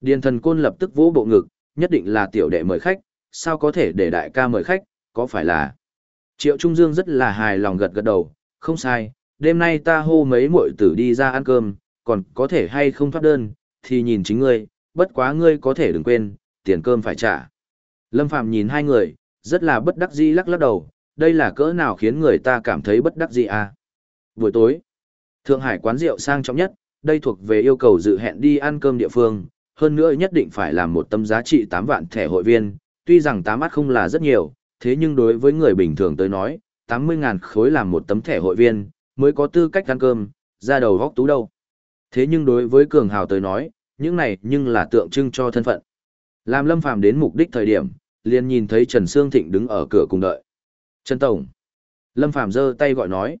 Điền thần côn lập tức vỗ bộ ngực, nhất định là tiểu đệ mời khách, sao có thể để đại ca mời khách, có phải là... Triệu Trung Dương rất là hài lòng gật gật đầu, không sai, đêm nay ta hô mấy muội tử đi ra ăn cơm, còn có thể hay không thoát đơn, thì nhìn chính ngươi, bất quá ngươi có thể đừng quên, tiền cơm phải trả. Lâm Phạm nhìn hai người, rất là bất đắc dĩ lắc lắc đầu, đây là cỡ nào khiến người ta cảm thấy bất đắc dĩ à. Buổi tối, Thượng Hải quán rượu sang trọng nhất, đây thuộc về yêu cầu dự hẹn đi ăn cơm địa phương, hơn nữa nhất định phải làm một tấm giá trị 8 vạn thẻ hội viên, tuy rằng 8 mắt không là rất nhiều, thế nhưng đối với người bình thường tới nói, 80.000 khối làm một tấm thẻ hội viên, mới có tư cách ăn cơm, ra đầu góc tú đâu. Thế nhưng đối với cường hào tới nói, những này nhưng là tượng trưng cho thân phận. Làm Lâm Phàm đến mục đích thời điểm, liền nhìn thấy Trần Sương Thịnh đứng ở cửa cùng đợi. Trần Tổng. Lâm Phàm giơ tay gọi nói.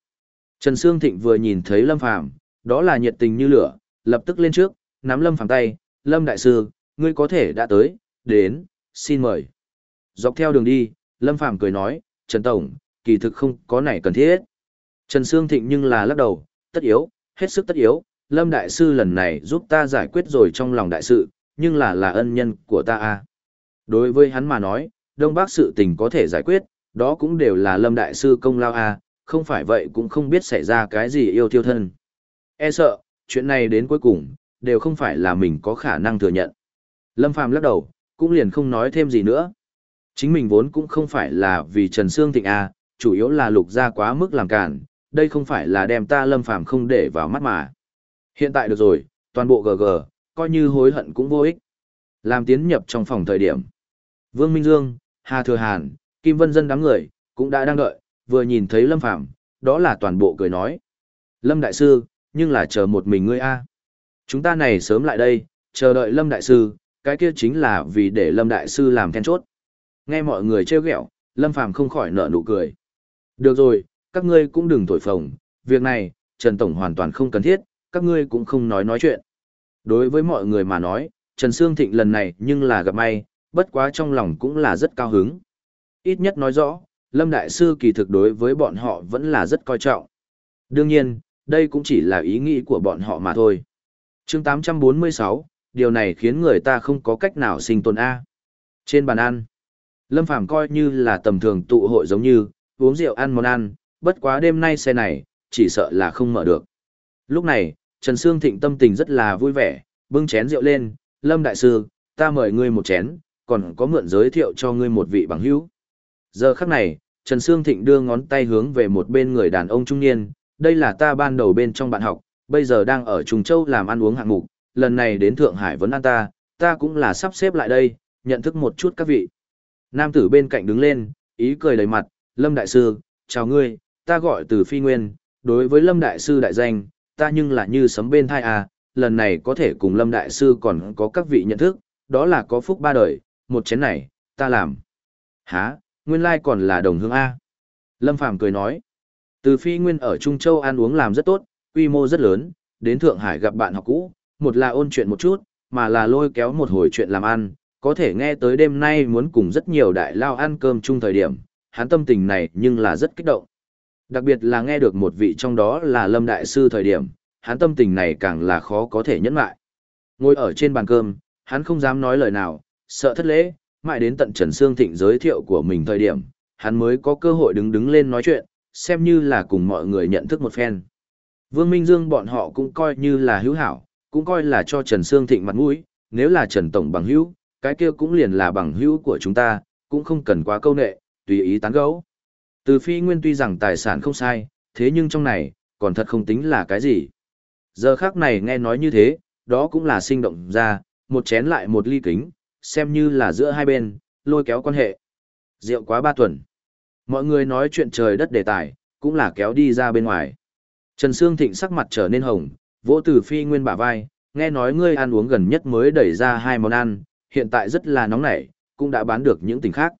Trần Sương Thịnh vừa nhìn thấy Lâm Phàm đó là nhiệt tình như lửa, lập tức lên trước, nắm Lâm Phàm tay, Lâm Đại Sư, ngươi có thể đã tới, đến, xin mời. Dọc theo đường đi, Lâm Phàm cười nói, Trần Tổng, kỳ thực không có này cần thiết. Trần Sương Thịnh nhưng là lắc đầu, tất yếu, hết sức tất yếu, Lâm Đại Sư lần này giúp ta giải quyết rồi trong lòng đại sự, nhưng là là ân nhân của ta a. Đối với hắn mà nói, Đông Bắc sự tình có thể giải quyết, đó cũng đều là Lâm Đại Sư công lao a, không phải vậy cũng không biết xảy ra cái gì yêu tiêu thân. E sợ, chuyện này đến cuối cùng, đều không phải là mình có khả năng thừa nhận. Lâm Phàm lắc đầu, cũng liền không nói thêm gì nữa. Chính mình vốn cũng không phải là vì Trần Sương Thịnh A, chủ yếu là lục ra quá mức làm cản, đây không phải là đem ta Lâm Phàm không để vào mắt mà. Hiện tại được rồi, toàn bộ GG, coi như hối hận cũng vô ích. Làm tiến nhập trong phòng thời điểm. Vương Minh Dương, Hà Thừa Hàn, Kim Vân Dân đám người, cũng đã đang đợi, vừa nhìn thấy Lâm Phàm đó là toàn bộ cười nói. Lâm Đại Sư, nhưng là chờ một mình ngươi a Chúng ta này sớm lại đây, chờ đợi Lâm Đại Sư, cái kia chính là vì để Lâm Đại Sư làm then chốt. Nghe mọi người trêu ghẹo, Lâm Phàm không khỏi nở nụ cười. Được rồi, các ngươi cũng đừng thổi phồng, việc này, Trần Tổng hoàn toàn không cần thiết, các ngươi cũng không nói nói chuyện. Đối với mọi người mà nói, Trần Sương Thịnh lần này nhưng là gặp may, bất quá trong lòng cũng là rất cao hứng. Ít nhất nói rõ, Lâm Đại Sư kỳ thực đối với bọn họ vẫn là rất coi trọng. Đương nhiên, đây cũng chỉ là ý nghĩ của bọn họ mà thôi chương 846, điều này khiến người ta không có cách nào sinh tồn A. Trên bàn ăn, Lâm Phàm coi như là tầm thường tụ hội giống như, uống rượu ăn món ăn, bất quá đêm nay xe này, chỉ sợ là không mở được. Lúc này, Trần Sương Thịnh tâm tình rất là vui vẻ, bưng chén rượu lên, Lâm Đại Sư, ta mời ngươi một chén, còn có mượn giới thiệu cho ngươi một vị bằng hữu. Giờ khắc này, Trần Sương Thịnh đưa ngón tay hướng về một bên người đàn ông trung niên, đây là ta ban đầu bên trong bạn học, bây giờ đang ở Trung Châu làm ăn uống hạng mục, lần này đến Thượng Hải vấn an ta, ta cũng là sắp xếp lại đây, nhận thức một chút các vị. Nam tử bên cạnh đứng lên, ý cười đầy mặt, Lâm Đại Sư, chào ngươi, ta gọi từ Phi Nguyên, đối với Lâm Đại Sư đại danh, ta nhưng là như sấm bên thai à, lần này có thể cùng Lâm Đại Sư còn có các vị nhận thức, đó là có phúc ba đời, một chén này, ta làm. Hả, nguyên lai còn là đồng hương A. Lâm Phàm cười nói, từ phi nguyên ở Trung Châu ăn uống làm rất tốt, quy mô rất lớn, đến Thượng Hải gặp bạn học cũ, một là ôn chuyện một chút, mà là lôi kéo một hồi chuyện làm ăn, có thể nghe tới đêm nay muốn cùng rất nhiều đại lao ăn cơm chung thời điểm, hắn tâm tình này nhưng là rất kích động. Đặc biệt là nghe được một vị trong đó là Lâm Đại Sư thời điểm, hắn tâm tình này càng là khó có thể nhẫn lại. Ngồi ở trên bàn cơm, hắn không dám nói lời nào, sợ thất lễ, mãi đến tận Trần Sương Thịnh giới thiệu của mình thời điểm, hắn mới có cơ hội đứng đứng lên nói chuyện, xem như là cùng mọi người nhận thức một phen. Vương Minh Dương bọn họ cũng coi như là hữu hảo, cũng coi là cho Trần Sương Thịnh mặt mũi, nếu là Trần Tổng bằng hữu, cái kia cũng liền là bằng hữu của chúng ta, cũng không cần quá câu nệ, tùy ý tán gẫu. Từ phi nguyên tuy rằng tài sản không sai, thế nhưng trong này, còn thật không tính là cái gì. Giờ khác này nghe nói như thế, đó cũng là sinh động ra, một chén lại một ly kính, xem như là giữa hai bên, lôi kéo quan hệ. Rượu quá ba tuần. Mọi người nói chuyện trời đất đề tài, cũng là kéo đi ra bên ngoài. Trần Sương Thịnh sắc mặt trở nên hồng, vỗ từ phi nguyên bả vai, nghe nói ngươi ăn uống gần nhất mới đẩy ra hai món ăn, hiện tại rất là nóng nảy, cũng đã bán được những tình khác.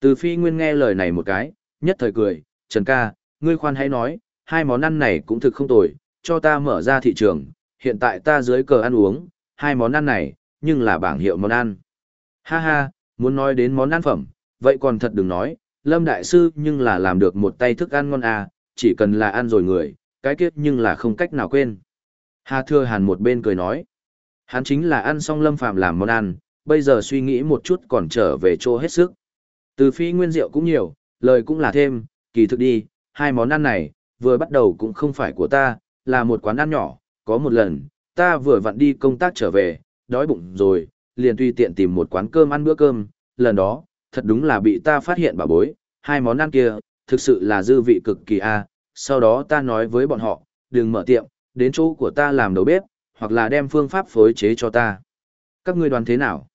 Từ phi nguyên nghe lời này một cái, nhất thời cười, Trần ca, ngươi khoan hãy nói, hai món ăn này cũng thực không tồi, cho ta mở ra thị trường, hiện tại ta dưới cờ ăn uống, hai món ăn này, nhưng là bảng hiệu món ăn. Ha ha, muốn nói đến món ăn phẩm, vậy còn thật đừng nói, Lâm Đại Sư nhưng là làm được một tay thức ăn ngon à, chỉ cần là ăn rồi người, cái kiếp nhưng là không cách nào quên. Hà Thừa Hàn một bên cười nói. Hắn chính là ăn xong Lâm Phàm làm món ăn, bây giờ suy nghĩ một chút còn trở về chỗ hết sức. Từ phi nguyên rượu cũng nhiều, lời cũng là thêm, kỳ thực đi, hai món ăn này, vừa bắt đầu cũng không phải của ta, là một quán ăn nhỏ, có một lần, ta vừa vặn đi công tác trở về, đói bụng rồi, liền tùy tiện tìm một quán cơm ăn bữa cơm, lần đó, thật đúng là bị ta phát hiện bà bối, hai món ăn kia, thực sự là dư vị cực kỳ a sau đó ta nói với bọn họ, đừng mở tiệm, đến chỗ của ta làm đầu bếp, hoặc là đem phương pháp phối chế cho ta. Các ngươi đoán thế nào?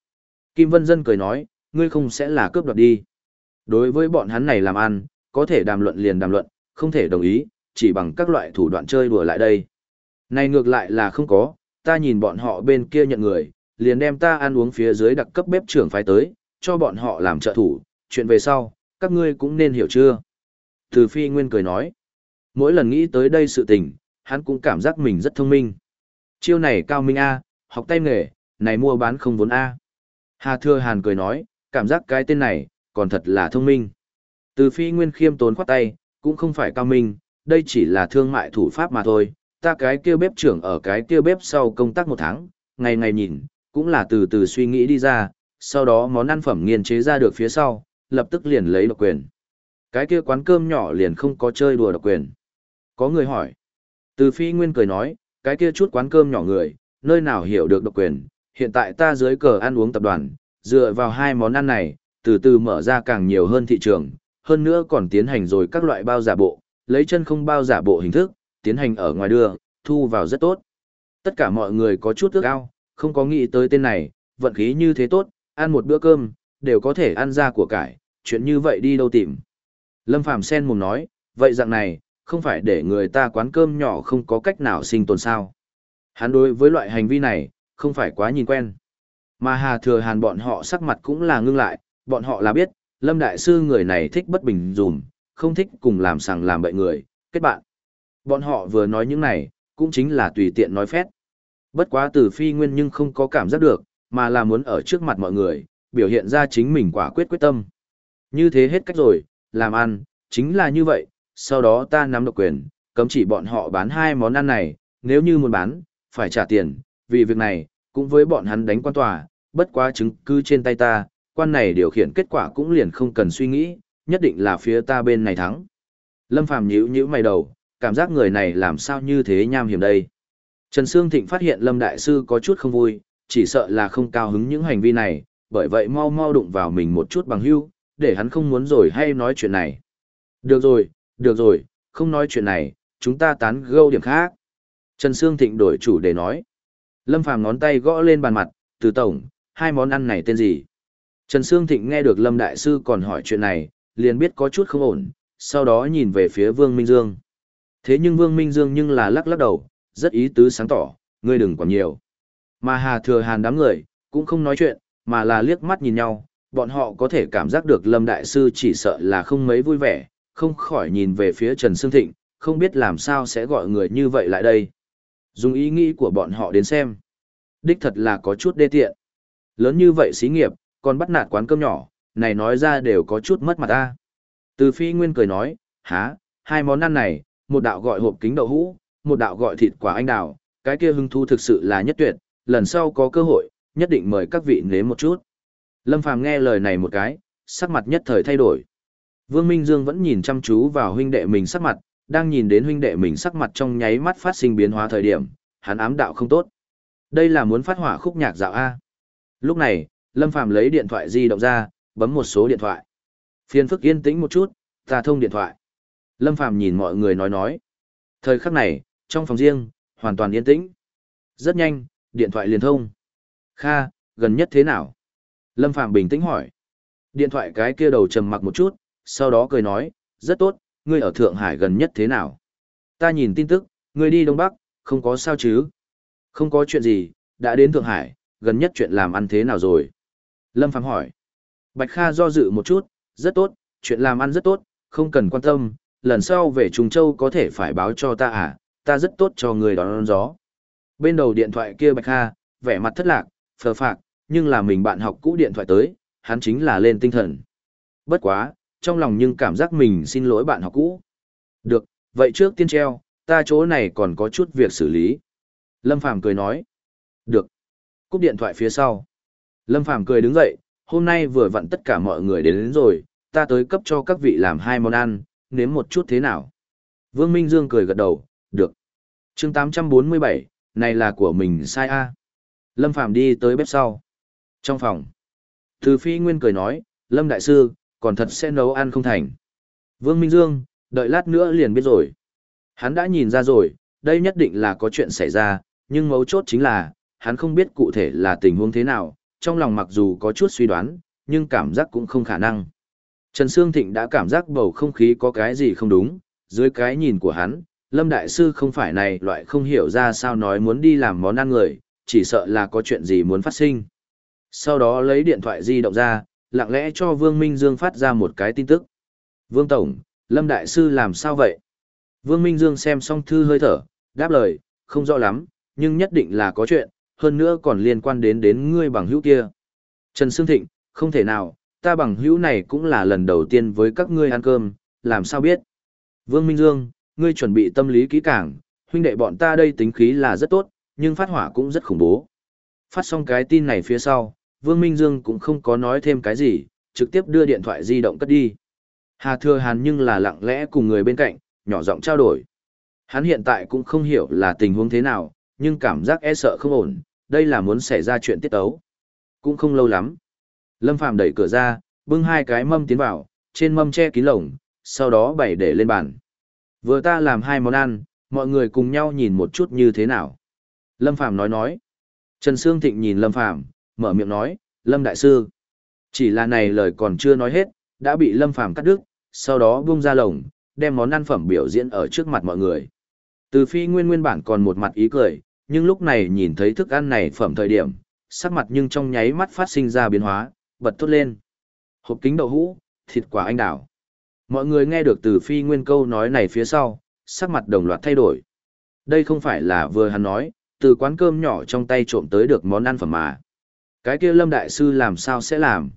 Kim Vân Dân cười nói, ngươi không sẽ là cướp đoạt đi. Đối với bọn hắn này làm ăn, có thể đàm luận liền đàm luận, không thể đồng ý, chỉ bằng các loại thủ đoạn chơi đùa lại đây. Này ngược lại là không có, ta nhìn bọn họ bên kia nhận người, liền đem ta ăn uống phía dưới đặc cấp bếp trưởng phái tới, cho bọn họ làm trợ thủ, chuyện về sau, các ngươi cũng nên hiểu chưa? Từ phi nguyên cười nói, mỗi lần nghĩ tới đây sự tình, hắn cũng cảm giác mình rất thông minh. Chiêu này cao minh A, học tay nghề, này mua bán không vốn A. Hà Thừa Hàn cười nói, cảm giác cái tên này, còn thật là thông minh. Từ phi nguyên khiêm tốn khoát tay, cũng không phải cao minh, đây chỉ là thương mại thủ pháp mà thôi. Ta cái kia bếp trưởng ở cái kia bếp sau công tác một tháng, ngày ngày nhìn, cũng là từ từ suy nghĩ đi ra, sau đó món ăn phẩm nghiên chế ra được phía sau, lập tức liền lấy độc quyền. Cái kia quán cơm nhỏ liền không có chơi đùa độc quyền. Có người hỏi. Từ phi nguyên cười nói, cái kia chút quán cơm nhỏ người, nơi nào hiểu được độc quyền, hiện tại ta dưới cờ ăn uống tập đoàn, dựa vào hai món ăn này, từ từ mở ra càng nhiều hơn thị trường, hơn nữa còn tiến hành rồi các loại bao giả bộ, lấy chân không bao giả bộ hình thức, tiến hành ở ngoài đưa, thu vào rất tốt. Tất cả mọi người có chút ước ao, không có nghĩ tới tên này, vận khí như thế tốt, ăn một bữa cơm, đều có thể ăn ra của cải, chuyện như vậy đi đâu tìm. Lâm Phàm sen mồm nói, vậy dạng này, không phải để người ta quán cơm nhỏ không có cách nào sinh tồn sao. Hắn đối với loại hành vi này, không phải quá nhìn quen. Mà Hà Thừa Hàn bọn họ sắc mặt cũng là ngưng lại, bọn họ là biết, Lâm Đại Sư người này thích bất bình dùm, không thích cùng làm sàng làm bậy người, kết bạn. Bọn họ vừa nói những này, cũng chính là tùy tiện nói phét. Bất quá từ phi nguyên nhưng không có cảm giác được, mà là muốn ở trước mặt mọi người, biểu hiện ra chính mình quả quyết quyết tâm. Như thế hết cách rồi, làm ăn, chính là như vậy, sau đó ta nắm độc quyền, cấm chỉ bọn họ bán hai món ăn này, nếu như muốn bán, phải trả tiền, vì việc này, cũng với bọn hắn đánh quan tòa, bất quá chứng cứ trên tay ta, quan này điều khiển kết quả cũng liền không cần suy nghĩ, nhất định là phía ta bên này thắng. Lâm Phàm nhíu nhíu mày đầu, cảm giác người này làm sao như thế nham hiểm đây. Trần Sương Thịnh phát hiện Lâm Đại Sư có chút không vui, chỉ sợ là không cao hứng những hành vi này, bởi vậy mau mau đụng vào mình một chút bằng hưu, để hắn không muốn rồi hay nói chuyện này. Được rồi, được rồi, không nói chuyện này, chúng ta tán gẫu điểm khác. Trần Sương Thịnh đổi chủ để nói. Lâm Phàm ngón tay gõ lên bàn mặt, từ tổng, hai món ăn này tên gì? Trần Sương Thịnh nghe được Lâm Đại Sư còn hỏi chuyện này, liền biết có chút không ổn, sau đó nhìn về phía Vương Minh Dương. Thế nhưng Vương Minh Dương nhưng là lắc lắc đầu, rất ý tứ sáng tỏ, ngươi đừng quản nhiều. Mà Hà Thừa Hàn đám người, cũng không nói chuyện, mà là liếc mắt nhìn nhau, bọn họ có thể cảm giác được Lâm Đại Sư chỉ sợ là không mấy vui vẻ, không khỏi nhìn về phía Trần Sương Thịnh, không biết làm sao sẽ gọi người như vậy lại đây. Dùng ý nghĩ của bọn họ đến xem. Đích thật là có chút đê tiện. Lớn như vậy xí nghiệp, còn bắt nạt quán cơm nhỏ, này nói ra đều có chút mất mặt ta. Từ phi nguyên cười nói, há, hai món ăn này, một đạo gọi hộp kính đậu hũ, một đạo gọi thịt quả anh đào, cái kia hưng thu thực sự là nhất tuyệt, lần sau có cơ hội, nhất định mời các vị nếm một chút. Lâm Phàm nghe lời này một cái, sắc mặt nhất thời thay đổi. Vương Minh Dương vẫn nhìn chăm chú vào huynh đệ mình sắc mặt, đang nhìn đến huynh đệ mình sắc mặt trong nháy mắt phát sinh biến hóa thời điểm, hắn ám đạo không tốt. Đây là muốn phát hỏa khúc nhạc dạo A. Lúc này, Lâm Phàm lấy điện thoại di động ra, bấm một số điện thoại. Phiên phức yên tĩnh một chút, ta thông điện thoại. Lâm Phàm nhìn mọi người nói nói. Thời khắc này, trong phòng riêng, hoàn toàn yên tĩnh. Rất nhanh, điện thoại liền thông. Kha, gần nhất thế nào? Lâm Phàm bình tĩnh hỏi. Điện thoại cái kia đầu trầm mặc một chút, sau đó cười nói, rất tốt, ngươi ở Thượng Hải gần nhất thế nào? Ta nhìn tin tức, ngươi đi Đông Bắc, không có sao chứ? Không có chuyện gì, đã đến Thượng Hải, gần nhất chuyện làm ăn thế nào rồi? Lâm Phàm hỏi. Bạch Kha do dự một chút, rất tốt, chuyện làm ăn rất tốt, không cần quan tâm, lần sau về Trung Châu có thể phải báo cho ta à, ta rất tốt cho người đón, đón gió. Bên đầu điện thoại kia Bạch Kha, vẻ mặt thất lạc, phờ phạc, nhưng là mình bạn học cũ điện thoại tới, hắn chính là lên tinh thần. Bất quá, trong lòng nhưng cảm giác mình xin lỗi bạn học cũ. Được, vậy trước tiên treo, ta chỗ này còn có chút việc xử lý. Lâm Phàm cười nói. Được. Cúp điện thoại phía sau. Lâm Phàm cười đứng dậy, hôm nay vừa vặn tất cả mọi người đến, đến rồi, ta tới cấp cho các vị làm hai món ăn, nếm một chút thế nào. Vương Minh Dương cười gật đầu, được. chương 847, này là của mình sai a Lâm Phàm đi tới bếp sau. Trong phòng. Từ Phi Nguyên cười nói, Lâm Đại Sư, còn thật sẽ nấu ăn không thành. Vương Minh Dương, đợi lát nữa liền biết rồi. Hắn đã nhìn ra rồi, đây nhất định là có chuyện xảy ra, nhưng mấu chốt chính là, hắn không biết cụ thể là tình huống thế nào, trong lòng mặc dù có chút suy đoán, nhưng cảm giác cũng không khả năng. Trần Sương Thịnh đã cảm giác bầu không khí có cái gì không đúng, dưới cái nhìn của hắn, Lâm Đại Sư không phải này loại không hiểu ra sao nói muốn đi làm món ăn người, chỉ sợ là có chuyện gì muốn phát sinh. Sau đó lấy điện thoại di động ra, lặng lẽ cho Vương Minh Dương phát ra một cái tin tức. Vương Tổng, Lâm Đại Sư làm sao vậy? Vương Minh Dương xem xong thư hơi thở, đáp lời, không rõ lắm, nhưng nhất định là có chuyện, hơn nữa còn liên quan đến đến ngươi bằng hữu kia. Trần Sương Thịnh, không thể nào, ta bằng hữu này cũng là lần đầu tiên với các ngươi ăn cơm, làm sao biết? Vương Minh Dương, ngươi chuẩn bị tâm lý kỹ càng, huynh đệ bọn ta đây tính khí là rất tốt, nhưng phát hỏa cũng rất khủng bố. Phát xong cái tin này phía sau, Vương Minh Dương cũng không có nói thêm cái gì, trực tiếp đưa điện thoại di động cất đi. Hà Thừa Hàn nhưng là lặng lẽ cùng người bên cạnh, nhỏ giọng trao đổi. Hắn hiện tại cũng không hiểu là tình huống thế nào, nhưng cảm giác e sợ không ổn, đây là muốn xảy ra chuyện tiết ấu. Cũng không lâu lắm. Lâm Phàm đẩy cửa ra, bưng hai cái mâm tiến vào, trên mâm che kín lồng, sau đó bày để lên bàn. Vừa ta làm hai món ăn, mọi người cùng nhau nhìn một chút như thế nào. Lâm Phàm nói nói. Trần Sương Thịnh nhìn Lâm Phàm mở miệng nói, Lâm Đại Sư. Chỉ là này lời còn chưa nói hết, đã bị Lâm Phàm cắt đứt, sau đó buông ra lồng, đem món ăn phẩm biểu diễn ở trước mặt mọi người. Từ phi nguyên nguyên bản còn một mặt ý cười, nhưng lúc này nhìn thấy thức ăn này phẩm thời điểm, sắc mặt nhưng trong nháy mắt phát sinh ra biến hóa, bật thốt lên. Hộp kính đậu hũ, thịt quả anh đào. Mọi người nghe được từ phi nguyên câu nói này phía sau, sắc mặt đồng loạt thay đổi. Đây không phải là vừa hắn nói, từ quán cơm nhỏ trong tay trộm tới được món ăn phẩm mà. Cái kia lâm đại sư làm sao sẽ làm?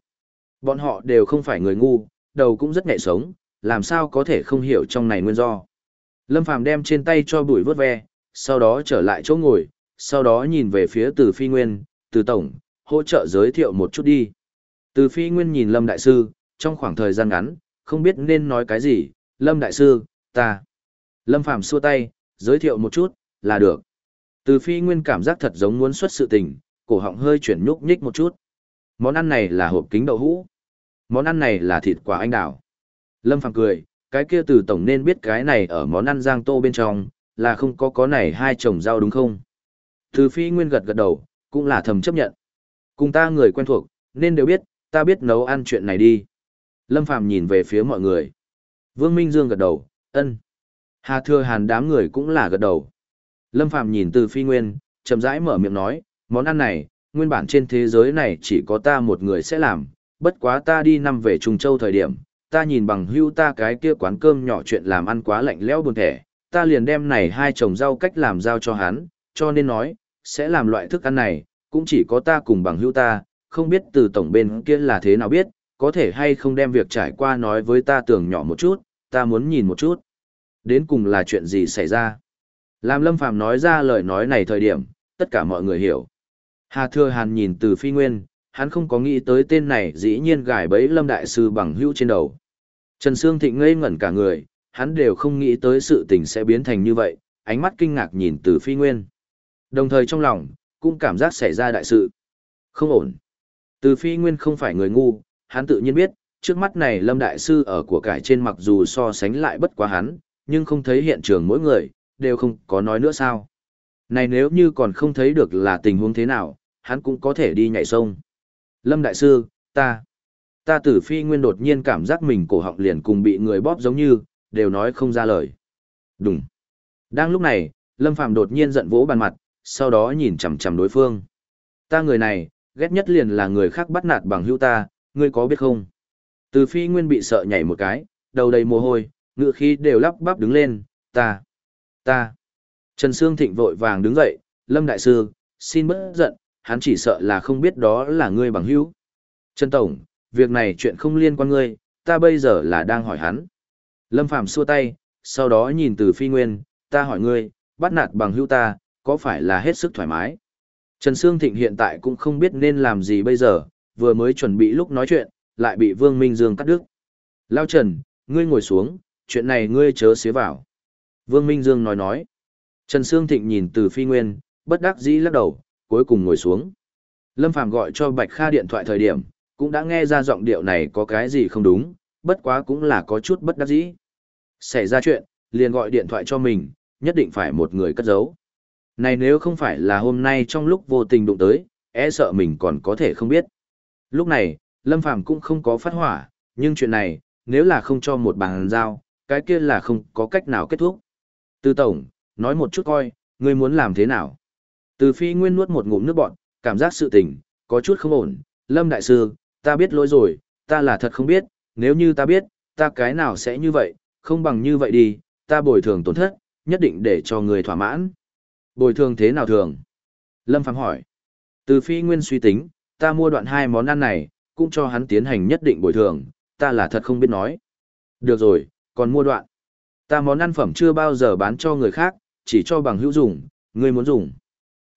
Bọn họ đều không phải người ngu, đầu cũng rất nhạy sống, làm sao có thể không hiểu trong này nguyên do. Lâm Phàm đem trên tay cho bụi vớt ve, sau đó trở lại chỗ ngồi, sau đó nhìn về phía từ phi nguyên, từ tổng, hỗ trợ giới thiệu một chút đi. Từ phi nguyên nhìn Lâm Đại Sư, trong khoảng thời gian ngắn, không biết nên nói cái gì, Lâm Đại Sư, ta. Lâm Phàm xua tay, giới thiệu một chút, là được. Từ phi nguyên cảm giác thật giống muốn xuất sự tình, cổ họng hơi chuyển nhúc nhích một chút. Món ăn này là hộp kính đậu hũ. Món ăn này là thịt quả anh đào. Lâm Phàm cười, cái kia từ tổng nên biết cái này ở món ăn giang tô bên trong, là không có có này hai chồng rau đúng không? Từ phi nguyên gật gật đầu, cũng là thầm chấp nhận. Cùng ta người quen thuộc, nên đều biết, ta biết nấu ăn chuyện này đi. Lâm Phàm nhìn về phía mọi người. Vương Minh Dương gật đầu, ân. Hà Thừa Hàn đám người cũng là gật đầu. Lâm Phàm nhìn từ phi nguyên, chậm rãi mở miệng nói, món ăn này, nguyên bản trên thế giới này chỉ có ta một người sẽ làm, bất quá ta đi năm về Trung Châu thời điểm, ta nhìn bằng hưu ta cái kia quán cơm nhỏ chuyện làm ăn quá lạnh lẽo buồn thẻ, ta liền đem này hai chồng rau cách làm giao cho hắn, cho nên nói, sẽ làm loại thức ăn này, cũng chỉ có ta cùng bằng hưu ta, không biết từ tổng bên kia là thế nào biết, có thể hay không đem việc trải qua nói với ta tưởng nhỏ một chút, ta muốn nhìn một chút. Đến cùng là chuyện gì xảy ra? Làm Lâm Phàm nói ra lời nói này thời điểm, tất cả mọi người hiểu. Hà Thừa Hàn nhìn từ phi nguyên, hắn không có nghĩ tới tên này dĩ nhiên gài bẫy Lâm Đại Sư bằng hữu trên đầu. Trần Sương Thịnh ngây ngẩn cả người, hắn đều không nghĩ tới sự tình sẽ biến thành như vậy, ánh mắt kinh ngạc nhìn từ phi nguyên. Đồng thời trong lòng, cũng cảm giác xảy ra đại sự. Không ổn. Từ phi nguyên không phải người ngu, hắn tự nhiên biết, trước mắt này Lâm Đại Sư ở của cải trên mặc dù so sánh lại bất quá hắn, nhưng không thấy hiện trường mỗi người, đều không có nói nữa sao. Này nếu như còn không thấy được là tình huống thế nào, hắn cũng có thể đi nhảy sông. Lâm Đại Sư, ta, ta tử phi nguyên đột nhiên cảm giác mình cổ họng liền cùng bị người bóp giống như, đều nói không ra lời. Đúng. Đang lúc này, Lâm Phàm đột nhiên giận vỗ bàn mặt, sau đó nhìn chằm chằm đối phương. Ta người này, ghét nhất liền là người khác bắt nạt bằng hữu ta, ngươi có biết không? Từ phi nguyên bị sợ nhảy một cái, đầu đầy mồ hôi, ngựa khí đều lắp bắp đứng lên, ta, ta. Trần Sương Thịnh vội vàng đứng dậy, Lâm Đại Sư, xin bớt giận, hắn chỉ sợ là không biết đó là ngươi bằng hữu. Trần Tổng, việc này chuyện không liên quan ngươi, ta bây giờ là đang hỏi hắn. Lâm Phàm xua tay, sau đó nhìn từ phi nguyên, ta hỏi ngươi, bắt nạt bằng hữu ta, có phải là hết sức thoải mái? Trần Sương Thịnh hiện tại cũng không biết nên làm gì bây giờ, vừa mới chuẩn bị lúc nói chuyện, lại bị Vương Minh Dương cắt đứt. Lao Trần, ngươi ngồi xuống, chuyện này ngươi chớ xế vào. Vương Minh Dương nói nói. Trần Sương Thịnh nhìn từ phi nguyên, bất đắc dĩ lắc đầu, cuối cùng ngồi xuống. Lâm Phàm gọi cho Bạch Kha điện thoại thời điểm, cũng đã nghe ra giọng điệu này có cái gì không đúng, bất quá cũng là có chút bất đắc dĩ. Xảy ra chuyện, liền gọi điện thoại cho mình, nhất định phải một người cất giấu. Này nếu không phải là hôm nay trong lúc vô tình đụng tới, e sợ mình còn có thể không biết. Lúc này, Lâm Phàm cũng không có phát hỏa, nhưng chuyện này, nếu là không cho một bàn giao, cái kia là không có cách nào kết thúc. Tư tổng, nói một chút coi, ngươi muốn làm thế nào? Từ phi nguyên nuốt một ngụm nước bọn, cảm giác sự tình, có chút không ổn. Lâm Đại Sư, ta biết lỗi rồi, ta là thật không biết, nếu như ta biết, ta cái nào sẽ như vậy, không bằng như vậy đi, ta bồi thường tổn thất, nhất định để cho người thỏa mãn. Bồi thường thế nào thường? Lâm Phạm hỏi. Từ phi nguyên suy tính, ta mua đoạn hai món ăn này, cũng cho hắn tiến hành nhất định bồi thường, ta là thật không biết nói. Được rồi, còn mua đoạn. Ta món ăn phẩm chưa bao giờ bán cho người khác, chỉ cho bằng hữu dùng, ngươi muốn dùng.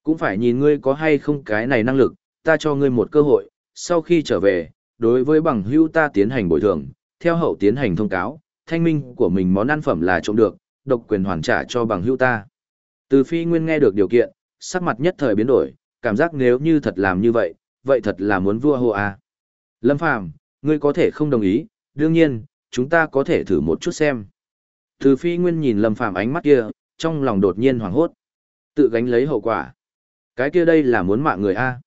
Cũng phải nhìn ngươi có hay không cái này năng lực, ta cho ngươi một cơ hội, sau khi trở về, đối với bằng hữu ta tiến hành bồi thường, theo hậu tiến hành thông cáo, thanh minh của mình món ăn phẩm là trộm được, độc quyền hoàn trả cho bằng hữu ta. Từ phi nguyên nghe được điều kiện, sắc mặt nhất thời biến đổi, cảm giác nếu như thật làm như vậy, vậy thật là muốn vua hô à. Lâm Phàm ngươi có thể không đồng ý, đương nhiên, chúng ta có thể thử một chút xem. Từ phi nguyên nhìn Lâm Phàm ánh mắt kia, trong lòng đột nhiên hoảng hốt. Tự gánh lấy hậu quả. Cái kia đây là muốn mạng người A.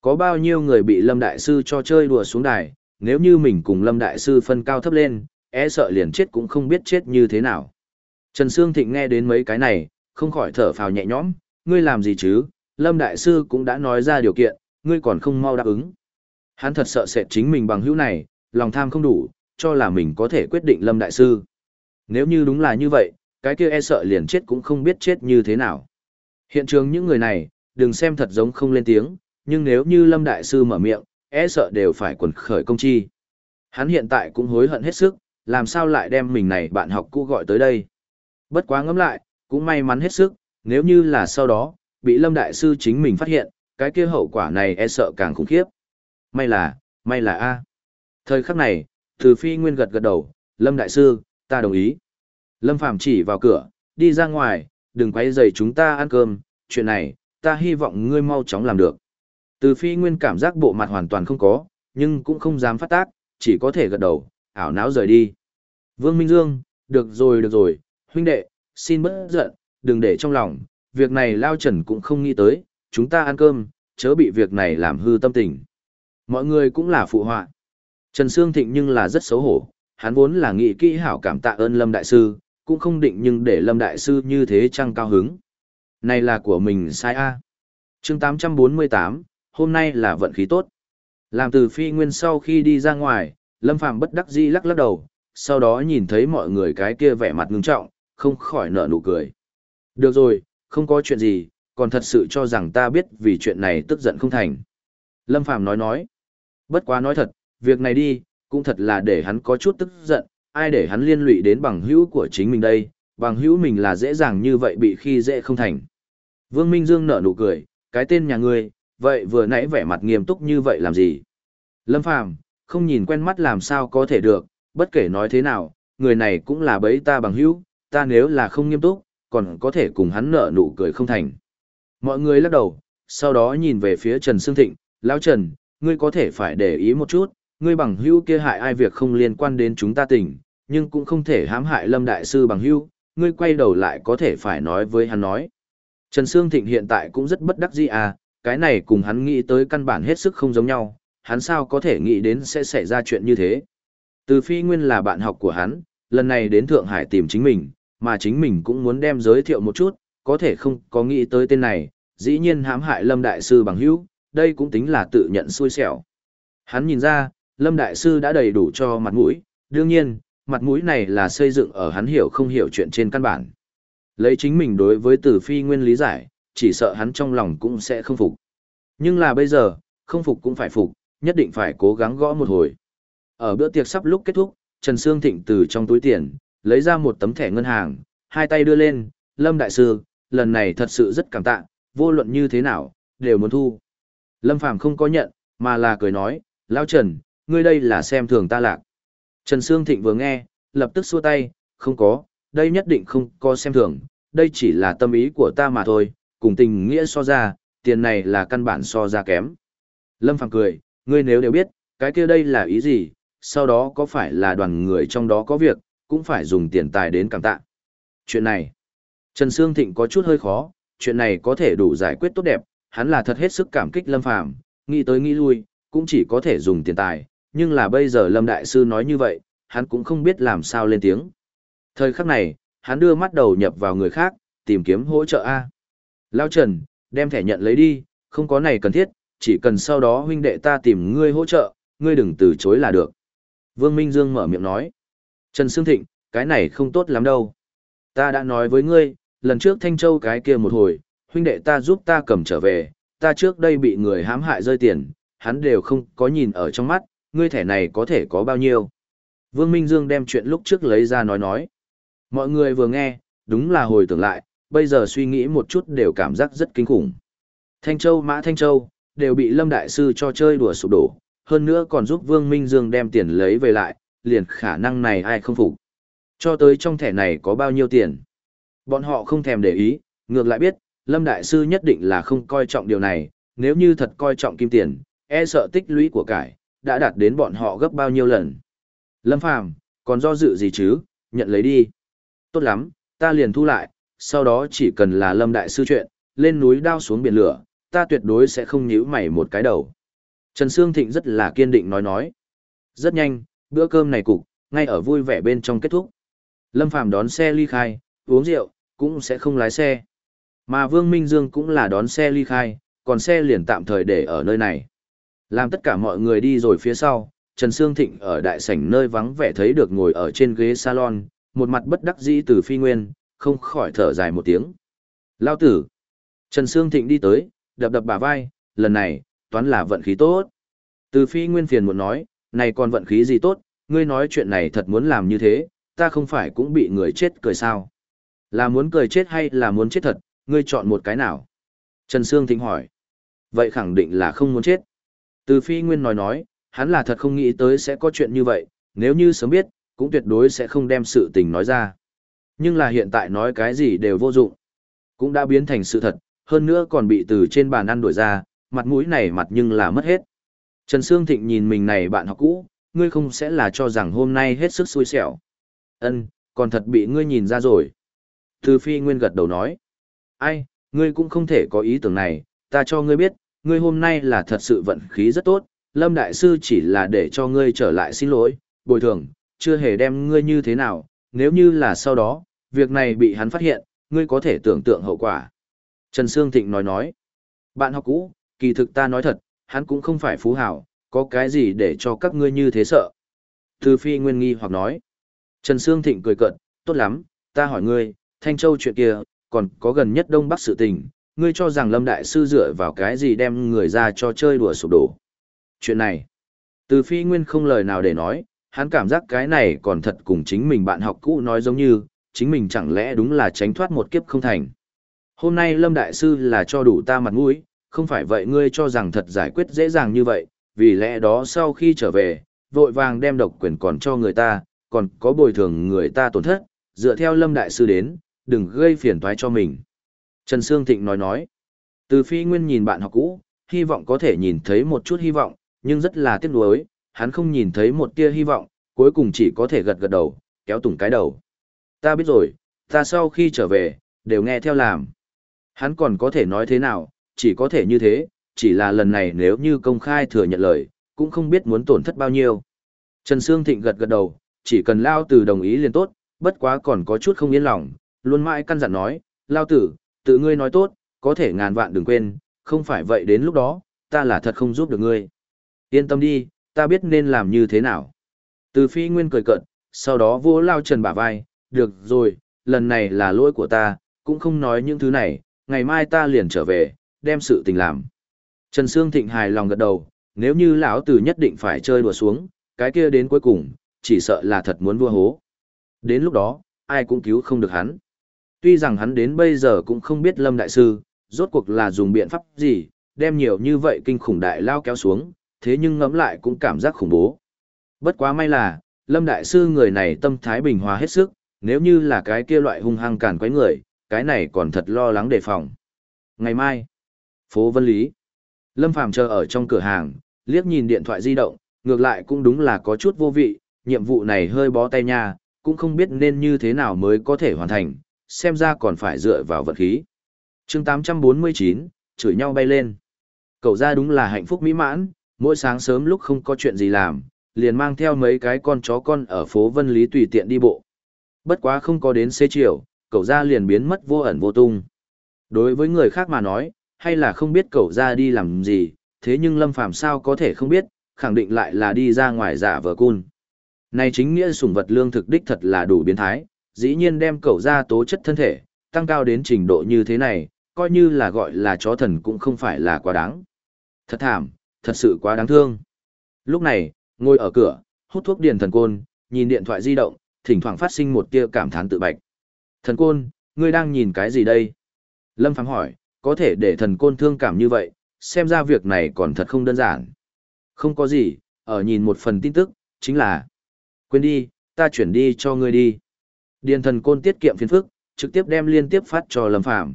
Có bao nhiêu người bị Lâm Đại Sư cho chơi đùa xuống đài, nếu như mình cùng Lâm Đại Sư phân cao thấp lên, e sợ liền chết cũng không biết chết như thế nào. Trần Sương Thịnh nghe đến mấy cái này, không khỏi thở phào nhẹ nhõm, ngươi làm gì chứ, Lâm Đại Sư cũng đã nói ra điều kiện, ngươi còn không mau đáp ứng. Hắn thật sợ sệt chính mình bằng hữu này, lòng tham không đủ, cho là mình có thể quyết định Lâm Đại Sư. Nếu như đúng là như vậy, cái kia e sợ liền chết cũng không biết chết như thế nào. Hiện trường những người này, đừng xem thật giống không lên tiếng, nhưng nếu như Lâm Đại Sư mở miệng, e sợ đều phải quần khởi công chi. Hắn hiện tại cũng hối hận hết sức, làm sao lại đem mình này bạn học cũ gọi tới đây. Bất quá ngẫm lại, cũng may mắn hết sức, nếu như là sau đó, bị Lâm Đại Sư chính mình phát hiện, cái kia hậu quả này e sợ càng khủng khiếp. May là, may là A. Thời khắc này, Từ Phi Nguyên gật gật đầu, Lâm Đại Sư, ta đồng ý. Lâm Phàm chỉ vào cửa, đi ra ngoài, đừng quấy rầy chúng ta ăn cơm, chuyện này, ta hy vọng ngươi mau chóng làm được. Từ Phi Nguyên cảm giác bộ mặt hoàn toàn không có, nhưng cũng không dám phát tác, chỉ có thể gật đầu, ảo não rời đi. Vương Minh Dương, được rồi được rồi, huynh đệ, xin bớt giận, đừng để trong lòng, việc này Lao Trần cũng không nghĩ tới, chúng ta ăn cơm, chớ bị việc này làm hư tâm tình. Mọi người cũng là phụ họa. Trần Sương Thịnh nhưng là rất xấu hổ, hắn vốn là nghĩ kỹ hảo cảm tạ ơn Lâm Đại Sư, cũng không định nhưng để Lâm Đại Sư như thế trăng cao hứng. Này là của mình sai a. Chương 848, hôm nay là vận khí tốt. Làm từ phi nguyên sau khi đi ra ngoài, Lâm Phàm bất đắc dĩ lắc lắc đầu, sau đó nhìn thấy mọi người cái kia vẻ mặt ngưng trọng, không khỏi nở nụ cười. Được rồi, không có chuyện gì, còn thật sự cho rằng ta biết vì chuyện này tức giận không thành. Lâm Phàm nói nói. Bất quá nói thật, việc này đi, cũng thật là để hắn có chút tức giận, ai để hắn liên lụy đến bằng hữu của chính mình đây, bằng hữu mình là dễ dàng như vậy bị khi dễ không thành. Vương Minh Dương nở nụ cười, cái tên nhà ngươi, vậy vừa nãy vẻ mặt nghiêm túc như vậy làm gì? Lâm Phàm không nhìn quen mắt làm sao có thể được, bất kể nói thế nào, người này cũng là bấy ta bằng hữu, ta nếu là không nghiêm túc, còn có thể cùng hắn nở nụ cười không thành. Mọi người lắc đầu, sau đó nhìn về phía Trần Sương Thịnh, Lão Trần, ngươi có thể phải để ý một chút, ngươi bằng hữu kia hại ai việc không liên quan đến chúng ta tỉnh, nhưng cũng không thể hãm hại Lâm Đại Sư bằng hữu, ngươi quay đầu lại có thể phải nói với hắn nói. Trần Sương Thịnh hiện tại cũng rất bất đắc dĩ à, cái này cùng hắn nghĩ tới căn bản hết sức không giống nhau, hắn sao có thể nghĩ đến sẽ xảy ra chuyện như thế. Từ Phi Nguyên là bạn học của hắn, lần này đến Thượng Hải tìm chính mình, mà chính mình cũng muốn đem giới thiệu một chút, có thể không có nghĩ tới tên này, dĩ nhiên hãm hại Lâm Đại Sư bằng hữu, đây cũng tính là tự nhận xui xẻo. Hắn nhìn ra, Lâm Đại Sư đã đầy đủ cho mặt mũi, đương nhiên, mặt mũi này là xây dựng ở hắn hiểu không hiểu chuyện trên căn bản. Lấy chính mình đối với tử phi nguyên lý giải, chỉ sợ hắn trong lòng cũng sẽ không phục. Nhưng là bây giờ, không phục cũng phải phục, nhất định phải cố gắng gõ một hồi. Ở bữa tiệc sắp lúc kết thúc, Trần Sương Thịnh từ trong túi tiền, lấy ra một tấm thẻ ngân hàng, hai tay đưa lên, Lâm Đại Sư, lần này thật sự rất cảm tạ, vô luận như thế nào, đều muốn thu. Lâm Phàm không có nhận, mà là cười nói, Lao Trần, ngươi đây là xem thường ta lạc. Trần Sương Thịnh vừa nghe, lập tức xua tay, không có, đây nhất định không có xem thường, đây chỉ là tâm ý của ta mà thôi, cùng tình nghĩa so ra, tiền này là căn bản so ra kém. Lâm Phàm cười, ngươi nếu đều biết, cái kia đây là ý gì, sau đó có phải là đoàn người trong đó có việc, cũng phải dùng tiền tài đến cảm tạ. Chuyện này, Trần Sương Thịnh có chút hơi khó, chuyện này có thể đủ giải quyết tốt đẹp, hắn là thật hết sức cảm kích Lâm Phàm, nghĩ tới nghĩ lui, cũng chỉ có thể dùng tiền tài, nhưng là bây giờ Lâm Đại Sư nói như vậy, hắn cũng không biết làm sao lên tiếng. Thời khắc này, hắn đưa mắt đầu nhập vào người khác, tìm kiếm hỗ trợ A. Lao Trần, đem thẻ nhận lấy đi, không có này cần thiết, chỉ cần sau đó huynh đệ ta tìm ngươi hỗ trợ, ngươi đừng từ chối là được. Vương Minh Dương mở miệng nói. Trần Sương Thịnh, cái này không tốt lắm đâu. Ta đã nói với ngươi, lần trước Thanh Châu cái kia một hồi, huynh đệ ta giúp ta cầm trở về, ta trước đây bị người hãm hại rơi tiền, hắn đều không có nhìn ở trong mắt, ngươi thẻ này có thể có bao nhiêu. Vương Minh Dương đem chuyện lúc trước lấy ra nói nói. Mọi người vừa nghe, đúng là hồi tưởng lại, bây giờ suy nghĩ một chút đều cảm giác rất kinh khủng. Thanh Châu Mã Thanh Châu, đều bị Lâm Đại Sư cho chơi đùa sụp đổ, hơn nữa còn giúp Vương Minh Dương đem tiền lấy về lại, liền khả năng này ai không phục. Cho tới trong thẻ này có bao nhiêu tiền. Bọn họ không thèm để ý, ngược lại biết, Lâm Đại Sư nhất định là không coi trọng điều này, nếu như thật coi trọng kim tiền, e sợ tích lũy của cải, đã đạt đến bọn họ gấp bao nhiêu lần. Lâm Phàm còn do dự gì chứ, nhận lấy đi. Tốt lắm, ta liền thu lại, sau đó chỉ cần là Lâm Đại Sư chuyện, lên núi đao xuống biển lửa, ta tuyệt đối sẽ không nhíu mày một cái đầu. Trần Sương Thịnh rất là kiên định nói nói. Rất nhanh, bữa cơm này cục, ngay ở vui vẻ bên trong kết thúc. Lâm Phàm đón xe ly khai, uống rượu, cũng sẽ không lái xe. Mà Vương Minh Dương cũng là đón xe ly khai, còn xe liền tạm thời để ở nơi này. Làm tất cả mọi người đi rồi phía sau, Trần Sương Thịnh ở đại sảnh nơi vắng vẻ thấy được ngồi ở trên ghế salon, một mặt bất đắc dĩ từ phi nguyên, không khỏi thở dài một tiếng. Lao tử! Trần Sương Thịnh đi tới, đập đập bả vai, lần này, toán là vận khí tốt. Từ phi nguyên phiền muốn nói, này còn vận khí gì tốt, ngươi nói chuyện này thật muốn làm như thế, ta không phải cũng bị người chết cười sao. Là muốn cười chết hay là muốn chết thật, ngươi chọn một cái nào? Trần Sương Thịnh hỏi. Vậy khẳng định là không muốn chết. Từ phi nguyên nói nói, hắn là thật không nghĩ tới sẽ có chuyện như vậy, nếu như sớm biết, cũng tuyệt đối sẽ không đem sự tình nói ra. Nhưng là hiện tại nói cái gì đều vô dụng. Cũng đã biến thành sự thật, hơn nữa còn bị từ trên bàn ăn đuổi ra, mặt mũi này mặt nhưng là mất hết. Trần Sương Thịnh nhìn mình này bạn học cũ, ngươi không sẽ là cho rằng hôm nay hết sức xui xẻo. Ân, còn thật bị ngươi nhìn ra rồi. Từ phi nguyên gật đầu nói. Ai, ngươi cũng không thể có ý tưởng này, ta cho ngươi biết, ngươi hôm nay là thật sự vận khí rất tốt, Lâm Đại Sư chỉ là để cho ngươi trở lại xin lỗi, bồi thường, chưa hề đem ngươi như thế nào, nếu như là sau đó, việc này bị hắn phát hiện, ngươi có thể tưởng tượng hậu quả. Trần Sương Thịnh nói nói, bạn học cũ, kỳ thực ta nói thật, hắn cũng không phải phú hảo, có cái gì để cho các ngươi như thế sợ. Từ phi nguyên nghi hoặc nói, Trần Sương Thịnh cười cợt, tốt lắm, ta hỏi ngươi, Thanh Châu chuyện kia, còn có gần nhất Đông Bắc sự tình, ngươi cho rằng Lâm Đại Sư dựa vào cái gì đem người ra cho chơi đùa sụp đổ. Chuyện này, từ phi nguyên không lời nào để nói, hắn cảm giác cái này còn thật cùng chính mình bạn học cũ nói giống như, chính mình chẳng lẽ đúng là tránh thoát một kiếp không thành. Hôm nay Lâm Đại Sư là cho đủ ta mặt mũi, không phải vậy ngươi cho rằng thật giải quyết dễ dàng như vậy, vì lẽ đó sau khi trở về, vội vàng đem độc quyền còn cho người ta, còn có bồi thường người ta tổn thất, dựa theo Lâm Đại Sư đến, đừng gây phiền toái cho mình. Trần Sương Thịnh nói nói, từ phi nguyên nhìn bạn học cũ, hy vọng có thể nhìn thấy một chút hy vọng, nhưng rất là tiếc nuối, hắn không nhìn thấy một tia hy vọng, cuối cùng chỉ có thể gật gật đầu, kéo tủng cái đầu. Ta biết rồi, ta sau khi trở về, đều nghe theo làm. Hắn còn có thể nói thế nào, chỉ có thể như thế, chỉ là lần này nếu như công khai thừa nhận lời, cũng không biết muốn tổn thất bao nhiêu. Trần Sương Thịnh gật gật đầu, chỉ cần Lao Tử đồng ý liền tốt, bất quá còn có chút không yên lòng, luôn mãi căn dặn nói, Lao Tử, tự ngươi nói tốt, có thể ngàn vạn đừng quên, không phải vậy đến lúc đó, ta là thật không giúp được ngươi. Yên tâm đi, ta biết nên làm như thế nào. Từ phi nguyên cười cận, sau đó vỗ lao trần bả vai, được rồi, lần này là lỗi của ta, cũng không nói những thứ này, ngày mai ta liền trở về, đem sự tình làm. Trần Sương Thịnh hài lòng gật đầu, nếu như lão tử nhất định phải chơi đùa xuống, cái kia đến cuối cùng, chỉ sợ là thật muốn vua hố. Đến lúc đó, ai cũng cứu không được hắn. Tuy rằng hắn đến bây giờ cũng không biết Lâm Đại Sư, rốt cuộc là dùng biện pháp gì, đem nhiều như vậy kinh khủng đại lao kéo xuống, thế nhưng ngẫm lại cũng cảm giác khủng bố. Bất quá may là, Lâm Đại Sư người này tâm thái bình hòa hết sức, nếu như là cái kia loại hung hăng cản quấy người, cái này còn thật lo lắng đề phòng. Ngày mai, phố Vân Lý, Lâm Phàm chờ ở trong cửa hàng, liếc nhìn điện thoại di động, ngược lại cũng đúng là có chút vô vị, nhiệm vụ này hơi bó tay nha, cũng không biết nên như thế nào mới có thể hoàn thành, xem ra còn phải dựa vào vật khí. chương 849, chửi nhau bay lên. Cậu ra đúng là hạnh phúc mỹ mãn, mỗi sáng sớm lúc không có chuyện gì làm, liền mang theo mấy cái con chó con ở phố Vân Lý tùy tiện đi bộ. Bất quá không có đến xế chiều, cậu ra liền biến mất vô ẩn vô tung. Đối với người khác mà nói, hay là không biết cậu ra đi làm gì, thế nhưng Lâm Phàm sao có thể không biết, khẳng định lại là đi ra ngoài giả vờ cun. Này chính nghĩa sủng vật lương thực đích thật là đủ biến thái, dĩ nhiên đem cậu ra tố chất thân thể, tăng cao đến trình độ như thế này, coi như là gọi là chó thần cũng không phải là quá đáng. Thật thảm, thật sự quá đáng thương. Lúc này, ngồi ở cửa, hút thuốc điền thần côn, nhìn điện thoại di động, thỉnh thoảng phát sinh một tia cảm thán tự bạch. Thần côn, ngươi đang nhìn cái gì đây? Lâm Phàm hỏi, có thể để thần côn thương cảm như vậy, xem ra việc này còn thật không đơn giản. Không có gì, ở nhìn một phần tin tức, chính là Quên đi, ta chuyển đi cho ngươi đi. Điền thần côn tiết kiệm phiền phức, trực tiếp đem liên tiếp phát cho Lâm Phàm.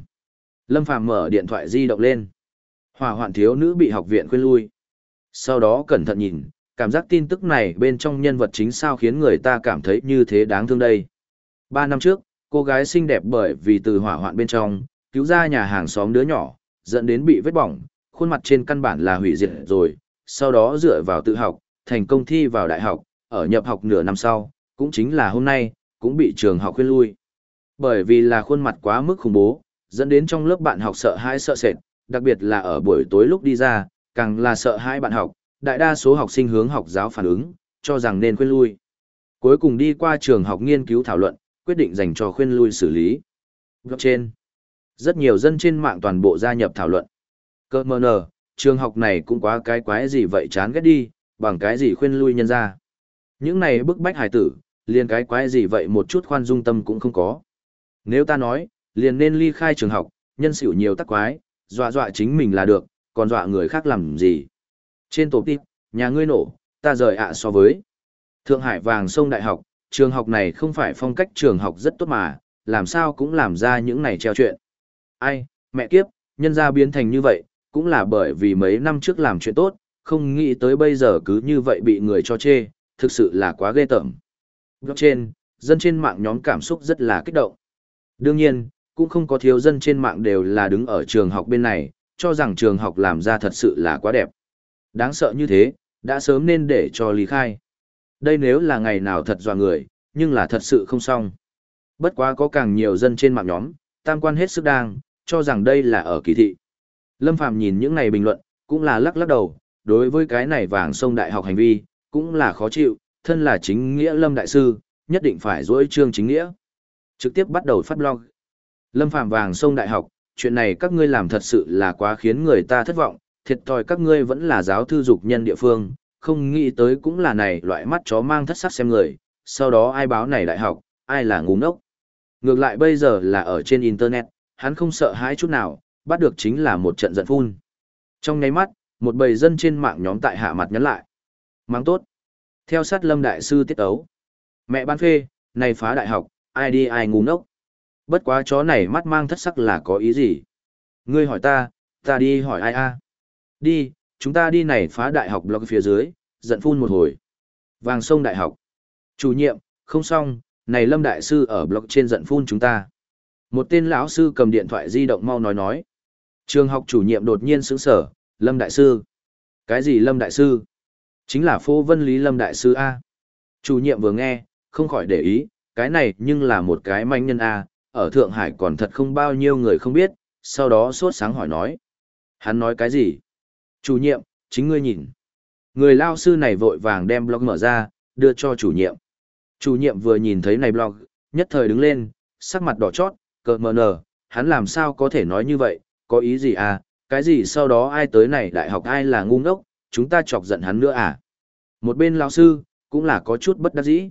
Lâm Phàm mở điện thoại di động lên. Hỏa hoạn thiếu nữ bị học viện khuyên lui. Sau đó cẩn thận nhìn, cảm giác tin tức này bên trong nhân vật chính sao khiến người ta cảm thấy như thế đáng thương đây. Ba năm trước, cô gái xinh đẹp bởi vì từ hỏa hoạn bên trong, cứu ra nhà hàng xóm đứa nhỏ, dẫn đến bị vết bỏng, khuôn mặt trên căn bản là hủy diệt rồi, sau đó dựa vào tự học, thành công thi vào đại học, ở nhập học nửa năm sau, cũng chính là hôm nay, cũng bị trường học khuyên lui. Bởi vì là khuôn mặt quá mức khủng bố, dẫn đến trong lớp bạn học sợ hãi sợ sệt, đặc biệt là ở buổi tối lúc đi ra, càng là sợ hai bạn học, đại đa số học sinh hướng học giáo phản ứng, cho rằng nên khuyên lui. Cuối cùng đi qua trường học nghiên cứu thảo luận, quyết định dành cho khuyên lui xử lý. Góc trên, rất nhiều dân trên mạng toàn bộ gia nhập thảo luận. Cơ mơ nờ, trường học này cũng quá cái quái gì vậy chán ghét đi, bằng cái gì khuyên lui nhân ra. Những này bức bách hải tử, liền cái quái gì vậy một chút khoan dung tâm cũng không có. Nếu ta nói, liền nên ly khai trường học, nhân xỉu nhiều tắc quái, dọa dọa chính mình là được, còn dọa người khác làm gì. Trên tổ tiếp, nhà ngươi nổ, ta rời ạ so với. Thượng Hải vàng sông đại học, trường học này không phải phong cách trường học rất tốt mà, làm sao cũng làm ra những này treo chuyện. Ai, mẹ kiếp, nhân ra biến thành như vậy, cũng là bởi vì mấy năm trước làm chuyện tốt, không nghĩ tới bây giờ cứ như vậy bị người cho chê, thực sự là quá ghê tởm. Trên, dân trên mạng nhóm cảm xúc rất là kích động. Đương nhiên, cũng không có thiếu dân trên mạng đều là đứng ở trường học bên này, cho rằng trường học làm ra thật sự là quá đẹp. Đáng sợ như thế, đã sớm nên để cho lý khai. Đây nếu là ngày nào thật dọa người, nhưng là thật sự không xong. Bất quá có càng nhiều dân trên mạng nhóm, tam quan hết sức đang, cho rằng đây là ở kỳ thị. Lâm Phàm nhìn những này bình luận, cũng là lắc lắc đầu, đối với cái này vàng sông đại học hành vi, cũng là khó chịu, thân là chính nghĩa Lâm Đại Sư, nhất định phải dỗi trương chính nghĩa. Trực tiếp bắt đầu phát blog. Lâm phàm vàng sông đại học, chuyện này các ngươi làm thật sự là quá khiến người ta thất vọng, thiệt thòi các ngươi vẫn là giáo thư dục nhân địa phương, không nghĩ tới cũng là này loại mắt chó mang thất sắc xem người, sau đó ai báo này đại học, ai là ngu ngốc. Ngược lại bây giờ là ở trên Internet, hắn không sợ hãi chút nào, bắt được chính là một trận giận phun. Trong nháy mắt, một bầy dân trên mạng nhóm tại hạ mặt nhắn lại. Mang tốt. Theo sát lâm đại sư tiết ấu. Mẹ ban phê, này phá đại học, ai đi ai ngu ngốc. Bất quá chó này mắt mang thất sắc là có ý gì? Ngươi hỏi ta, ta đi hỏi ai a? Đi, chúng ta đi này phá đại học blog phía dưới, giận phun một hồi. Vàng sông đại học. Chủ nhiệm, không xong, này lâm đại sư ở blog trên giận phun chúng ta. Một tên lão sư cầm điện thoại di động mau nói nói. Trường học chủ nhiệm đột nhiên sững sở, lâm đại sư. Cái gì lâm đại sư? Chính là Phô Vân Lý Lâm Đại Sư A. Chủ nhiệm vừa nghe, không khỏi để ý, cái này nhưng là một cái manh nhân A, ở Thượng Hải còn thật không bao nhiêu người không biết, sau đó sốt sáng hỏi nói. Hắn nói cái gì? Chủ nhiệm, chính ngươi nhìn. Người lao sư này vội vàng đem blog mở ra, đưa cho chủ nhiệm. Chủ nhiệm vừa nhìn thấy này blog, nhất thời đứng lên, sắc mặt đỏ chót, cờ mờ nờ, hắn làm sao có thể nói như vậy, có ý gì à, cái gì sau đó ai tới này đại học ai là ngu ngốc, chúng ta chọc giận hắn nữa à? Một bên lao sư, cũng là có chút bất đắc dĩ.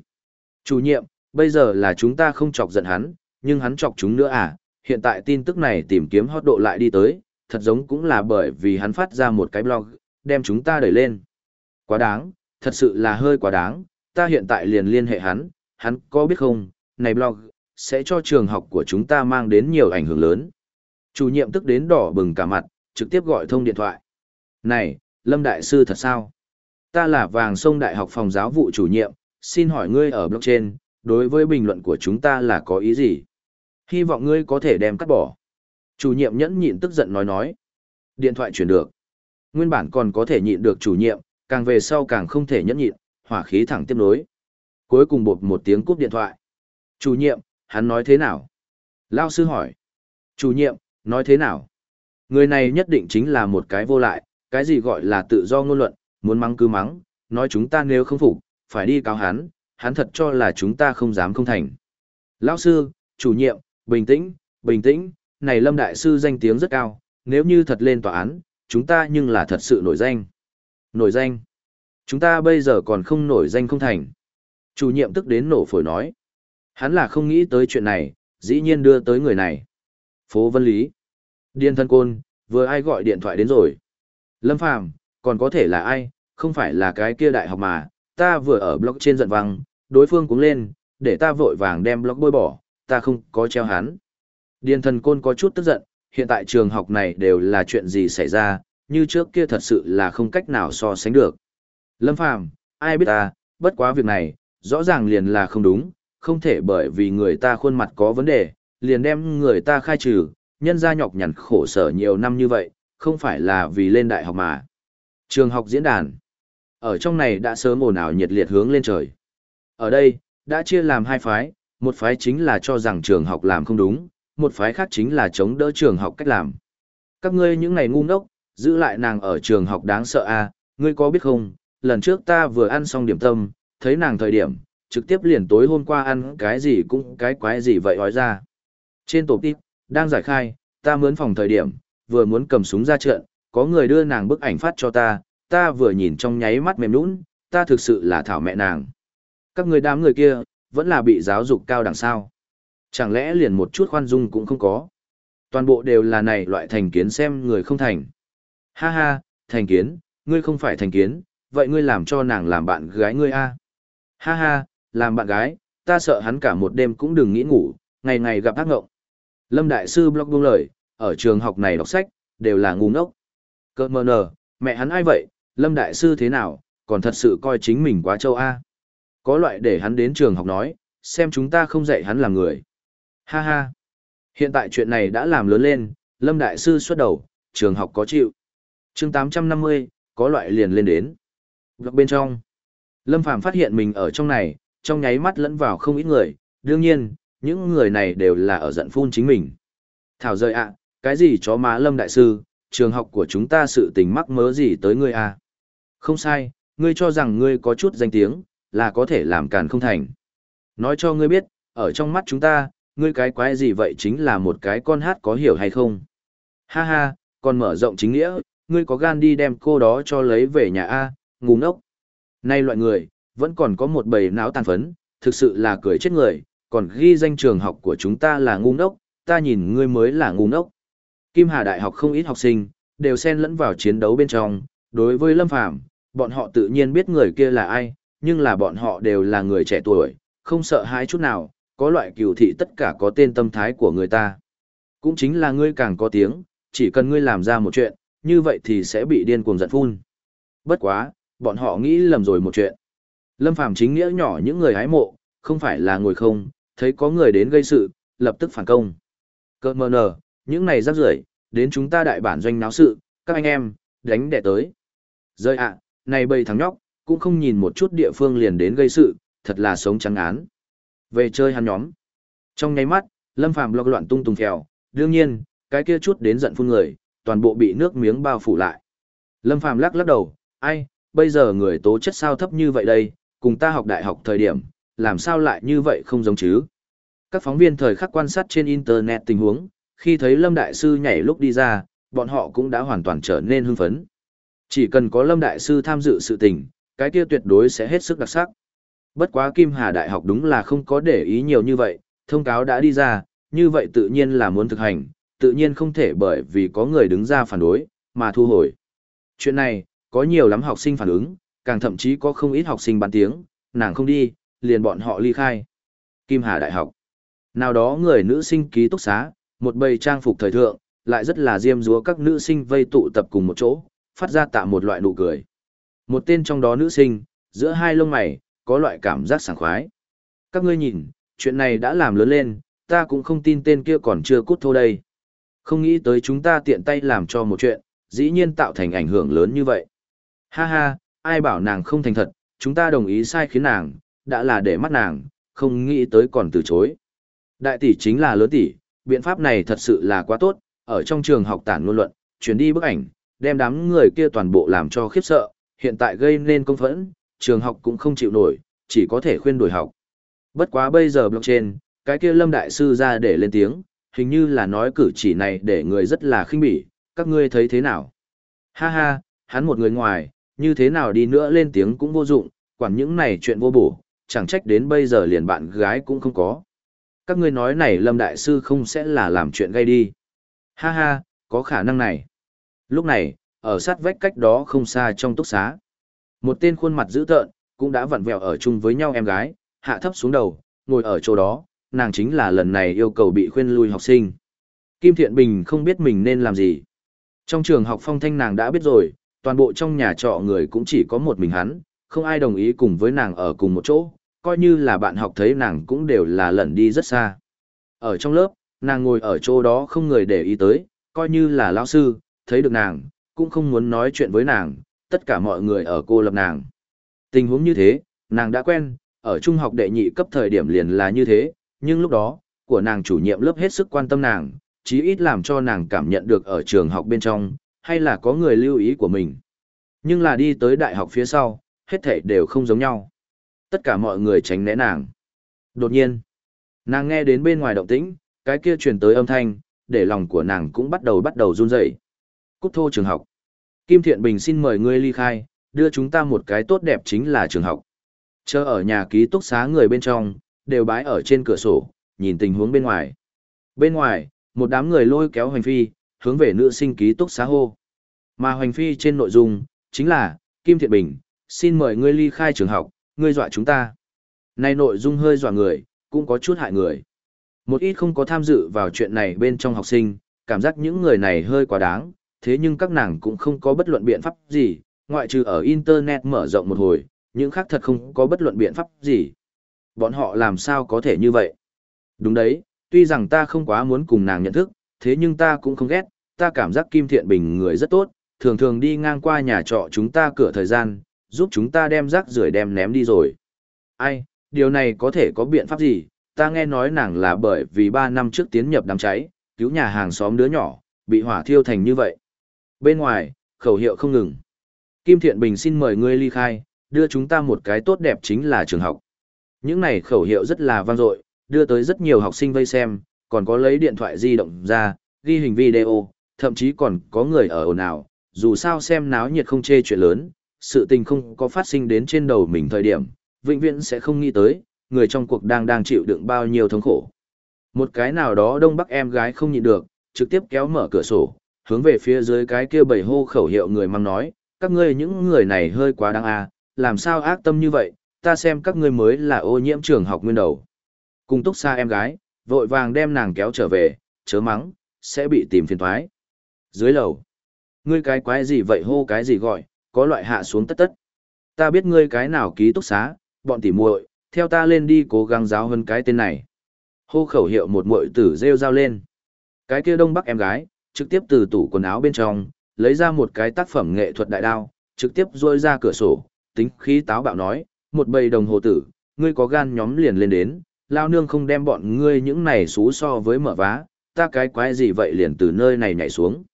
Chủ nhiệm, bây giờ là chúng ta không chọc giận hắn, nhưng hắn chọc chúng nữa à? Hiện tại tin tức này tìm kiếm hot độ lại đi tới, thật giống cũng là bởi vì hắn phát ra một cái blog, đem chúng ta đẩy lên. Quá đáng, thật sự là hơi quá đáng, ta hiện tại liền liên hệ hắn, hắn có biết không, này blog, sẽ cho trường học của chúng ta mang đến nhiều ảnh hưởng lớn. Chủ nhiệm tức đến đỏ bừng cả mặt, trực tiếp gọi thông điện thoại. Này, Lâm Đại Sư thật sao? Ta là vàng sông Đại học phòng giáo vụ chủ nhiệm, xin hỏi ngươi ở blockchain, đối với bình luận của chúng ta là có ý gì? Hy vọng ngươi có thể đem cắt bỏ. Chủ nhiệm nhẫn nhịn tức giận nói nói. Điện thoại chuyển được. Nguyên bản còn có thể nhịn được chủ nhiệm, càng về sau càng không thể nhẫn nhịn, hỏa khí thẳng tiếp nối. Cuối cùng bột một tiếng cúp điện thoại. Chủ nhiệm, hắn nói thế nào? Lao sư hỏi. Chủ nhiệm, nói thế nào? Người này nhất định chính là một cái vô lại, cái gì gọi là tự do ngôn luận, muốn mắng cứ mắng, nói chúng ta nếu không phục, phải đi cáo hắn, hắn thật cho là chúng ta không dám không thành. Lão sư, chủ nhiệm, bình tĩnh, bình tĩnh, này Lâm Đại Sư danh tiếng rất cao, nếu như thật lên tòa án, chúng ta nhưng là thật sự nổi danh. Nổi danh? Chúng ta bây giờ còn không nổi danh không thành. Chủ nhiệm tức đến nổ phổi nói. Hắn là không nghĩ tới chuyện này, dĩ nhiên đưa tới người này. Phố Vân Lý. Điên thân côn, vừa ai gọi điện thoại đến rồi. Lâm Phàm còn có thể là ai, không phải là cái kia đại học mà, ta vừa ở blog trên giận văng, đối phương cũng lên, để ta vội vàng đem blog bôi bỏ, ta không có treo hắn. Điền thần côn có chút tức giận, hiện tại trường học này đều là chuyện gì xảy ra, như trước kia thật sự là không cách nào so sánh được. Lâm Phàm ai biết ta, bất quá việc này, rõ ràng liền là không đúng, không thể bởi vì người ta khuôn mặt có vấn đề, liền đem người ta khai trừ, nhân ra nhọc nhằn khổ sở nhiều năm như vậy, không phải là vì lên đại học mà. Trường học diễn đàn. Ở trong này đã sớm ồn ào nhiệt liệt hướng lên trời. Ở đây, đã chia làm hai phái, một phái chính là cho rằng trường học làm không đúng, một phái khác chính là chống đỡ trường học cách làm. Các ngươi những ngày ngu ngốc, giữ lại nàng ở trường học đáng sợ à, ngươi có biết không, lần trước ta vừa ăn xong điểm tâm, thấy nàng thời điểm, trực tiếp liền tối hôm qua ăn cái gì cũng cái quái gì vậy hói ra. Trên tổ tiếp, đang giải khai, ta mướn phòng thời điểm, vừa muốn cầm súng ra trận, có người đưa nàng bức ảnh phát cho ta, ta vừa nhìn trong nháy mắt mềm nũng, ta thực sự là thảo mẹ nàng. Các người đám người kia, vẫn là bị giáo dục cao đẳng sao. Chẳng lẽ liền một chút khoan dung cũng không có. Toàn bộ đều là này loại thành kiến xem người không thành. Ha ha, thành kiến, ngươi không phải thành kiến, vậy ngươi làm cho nàng làm bạn gái ngươi a Ha ha, làm bạn gái, ta sợ hắn cả một đêm cũng đừng nghĩ ngủ, ngày ngày gặp ác ngộng. Lâm Đại Sư blog buông lời, ở trường học này đọc sách, đều là ngu ngốc. Cơ mờ nờ, mẹ hắn ai vậy, Lâm Đại Sư thế nào, còn thật sự coi chính mình quá châu A. Có loại để hắn đến trường học nói, xem chúng ta không dạy hắn làm người. Ha ha. Hiện tại chuyện này đã làm lớn lên, Lâm Đại Sư xuất đầu, trường học có chịu. chương 850, có loại liền lên đến. Blog bên trong. Lâm Phàm phát hiện mình ở trong này, trong nháy mắt lẫn vào không ít người, đương nhiên, những người này đều là ở giận phun chính mình. Thảo rời ạ, cái gì chó má Lâm Đại Sư, trường học của chúng ta sự tình mắc mớ gì tới ngươi à? Không sai, ngươi cho rằng ngươi có chút danh tiếng, là có thể làm càn không thành. Nói cho ngươi biết, ở trong mắt chúng ta, ngươi cái quái gì vậy chính là một cái con hát có hiểu hay không? Ha ha, còn mở rộng chính nghĩa, ngươi có gan đi đem cô đó cho lấy về nhà A, ngu ngốc. Nay loại người, vẫn còn có một bầy não tàn phấn, thực sự là cười chết người, còn ghi danh trường học của chúng ta là ngu ngốc, ta nhìn ngươi mới là ngu ngốc. Kim Hà Đại học không ít học sinh, đều xen lẫn vào chiến đấu bên trong, đối với Lâm Phàm bọn họ tự nhiên biết người kia là ai, nhưng là bọn họ đều là người trẻ tuổi, không sợ hãi chút nào, có loại cừu thị tất cả có tên tâm thái của người ta. Cũng chính là ngươi càng có tiếng, chỉ cần ngươi làm ra một chuyện, như vậy thì sẽ bị điên cuồng giận phun. Bất quá, bọn họ nghĩ lầm rồi một chuyện. Lâm Phàm chính nghĩa nhỏ những người hái mộ, không phải là ngồi không, thấy có người đến gây sự, lập tức phản công. Cơ mờ nở, những này rắc rưởi đến chúng ta đại bản doanh náo sự, các anh em, đánh đẻ tới. Rơi ạ, này bầy thằng nhóc, cũng không nhìn một chút địa phương liền đến gây sự, thật là sống trắng án. Về chơi hắn nhóm. Trong nháy mắt, Lâm Phàm lọc loạn tung tung phèo, đương nhiên, cái kia chút đến giận phun người, toàn bộ bị nước miếng bao phủ lại. Lâm Phàm lắc lắc đầu, ai, bây giờ người tố chất sao thấp như vậy đây, cùng ta học đại học thời điểm, làm sao lại như vậy không giống chứ? Các phóng viên thời khắc quan sát trên Internet tình huống, khi thấy Lâm Đại Sư nhảy lúc đi ra, bọn họ cũng đã hoàn toàn trở nên hưng phấn. Chỉ cần có Lâm Đại Sư tham dự sự tình, cái kia tuyệt đối sẽ hết sức đặc sắc. Bất quá Kim Hà Đại học đúng là không có để ý nhiều như vậy, thông cáo đã đi ra, như vậy tự nhiên là muốn thực hành, tự nhiên không thể bởi vì có người đứng ra phản đối, mà thu hồi. Chuyện này, có nhiều lắm học sinh phản ứng, càng thậm chí có không ít học sinh bàn tiếng, nàng không đi, liền bọn họ ly khai. Kim Hà Đại học. Nào đó người nữ sinh ký túc xá, một bầy trang phục thời thượng, lại rất là diêm dúa các nữ sinh vây tụ tập cùng một chỗ, phát ra tạo một loại nụ cười. Một tên trong đó nữ sinh, giữa hai lông mày, có loại cảm giác sảng khoái. Các ngươi nhìn, chuyện này đã làm lớn lên, ta cũng không tin tên kia còn chưa cút thô đây. Không nghĩ tới chúng ta tiện tay làm cho một chuyện, dĩ nhiên tạo thành ảnh hưởng lớn như vậy. Ha ha, ai bảo nàng không thành thật, chúng ta đồng ý sai khiến nàng, đã là để mắt nàng, không nghĩ tới còn từ chối. Đại tỷ chính là lớn tỷ, biện pháp này thật sự là quá tốt, ở trong trường học tản ngôn luận, chuyển đi bức ảnh, đem đám người kia toàn bộ làm cho khiếp sợ, hiện tại gây nên công phẫn, trường học cũng không chịu nổi, chỉ có thể khuyên đổi học. Bất quá bây giờ blockchain, cái kia lâm đại sư ra để lên tiếng, hình như là nói cử chỉ này để người rất là khinh bỉ, các ngươi thấy thế nào? Ha ha, hắn một người ngoài, như thế nào đi nữa lên tiếng cũng vô dụng, quản những này chuyện vô bổ, chẳng trách đến bây giờ liền bạn gái cũng không có. Các ngươi nói này Lâm Đại Sư không sẽ là làm chuyện gây đi. Ha ha, có khả năng này. Lúc này, ở sát vách cách đó không xa trong túc xá. Một tên khuôn mặt dữ tợn, cũng đã vặn vẹo ở chung với nhau em gái, hạ thấp xuống đầu, ngồi ở chỗ đó, nàng chính là lần này yêu cầu bị khuyên lui học sinh. Kim Thiện Bình không biết mình nên làm gì. Trong trường học phong thanh nàng đã biết rồi, toàn bộ trong nhà trọ người cũng chỉ có một mình hắn, không ai đồng ý cùng với nàng ở cùng một chỗ, coi như là bạn học thấy nàng cũng đều là lẩn đi rất xa. Ở trong lớp, nàng ngồi ở chỗ đó không người để ý tới, coi như là lão sư, thấy được nàng, cũng không muốn nói chuyện với nàng, tất cả mọi người ở cô lập nàng. Tình huống như thế, nàng đã quen, ở trung học đệ nhị cấp thời điểm liền là như thế, nhưng lúc đó, của nàng chủ nhiệm lớp hết sức quan tâm nàng, chí ít làm cho nàng cảm nhận được ở trường học bên trong, hay là có người lưu ý của mình. Nhưng là đi tới đại học phía sau, hết thảy đều không giống nhau. Tất cả mọi người tránh né nàng. Đột nhiên, nàng nghe đến bên ngoài động tĩnh, cái kia truyền tới âm thanh, để lòng của nàng cũng bắt đầu bắt đầu run rẩy. Cút thô trường học. Kim Thiện Bình xin mời ngươi ly khai, đưa chúng ta một cái tốt đẹp chính là trường học. Chờ ở nhà ký túc xá người bên trong, đều bái ở trên cửa sổ, nhìn tình huống bên ngoài. Bên ngoài, một đám người lôi kéo Hoành Phi, hướng về nữ sinh ký túc xá hô. Mà Hoành Phi trên nội dung, chính là, Kim Thiện Bình, xin mời ngươi ly khai trường học, ngươi dọa chúng ta. Này nội dung hơi dọa người, cũng có chút hại người. Một ít không có tham dự vào chuyện này bên trong học sinh, cảm giác những người này hơi quá đáng, thế nhưng các nàng cũng không có bất luận biện pháp gì, ngoại trừ ở Internet mở rộng một hồi, những khác thật không có bất luận biện pháp gì. Bọn họ làm sao có thể như vậy? Đúng đấy, tuy rằng ta không quá muốn cùng nàng nhận thức, thế nhưng ta cũng không ghét, ta cảm giác Kim Thiện Bình người rất tốt, thường thường đi ngang qua nhà trọ chúng ta cửa thời gian, giúp chúng ta đem rác rưởi đem ném đi rồi. Ai, điều này có thể có biện pháp gì, ta nghe nói nàng là bởi vì 3 năm trước tiến nhập đám cháy, cứu nhà hàng xóm đứa nhỏ, bị hỏa thiêu thành như vậy. Bên ngoài, khẩu hiệu không ngừng. Kim Thiện Bình xin mời ngươi ly khai, đưa chúng ta một cái tốt đẹp chính là trường học. Những này khẩu hiệu rất là vang dội, đưa tới rất nhiều học sinh vây xem, còn có lấy điện thoại di động ra, ghi hình video, thậm chí còn có người ở ồn ào, dù sao xem náo nhiệt không chê chuyện lớn, sự tình không có phát sinh đến trên đầu mình thời điểm, vĩnh viễn sẽ không nghĩ tới, người trong cuộc đang đang chịu đựng bao nhiêu thống khổ. Một cái nào đó đông bắc em gái không nhịn được, trực tiếp kéo mở cửa sổ, hướng về phía dưới cái kia bảy hô khẩu hiệu người mang nói, các ngươi những người này hơi quá đáng à, làm sao ác tâm như vậy, ta xem các ngươi mới là ô nhiễm trường học nguyên đầu. Cùng túc xa em gái, vội vàng đem nàng kéo trở về, chớ mắng, sẽ bị tìm phiền thoái. Dưới lầu, ngươi cái quái gì vậy hô cái gì gọi, có loại hạ xuống tất tất. Ta biết ngươi cái nào ký túc xá, bọn tỉ muội, theo ta lên đi cố gắng giáo hơn cái tên này. Hô khẩu hiệu một muội tử rêu rao lên. Cái kia đông bắc em gái, trực tiếp từ tủ quần áo bên trong, lấy ra một cái tác phẩm nghệ thuật đại đao, trực tiếp rôi ra cửa sổ, tính khí táo bạo nói, một bầy đồng hồ tử, ngươi có gan nhóm liền lên đến, lao nương không đem bọn ngươi những này xú so với mở vá, ta cái quái gì vậy liền từ nơi này nhảy xuống.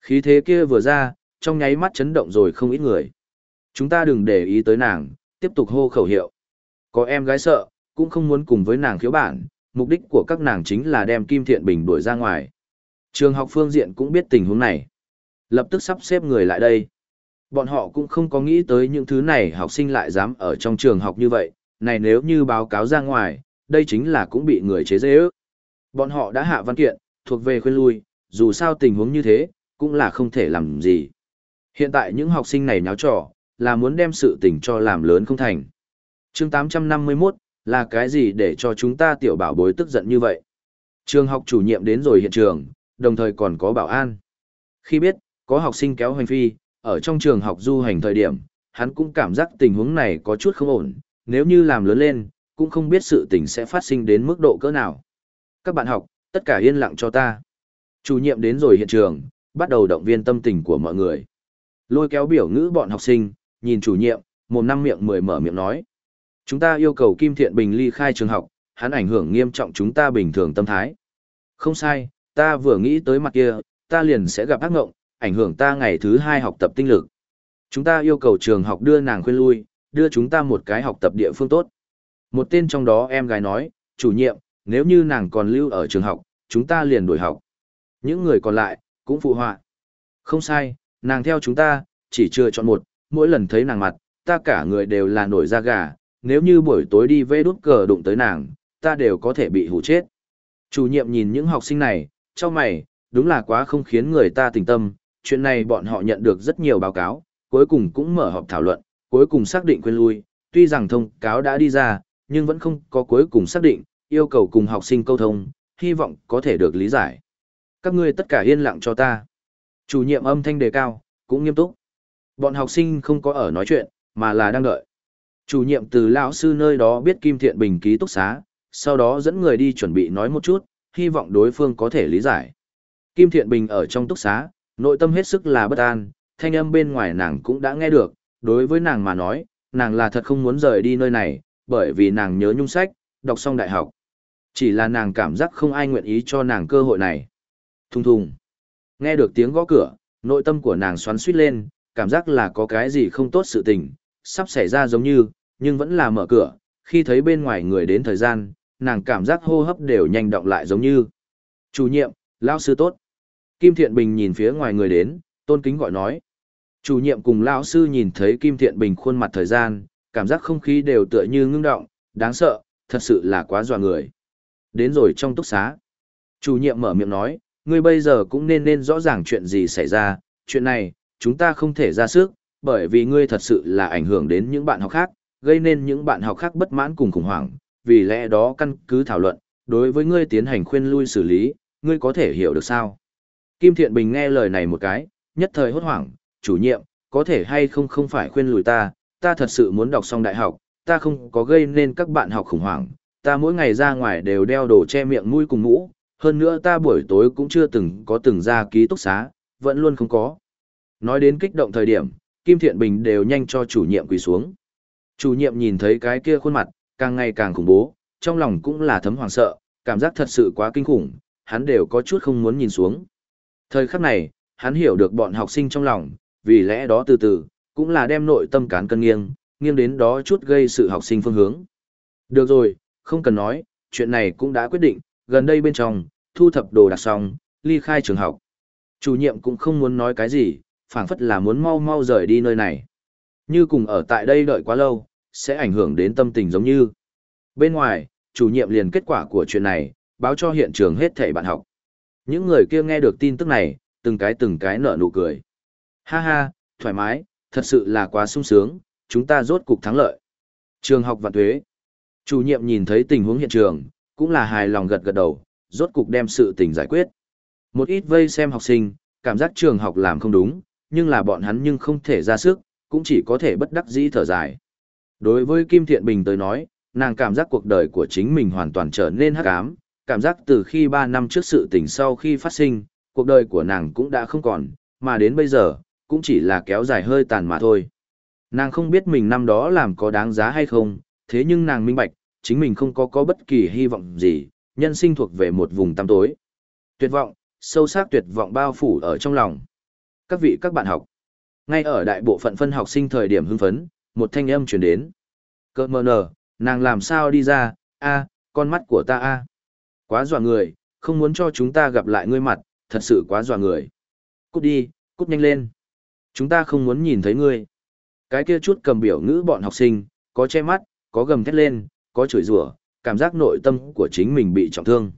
Khí thế kia vừa ra, trong nháy mắt chấn động rồi không ít người. Chúng ta đừng để ý tới nàng, tiếp tục hô khẩu hiệu. Có em gái sợ, cũng không muốn cùng với nàng khiếu bản, mục đích của các nàng chính là đem Kim Thiện Bình đuổi ra ngoài. Trường học phương diện cũng biết tình huống này. Lập tức sắp xếp người lại đây. Bọn họ cũng không có nghĩ tới những thứ này học sinh lại dám ở trong trường học như vậy, này nếu như báo cáo ra ngoài, đây chính là cũng bị người chế dễ ước. Bọn họ đã hạ văn kiện, thuộc về khuyên lui, dù sao tình huống như thế, cũng là không thể làm gì. Hiện tại những học sinh này nháo trò, là muốn đem sự tình cho làm lớn không thành. chương 851, là cái gì để cho chúng ta tiểu bảo bối tức giận như vậy? Trường học chủ nhiệm đến rồi hiện trường, đồng thời còn có bảo an. Khi biết, có học sinh kéo hành phi, ở trong trường học du hành thời điểm, hắn cũng cảm giác tình huống này có chút không ổn, nếu như làm lớn lên, cũng không biết sự tình sẽ phát sinh đến mức độ cỡ nào. Các bạn học, tất cả yên lặng cho ta. Chủ nhiệm đến rồi hiện trường, bắt đầu động viên tâm tình của mọi người. Lôi kéo biểu ngữ bọn học sinh, nhìn chủ nhiệm, một năm miệng mười mở miệng nói. Chúng ta yêu cầu Kim Thiện Bình ly khai trường học, hắn ảnh hưởng nghiêm trọng chúng ta bình thường tâm thái. Không sai, ta vừa nghĩ tới mặt kia, ta liền sẽ gặp ác ngộng, ảnh hưởng ta ngày thứ hai học tập tinh lực. Chúng ta yêu cầu trường học đưa nàng khuyên lui, đưa chúng ta một cái học tập địa phương tốt. Một tên trong đó em gái nói, chủ nhiệm, nếu như nàng còn lưu ở trường học, chúng ta liền đổi học. Những người còn lại, cũng phụ họa. Không sai, nàng theo chúng ta, chỉ chưa chọn một, mỗi lần thấy nàng mặt, ta cả người đều là nổi da gà, nếu như buổi tối đi vê đút cờ đụng tới nàng, ta đều có thể bị hủ chết. Chủ nhiệm nhìn những học sinh này, cho mày, đúng là quá không khiến người ta tình tâm, chuyện này bọn họ nhận được rất nhiều báo cáo, cuối cùng cũng mở họp thảo luận, cuối cùng xác định quên lui, tuy rằng thông cáo đã đi ra, nhưng vẫn không có cuối cùng xác định, yêu cầu cùng học sinh câu thông, hy vọng có thể được lý giải. Các ngươi tất cả yên lặng cho ta. Chủ nhiệm âm thanh đề cao, cũng nghiêm túc. Bọn học sinh không có ở nói chuyện, mà là đang đợi. Chủ nhiệm từ lão sư nơi đó biết Kim Thiện Bình ký túc xá, sau đó dẫn người đi chuẩn bị nói một chút, hy vọng đối phương có thể lý giải. Kim Thiện Bình ở trong túc xá, nội tâm hết sức là bất an, thanh âm bên ngoài nàng cũng đã nghe được, đối với nàng mà nói, nàng là thật không muốn rời đi nơi này, bởi vì nàng nhớ nhung sách, đọc xong đại học. Chỉ là nàng cảm giác không ai nguyện ý cho nàng cơ hội này. Thùng thùng. Nghe được tiếng gõ cửa, nội tâm của nàng xoắn suýt lên, cảm giác là có cái gì không tốt sự tình, sắp xảy ra giống như, nhưng vẫn là mở cửa, khi thấy bên ngoài người đến thời gian, nàng cảm giác hô hấp đều nhanh động lại giống như. Chủ nhiệm, lão sư tốt. Kim Thiện Bình nhìn phía ngoài người đến, tôn kính gọi nói. Chủ nhiệm cùng lão sư nhìn thấy Kim Thiện Bình khuôn mặt thời gian, cảm giác không khí đều tựa như ngưng động, đáng sợ, thật sự là quá dọa người. Đến rồi trong túc xá. Chủ nhiệm mở miệng nói, ngươi bây giờ cũng nên nên rõ ràng chuyện gì xảy ra, chuyện này, chúng ta không thể ra sức, bởi vì ngươi thật sự là ảnh hưởng đến những bạn học khác, gây nên những bạn học khác bất mãn cùng khủng hoảng, vì lẽ đó căn cứ thảo luận, đối với ngươi tiến hành khuyên lui xử lý, ngươi có thể hiểu được sao? Kim Thiện Bình nghe lời này một cái, nhất thời hốt hoảng, chủ nhiệm, có thể hay không không phải khuyên lùi ta, ta thật sự muốn đọc xong đại học, ta không có gây nên các bạn học khủng hoảng, ta mỗi ngày ra ngoài đều đeo đồ che miệng mũi cùng mũ, hơn nữa ta buổi tối cũng chưa từng có từng ra ký túc xá, vẫn luôn không có. Nói đến kích động thời điểm, Kim Thiện Bình đều nhanh cho chủ nhiệm quỳ xuống. Chủ nhiệm nhìn thấy cái kia khuôn mặt, càng ngày càng khủng bố, trong lòng cũng là thấm hoàng sợ, cảm giác thật sự quá kinh khủng, hắn đều có chút không muốn nhìn xuống. Thời khắc này, hắn hiểu được bọn học sinh trong lòng, vì lẽ đó từ từ, cũng là đem nội tâm cán cân nghiêng, nghiêng đến đó chút gây sự học sinh phương hướng. Được rồi, không cần nói, chuyện này cũng đã quyết định, gần đây bên trong, thu thập đồ đặt xong, ly khai trường học. Chủ nhiệm cũng không muốn nói cái gì, phảng phất là muốn mau mau rời đi nơi này. Như cùng ở tại đây đợi quá lâu, sẽ ảnh hưởng đến tâm tình giống như. Bên ngoài, chủ nhiệm liền kết quả của chuyện này, báo cho hiện trường hết thảy bạn học. Những người kia nghe được tin tức này, từng cái từng cái nở nụ cười. Ha ha, thoải mái, thật sự là quá sung sướng, chúng ta rốt cục thắng lợi. Trường học và thuế. Chủ nhiệm nhìn thấy tình huống hiện trường, cũng là hài lòng gật gật đầu, rốt cục đem sự tình giải quyết. Một ít vây xem học sinh, cảm giác trường học làm không đúng, nhưng là bọn hắn nhưng không thể ra sức, cũng chỉ có thể bất đắc dĩ thở dài. Đối với Kim Thiện Bình tới nói, nàng cảm giác cuộc đời của chính mình hoàn toàn trở nên hắc ám, cảm giác từ khi 3 năm trước sự tình sau khi phát sinh, cuộc đời của nàng cũng đã không còn, mà đến bây giờ, cũng chỉ là kéo dài hơi tàn mà thôi. Nàng không biết mình năm đó làm có đáng giá hay không, thế nhưng nàng minh bạch, chính mình không có có bất kỳ hy vọng gì, nhân sinh thuộc về một vùng tăm tối. Tuyệt vọng, sâu sắc tuyệt vọng bao phủ ở trong lòng. Các vị các bạn học, ngay ở đại bộ phận phân học sinh thời điểm hưng phấn, một thanh âm truyền đến. Cơ mờ nở, nàng làm sao đi ra, a, con mắt của ta a. Quá dọa người, không muốn cho chúng ta gặp lại ngươi mặt, thật sự quá dọa người. Cút đi, cút nhanh lên. Chúng ta không muốn nhìn thấy ngươi. Cái kia chút cầm biểu ngữ bọn học sinh, có che mắt, có gầm thét lên, có chửi rủa, cảm giác nội tâm của chính mình bị trọng thương.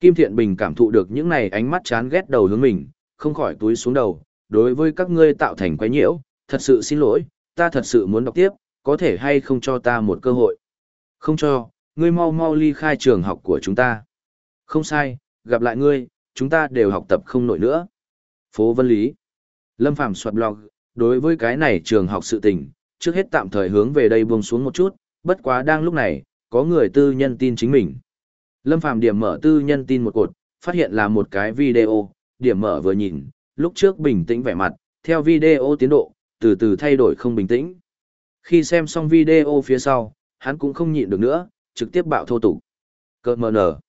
Kim Thiện Bình cảm thụ được những này ánh mắt chán ghét đầu hướng mình, không khỏi túi xuống đầu, đối với các ngươi tạo thành quái nhiễu, thật sự xin lỗi, ta thật sự muốn đọc tiếp, có thể hay không cho ta một cơ hội. Không cho, ngươi mau mau ly khai trường học của chúng ta. Không sai, gặp lại ngươi, chúng ta đều học tập không nổi nữa. Phố Vân Lý Lâm Phàm soạt blog, đối với cái này trường học sự tình, trước hết tạm thời hướng về đây buông xuống một chút, bất quá đang lúc này, có người tư nhân tin chính mình. Lâm Phàm điểm mở tư nhân tin một cột, phát hiện là một cái video, điểm mở vừa nhìn, lúc trước bình tĩnh vẻ mặt, theo video tiến độ, từ từ thay đổi không bình tĩnh. Khi xem xong video phía sau, hắn cũng không nhịn được nữa, trực tiếp bạo thô tục. Cơ mờ nở.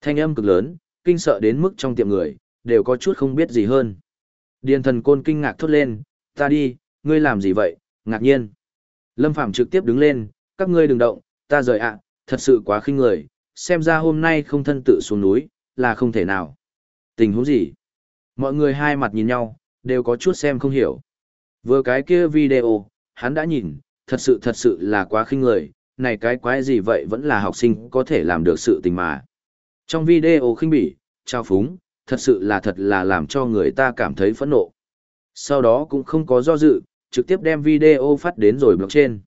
Thanh âm cực lớn, kinh sợ đến mức trong tiệm người, đều có chút không biết gì hơn. Điền thần côn kinh ngạc thốt lên, ta đi, ngươi làm gì vậy, ngạc nhiên. Lâm phạm trực tiếp đứng lên, các ngươi đừng động, ta rời ạ, thật sự quá khinh người, xem ra hôm nay không thân tự xuống núi, là không thể nào. Tình huống gì? Mọi người hai mặt nhìn nhau, đều có chút xem không hiểu. Vừa cái kia video, hắn đã nhìn, thật sự thật sự là quá khinh người, này cái quái gì vậy vẫn là học sinh có thể làm được sự tình mà. Trong video khinh bỉ, trao phúng, thật sự là thật là làm cho người ta cảm thấy phẫn nộ. Sau đó cũng không có do dự, trực tiếp đem video phát đến rồi blog trên.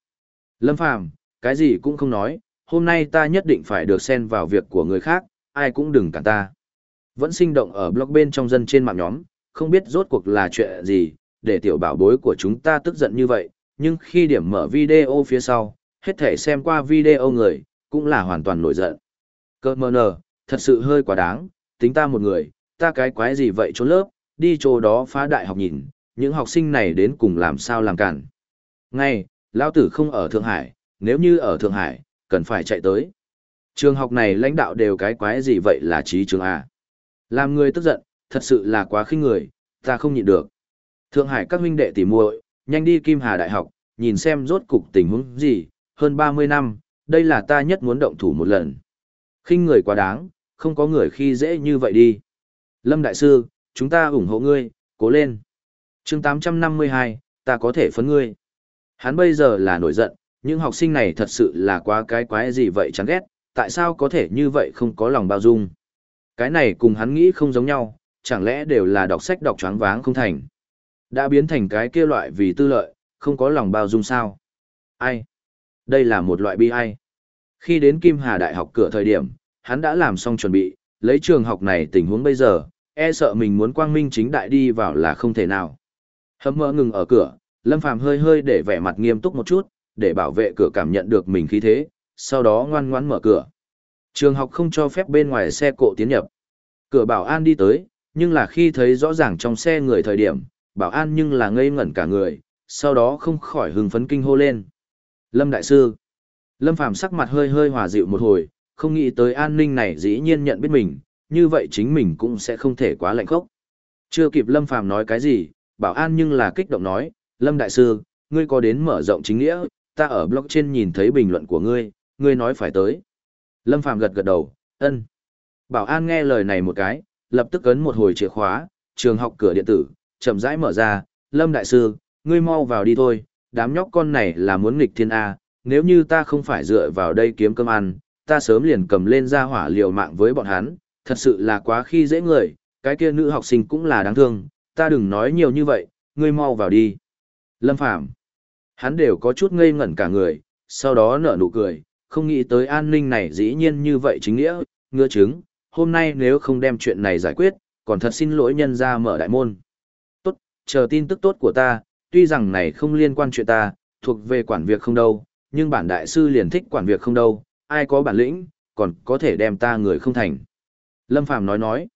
Lâm Phàm, cái gì cũng không nói, hôm nay ta nhất định phải được xen vào việc của người khác, ai cũng đừng cản ta. Vẫn sinh động ở blog bên trong dân trên mạng nhóm, không biết rốt cuộc là chuyện gì, để tiểu bảo bối của chúng ta tức giận như vậy, nhưng khi điểm mở video phía sau, hết thể xem qua video người, cũng là hoàn toàn nổi giận. Cơ mờ nờ, thật sự hơi quá đáng, tính ta một người, ta cái quái gì vậy trốn lớp, đi chỗ đó phá đại học nhìn, những học sinh này đến cùng làm sao làm cản. Ngay, Lao tử không ở Thượng Hải, nếu như ở Thượng Hải, cần phải chạy tới. Trường học này lãnh đạo đều cái quái gì vậy là trí trường A. Làm người tức giận, thật sự là quá khinh người, ta không nhịn được. Thượng Hải các huynh đệ tỉ muội, nhanh đi Kim Hà Đại học, nhìn xem rốt cục tình huống gì, hơn 30 năm, đây là ta nhất muốn động thủ một lần. khinh người quá đáng, không có người khi dễ như vậy đi. Lâm Đại Sư, chúng ta ủng hộ ngươi, cố lên. chương 852, ta có thể phấn ngươi. Hắn bây giờ là nổi giận, những học sinh này thật sự là quá cái quái gì vậy chán ghét, tại sao có thể như vậy không có lòng bao dung. Cái này cùng hắn nghĩ không giống nhau, chẳng lẽ đều là đọc sách đọc choáng váng không thành. Đã biến thành cái kia loại vì tư lợi, không có lòng bao dung sao. Ai? Đây là một loại bi ai. Khi đến Kim Hà Đại học cửa thời điểm, hắn đã làm xong chuẩn bị, lấy trường học này tình huống bây giờ, e sợ mình muốn quang minh chính đại đi vào là không thể nào. Hấm mỡ ngừng ở cửa, Lâm Phàm hơi hơi để vẻ mặt nghiêm túc một chút, để bảo vệ cửa cảm nhận được mình khí thế, sau đó ngoan ngoãn mở cửa. Trường học không cho phép bên ngoài xe cộ tiến nhập. Cửa bảo an đi tới, nhưng là khi thấy rõ ràng trong xe người thời điểm, bảo an nhưng là ngây ngẩn cả người, sau đó không khỏi hưng phấn kinh hô lên. Lâm Đại Sư Lâm Phàm sắc mặt hơi hơi hòa dịu một hồi, không nghĩ tới an ninh này dĩ nhiên nhận biết mình, như vậy chính mình cũng sẽ không thể quá lạnh khốc. Chưa kịp Lâm Phàm nói cái gì, bảo an nhưng là kích động nói, Lâm Đại Sư, ngươi có đến mở rộng chính nghĩa, ta ở blog trên nhìn thấy bình luận của ngươi, ngươi nói phải tới. Lâm Phàm gật gật đầu, ân. Bảo an nghe lời này một cái, lập tức ấn một hồi chìa khóa, trường học cửa điện tử, chậm rãi mở ra, Lâm Đại Sư, ngươi mau vào đi thôi, đám nhóc con này là muốn nghịch thiên A, nếu như ta không phải dựa vào đây kiếm cơm ăn, ta sớm liền cầm lên ra hỏa liều mạng với bọn hắn, thật sự là quá khi dễ người, cái kia nữ học sinh cũng là đáng thương, ta đừng nói nhiều như vậy, ngươi mau vào đi. Lâm Phàm Hắn đều có chút ngây ngẩn cả người, sau đó nở nụ cười, không nghĩ tới an ninh này dĩ nhiên như vậy chính nghĩa, ngựa chứng, hôm nay nếu không đem chuyện này giải quyết, còn thật xin lỗi nhân ra mở đại môn. Chờ tin tức tốt của ta, tuy rằng này không liên quan chuyện ta, thuộc về quản việc không đâu, nhưng bản đại sư liền thích quản việc không đâu, ai có bản lĩnh, còn có thể đem ta người không thành. Lâm Phàm nói nói,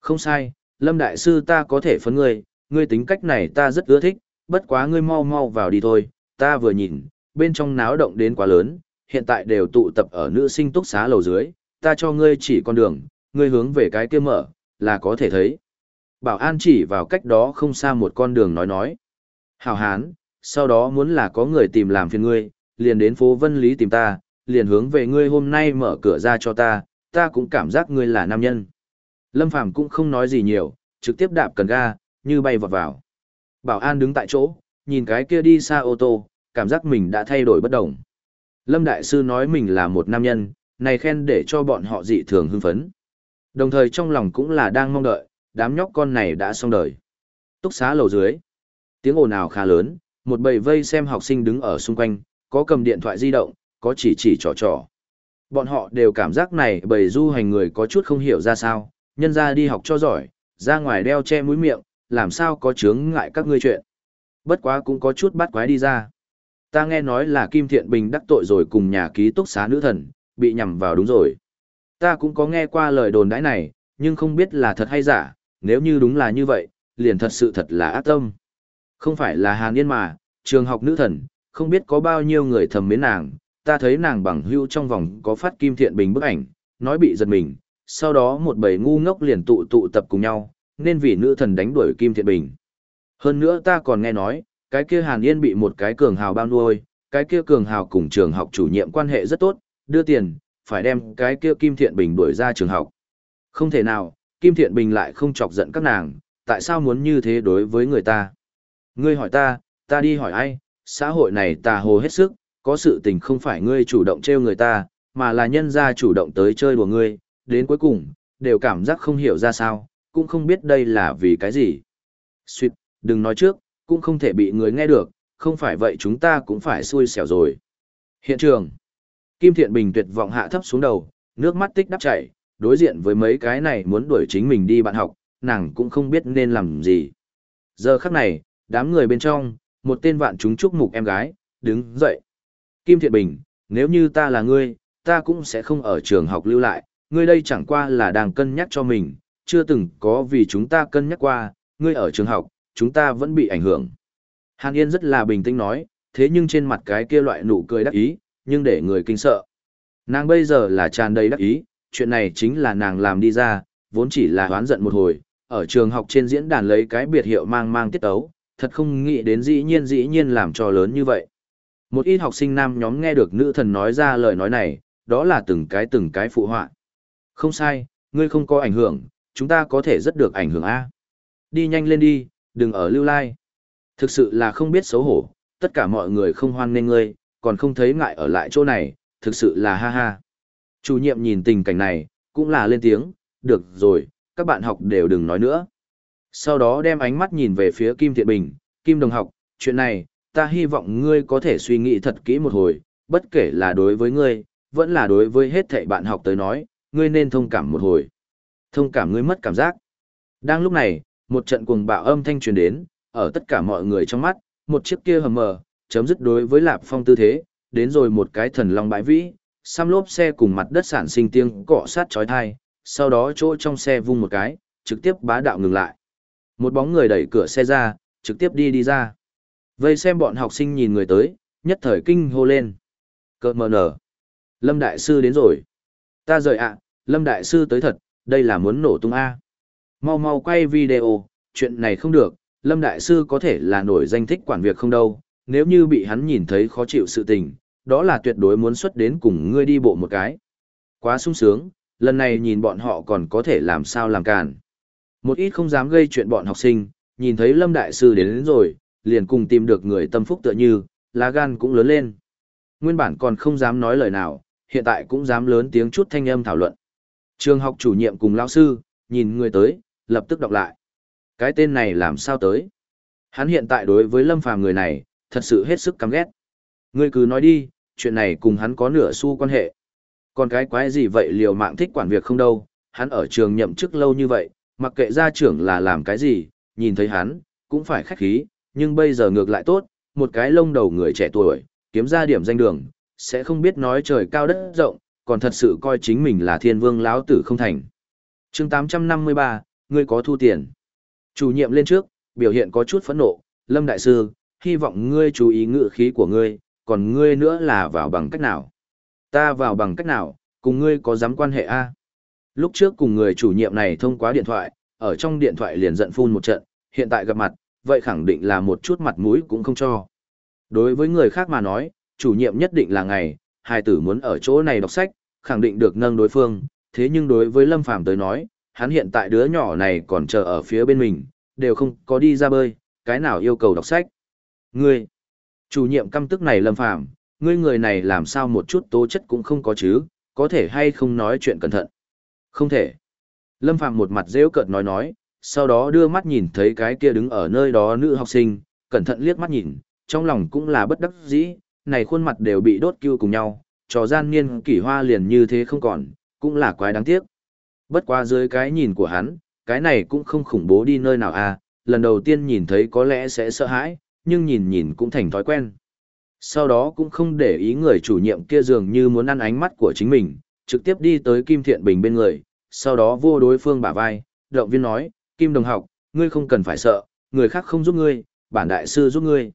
không sai, Lâm đại sư ta có thể phấn ngươi, ngươi tính cách này ta rất ưa thích, bất quá ngươi mau mau vào đi thôi, ta vừa nhìn, bên trong náo động đến quá lớn, hiện tại đều tụ tập ở nữ sinh túc xá lầu dưới, ta cho ngươi chỉ con đường, ngươi hướng về cái kia mở, là có thể thấy. Bảo an chỉ vào cách đó không xa một con đường nói nói. Hảo hán, sau đó muốn là có người tìm làm phiền ngươi, liền đến phố Vân Lý tìm ta, liền hướng về ngươi hôm nay mở cửa ra cho ta, ta cũng cảm giác ngươi là nam nhân. Lâm Phàm cũng không nói gì nhiều, trực tiếp đạp cần ga, như bay vọt vào. Bảo an đứng tại chỗ, nhìn cái kia đi xa ô tô, cảm giác mình đã thay đổi bất động. Lâm Đại Sư nói mình là một nam nhân, này khen để cho bọn họ dị thường hưng phấn. Đồng thời trong lòng cũng là đang mong đợi, đám nhóc con này đã xong đời. Túc xá lầu dưới. Tiếng ồn ào khá lớn, một bầy vây xem học sinh đứng ở xung quanh, có cầm điện thoại di động, có chỉ chỉ trò trò. Bọn họ đều cảm giác này bầy du hành người có chút không hiểu ra sao, nhân ra đi học cho giỏi, ra ngoài đeo che mũi miệng, làm sao có chướng ngại các ngươi chuyện. Bất quá cũng có chút bắt quái đi ra. Ta nghe nói là Kim Thiện Bình đắc tội rồi cùng nhà ký túc xá nữ thần, bị nhầm vào đúng rồi. Ta cũng có nghe qua lời đồn đãi này, nhưng không biết là thật hay giả, nếu như đúng là như vậy, liền thật sự thật là ác tâm. Không phải là Hàn Yên mà, trường học nữ thần, không biết có bao nhiêu người thầm mến nàng, ta thấy nàng bằng hưu trong vòng có phát Kim Thiện Bình bức ảnh, nói bị giật mình, sau đó một bầy ngu ngốc liền tụ tụ tập cùng nhau, nên vì nữ thần đánh đuổi Kim Thiện Bình. Hơn nữa ta còn nghe nói, cái kia Hàn Yên bị một cái cường hào bao nuôi, cái kia cường hào cùng trường học chủ nhiệm quan hệ rất tốt, đưa tiền, phải đem cái kia Kim Thiện Bình đuổi ra trường học. Không thể nào, Kim Thiện Bình lại không chọc giận các nàng, tại sao muốn như thế đối với người ta? Ngươi hỏi ta, ta đi hỏi ai, xã hội này ta hồ hết sức, có sự tình không phải ngươi chủ động trêu người ta, mà là nhân gia chủ động tới chơi đùa ngươi, đến cuối cùng, đều cảm giác không hiểu ra sao, cũng không biết đây là vì cái gì. Xuyệt, đừng nói trước, cũng không thể bị người nghe được, không phải vậy chúng ta cũng phải xui xẻo rồi. Hiện trường, Kim Thiện Bình tuyệt vọng hạ thấp xuống đầu, nước mắt tích đắp chảy, đối diện với mấy cái này muốn đuổi chính mình đi bạn học, nàng cũng không biết nên làm gì. Giờ khắc này, đám người bên trong, một tên vạn chúng chúc mục em gái, đứng dậy. Kim Thiện Bình, nếu như ta là ngươi, ta cũng sẽ không ở trường học lưu lại, ngươi đây chẳng qua là đang cân nhắc cho mình, chưa từng có vì chúng ta cân nhắc qua, ngươi ở trường học, chúng ta vẫn bị ảnh hưởng. Hàn Yên rất là bình tĩnh nói, thế nhưng trên mặt cái kia loại nụ cười đắc ý, nhưng để người kinh sợ. Nàng bây giờ là tràn đầy đắc ý, chuyện này chính là nàng làm đi ra, vốn chỉ là hoán giận một hồi, ở trường học trên diễn đàn lấy cái biệt hiệu mang mang tiết tấu, thật không nghĩ đến dĩ nhiên dĩ nhiên làm cho lớn như vậy. Một ít học sinh nam nhóm nghe được nữ thần nói ra lời nói này, đó là từng cái từng cái phụ họa. Không sai, ngươi không có ảnh hưởng, chúng ta có thể rất được ảnh hưởng A. Đi nhanh lên đi, đừng ở lưu lai. Thực sự là không biết xấu hổ, tất cả mọi người không hoan nên ngươi, còn không thấy ngại ở lại chỗ này, thực sự là ha ha. Chủ nhiệm nhìn tình cảnh này, cũng là lên tiếng, được rồi, các bạn học đều đừng nói nữa. Sau đó đem ánh mắt nhìn về phía Kim Thiện Bình, Kim Đồng học, chuyện này, ta hy vọng ngươi có thể suy nghĩ thật kỹ một hồi, bất kể là đối với ngươi, vẫn là đối với hết thảy bạn học tới nói, ngươi nên thông cảm một hồi. Thông cảm ngươi mất cảm giác. Đang lúc này, một trận cuồng bạo âm thanh truyền đến, ở tất cả mọi người trong mắt, một chiếc kia hầm mờ, chấm dứt đối với Lạp Phong tư thế, đến rồi một cái thần long bãi vĩ, xăm lốp xe cùng mặt đất sản sinh tiếng cọ sát chói tai, sau đó chỗ trong xe vung một cái, trực tiếp bá đạo ngừng lại. Một bóng người đẩy cửa xe ra, trực tiếp đi đi ra. Vây xem bọn học sinh nhìn người tới, nhất thời kinh hô lên. Cợt mờ nở. Lâm Đại Sư đến rồi. Ta rời ạ, Lâm Đại Sư tới thật, đây là muốn nổ tung A. Mau mau quay video, chuyện này không được, Lâm Đại Sư có thể là nổi danh thích quản việc không đâu, nếu như bị hắn nhìn thấy khó chịu sự tình, đó là tuyệt đối muốn xuất đến cùng ngươi đi bộ một cái. Quá sung sướng, lần này nhìn bọn họ còn có thể làm sao làm càn. Một ít không dám gây chuyện bọn học sinh, nhìn thấy Lâm Đại Sư đến, đến rồi, liền cùng tìm được người tâm phúc tựa như, lá gan cũng lớn lên. Nguyên bản còn không dám nói lời nào, hiện tại cũng dám lớn tiếng chút thanh âm thảo luận. Trường học chủ nhiệm cùng lão sư, nhìn người tới, lập tức đọc lại. Cái tên này làm sao tới? Hắn hiện tại đối với Lâm Phàm người này, thật sự hết sức căm ghét. Ngươi cứ nói đi, chuyện này cùng hắn có nửa xu quan hệ. Còn cái quái gì vậy liều mạng thích quản việc không đâu, hắn ở trường nhậm chức lâu như vậy, mặc kệ gia trưởng là làm cái gì, nhìn thấy hắn, cũng phải khách khí, nhưng bây giờ ngược lại tốt, một cái lông đầu người trẻ tuổi, kiếm ra điểm danh đường, sẽ không biết nói trời cao đất rộng, còn thật sự coi chính mình là thiên vương láo tử không thành. chương 853, ngươi có thu tiền. Chủ nhiệm lên trước, biểu hiện có chút phẫn nộ, Lâm Đại Sư, hy vọng ngươi chú ý ngự khí của ngươi, còn ngươi nữa là vào bằng cách nào. Ta vào bằng cách nào, cùng ngươi có dám quan hệ a Lúc trước cùng người chủ nhiệm này thông qua điện thoại, ở trong điện thoại liền giận phun một trận, hiện tại gặp mặt, vậy khẳng định là một chút mặt mũi cũng không cho. Đối với người khác mà nói, chủ nhiệm nhất định là ngày, hai tử muốn ở chỗ này đọc sách, khẳng định được nâng đối phương, thế nhưng đối với Lâm Phàm tới nói, hắn hiện tại đứa nhỏ này còn chờ ở phía bên mình, đều không có đi ra bơi, cái nào yêu cầu đọc sách. Ngươi, chủ nhiệm căm tức này Lâm Phàm ngươi người này làm sao một chút tố chất cũng không có chứ, có thể hay không nói chuyện cẩn thận. Không thể. Lâm Phàm một mặt rêu cợt nói nói, sau đó đưa mắt nhìn thấy cái kia đứng ở nơi đó nữ học sinh, cẩn thận liếc mắt nhìn, trong lòng cũng là bất đắc dĩ, này khuôn mặt đều bị đốt cưu cùng nhau, trò gian niên kỷ hoa liền như thế không còn, cũng là quái đáng tiếc. Bất qua dưới cái nhìn của hắn, cái này cũng không khủng bố đi nơi nào à, lần đầu tiên nhìn thấy có lẽ sẽ sợ hãi, nhưng nhìn nhìn cũng thành thói quen. Sau đó cũng không để ý người chủ nhiệm kia dường như muốn ăn ánh mắt của chính mình, trực tiếp đi tới Kim Thiện Bình bên người, sau đó vô đối phương bả vai, động viên nói, Kim đồng học, ngươi không cần phải sợ, người khác không giúp ngươi, bản đại sư giúp ngươi.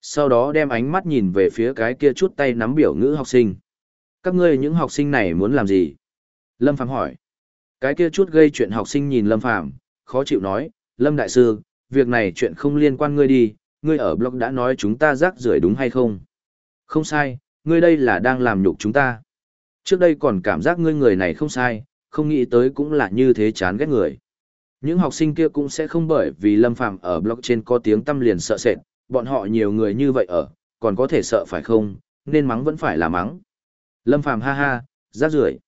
Sau đó đem ánh mắt nhìn về phía cái kia chút tay nắm biểu ngữ học sinh. Các ngươi những học sinh này muốn làm gì? Lâm Phàm hỏi. Cái kia chút gây chuyện học sinh nhìn Lâm Phàm khó chịu nói, Lâm Đại Sư, việc này chuyện không liên quan ngươi đi, ngươi ở blog đã nói chúng ta rác rưởi đúng hay không? Không sai, ngươi đây là đang làm nhục chúng ta. Trước đây còn cảm giác ngươi người này không sai, không nghĩ tới cũng là như thế chán ghét người. Những học sinh kia cũng sẽ không bởi vì Lâm Phàm ở blog trên có tiếng tâm liền sợ sệt, bọn họ nhiều người như vậy ở, còn có thể sợ phải không, nên mắng vẫn phải là mắng. Lâm Phàm ha ha, rác rưởi.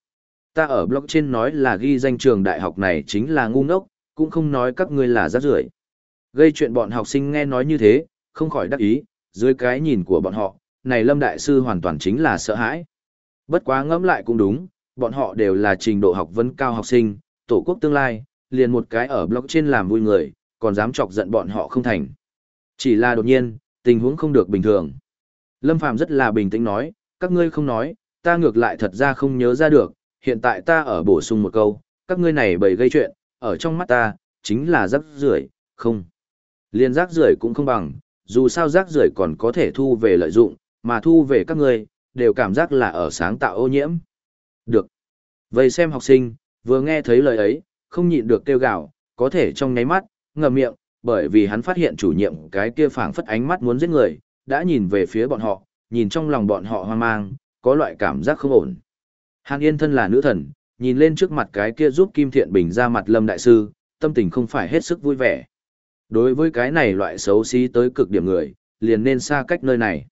Ta ở blog trên nói là ghi danh trường đại học này chính là ngu ngốc, cũng không nói các ngươi là rác rưởi. Gây chuyện bọn học sinh nghe nói như thế, không khỏi đắc ý, dưới cái nhìn của bọn họ, này Lâm Đại Sư hoàn toàn chính là sợ hãi. Bất quá ngẫm lại cũng đúng, bọn họ đều là trình độ học vấn cao học sinh, tổ quốc tương lai, liền một cái ở blog trên làm vui người, còn dám chọc giận bọn họ không thành. Chỉ là đột nhiên, tình huống không được bình thường. Lâm Phàm rất là bình tĩnh nói, các ngươi không nói, ta ngược lại thật ra không nhớ ra được, hiện tại ta ở bổ sung một câu, các ngươi này bày gây chuyện, ở trong mắt ta, chính là rác rưởi, không. Liên rác rưởi cũng không bằng, dù sao rác rưởi còn có thể thu về lợi dụng, mà thu về các ngươi, đều cảm giác là ở sáng tạo ô nhiễm. Được. Vậy xem học sinh, vừa nghe thấy lời ấy, không nhịn được kêu gào, có thể trong nháy mắt, ngậm miệng, bởi vì hắn phát hiện chủ nhiệm cái kia phảng phất ánh mắt muốn giết người, đã nhìn về phía bọn họ, nhìn trong lòng bọn họ hoang mang, có loại cảm giác không ổn. Hàn Yên thân là nữ thần, nhìn lên trước mặt cái kia giúp Kim Thiện Bình ra mặt Lâm Đại Sư, tâm tình không phải hết sức vui vẻ. Đối với cái này loại xấu xí tới cực điểm người, liền nên xa cách nơi này.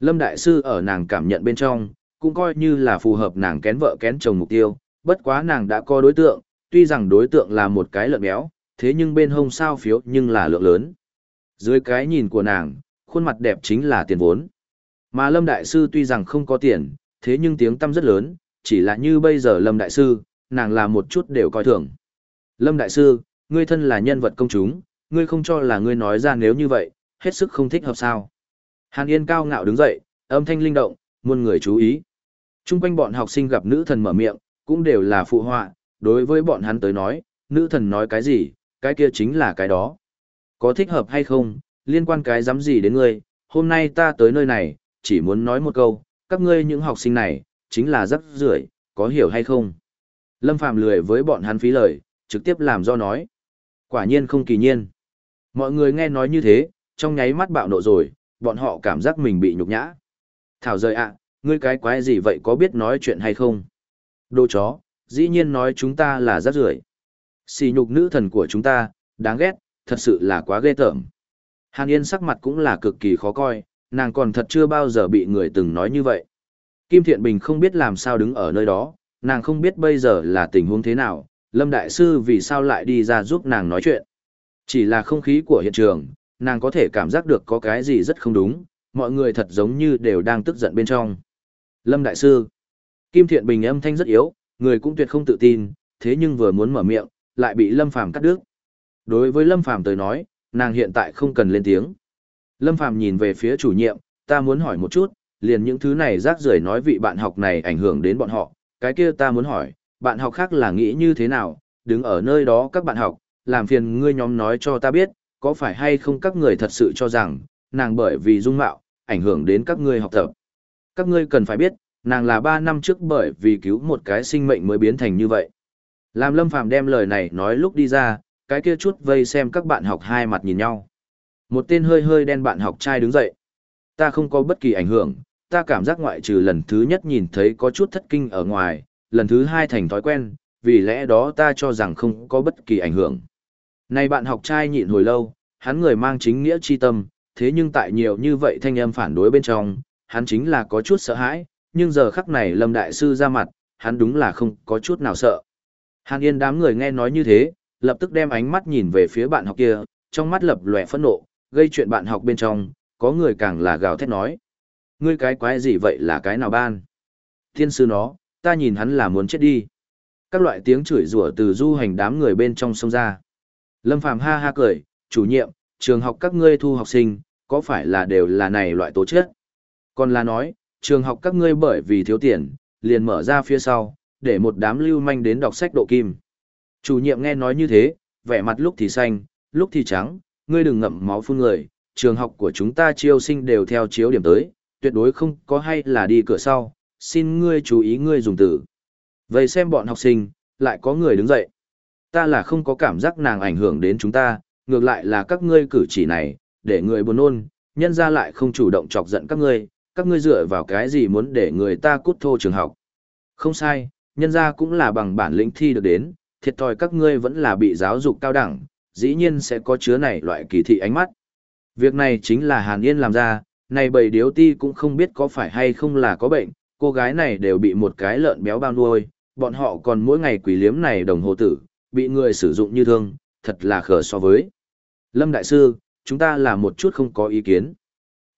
Lâm Đại Sư ở nàng cảm nhận bên trong, cũng coi như là phù hợp nàng kén vợ kén chồng mục tiêu, bất quá nàng đã có đối tượng, tuy rằng đối tượng là một cái lợn béo, thế nhưng bên hông sao phiếu nhưng là lượng lớn. Dưới cái nhìn của nàng, khuôn mặt đẹp chính là tiền vốn. Mà Lâm Đại Sư tuy rằng không có tiền, thế nhưng tiếng tâm rất lớn, chỉ là như bây giờ Lâm Đại Sư, nàng là một chút đều coi thường. Lâm Đại Sư, ngươi thân là nhân vật công chúng, ngươi không cho là ngươi nói ra nếu như vậy, hết sức không thích hợp sao. Hàn Yên cao ngạo đứng dậy, âm thanh linh động, muôn người chú ý. Trung quanh bọn học sinh gặp nữ thần mở miệng, cũng đều là phụ họa, đối với bọn hắn tới nói, nữ thần nói cái gì, cái kia chính là cái đó. Có thích hợp hay không, liên quan cái dám gì đến ngươi, hôm nay ta tới nơi này, chỉ muốn nói một câu, các ngươi những học sinh này, chính là rất rưởi, có hiểu hay không? Lâm Phàm lười với bọn hắn phí lời, trực tiếp làm do nói. Quả nhiên không kỳ nhiên. Mọi người nghe nói như thế, trong nháy mắt bạo nộ rồi, bọn họ cảm giác mình bị nhục nhã. Thảo rời ạ, ngươi cái quái gì vậy có biết nói chuyện hay không? Đồ chó, dĩ nhiên nói chúng ta là rác rưởi. Xì nhục nữ thần của chúng ta, đáng ghét, thật sự là quá ghê tởm. Hàn Yên sắc mặt cũng là cực kỳ khó coi, nàng còn thật chưa bao giờ bị người từng nói như vậy. Kim Thiện Bình không biết làm sao đứng ở nơi đó, nàng không biết bây giờ là tình huống thế nào, Lâm Đại Sư vì sao lại đi ra giúp nàng nói chuyện. Chỉ là không khí của hiện trường, nàng có thể cảm giác được có cái gì rất không đúng, mọi người thật giống như đều đang tức giận bên trong. Lâm Đại Sư Kim Thiện Bình âm thanh rất yếu, người cũng tuyệt không tự tin, thế nhưng vừa muốn mở miệng, lại bị Lâm Phàm cắt đứt. Đối với Lâm Phàm tới nói, nàng hiện tại không cần lên tiếng. Lâm Phàm nhìn về phía chủ nhiệm, ta muốn hỏi một chút, liền những thứ này rác rưởi nói vị bạn học này ảnh hưởng đến bọn họ, cái kia ta muốn hỏi, bạn học khác là nghĩ như thế nào, đứng ở nơi đó các bạn học, làm phiền ngươi nhóm nói cho ta biết, có phải hay không các người thật sự cho rằng, nàng bởi vì dung mạo, ảnh hưởng đến các ngươi học tập. Các ngươi cần phải biết, nàng là 3 năm trước bởi vì cứu một cái sinh mệnh mới biến thành như vậy. Làm Lâm Phàm đem lời này nói lúc đi ra, cái kia chút vây xem các bạn học hai mặt nhìn nhau. Một tên hơi hơi đen bạn học trai đứng dậy. Ta không có bất kỳ ảnh hưởng, ta cảm giác ngoại trừ lần thứ nhất nhìn thấy có chút thất kinh ở ngoài, lần thứ hai thành thói quen, vì lẽ đó ta cho rằng không có bất kỳ ảnh hưởng. Này bạn học trai nhịn hồi lâu, hắn người mang chính nghĩa chi tâm, thế nhưng tại nhiều như vậy thanh âm phản đối bên trong, hắn chính là có chút sợ hãi, nhưng giờ khắc này Lâm Đại Sư ra mặt, hắn đúng là không có chút nào sợ. Hàn Yên đám người nghe nói như thế, lập tức đem ánh mắt nhìn về phía bạn học kia, trong mắt lập lòe phẫn nộ, gây chuyện bạn học bên trong, có người càng là gào thét nói. Ngươi cái quái gì vậy là cái nào ban? Thiên sư nó, ta nhìn hắn là muốn chết đi. Các loại tiếng chửi rủa từ du hành đám người bên trong sông ra. Lâm Phàm ha ha cười, chủ nhiệm, trường học các ngươi thu học sinh, có phải là đều là này loại tố chất? Còn là nói, trường học các ngươi bởi vì thiếu tiền, liền mở ra phía sau, để một đám lưu manh đến đọc sách độ kim. Chủ nhiệm nghe nói như thế, vẻ mặt lúc thì xanh, lúc thì trắng, ngươi đừng ngậm máu phun người, trường học của chúng ta chiêu sinh đều theo chiếu điểm tới, tuyệt đối không có hay là đi cửa sau, xin ngươi chú ý ngươi dùng từ. Vậy xem bọn học sinh, lại có người đứng dậy. Ta là không có cảm giác nàng ảnh hưởng đến chúng ta, ngược lại là các ngươi cử chỉ này, để người buồn nôn, nhân ra lại không chủ động chọc giận các ngươi, các ngươi dựa vào cái gì muốn để người ta cút thô trường học. Không sai, nhân ra cũng là bằng bản lĩnh thi được đến, thiệt thòi các ngươi vẫn là bị giáo dục cao đẳng, dĩ nhiên sẽ có chứa này loại kỳ thị ánh mắt. Việc này chính là Hàn Yên làm ra, này bầy điếu ti cũng không biết có phải hay không là có bệnh, cô gái này đều bị một cái lợn béo bao nuôi, bọn họ còn mỗi ngày quỷ liếm này đồng hồ tử, bị người sử dụng như thương, thật là khờ so với. Lâm Đại Sư, chúng ta là một chút không có ý kiến.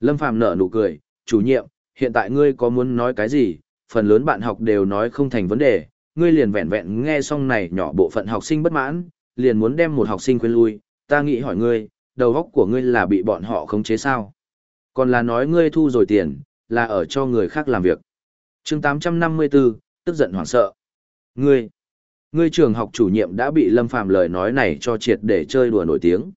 Lâm Phạm nở nụ cười, chủ nhiệm, hiện tại ngươi có muốn nói cái gì, phần lớn bạn học đều nói không thành vấn đề, ngươi liền vẹn vẹn nghe xong này nhỏ bộ phận học sinh bất mãn, liền muốn đem một học sinh quên lui, ta nghĩ hỏi ngươi, đầu óc của ngươi là bị bọn họ khống chế sao? Còn là nói ngươi thu rồi tiền, là ở cho người khác làm việc. chương 854, tức giận hoảng sợ. Ngươi, ngươi trường học chủ nhiệm đã bị Lâm Phàm lời nói này cho triệt để chơi đùa nổi tiếng.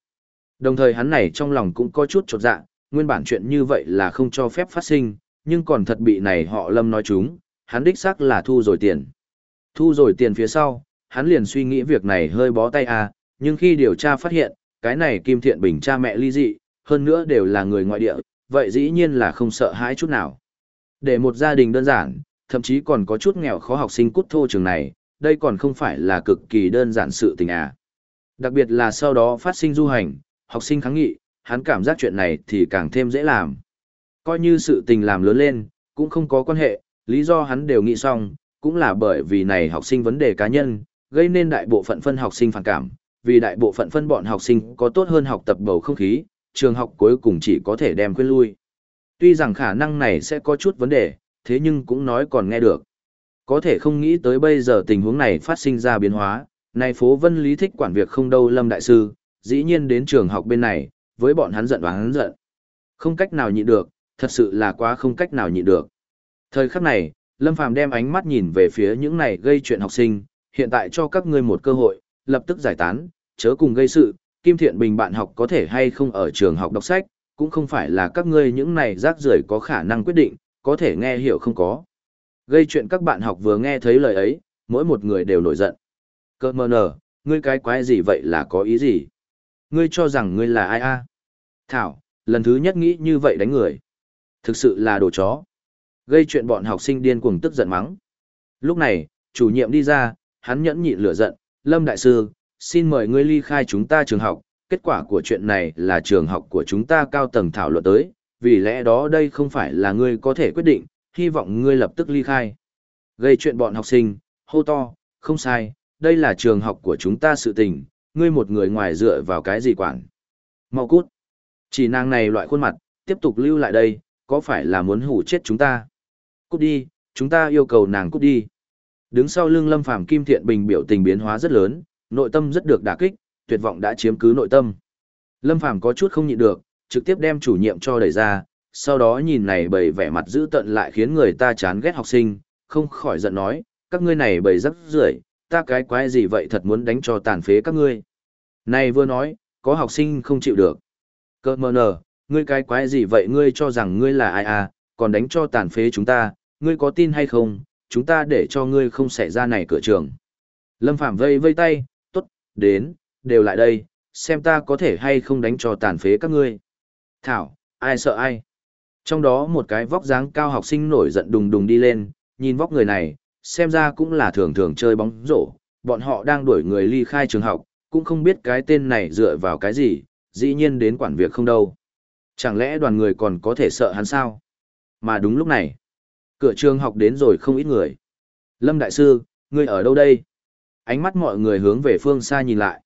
Đồng thời hắn này trong lòng cũng có chút chột dạ, nguyên bản chuyện như vậy là không cho phép phát sinh, nhưng còn thật bị này họ Lâm nói chúng, hắn đích xác là thu rồi tiền. Thu rồi tiền phía sau, hắn liền suy nghĩ việc này hơi bó tay à, nhưng khi điều tra phát hiện, cái này Kim Thiện Bình cha mẹ ly dị, hơn nữa đều là người ngoại địa, vậy dĩ nhiên là không sợ hãi chút nào. Để một gia đình đơn giản, thậm chí còn có chút nghèo khó học sinh cút thô trường này, đây còn không phải là cực kỳ đơn giản sự tình à. Đặc biệt là sau đó phát sinh du hành, học sinh kháng nghị, hắn cảm giác chuyện này thì càng thêm dễ làm. Coi như sự tình làm lớn lên, cũng không có quan hệ, lý do hắn đều nghĩ xong, cũng là bởi vì này học sinh vấn đề cá nhân, gây nên đại bộ phận phân học sinh phản cảm, vì đại bộ phận phân bọn học sinh có tốt hơn học tập bầu không khí, trường học cuối cùng chỉ có thể đem quên lui. Tuy rằng khả năng này sẽ có chút vấn đề, thế nhưng cũng nói còn nghe được. Có thể không nghĩ tới bây giờ tình huống này phát sinh ra biến hóa, này phố Vân Lý thích quản việc không đâu Lâm Đại Sư, dĩ nhiên đến trường học bên này, với bọn hắn giận và hắn giận. Không cách nào nhịn được, thật sự là quá không cách nào nhịn được. Thời khắc này, Lâm Phàm đem ánh mắt nhìn về phía những này gây chuyện học sinh, hiện tại cho các ngươi một cơ hội, lập tức giải tán, chớ cùng gây sự, Kim Thiện Bình bạn học có thể hay không ở trường học đọc sách, cũng không phải là các ngươi những này rác rưởi có khả năng quyết định, có thể nghe hiểu không có. Gây chuyện các bạn học vừa nghe thấy lời ấy, mỗi một người đều nổi giận. Cơ mơ nở, ngươi cái quái gì vậy là có ý gì? Ngươi cho rằng ngươi là ai a? Thảo, lần thứ nhất nghĩ như vậy đánh người. Thực sự là đồ chó. Gây chuyện bọn học sinh điên cuồng tức giận mắng. Lúc này, chủ nhiệm đi ra, hắn nhẫn nhịn lửa giận, Lâm Đại Sư, xin mời ngươi ly khai chúng ta trường học, kết quả của chuyện này là trường học của chúng ta cao tầng thảo luận tới, vì lẽ đó đây không phải là ngươi có thể quyết định, hy vọng ngươi lập tức ly khai. Gây chuyện bọn học sinh, hô to, không sai, đây là trường học của chúng ta sự tình, ngươi một người ngoài dựa vào cái gì quản. Mau cút. Chỉ nàng này loại khuôn mặt, tiếp tục lưu lại đây, có phải là muốn hủ chết chúng ta? Cút đi, chúng ta yêu cầu nàng cút đi. Đứng sau lưng Lâm Phàm Kim Thiện Bình biểu tình biến hóa rất lớn, nội tâm rất được đả kích, tuyệt vọng đã chiếm cứ nội tâm. Lâm Phàm có chút không nhịn được, trực tiếp đem chủ nhiệm cho đẩy ra, sau đó nhìn này bầy vẻ mặt dữ tợn lại khiến người ta chán ghét học sinh, không khỏi giận nói, các ngươi này bầy rất rưởi, ta cái quái gì vậy thật muốn đánh cho tàn phế các ngươi. Này vừa nói, có học sinh không chịu được. Cơ mờ nở, ngươi cái quái gì vậy ngươi cho rằng ngươi là ai à, còn đánh cho tàn phế chúng ta, ngươi có tin hay không, chúng ta để cho ngươi không xảy ra này cửa trường. Lâm Phạm vây vây tay, tốt, đến, đều lại đây, xem ta có thể hay không đánh cho tàn phế các ngươi. Thảo, ai sợ ai? Trong đó một cái vóc dáng cao học sinh nổi giận đùng đùng đi lên, nhìn vóc người này, xem ra cũng là thường thường chơi bóng rổ, bọn họ đang đuổi người ly khai trường học, cũng không biết cái tên này dựa vào cái gì, dĩ nhiên đến quản việc không đâu. Chẳng lẽ đoàn người còn có thể sợ hắn sao? Mà đúng lúc này, cửa trường học đến rồi không ít người. Lâm Đại Sư, ngươi ở đâu đây? Ánh mắt mọi người hướng về phương xa nhìn lại.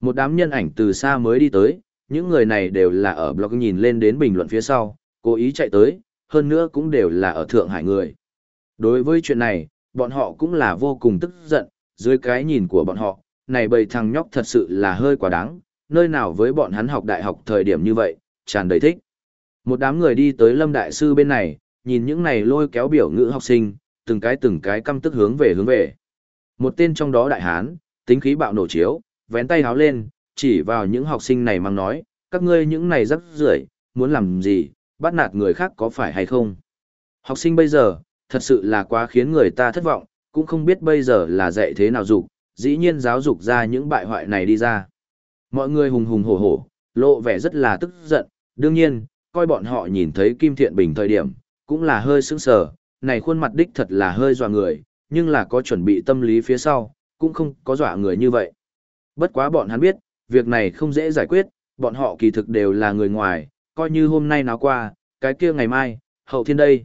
Một đám nhân ảnh từ xa mới đi tới, những người này đều là ở blog nhìn lên đến bình luận phía sau, cố ý chạy tới, hơn nữa cũng đều là ở Thượng Hải người. Đối với chuyện này, bọn họ cũng là vô cùng tức giận, dưới cái nhìn của bọn họ, này bầy thằng nhóc thật sự là hơi quá đáng, nơi nào với bọn hắn học đại học thời điểm như vậy, tràn đầy thích. Một đám người đi tới Lâm Đại Sư bên này, nhìn những này lôi kéo biểu ngữ học sinh, từng cái từng cái căm tức hướng về hướng về. Một tên trong đó đại hán, tính khí bạo nổ chiếu, vén tay háo lên, chỉ vào những học sinh này mang nói, các ngươi những này rắc rưởi, muốn làm gì, bắt nạt người khác có phải hay không. Học sinh bây giờ, thật sự là quá khiến người ta thất vọng, cũng không biết bây giờ là dạy thế nào dục, dĩ nhiên giáo dục ra những bại hoại này đi ra. Mọi người hùng hùng hổ hổ, lộ vẻ rất là tức giận, đương nhiên, coi bọn họ nhìn thấy Kim Thiện Bình thời điểm, cũng là hơi sững sờ, này khuôn mặt đích thật là hơi dọa người, nhưng là có chuẩn bị tâm lý phía sau, cũng không có dọa người như vậy. Bất quá bọn hắn biết, việc này không dễ giải quyết, bọn họ kỳ thực đều là người ngoài, coi như hôm nay nào qua, cái kia ngày mai, hậu thiên đây.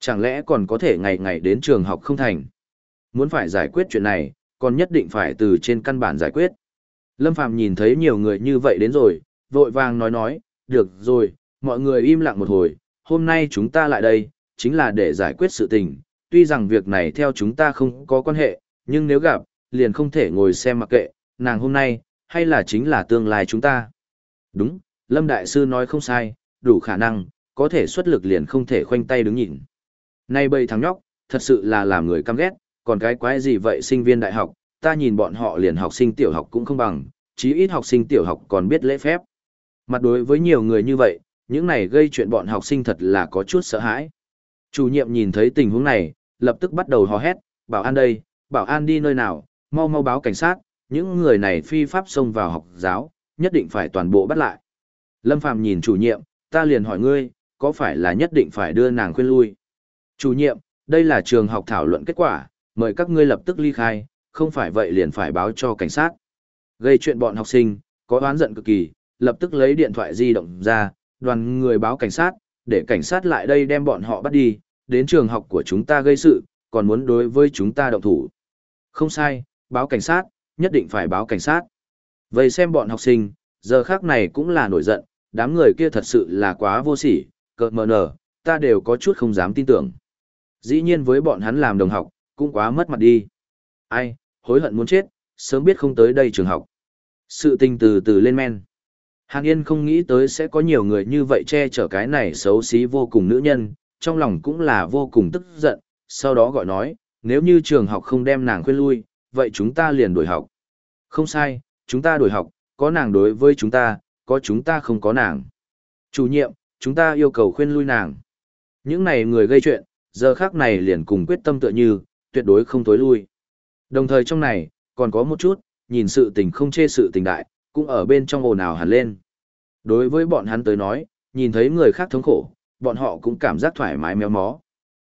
Chẳng lẽ còn có thể ngày ngày đến trường học không thành? Muốn phải giải quyết chuyện này, còn nhất định phải từ trên căn bản giải quyết. Lâm Phàm nhìn thấy nhiều người như vậy đến rồi, vội vàng nói nói, được rồi, mọi người im lặng một hồi, hôm nay chúng ta lại đây, chính là để giải quyết sự tình, tuy rằng việc này theo chúng ta không có quan hệ, nhưng nếu gặp, liền không thể ngồi xem mặc kệ, nàng hôm nay, hay là chính là tương lai chúng ta. Đúng, Lâm Đại Sư nói không sai, đủ khả năng, có thể xuất lực liền không thể khoanh tay đứng nhìn. Nay bầy thằng nhóc, thật sự là làm người căm ghét, còn cái quái gì vậy sinh viên đại học, ta nhìn bọn họ liền học sinh tiểu học cũng không bằng, chí ít học sinh tiểu học còn biết lễ phép. Mặt đối với nhiều người như vậy, những này gây chuyện bọn học sinh thật là có chút sợ hãi. Chủ nhiệm nhìn thấy tình huống này, lập tức bắt đầu hò hét, bảo an đây, bảo an đi nơi nào, mau mau báo cảnh sát, những người này phi pháp xông vào học giáo, nhất định phải toàn bộ bắt lại. Lâm Phàm nhìn chủ nhiệm, ta liền hỏi ngươi, có phải là nhất định phải đưa nàng khuyên lui? Chủ nhiệm, đây là trường học thảo luận kết quả, mời các ngươi lập tức ly khai, không phải vậy liền phải báo cho cảnh sát. Gây chuyện bọn học sinh, có oán giận cực kỳ, lập tức lấy điện thoại di động ra, đoàn người báo cảnh sát, để cảnh sát lại đây đem bọn họ bắt đi, đến trường học của chúng ta gây sự, còn muốn đối với chúng ta động thủ. Không sai, báo cảnh sát, nhất định phải báo cảnh sát. Vậy xem bọn học sinh, giờ khác này cũng là nổi giận, đám người kia thật sự là quá vô sỉ, cợt mờ nở, ta đều có chút không dám tin tưởng. Dĩ nhiên với bọn hắn làm đồng học, cũng quá mất mặt đi. Ai, hối hận muốn chết, sớm biết không tới đây trường học. Sự tình từ từ lên men. Hàn Yên không nghĩ tới sẽ có nhiều người như vậy che chở cái này xấu xí vô cùng nữ nhân, trong lòng cũng là vô cùng tức giận, sau đó gọi nói, nếu như trường học không đem nàng khuyên lui, vậy chúng ta liền đổi học. Không sai, chúng ta đổi học, có nàng đối với chúng ta, có chúng ta không có nàng. Chủ nhiệm, chúng ta yêu cầu khuyên lui nàng. Những này người gây chuyện, giờ khác này liền cùng quyết tâm tựa như, tuyệt đối không tối lui. Đồng thời trong này, còn có một chút, nhìn sự tình không chê sự tình đại, cũng ở bên trong ồn ào hẳn lên. Đối với bọn hắn tới nói, nhìn thấy người khác thống khổ, bọn họ cũng cảm giác thoải mái méo mó.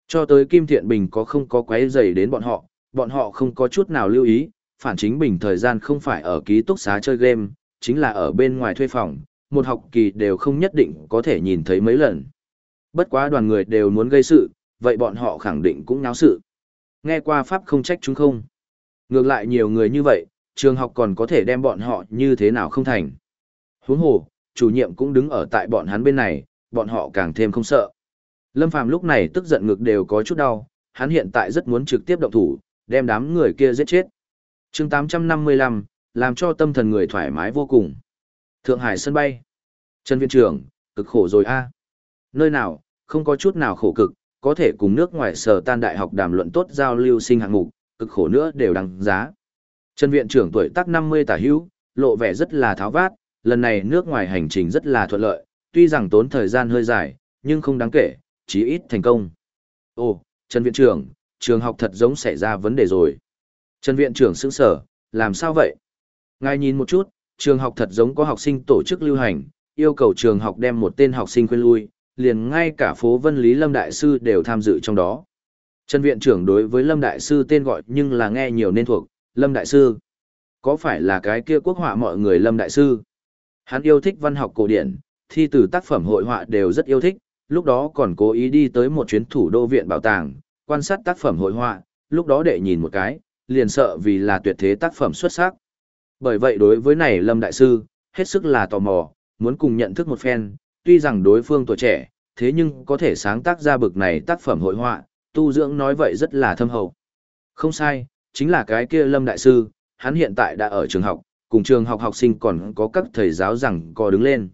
Cho tới Kim Thiện Bình có không có quấy rầy đến bọn họ, bọn họ không có chút nào lưu ý, phản chính Bình thời gian không phải ở ký túc xá chơi game, chính là ở bên ngoài thuê phòng, một học kỳ đều không nhất định có thể nhìn thấy mấy lần. Bất quá đoàn người đều muốn gây sự, vậy bọn họ khẳng định cũng náo sự. Nghe qua Pháp không trách chúng không. Ngược lại nhiều người như vậy, trường học còn có thể đem bọn họ như thế nào không thành. Huống hồ, chủ nhiệm cũng đứng ở tại bọn hắn bên này, bọn họ càng thêm không sợ. Lâm Phàm lúc này tức giận ngực đều có chút đau, hắn hiện tại rất muốn trực tiếp động thủ, đem đám người kia giết chết. chương 855, làm cho tâm thần người thoải mái vô cùng. Thượng Hải sân bay. Trần viện trưởng, cực khổ rồi a à. Nơi nào, không có chút nào khổ cực, có thể cùng nước ngoài sở tan đại học đàm luận tốt giao lưu sinh hạng mục, cực khổ nữa đều đáng giá. Trần viện trưởng tuổi tác 50 tả hữu, lộ vẻ rất là tháo vát, lần này nước ngoài hành trình rất là thuận lợi, tuy rằng tốn thời gian hơi dài, nhưng không đáng kể, chí ít thành công. Ồ, Trần viện trưởng, trường học thật giống xảy ra vấn đề rồi. Trần viện trưởng sững sở, làm sao vậy? Ngài nhìn một chút, trường học thật giống có học sinh tổ chức lưu hành, yêu cầu trường học đem một tên học sinh quên lui, liền ngay cả phố Vân Lý Lâm Đại Sư đều tham dự trong đó. Trần viện trưởng đối với Lâm Đại Sư tên gọi nhưng là nghe nhiều nên thuộc, Lâm Đại Sư. Có phải là cái kia quốc họa mọi người Lâm Đại Sư? Hắn yêu thích văn học cổ điển, thi từ tác phẩm hội họa đều rất yêu thích, lúc đó còn cố ý đi tới một chuyến thủ đô viện bảo tàng, quan sát tác phẩm hội họa, lúc đó để nhìn một cái, liền sợ vì là tuyệt thế tác phẩm xuất sắc. Bởi vậy đối với này Lâm Đại Sư, hết sức là tò mò, muốn cùng nhận thức một phen, tuy rằng đối phương tuổi trẻ, thế nhưng có thể sáng tác ra bực này tác phẩm hội họa, tu dưỡng nói vậy rất là thâm hậu. Không sai, chính là cái kia Lâm Đại Sư, hắn hiện tại đã ở trường học, cùng trường học học sinh còn có các thầy giáo rằng có đứng lên.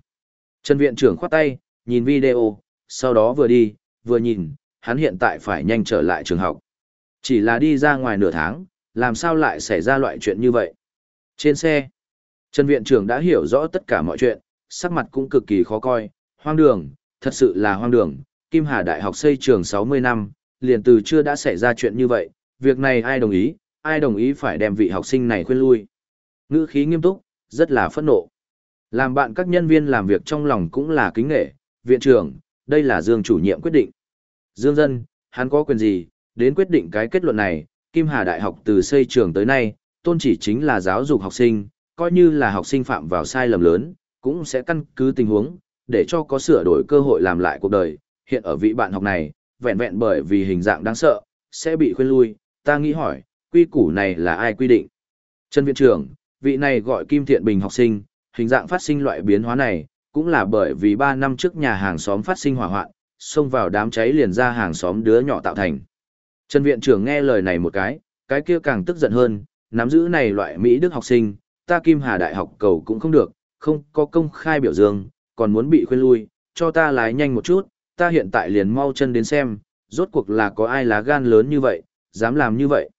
Trần viện trưởng khoát tay, nhìn video, sau đó vừa đi, vừa nhìn, hắn hiện tại phải nhanh trở lại trường học. Chỉ là đi ra ngoài nửa tháng, làm sao lại xảy ra loại chuyện như vậy? Trên xe, Trần viện trưởng đã hiểu rõ tất cả mọi chuyện, sắc mặt cũng cực kỳ khó coi, hoang đường, thật sự là hoang đường. Kim Hà Đại học xây trường 60 năm, liền từ chưa đã xảy ra chuyện như vậy, việc này ai đồng ý, ai đồng ý phải đem vị học sinh này khuyên lui. Ngữ khí nghiêm túc, rất là phẫn nộ. Làm bạn các nhân viên làm việc trong lòng cũng là kính nghệ, viện trưởng, đây là Dương chủ nhiệm quyết định. Dương dân, hắn có quyền gì, đến quyết định cái kết luận này, Kim Hà Đại học từ xây trường tới nay, tôn chỉ chính là giáo dục học sinh, coi như là học sinh phạm vào sai lầm lớn, cũng sẽ căn cứ tình huống, để cho có sửa đổi cơ hội làm lại cuộc đời. Hiện ở vị bạn học này, vẹn vẹn bởi vì hình dạng đáng sợ, sẽ bị khuyên lui, ta nghĩ hỏi, quy củ này là ai quy định? Trần viện trưởng, vị này gọi Kim Thiện Bình học sinh, hình dạng phát sinh loại biến hóa này, cũng là bởi vì 3 năm trước nhà hàng xóm phát sinh hỏa hoạn, xông vào đám cháy liền ra hàng xóm đứa nhỏ tạo thành. Trần viện trưởng nghe lời này một cái, cái kia càng tức giận hơn, nắm giữ này loại Mỹ Đức học sinh, ta Kim Hà Đại học cầu cũng không được, không có công khai biểu dương, còn muốn bị khuyên lui, cho ta lái nhanh một chút, ta hiện tại liền mau chân đến xem, rốt cuộc là có ai lá gan lớn như vậy, dám làm như vậy.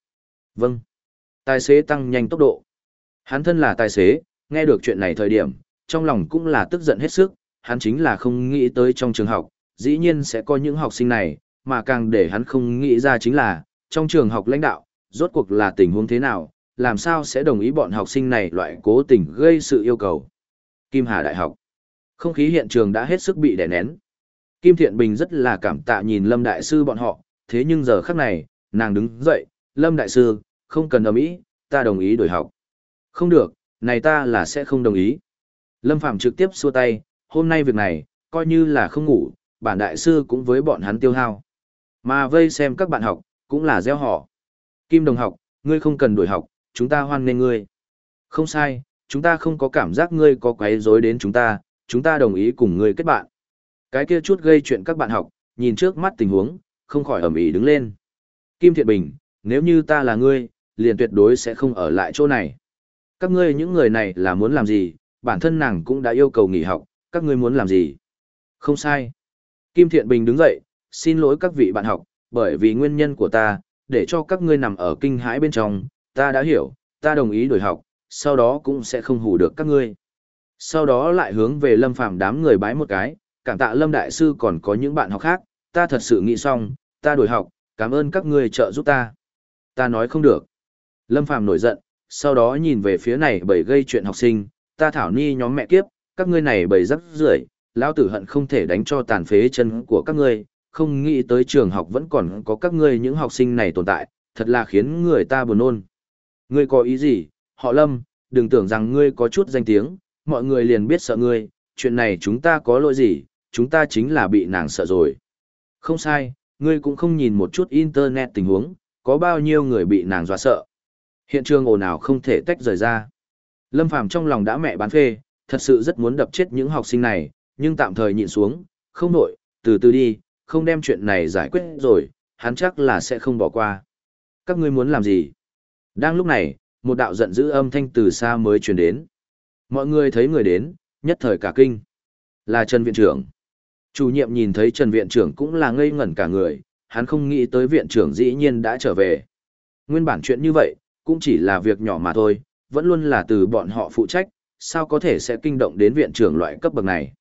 Vâng. Tài xế tăng nhanh tốc độ. Hắn thân là tài xế, nghe được chuyện này thời điểm, trong lòng cũng là tức giận hết sức, hắn chính là không nghĩ tới trong trường học, dĩ nhiên sẽ có những học sinh này, mà càng để hắn không nghĩ ra chính là, trong trường học lãnh đạo, rốt cuộc là tình huống thế nào, làm sao sẽ đồng ý bọn học sinh này loại cố tình gây sự yêu cầu. Kim Hà Đại học. Không khí hiện trường đã hết sức bị đè nén. Kim Thiện Bình rất là cảm tạ nhìn Lâm Đại Sư bọn họ, thế nhưng giờ khắc này, nàng đứng dậy, Lâm Đại Sư, không cần đồng ý, ta đồng ý đổi học. Không được, này ta là sẽ không đồng ý. Lâm Phạm trực tiếp xua tay, hôm nay việc này, coi như là không ngủ, bản đại sư cũng với bọn hắn tiêu hao. Mà vây xem các bạn học, cũng là gieo họ. Kim đồng học, ngươi không cần đổi học, chúng ta hoan nghênh ngươi. Không sai, chúng ta không có cảm giác ngươi có quấy rối đến chúng ta, chúng ta đồng ý cùng ngươi kết bạn. Cái kia chút gây chuyện các bạn học, nhìn trước mắt tình huống, không khỏi ẩm ý đứng lên. Kim Thiện Bình, nếu như ta là ngươi, liền tuyệt đối sẽ không ở lại chỗ này. Các ngươi những người này là muốn làm gì, bản thân nàng cũng đã yêu cầu nghỉ học, các ngươi muốn làm gì? Không sai. Kim Thiện Bình đứng dậy, xin lỗi các vị bạn học, bởi vì nguyên nhân của ta, để cho các ngươi nằm ở kinh hãi bên trong, ta đã hiểu, ta đồng ý đổi học, sau đó cũng sẽ không hù được các ngươi. Sau đó lại hướng về Lâm Phàm đám người bái một cái, cảm tạ Lâm Đại Sư còn có những bạn học khác, ta thật sự nghĩ xong, ta đổi học, cảm ơn các ngươi trợ giúp ta. Ta nói không được. Lâm Phàm nổi giận, sau đó nhìn về phía này bởi gây chuyện học sinh, ta thảo ni nhóm mẹ kiếp, các ngươi này bởi rắc rưởi, lão tử hận không thể đánh cho tàn phế chân của các ngươi, không nghĩ tới trường học vẫn còn có các ngươi những học sinh này tồn tại, thật là khiến người ta buồn nôn. Ngươi có ý gì, họ lâm, đừng tưởng rằng ngươi có chút danh tiếng, mọi người liền biết sợ ngươi, chuyện này chúng ta có lỗi gì, chúng ta chính là bị nàng sợ rồi. Không sai, ngươi cũng không nhìn một chút internet tình huống, có bao nhiêu người bị nàng dọa sợ. Hiện trường ồn ào không thể tách rời ra. Lâm Phàm trong lòng đã mẹ bán phê, thật sự rất muốn đập chết những học sinh này, nhưng tạm thời nhịn xuống, không nổi, từ từ đi, không đem chuyện này giải quyết rồi, hắn chắc là sẽ không bỏ qua. Các ngươi muốn làm gì? Đang lúc này, một đạo giận dữ âm thanh từ xa mới truyền đến. Mọi người thấy người đến, nhất thời cả kinh. Là Trần Viện trưởng. Chủ nhiệm nhìn thấy Trần Viện trưởng cũng là ngây ngẩn cả người, hắn không nghĩ tới Viện trưởng dĩ nhiên đã trở về. Nguyên bản chuyện như vậy, cũng chỉ là việc nhỏ mà thôi, vẫn luôn là từ bọn họ phụ trách, sao có thể sẽ kinh động đến viện trưởng loại cấp bậc này.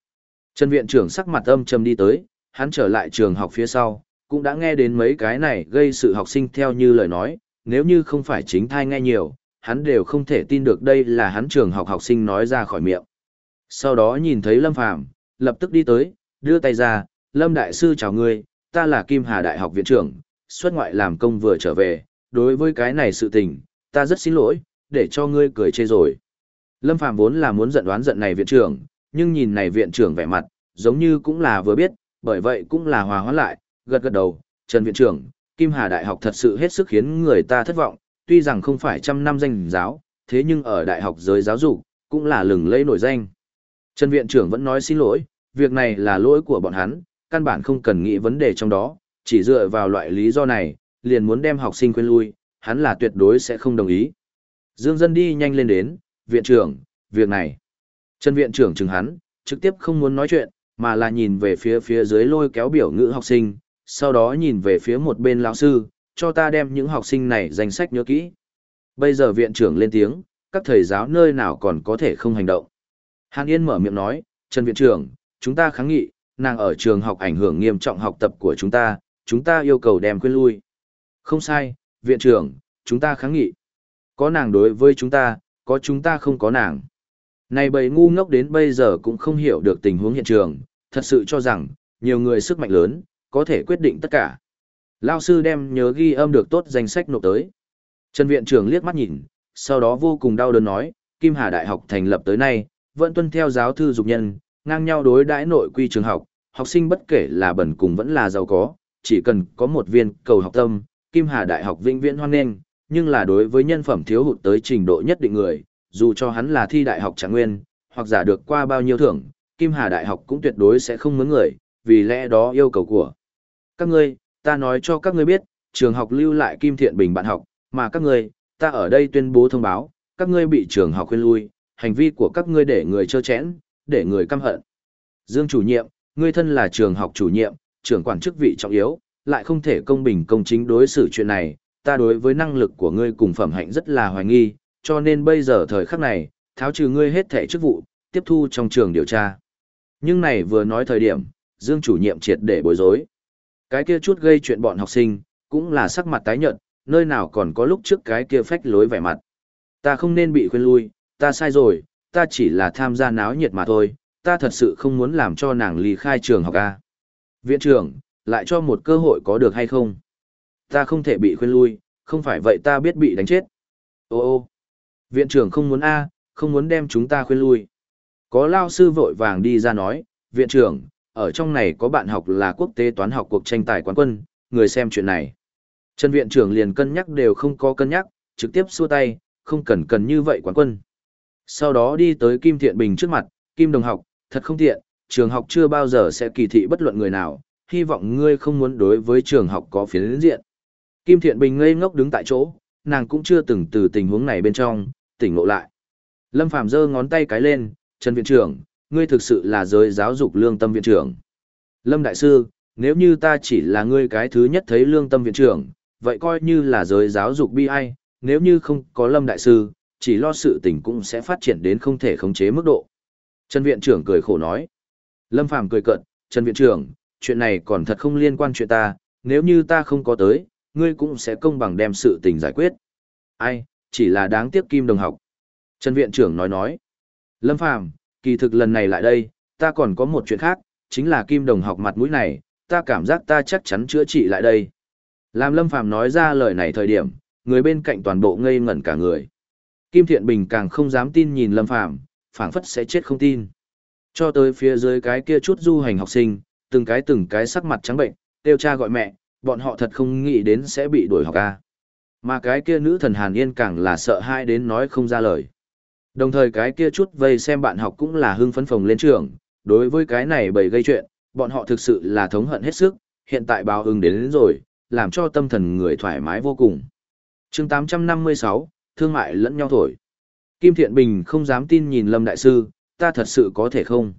Trần viện trưởng sắc mặt âm trầm đi tới, hắn trở lại trường học phía sau, cũng đã nghe đến mấy cái này gây sự học sinh theo như lời nói, nếu như không phải chính thai nghe nhiều, hắn đều không thể tin được đây là hắn trường học học sinh nói ra khỏi miệng. Sau đó nhìn thấy Lâm Phàm lập tức đi tới, đưa tay ra, Lâm Đại Sư chào ngươi, ta là Kim Hà Đại học viện trưởng, xuất ngoại làm công vừa trở về, đối với cái này sự tình, ta rất xin lỗi, để cho ngươi cười chê rồi. Lâm Phàm vốn là muốn giận đoán giận này viện trưởng, nhưng nhìn này viện trưởng vẻ mặt, giống như cũng là vừa biết, bởi vậy cũng là hòa hoãn lại, gật gật đầu, Trần viện trưởng, Kim Hà Đại học thật sự hết sức khiến người ta thất vọng, tuy rằng không phải trăm năm danh giáo, thế nhưng ở đại học giới giáo dục, cũng là lừng lẫy nổi danh. Trần viện trưởng vẫn nói xin lỗi, việc này là lỗi của bọn hắn, căn bản không cần nghĩ vấn đề trong đó, chỉ dựa vào loại lý do này, liền muốn đem học sinh quên lui, hắn là tuyệt đối sẽ không đồng ý. Dương dân đi nhanh lên đến, viện trưởng, việc này. Trần viện trưởng chừng hắn, trực tiếp không muốn nói chuyện, mà là nhìn về phía phía dưới lôi kéo biểu ngữ học sinh, sau đó nhìn về phía một bên lão sư, cho ta đem những học sinh này danh sách nhớ kỹ. Bây giờ viện trưởng lên tiếng, các thầy giáo nơi nào còn có thể không hành động. Hàn Yên mở miệng nói, Trần viện trưởng, chúng ta kháng nghị, nàng ở trường học ảnh hưởng nghiêm trọng học tập của chúng ta, chúng ta yêu cầu đem quên lui. Không sai, viện trưởng, chúng ta kháng nghị. Có nàng đối với chúng ta, có chúng ta không có nàng. Này bầy ngu ngốc đến bây giờ cũng không hiểu được tình huống hiện trường, thật sự cho rằng, nhiều người sức mạnh lớn, có thể quyết định tất cả. Lao sư đem nhớ ghi âm được tốt danh sách nộp tới. Trần viện trưởng liếc mắt nhìn, sau đó vô cùng đau đớn nói, Kim Hà Đại học thành lập tới nay, vẫn tuân theo giáo thư dục nhân, ngang nhau đối đãi nội quy trường học, học sinh bất kể là bẩn cùng vẫn là giàu có, chỉ cần có một viên cầu học tâm, Kim Hà Đại học vĩnh viễn hoan nghênh, nhưng là đối với nhân phẩm thiếu hụt tới trình độ nhất định người, dù cho hắn là thi đại học trạng nguyên, hoặc giả được qua bao nhiêu thưởng, Kim Hà Đại học cũng tuyệt đối sẽ không mướn người, vì lẽ đó yêu cầu của các ngươi, ta nói cho các ngươi biết, trường học lưu lại Kim Thiện Bình bạn học, mà các ngươi, ta ở đây tuyên bố thông báo, các ngươi bị trường học khuyên lui, hành vi của các ngươi để người chơ chẽn, để người căm hận. Dương chủ nhiệm, ngươi thân là trường học chủ nhiệm, trưởng quản chức vị trọng yếu, lại không thể công bình công chính đối xử chuyện này, ta đối với năng lực của ngươi cùng phẩm hạnh rất là hoài nghi, cho nên bây giờ thời khắc này, tháo trừ ngươi hết thẻ chức vụ, tiếp thu trong trường điều tra. Nhưng này vừa nói thời điểm, Dương chủ nhiệm triệt để bối rối. Cái kia chút gây chuyện bọn học sinh, cũng là sắc mặt tái nhợt, nơi nào còn có lúc trước cái kia phách lối vẻ mặt. Ta không nên bị khuyên lui, ta sai rồi, ta chỉ là tham gia náo nhiệt mà thôi, ta thật sự không muốn làm cho nàng ly khai trường học A. Viện trưởng, lại cho một cơ hội có được hay không? Ta không thể bị khuyên lui, không phải vậy ta biết bị đánh chết. Ô ô, viện trưởng không muốn A, không muốn đem chúng ta khuyên lui. Có lao sư vội vàng đi ra nói, viện trưởng, ở trong này có bạn học là quốc tế toán học cuộc tranh tài quán quân, người xem chuyện này. Trần viện trưởng liền cân nhắc đều không có cân nhắc, trực tiếp xua tay, không cần cần như vậy quán quân. Sau đó đi tới Kim Thiện Bình trước mặt, Kim đồng học, thật không tiện, trường học chưa bao giờ sẽ kỳ thị bất luận người nào, hy vọng ngươi không muốn đối với trường học có phiến diện. Kim Thiện Bình ngây ngốc đứng tại chỗ, nàng cũng chưa từng từ tình huống này bên trong, tỉnh ngộ lại. Lâm Phàm giơ ngón tay cái lên, Trần Viện trưởng, ngươi thực sự là giới giáo dục lương tâm viện trưởng. Lâm Đại Sư, nếu như ta chỉ là ngươi cái thứ nhất thấy lương tâm viện trưởng, vậy coi như là giới giáo dục bi ai, nếu như không có Lâm Đại Sư, chỉ lo sự tình cũng sẽ phát triển đến không thể khống chế mức độ. Trần Viện trưởng cười khổ nói. Lâm Phàm cười cợt, Trần Viện trưởng, chuyện này còn thật không liên quan chuyện ta, nếu như ta không có tới, ngươi cũng sẽ công bằng đem sự tình giải quyết. Ai, chỉ là đáng tiếc Kim Đồng học. Trần Viện trưởng nói nói. Lâm Phàm kỳ thực lần này lại đây, ta còn có một chuyện khác, chính là Kim Đồng học mặt mũi này, ta cảm giác ta chắc chắn chữa trị lại đây. Làm Lâm Phàm nói ra lời này thời điểm, người bên cạnh toàn bộ ngây ngẩn cả người. Kim Thiện Bình càng không dám tin nhìn Lâm Phàm, phảng phất sẽ chết không tin. Cho tới phía dưới cái kia chút du hành học sinh, từng cái từng cái sắc mặt trắng bệnh, tiêu cha gọi mẹ, bọn họ thật không nghĩ đến sẽ bị đuổi học ca. Mà cái kia nữ thần Hàn Yên càng là sợ hãi đến nói không ra lời. Đồng thời cái kia chút vây xem bạn học cũng là hưng phấn phồng lên trường, đối với cái này bầy gây chuyện, bọn họ thực sự là thống hận hết sức, hiện tại báo ứng đến, đến rồi, làm cho tâm thần người thoải mái vô cùng. chương 856, thương mại lẫn nhau thổi. Kim Thiện Bình không dám tin nhìn Lâm Đại Sư, ta thật sự có thể không?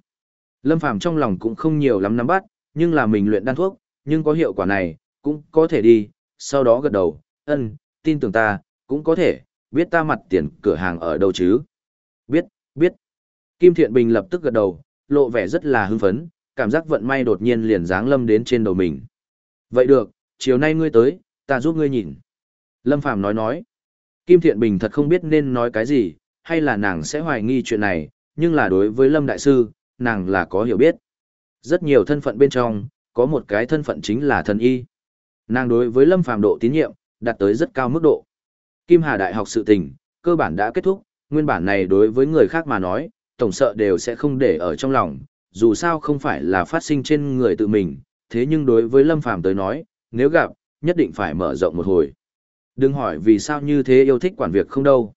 Lâm Phàm trong lòng cũng không nhiều lắm nắm bắt, nhưng là mình luyện đan thuốc, nhưng có hiệu quả này, cũng có thể đi, sau đó gật đầu, ân, tin tưởng ta, cũng có thể, biết ta mặt tiền cửa hàng ở đâu chứ? Biết, biết. Kim Thiện Bình lập tức gật đầu, lộ vẻ rất là hưng phấn, cảm giác vận may đột nhiên liền giáng lâm đến trên đầu mình. Vậy được, chiều nay ngươi tới, ta giúp ngươi nhìn. Lâm Phàm nói nói. Kim Thiện Bình thật không biết nên nói cái gì, hay là nàng sẽ hoài nghi chuyện này, nhưng là đối với Lâm Đại Sư, nàng là có hiểu biết. Rất nhiều thân phận bên trong, có một cái thân phận chính là thần y. Nàng đối với Lâm Phàm độ tín nhiệm, đạt tới rất cao mức độ. Kim Hà Đại học sự tình, cơ bản đã kết thúc, nguyên bản này đối với người khác mà nói, tổng sợ đều sẽ không để ở trong lòng, dù sao không phải là phát sinh trên người tự mình, thế nhưng đối với Lâm Phàm tới nói, nếu gặp, nhất định phải mở rộng một hồi. Đừng hỏi vì sao như thế yêu thích quản việc không đâu.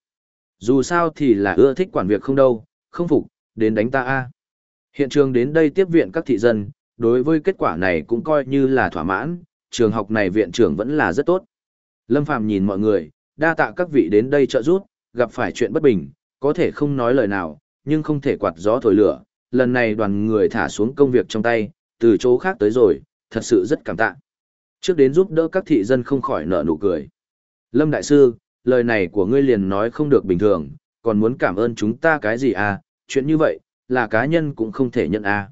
Dù sao thì là ưa thích quản việc không đâu, không phục, đến đánh ta a. Hiện trường đến đây tiếp viện các thị dân, đối với kết quả này cũng coi như là thỏa mãn, trường học này viện trưởng vẫn là rất tốt. Lâm Phàm nhìn mọi người, đa tạ các vị đến đây trợ giúp, gặp phải chuyện bất bình, có thể không nói lời nào, nhưng không thể quạt gió thổi lửa. Lần này đoàn người thả xuống công việc trong tay, từ chỗ khác tới rồi, thật sự rất cảm tạ. Trước đến giúp đỡ các thị dân không khỏi nở nụ cười. Lâm Đại Sư, lời này của ngươi liền nói không được bình thường, còn muốn cảm ơn chúng ta cái gì à, chuyện như vậy, là cá nhân cũng không thể nhận à.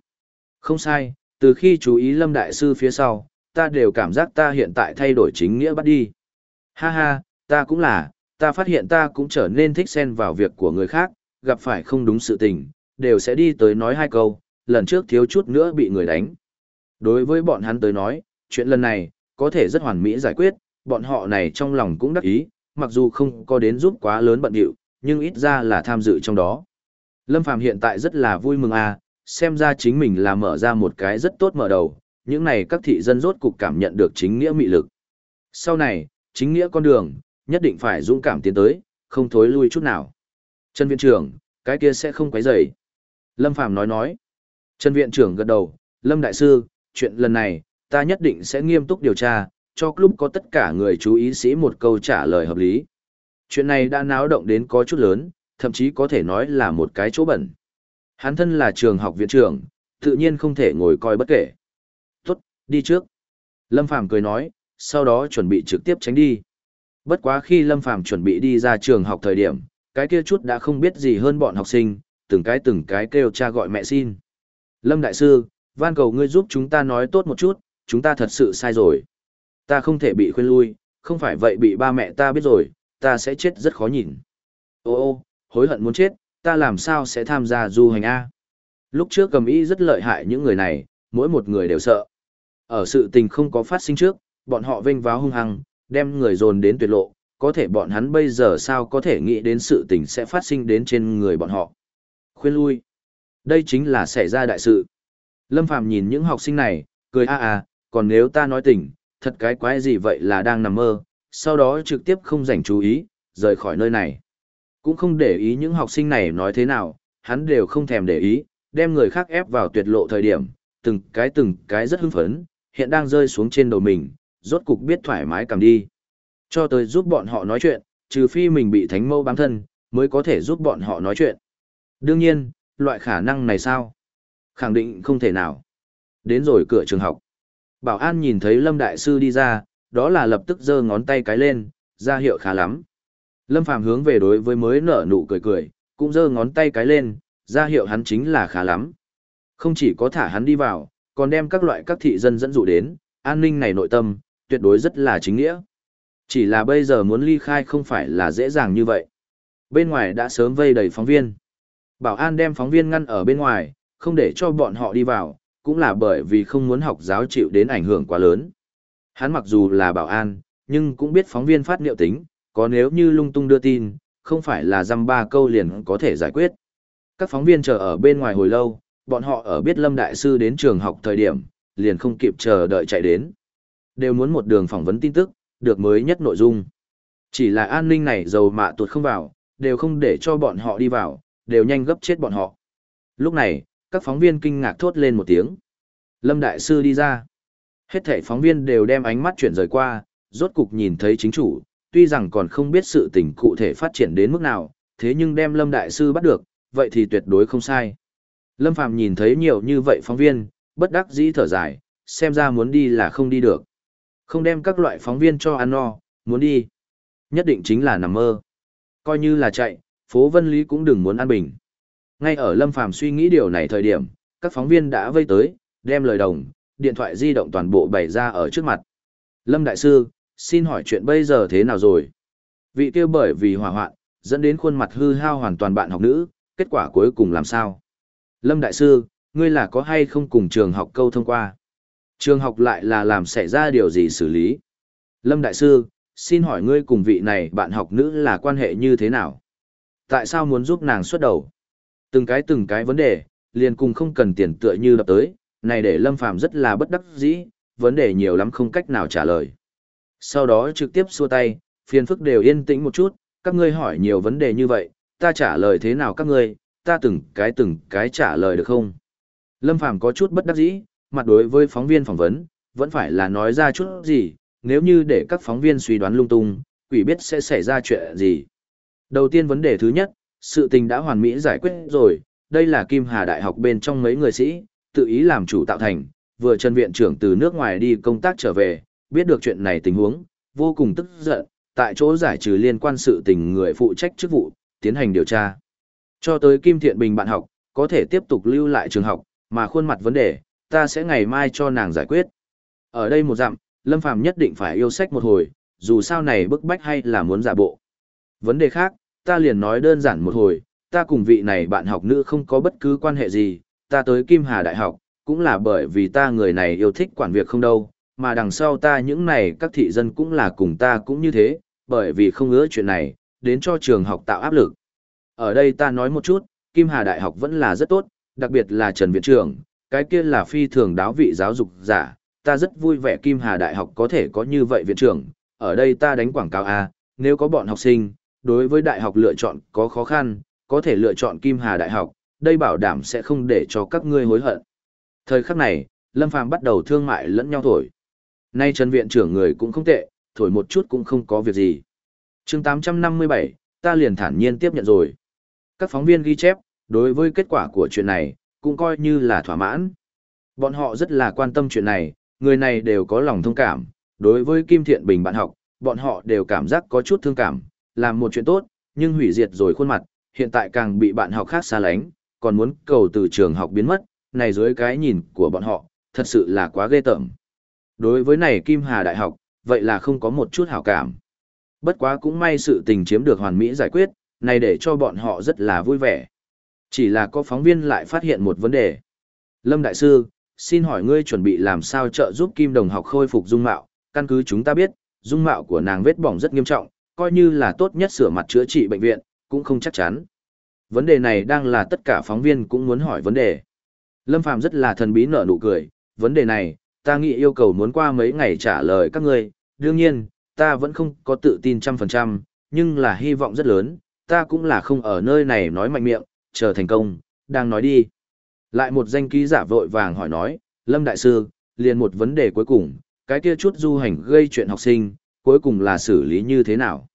Không sai, từ khi chú ý Lâm Đại Sư phía sau, ta đều cảm giác ta hiện tại thay đổi chính nghĩa bắt đi. Ha ha, ta cũng là, ta phát hiện ta cũng trở nên thích xen vào việc của người khác, gặp phải không đúng sự tình, đều sẽ đi tới nói hai câu, lần trước thiếu chút nữa bị người đánh. Đối với bọn hắn tới nói, chuyện lần này, có thể rất hoàn mỹ giải quyết, bọn họ này trong lòng cũng đắc ý, mặc dù không có đến giúp quá lớn bận điệu, nhưng ít ra là tham dự trong đó. Lâm Phàm hiện tại rất là vui mừng à, xem ra chính mình là mở ra một cái rất tốt mở đầu, những này các thị dân rốt cục cảm nhận được chính nghĩa mị lực. Sau này, chính nghĩa con đường, nhất định phải dũng cảm tiến tới, không thối lui chút nào. Trần viện trưởng, cái kia sẽ không quấy rầy. Lâm Phàm nói nói. Trần viện trưởng gật đầu, Lâm đại sư, chuyện lần này, ta nhất định sẽ nghiêm túc điều tra, cho club có tất cả người chú ý sĩ một câu trả lời hợp lý. Chuyện này đã náo động đến có chút lớn, thậm chí có thể nói là một cái chỗ bẩn. Hắn thân là trường học viện trưởng, tự nhiên không thể ngồi coi bất kể. Tốt, đi trước. Lâm Phàm cười nói, sau đó chuẩn bị trực tiếp tránh đi. Bất quá khi Lâm Phàm chuẩn bị đi ra trường học thời điểm, cái kia chút đã không biết gì hơn bọn học sinh, từng cái từng cái kêu cha gọi mẹ xin. Lâm Đại Sư, van cầu ngươi giúp chúng ta nói tốt một chút, chúng ta thật sự sai rồi. Ta không thể bị khuyên lui, không phải vậy bị ba mẹ ta biết rồi, ta sẽ chết rất khó nhìn. Ô ô, hối hận muốn chết, ta làm sao sẽ tham gia du hành A. Lúc trước cầm ý rất lợi hại những người này, mỗi một người đều sợ. Ở sự tình không có phát sinh trước, bọn họ vênh váo hung hăng, đem người dồn đến tuyệt lộ, có thể bọn hắn bây giờ sao có thể nghĩ đến sự tình sẽ phát sinh đến trên người bọn họ. Khuyên lui. Đây chính là xảy ra đại sự. Lâm Phàm nhìn những học sinh này, cười a à a, còn nếu ta nói tỉnh, thật cái quái gì vậy là đang nằm mơ, sau đó trực tiếp không dành chú ý, rời khỏi nơi này. Cũng không để ý những học sinh này nói thế nào, hắn đều không thèm để ý, đem người khác ép vào tuyệt lộ thời điểm, từng cái từng cái rất hưng phấn, hiện đang rơi xuống trên đầu mình, rốt cục biết thoải mái cầm đi. Cho tới giúp bọn họ nói chuyện, trừ phi mình bị thánh mâu bám thân, mới có thể giúp bọn họ nói chuyện. Đương nhiên, loại khả năng này sao? Khẳng định không thể nào. Đến rồi cửa trường học. Bảo an nhìn thấy Lâm Đại Sư đi ra, đó là lập tức giơ ngón tay cái lên, ra hiệu khá lắm. Lâm Phàm hướng về đối với mới nở nụ cười cười, cũng giơ ngón tay cái lên, ra hiệu hắn chính là khá lắm. Không chỉ có thả hắn đi vào, còn đem các loại các thị dân dẫn dụ đến, an ninh này nội tâm, tuyệt đối rất là chính nghĩa. Chỉ là bây giờ muốn ly khai không phải là dễ dàng như vậy. Bên ngoài đã sớm vây đầy phóng viên. Bảo an đem phóng viên ngăn ở bên ngoài, không để cho bọn họ đi vào, cũng là bởi vì không muốn học giáo chịu đến ảnh hưởng quá lớn. Hắn mặc dù là bảo an, nhưng cũng biết phóng viên phát liệu tính, có nếu như lung tung đưa tin, không phải là dăm ba câu liền có thể giải quyết. Các phóng viên chờ ở bên ngoài hồi lâu, bọn họ ở biết Lâm Đại Sư đến trường học thời điểm, liền không kịp chờ đợi chạy đến. Đều muốn một đường phỏng vấn tin tức, được mới nhất nội dung. Chỉ là an ninh này dầu mạ tuột không vào, đều không để cho bọn họ đi vào, đều nhanh gấp chết bọn họ. Lúc này, các phóng viên kinh ngạc thốt lên một tiếng. Lâm Đại Sư đi ra. Hết thảy phóng viên đều đem ánh mắt chuyển rời qua, rốt cục nhìn thấy chính chủ, tuy rằng còn không biết sự tình cụ thể phát triển đến mức nào, thế nhưng đem Lâm Đại Sư bắt được, vậy thì tuyệt đối không sai. Lâm Phạm nhìn thấy nhiều như vậy phóng viên, bất đắc dĩ thở dài, xem ra muốn đi là không đi được. Không đem các loại phóng viên cho ăn no, muốn đi. Nhất định chính là nằm mơ. Coi như là chạy, phố Vân Lý cũng đừng muốn an bình. Ngay ở Lâm Phàm suy nghĩ điều này thời điểm, các phóng viên đã vây tới, đem lời đồng, điện thoại di động toàn bộ bày ra ở trước mặt. Lâm Đại Sư, xin hỏi chuyện bây giờ thế nào rồi? Vị kia bởi vì hỏa hoạn, dẫn đến khuôn mặt hư hao hoàn toàn bạn học nữ, kết quả cuối cùng làm sao? Lâm Đại Sư, ngươi là có hay không cùng trường học câu thông qua? Trường học lại là làm xảy ra điều gì xử lý? Lâm Đại Sư, xin hỏi ngươi cùng vị này bạn học nữ là quan hệ như thế nào? Tại sao muốn giúp nàng xuất đầu? Từng cái từng cái vấn đề, liền cùng không cần tiền tựa như đập tới, này để Lâm Phàm rất là bất đắc dĩ, vấn đề nhiều lắm không cách nào trả lời. Sau đó trực tiếp xua tay, phiền phức đều yên tĩnh một chút, các ngươi hỏi nhiều vấn đề như vậy, ta trả lời thế nào các ngươi, ta từng cái từng cái trả lời được không? Lâm Phàm có chút bất đắc dĩ, mặt đối với phóng viên phỏng vấn, vẫn phải là nói ra chút gì, nếu như để các phóng viên suy đoán lung tung, quỷ biết sẽ xảy ra chuyện gì. Đầu tiên vấn đề thứ nhất, sự tình đã hoàn mỹ giải quyết rồi, đây là Kim Hà Đại học bên trong mấy người sĩ, tự ý làm chủ tạo thành, vừa Trần Viện trưởng từ nước ngoài đi công tác trở về, biết được chuyện này tình huống, vô cùng tức giận, tại chỗ giải trừ liên quan sự tình người phụ trách chức vụ, tiến hành điều tra. Cho tới Kim Thiện Bình bạn học, có thể tiếp tục lưu lại trường học, mà khuôn mặt vấn đề, ta sẽ ngày mai cho nàng giải quyết. Ở đây một dặm, Lâm Phàm nhất định phải yêu sách một hồi, dù sao này bức bách hay là muốn giả bộ. Vấn đề khác, ta liền nói đơn giản một hồi, ta cùng vị này bạn học nữ không có bất cứ quan hệ gì, ta tới Kim Hà Đại học, cũng là bởi vì ta người này yêu thích quản việc không đâu, mà đằng sau ta những này các thị dân cũng là cùng ta cũng như thế, bởi vì không ngứa chuyện này, đến cho trường học tạo áp lực. Ở đây ta nói một chút, Kim Hà Đại học vẫn là rất tốt, đặc biệt là Trần Viện Trường cái kia là phi thường đáo vị giáo dục giả, ta rất vui vẻ Kim Hà Đại học có thể có như vậy viện trưởng, ở đây ta đánh quảng cáo A, nếu có bọn học sinh, đối với đại học lựa chọn có khó khăn, có thể lựa chọn Kim Hà Đại học, đây bảo đảm sẽ không để cho các ngươi hối hận. Thời khắc này, Lâm Phàm bắt đầu thương mại lẫn nhau thổi. Nay Trần Viện trưởng người cũng không tệ, thổi một chút cũng không có việc gì. chương 857, ta liền thản nhiên tiếp nhận rồi. Các phóng viên ghi chép, đối với kết quả của chuyện này, cũng coi như là thỏa mãn. Bọn họ rất là quan tâm chuyện này, người này đều có lòng thông cảm, đối với Kim Thiện Bình bạn học, bọn họ đều cảm giác có chút thương cảm, làm một chuyện tốt, nhưng hủy diệt rồi khuôn mặt, hiện tại càng bị bạn học khác xa lánh, còn muốn cầu từ trường học biến mất, này dưới cái nhìn của bọn họ, thật sự là quá ghê tởm. Đối với này Kim Hà Đại học, vậy là không có một chút hảo cảm. Bất quá cũng may sự tình chiếm được hoàn mỹ giải quyết, này để cho bọn họ rất là vui vẻ. Chỉ là có phóng viên lại phát hiện một vấn đề. Lâm Đại Sư, xin hỏi ngươi chuẩn bị làm sao trợ giúp Kim Đồng học khôi phục dung mạo, căn cứ chúng ta biết, dung mạo của nàng vết bỏng rất nghiêm trọng, coi như là tốt nhất sửa mặt chữa trị bệnh viện, cũng không chắc chắn. Vấn đề này đang là tất cả phóng viên cũng muốn hỏi vấn đề. Lâm Phàm rất là thần bí nở nụ cười, vấn đề này, ta nghĩ yêu cầu muốn qua mấy ngày trả lời các ngươi, đương nhiên, ta vẫn không có tự tin trăm phần trăm, nhưng là hy vọng rất lớn, ta cũng là không ở nơi này nói mạnh miệng, chờ thành công, đang nói đi. Lại một danh ký giả vội vàng hỏi nói, Lâm Đại Sư, liền một vấn đề cuối cùng, cái kia chút du hành gây chuyện học sinh, cuối cùng là xử lý như thế nào?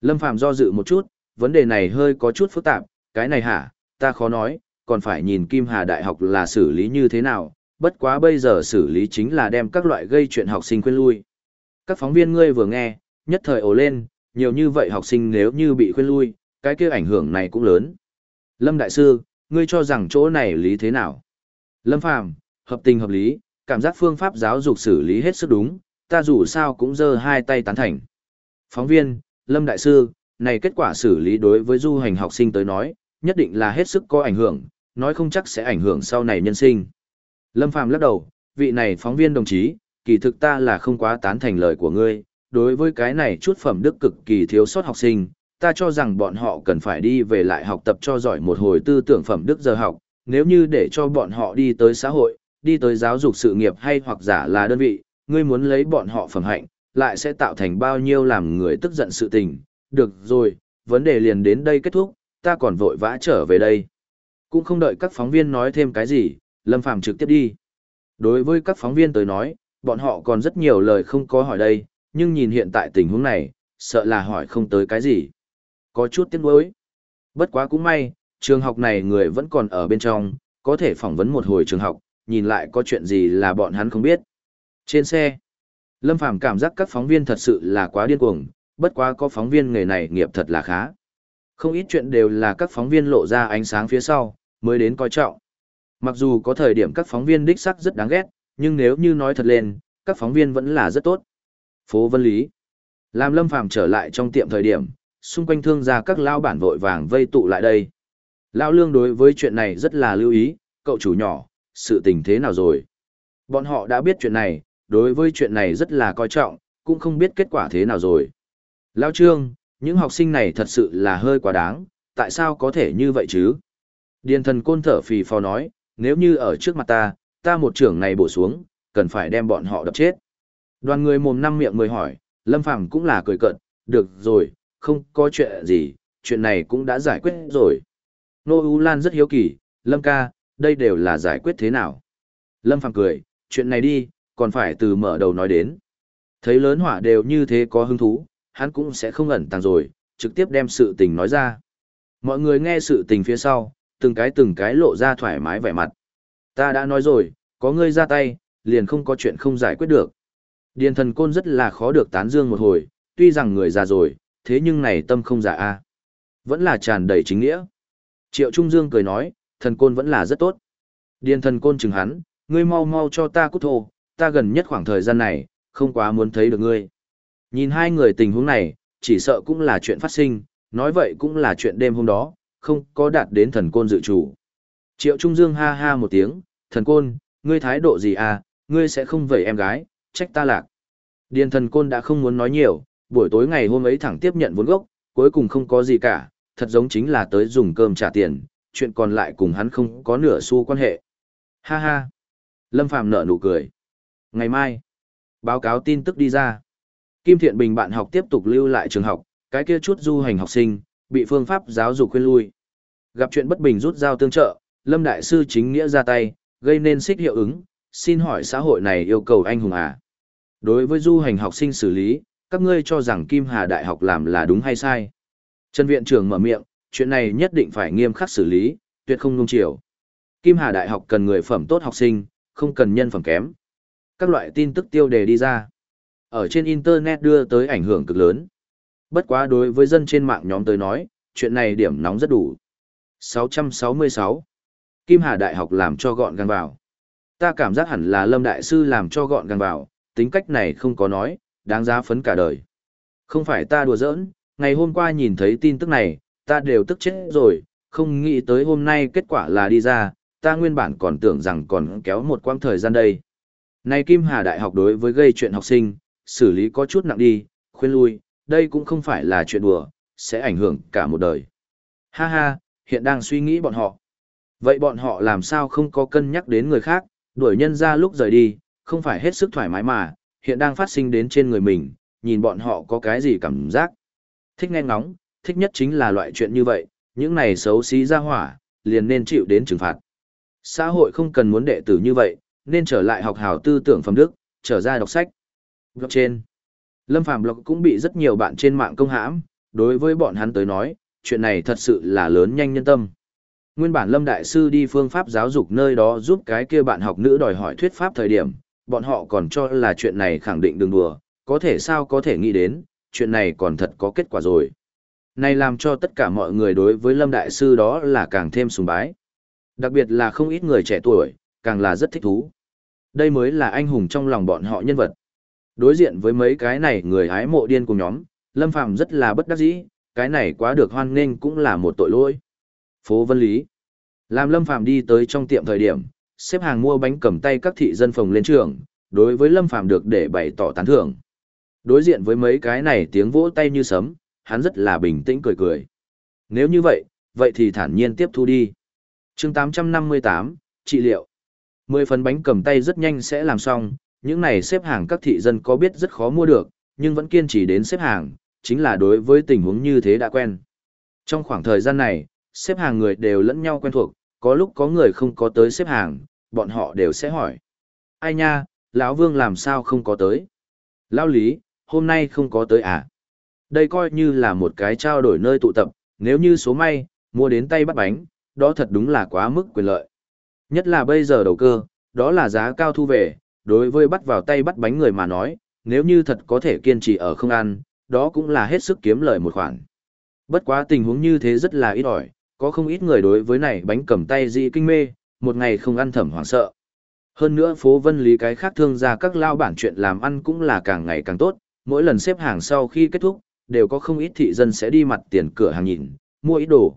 Lâm Phàm do dự một chút, vấn đề này hơi có chút phức tạp, cái này hả, ta khó nói, còn phải nhìn Kim Hà Đại học là xử lý như thế nào, bất quá bây giờ xử lý chính là đem các loại gây chuyện học sinh quên lui. Các phóng viên ngươi vừa nghe, nhất thời ồ lên, nhiều như vậy học sinh nếu như bị khuyên lui, cái kia ảnh hưởng này cũng lớn. Lâm Đại Sư, ngươi cho rằng chỗ này lý thế nào? Lâm Phàm hợp tình hợp lý, cảm giác phương pháp giáo dục xử lý hết sức đúng, ta dù sao cũng giơ hai tay tán thành. Phóng viên, Lâm Đại Sư, này kết quả xử lý đối với du hành học sinh tới nói, nhất định là hết sức có ảnh hưởng, nói không chắc sẽ ảnh hưởng sau này nhân sinh. Lâm Phàm lắc đầu, vị này phóng viên đồng chí, kỳ thực ta là không quá tán thành lời của ngươi, đối với cái này chút phẩm đức cực kỳ thiếu sót học sinh, ta cho rằng bọn họ cần phải đi về lại học tập cho giỏi một hồi tư tưởng phẩm đức giờ học, nếu như để cho bọn họ đi tới xã hội, đi tới giáo dục sự nghiệp hay hoặc giả là đơn vị, ngươi muốn lấy bọn họ phẩm hạnh, lại sẽ tạo thành bao nhiêu làm người tức giận sự tình. Được rồi, vấn đề liền đến đây kết thúc, ta còn vội vã trở về đây. Cũng không đợi các phóng viên nói thêm cái gì, Lâm Phàm trực tiếp đi. Đối với các phóng viên tới nói, bọn họ còn rất nhiều lời không có hỏi đây, nhưng nhìn hiện tại tình huống này, sợ là hỏi không tới cái gì. Có chút tiếc nuối. Bất quá cũng may, trường học này người vẫn còn ở bên trong, có thể phỏng vấn một hồi trường học, nhìn lại có chuyện gì là bọn hắn không biết. Trên xe, Lâm Phàm cảm giác các phóng viên thật sự là quá điên cuồng, bất quá có phóng viên nghề này nghiệp thật là khá. Không ít chuyện đều là các phóng viên lộ ra ánh sáng phía sau, mới đến coi trọng. Mặc dù có thời điểm các phóng viên đích sắc rất đáng ghét, nhưng nếu như nói thật lên, các phóng viên vẫn là rất tốt. Phố Vân Lý Làm Lâm Phàm trở lại trong tiệm thời điểm, xung quanh thương gia các lao bản vội vàng vây tụ lại đây. Lão Lương đối với chuyện này rất là lưu ý, cậu chủ nhỏ, sự tình thế nào rồi? Bọn họ đã biết chuyện này, đối với chuyện này rất là coi trọng, cũng không biết kết quả thế nào rồi. Lão Trương, những học sinh này thật sự là hơi quá đáng, tại sao có thể như vậy chứ? Điền thần côn thở phì phò nói, nếu như ở trước mặt ta, ta một trưởng này bổ xuống, cần phải đem bọn họ đập chết. Đoàn người mồm năm miệng mười hỏi, Lâm Phàm cũng là cười cợt, được rồi, không có chuyện gì, chuyện này cũng đã giải quyết rồi. Nô U Lan rất hiếu kỳ, Lâm ca, đây đều là giải quyết thế nào? Lâm Phàm cười, chuyện này đi, còn phải từ mở đầu nói đến. Thấy lớn hỏa đều như thế có hứng thú, hắn cũng sẽ không ẩn tàng rồi, trực tiếp đem sự tình nói ra. Mọi người nghe sự tình phía sau, từng cái từng cái lộ ra thoải mái vẻ mặt. Ta đã nói rồi, có ngươi ra tay, liền không có chuyện không giải quyết được. Điền thần côn rất là khó được tán dương một hồi, tuy rằng người già rồi, thế nhưng này tâm không giả a Vẫn là tràn đầy chính nghĩa. Triệu Trung Dương cười nói, thần côn vẫn là rất tốt. Điền thần côn chừng hắn, ngươi mau mau cho ta cút thô, ta gần nhất khoảng thời gian này, không quá muốn thấy được ngươi. Nhìn hai người tình huống này, chỉ sợ cũng là chuyện phát sinh, nói vậy cũng là chuyện đêm hôm đó, không có đạt đến thần côn dự chủ. Triệu Trung Dương ha ha một tiếng, thần côn, ngươi thái độ gì à, ngươi sẽ không vẩy em gái, trách ta lạc. Điền thần côn đã không muốn nói nhiều, buổi tối ngày hôm ấy thẳng tiếp nhận vốn gốc, cuối cùng không có gì cả, thật giống chính là tới dùng cơm trả tiền, chuyện còn lại cùng hắn không có nửa xu quan hệ. Ha ha. Lâm Phàm nở nụ cười. Ngày mai, báo cáo tin tức đi ra. Kim Thiện Bình bạn học tiếp tục lưu lại trường học, cái kia chút du hành học sinh, bị phương pháp giáo dục khuyên lui. Gặp chuyện bất bình rút dao tương trợ, Lâm Đại Sư chính nghĩa ra tay, gây nên xích hiệu ứng, xin hỏi xã hội này yêu cầu anh hùng à? Đối với du hành học sinh xử lý, các ngươi cho rằng Kim Hà Đại học làm là đúng hay sai? Trần Viện trưởng mở miệng, chuyện này nhất định phải nghiêm khắc xử lý, tuyệt không nung chiều. Kim Hà Đại học cần người phẩm tốt học sinh, không cần nhân phẩm kém. Các loại tin tức tiêu đề đi ra. Ở trên Internet đưa tới ảnh hưởng cực lớn. Bất quá đối với dân trên mạng nhóm tới nói, chuyện này điểm nóng rất đủ. 666. Kim Hà Đại học làm cho gọn gàng vào. Ta cảm giác hẳn là Lâm Đại Sư làm cho gọn gàng vào, tính cách này không có nói, đáng giá phấn cả đời. Không phải ta đùa giỡn, ngày hôm qua nhìn thấy tin tức này, ta đều tức chết rồi, không nghĩ tới hôm nay kết quả là đi ra, ta nguyên bản còn tưởng rằng còn kéo một quãng thời gian đây. Này Kim Hà Đại học đối với gây chuyện học sinh, xử lý có chút nặng đi, khuyên lui, đây cũng không phải là chuyện đùa, sẽ ảnh hưởng cả một đời. Ha ha, hiện đang suy nghĩ bọn họ. Vậy bọn họ làm sao không có cân nhắc đến người khác, đuổi nhân ra lúc rời đi, không phải hết sức thoải mái mà, hiện đang phát sinh đến trên người mình, nhìn bọn họ có cái gì cảm giác. Thích nghe ngóng, thích nhất chính là loại chuyện như vậy, những này xấu xí ra hỏa, liền nên chịu đến trừng phạt. Xã hội không cần muốn đệ tử như vậy, nên trở lại học hào tư tưởng phẩm đức, trở ra đọc sách. Blog trên. Lâm Phàm blog cũng bị rất nhiều bạn trên mạng công hãm, đối với bọn hắn tới nói, chuyện này thật sự là lớn nhanh nhân tâm. Nguyên bản Lâm Đại Sư đi phương pháp giáo dục nơi đó giúp cái kia bạn học nữ đòi hỏi thuyết pháp thời điểm, bọn họ còn cho là chuyện này khẳng định đừng đùa, có thể sao có thể nghĩ đến, chuyện này còn thật có kết quả rồi. Này làm cho tất cả mọi người đối với Lâm Đại Sư đó là càng thêm sùng bái. Đặc biệt là không ít người trẻ tuổi, càng là rất thích thú. Đây mới là anh hùng trong lòng bọn họ nhân vật. Đối diện với mấy cái này người hái mộ điên cùng nhóm, Lâm Phàm rất là bất đắc dĩ, cái này quá được hoan nghênh cũng là một tội lỗi. Phố Vân Lý. Làm Lâm Phàm đi tới trong tiệm thời điểm, xếp hàng mua bánh cầm tay các thị dân phòng lên trường, đối với Lâm Phàm được để bày tỏ tán thưởng. Đối diện với mấy cái này tiếng vỗ tay như sấm, hắn rất là bình tĩnh cười cười. Nếu như vậy, vậy thì thản nhiên tiếp thu đi. chương 858, trị liệu. Mười phần bánh cầm tay rất nhanh sẽ làm xong, những này xếp hàng các thị dân có biết rất khó mua được, nhưng vẫn kiên trì đến xếp hàng, chính là đối với tình huống như thế đã quen. Trong khoảng thời gian này, xếp hàng người đều lẫn nhau quen thuộc, có lúc có người không có tới xếp hàng, bọn họ đều sẽ hỏi. Ai nha, lão Vương làm sao không có tới? Lão Lý, hôm nay không có tới à? Đây coi như là một cái trao đổi nơi tụ tập, nếu như số may, mua đến tay bắt bánh, đó thật đúng là quá mức quyền lợi. Nhất là bây giờ đầu cơ, đó là giá cao thu về, đối với bắt vào tay bắt bánh người mà nói, nếu như thật có thể kiên trì ở không ăn, đó cũng là hết sức kiếm lời một khoản. Bất quá tình huống như thế rất là ít ỏi, có không ít người đối với này bánh cầm tay dị kinh mê, một ngày không ăn thẩm hoảng sợ. Hơn nữa phố vân lý cái khác thương ra các lao bản chuyện làm ăn cũng là càng ngày càng tốt, mỗi lần xếp hàng sau khi kết thúc, đều có không ít thị dân sẽ đi mặt tiền cửa hàng nhìn, mua ít đồ.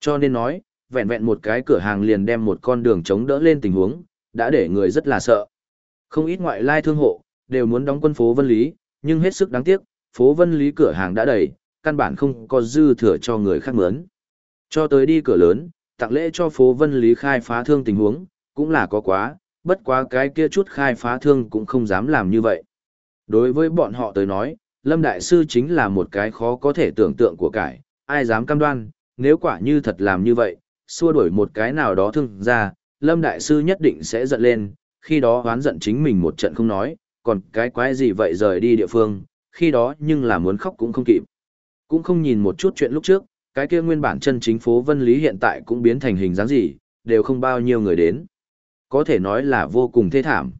Cho nên nói, vẹn vẹn một cái cửa hàng liền đem một con đường chống đỡ lên tình huống, đã để người rất là sợ. Không ít ngoại lai thương hộ, đều muốn đóng quân phố Vân Lý, nhưng hết sức đáng tiếc, phố Vân Lý cửa hàng đã đầy, căn bản không có dư thừa cho người khác mướn. Cho tới đi cửa lớn, tặng lễ cho phố Vân Lý khai phá thương tình huống, cũng là có quá, bất quá cái kia chút khai phá thương cũng không dám làm như vậy. Đối với bọn họ tới nói, Lâm Đại Sư chính là một cái khó có thể tưởng tượng của cải, ai dám cam đoan, nếu quả như thật làm như vậy, xua đuổi một cái nào đó thương ra, Lâm Đại Sư nhất định sẽ giận lên, khi đó hoán giận chính mình một trận không nói, còn cái quái gì vậy rời đi địa phương, khi đó nhưng là muốn khóc cũng không kịp. Cũng không nhìn một chút chuyện lúc trước, cái kia nguyên bản chân chính phố Vân Lý hiện tại cũng biến thành hình dáng gì, đều không bao nhiêu người đến. Có thể nói là vô cùng thê thảm.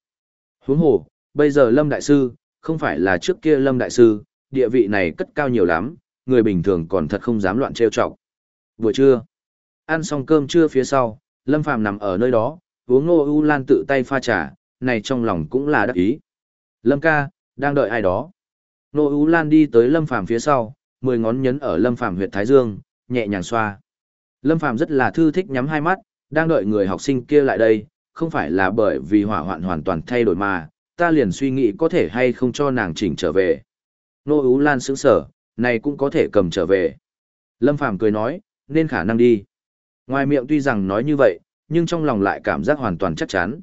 Huống hồ, bây giờ Lâm Đại Sư, không phải là trước kia Lâm Đại Sư, địa vị này cất cao nhiều lắm, người bình thường còn thật không dám loạn trêu chọc. Buổi trưa, ăn xong cơm trưa phía sau, Lâm Phàm nằm ở nơi đó, uống Ngô U Lan tự tay pha trà, này trong lòng cũng là đắc ý. Lâm ca, đang đợi ai đó. Ngô U Lan đi tới Lâm Phàm phía sau, mười ngón nhấn ở Lâm Phàm huyệt thái dương, nhẹ nhàng xoa. Lâm Phàm rất là thư thích nhắm hai mắt, đang đợi người học sinh kia lại đây, không phải là bởi vì hỏa hoạn hoàn toàn thay đổi mà, ta liền suy nghĩ có thể hay không cho nàng chỉnh trở về. Nô Ú Lan sững sở, này cũng có thể cầm trở về. Lâm Phàm cười nói, nên khả năng đi. Ngoài miệng tuy rằng nói như vậy, nhưng trong lòng lại cảm giác hoàn toàn chắc chắn.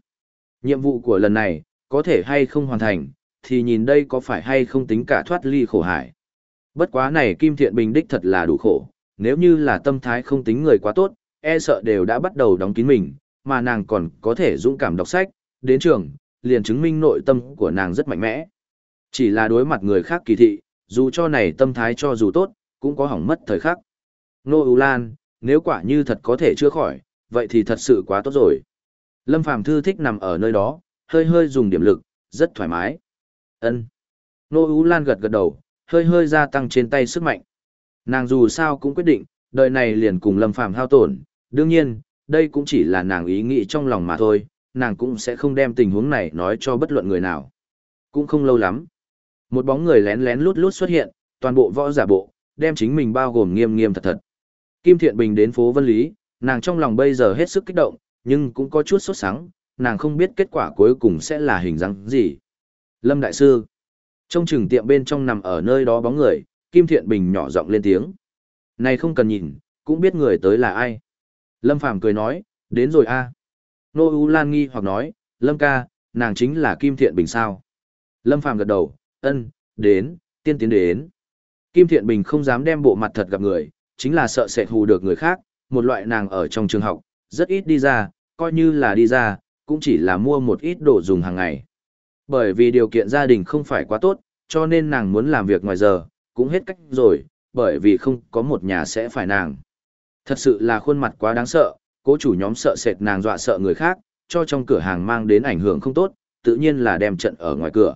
Nhiệm vụ của lần này, có thể hay không hoàn thành, thì nhìn đây có phải hay không tính cả thoát ly khổ hải. Bất quá này Kim Thiện Bình đích thật là đủ khổ, nếu như là tâm thái không tính người quá tốt, e sợ đều đã bắt đầu đóng kín mình, mà nàng còn có thể dũng cảm đọc sách, đến trường, liền chứng minh nội tâm của nàng rất mạnh mẽ. Chỉ là đối mặt người khác kỳ thị, dù cho này tâm thái cho dù tốt, cũng có hỏng mất thời khắc. Nô U Lan, nếu quả như thật có thể chữa khỏi, vậy thì thật sự quá tốt rồi. Lâm Phàm thư thích nằm ở nơi đó, hơi hơi dùng điểm lực, rất thoải mái. Ân. Nô U Lan gật gật đầu, hơi hơi gia tăng trên tay sức mạnh. Nàng dù sao cũng quyết định, đời này liền cùng Lâm Phàm hao tổn, đương nhiên, đây cũng chỉ là nàng ý nghĩ trong lòng mà thôi, nàng cũng sẽ không đem tình huống này nói cho bất luận người nào. Cũng không lâu lắm. Một bóng người lén lén lút lút xuất hiện, toàn bộ võ giả bộ, đem chính mình bao gồm nghiêm nghiêm thật thật. Kim Thiện Bình đến phố Vân Lý, nàng trong lòng bây giờ hết sức kích động, nhưng cũng có chút sốt sắng, nàng không biết kết quả cuối cùng sẽ là hình dáng gì. Lâm Đại Sư Trong trường tiệm bên trong nằm ở nơi đó bóng người, Kim Thiện Bình nhỏ giọng lên tiếng. Này không cần nhìn, cũng biết người tới là ai. Lâm Phàm cười nói, đến rồi a. Nô U Lan nghi hoặc nói, Lâm ca, nàng chính là Kim Thiện Bình sao. Lâm Phàm gật đầu, ân, đến, tiên tiến đến. Kim Thiện Bình không dám đem bộ mặt thật gặp người, chính là sợ sẽ hù được người khác, một loại nàng ở trong trường học, rất ít đi ra, coi như là đi ra, cũng chỉ là mua một ít đồ dùng hàng ngày. Bởi vì điều kiện gia đình không phải quá tốt, cho nên nàng muốn làm việc ngoài giờ, cũng hết cách rồi, bởi vì không có một nhà sẽ phải nàng. Thật sự là khuôn mặt quá đáng sợ, cố chủ nhóm sợ sệt nàng dọa sợ người khác, cho trong cửa hàng mang đến ảnh hưởng không tốt, tự nhiên là đem trận ở ngoài cửa.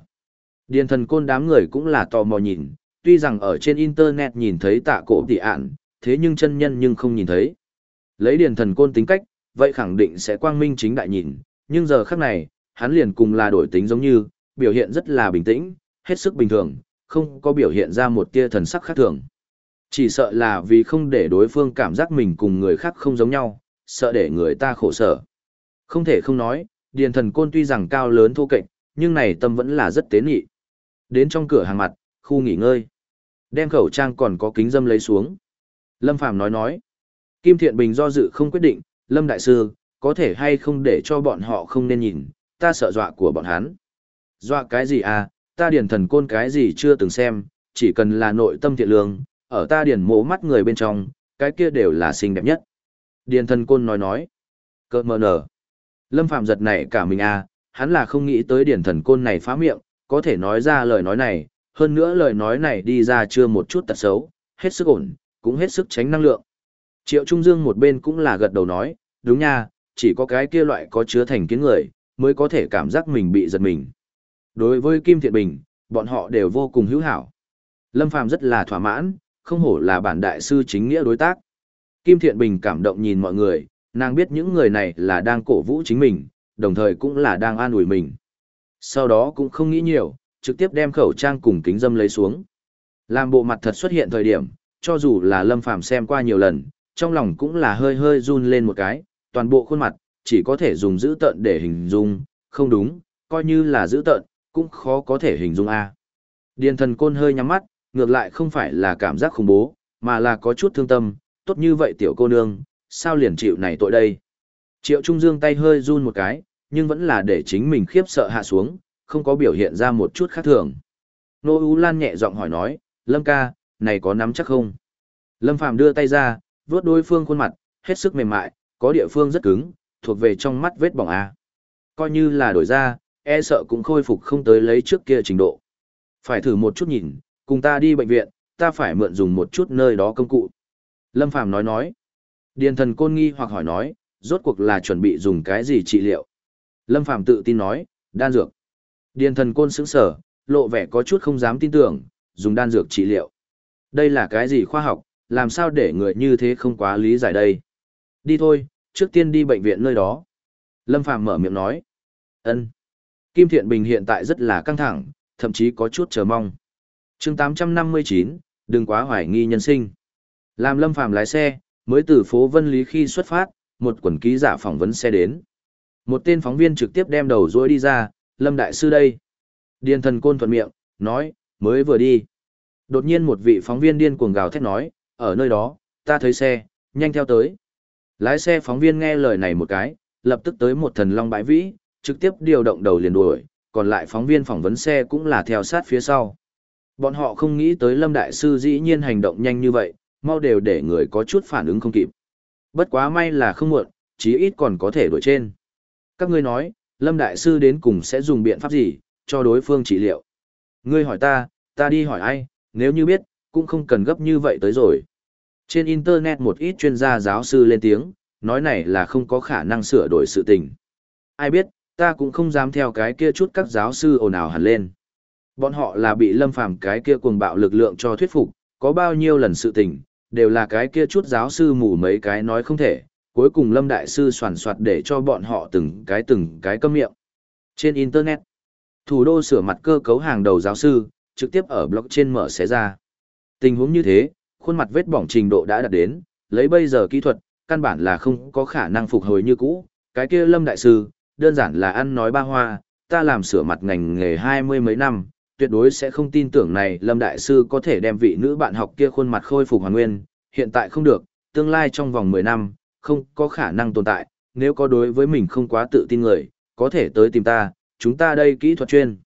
Điền thần côn đám người cũng là tò mò nhìn, tuy rằng ở trên internet nhìn thấy tạ cổ tỷ ạn, thế nhưng chân nhân nhưng không nhìn thấy. Lấy điền thần côn tính cách, vậy khẳng định sẽ quang minh chính đại nhìn, nhưng giờ khắc này, hắn liền cùng là đổi tính giống như, biểu hiện rất là bình tĩnh, hết sức bình thường, không có biểu hiện ra một tia thần sắc khác thường. Chỉ sợ là vì không để đối phương cảm giác mình cùng người khác không giống nhau, sợ để người ta khổ sở. Không thể không nói, điền thần côn tuy rằng cao lớn thô kệch, nhưng này tâm vẫn là rất tế nhị. Đến trong cửa hàng mặt, khu nghỉ ngơi. Đem khẩu trang còn có kính dâm lấy xuống. Lâm Phàm nói nói. Kim Thiện Bình do dự không quyết định, Lâm Đại Sư, có thể hay không để cho bọn họ không nên nhìn, ta sợ dọa của bọn hắn. Dọa cái gì à, ta điền thần côn cái gì chưa từng xem, chỉ cần là nội tâm thiện lương, ở ta điền mộ mắt người bên trong, cái kia đều là xinh đẹp nhất. Điền thần côn nói nói. Cơ mờ nở. Lâm Phạm giật này cả mình à, hắn là không nghĩ tới điền thần côn này phá miệng, có thể nói ra lời nói này, hơn nữa lời nói này đi ra chưa một chút tật xấu, hết sức ổn, cũng hết sức tránh năng lượng. Triệu Trung Dương một bên cũng là gật đầu nói, đúng nha, chỉ có cái kia loại có chứa thành kiến người, mới có thể cảm giác mình bị giật mình. Đối với Kim Thiện Bình, bọn họ đều vô cùng hữu hảo. Lâm Phàm rất là thỏa mãn, không hổ là bản đại sư chính nghĩa đối tác. Kim Thiện Bình cảm động nhìn mọi người, nàng biết những người này là đang cổ vũ chính mình, đồng thời cũng là đang an ủi mình. Sau đó cũng không nghĩ nhiều, trực tiếp đem khẩu trang cùng kính dâm lấy xuống. Làm bộ mặt thật xuất hiện thời điểm, cho dù là Lâm Phàm xem qua nhiều lần, trong lòng cũng là hơi hơi run lên một cái, toàn bộ khuôn mặt, chỉ có thể dùng giữ tợn để hình dung, không đúng, coi như là giữ tợn cũng khó có thể hình dung a. Điền thần côn hơi nhắm mắt, ngược lại không phải là cảm giác khủng bố, mà là có chút thương tâm, tốt như vậy tiểu cô nương, sao liền chịu này tội đây. Triệu Trung Dương tay hơi run một cái, nhưng vẫn là để chính mình khiếp sợ hạ xuống, không có biểu hiện ra một chút khác thường. Nô U Lan nhẹ giọng hỏi nói, Lâm ca, này có nắm chắc không? Lâm Phàm đưa tay ra, vuốt đối phương khuôn mặt, hết sức mềm mại, có địa phương rất cứng, thuộc về trong mắt vết bỏng A. Coi như là đổi ra, e sợ cũng khôi phục không tới lấy trước kia trình độ. Phải thử một chút nhìn, cùng ta đi bệnh viện, ta phải mượn dùng một chút nơi đó công cụ. Lâm Phàm nói nói. Điền thần côn nghi hoặc hỏi nói, rốt cuộc là chuẩn bị dùng cái gì trị liệu. Lâm Phàm tự tin nói, đan dược. Điền thần côn sững sở, lộ vẻ có chút không dám tin tưởng, dùng đan dược trị liệu. Đây là cái gì khoa học, làm sao để người như thế không quá lý giải đây. Đi thôi, trước tiên đi bệnh viện nơi đó. Lâm Phàm mở miệng nói. ân Kim Thiện Bình hiện tại rất là căng thẳng, thậm chí có chút chờ mong. chương 859, đừng quá hoài nghi nhân sinh. Làm Lâm Phàm lái xe, mới từ phố Vân Lý khi xuất phát, một quần ký giả phỏng vấn xe đến. Một tên phóng viên trực tiếp đem đầu dối đi ra, Lâm Đại Sư đây. Điền thần côn thuận miệng, nói, mới vừa đi. Đột nhiên một vị phóng viên điên cuồng gào thét nói, ở nơi đó, ta thấy xe, nhanh theo tới. Lái xe phóng viên nghe lời này một cái, lập tức tới một thần long bãi vĩ, trực tiếp điều động đầu liền đuổi, còn lại phóng viên phỏng vấn xe cũng là theo sát phía sau. Bọn họ không nghĩ tới Lâm Đại Sư dĩ nhiên hành động nhanh như vậy, mau đều để người có chút phản ứng không kịp. Bất quá may là không muộn, chí ít còn có thể đuổi trên. Các ngươi nói, Lâm Đại Sư đến cùng sẽ dùng biện pháp gì, cho đối phương trị liệu. Ngươi hỏi ta, ta đi hỏi ai, nếu như biết, cũng không cần gấp như vậy tới rồi. Trên Internet một ít chuyên gia giáo sư lên tiếng, nói này là không có khả năng sửa đổi sự tình. Ai biết, ta cũng không dám theo cái kia chút các giáo sư ồn ào hẳn lên. Bọn họ là bị lâm phàm cái kia cuồng bạo lực lượng cho thuyết phục, có bao nhiêu lần sự tình, đều là cái kia chút giáo sư mù mấy cái nói không thể, cuối cùng lâm đại sư soàn soạt để cho bọn họ từng cái từng cái câm miệng. Trên Internet, thủ đô sửa mặt cơ cấu hàng đầu giáo sư, trực tiếp ở blog trên mở xé ra. Tình huống như thế, khuôn mặt vết bỏng trình độ đã đạt đến, lấy bây giờ kỹ thuật, căn bản là không có khả năng phục hồi như cũ. Cái kia lâm đại sư, đơn giản là ăn nói ba hoa, ta làm sửa mặt ngành nghề hai mươi mấy năm, tuyệt đối sẽ không tin tưởng này lâm đại sư có thể đem vị nữ bạn học kia khuôn mặt khôi phục hoàn nguyên, hiện tại không được, tương lai trong vòng 10 năm, không có khả năng tồn tại, nếu có đối với mình không quá tự tin người, có thể tới tìm ta, chúng ta đây kỹ thuật chuyên.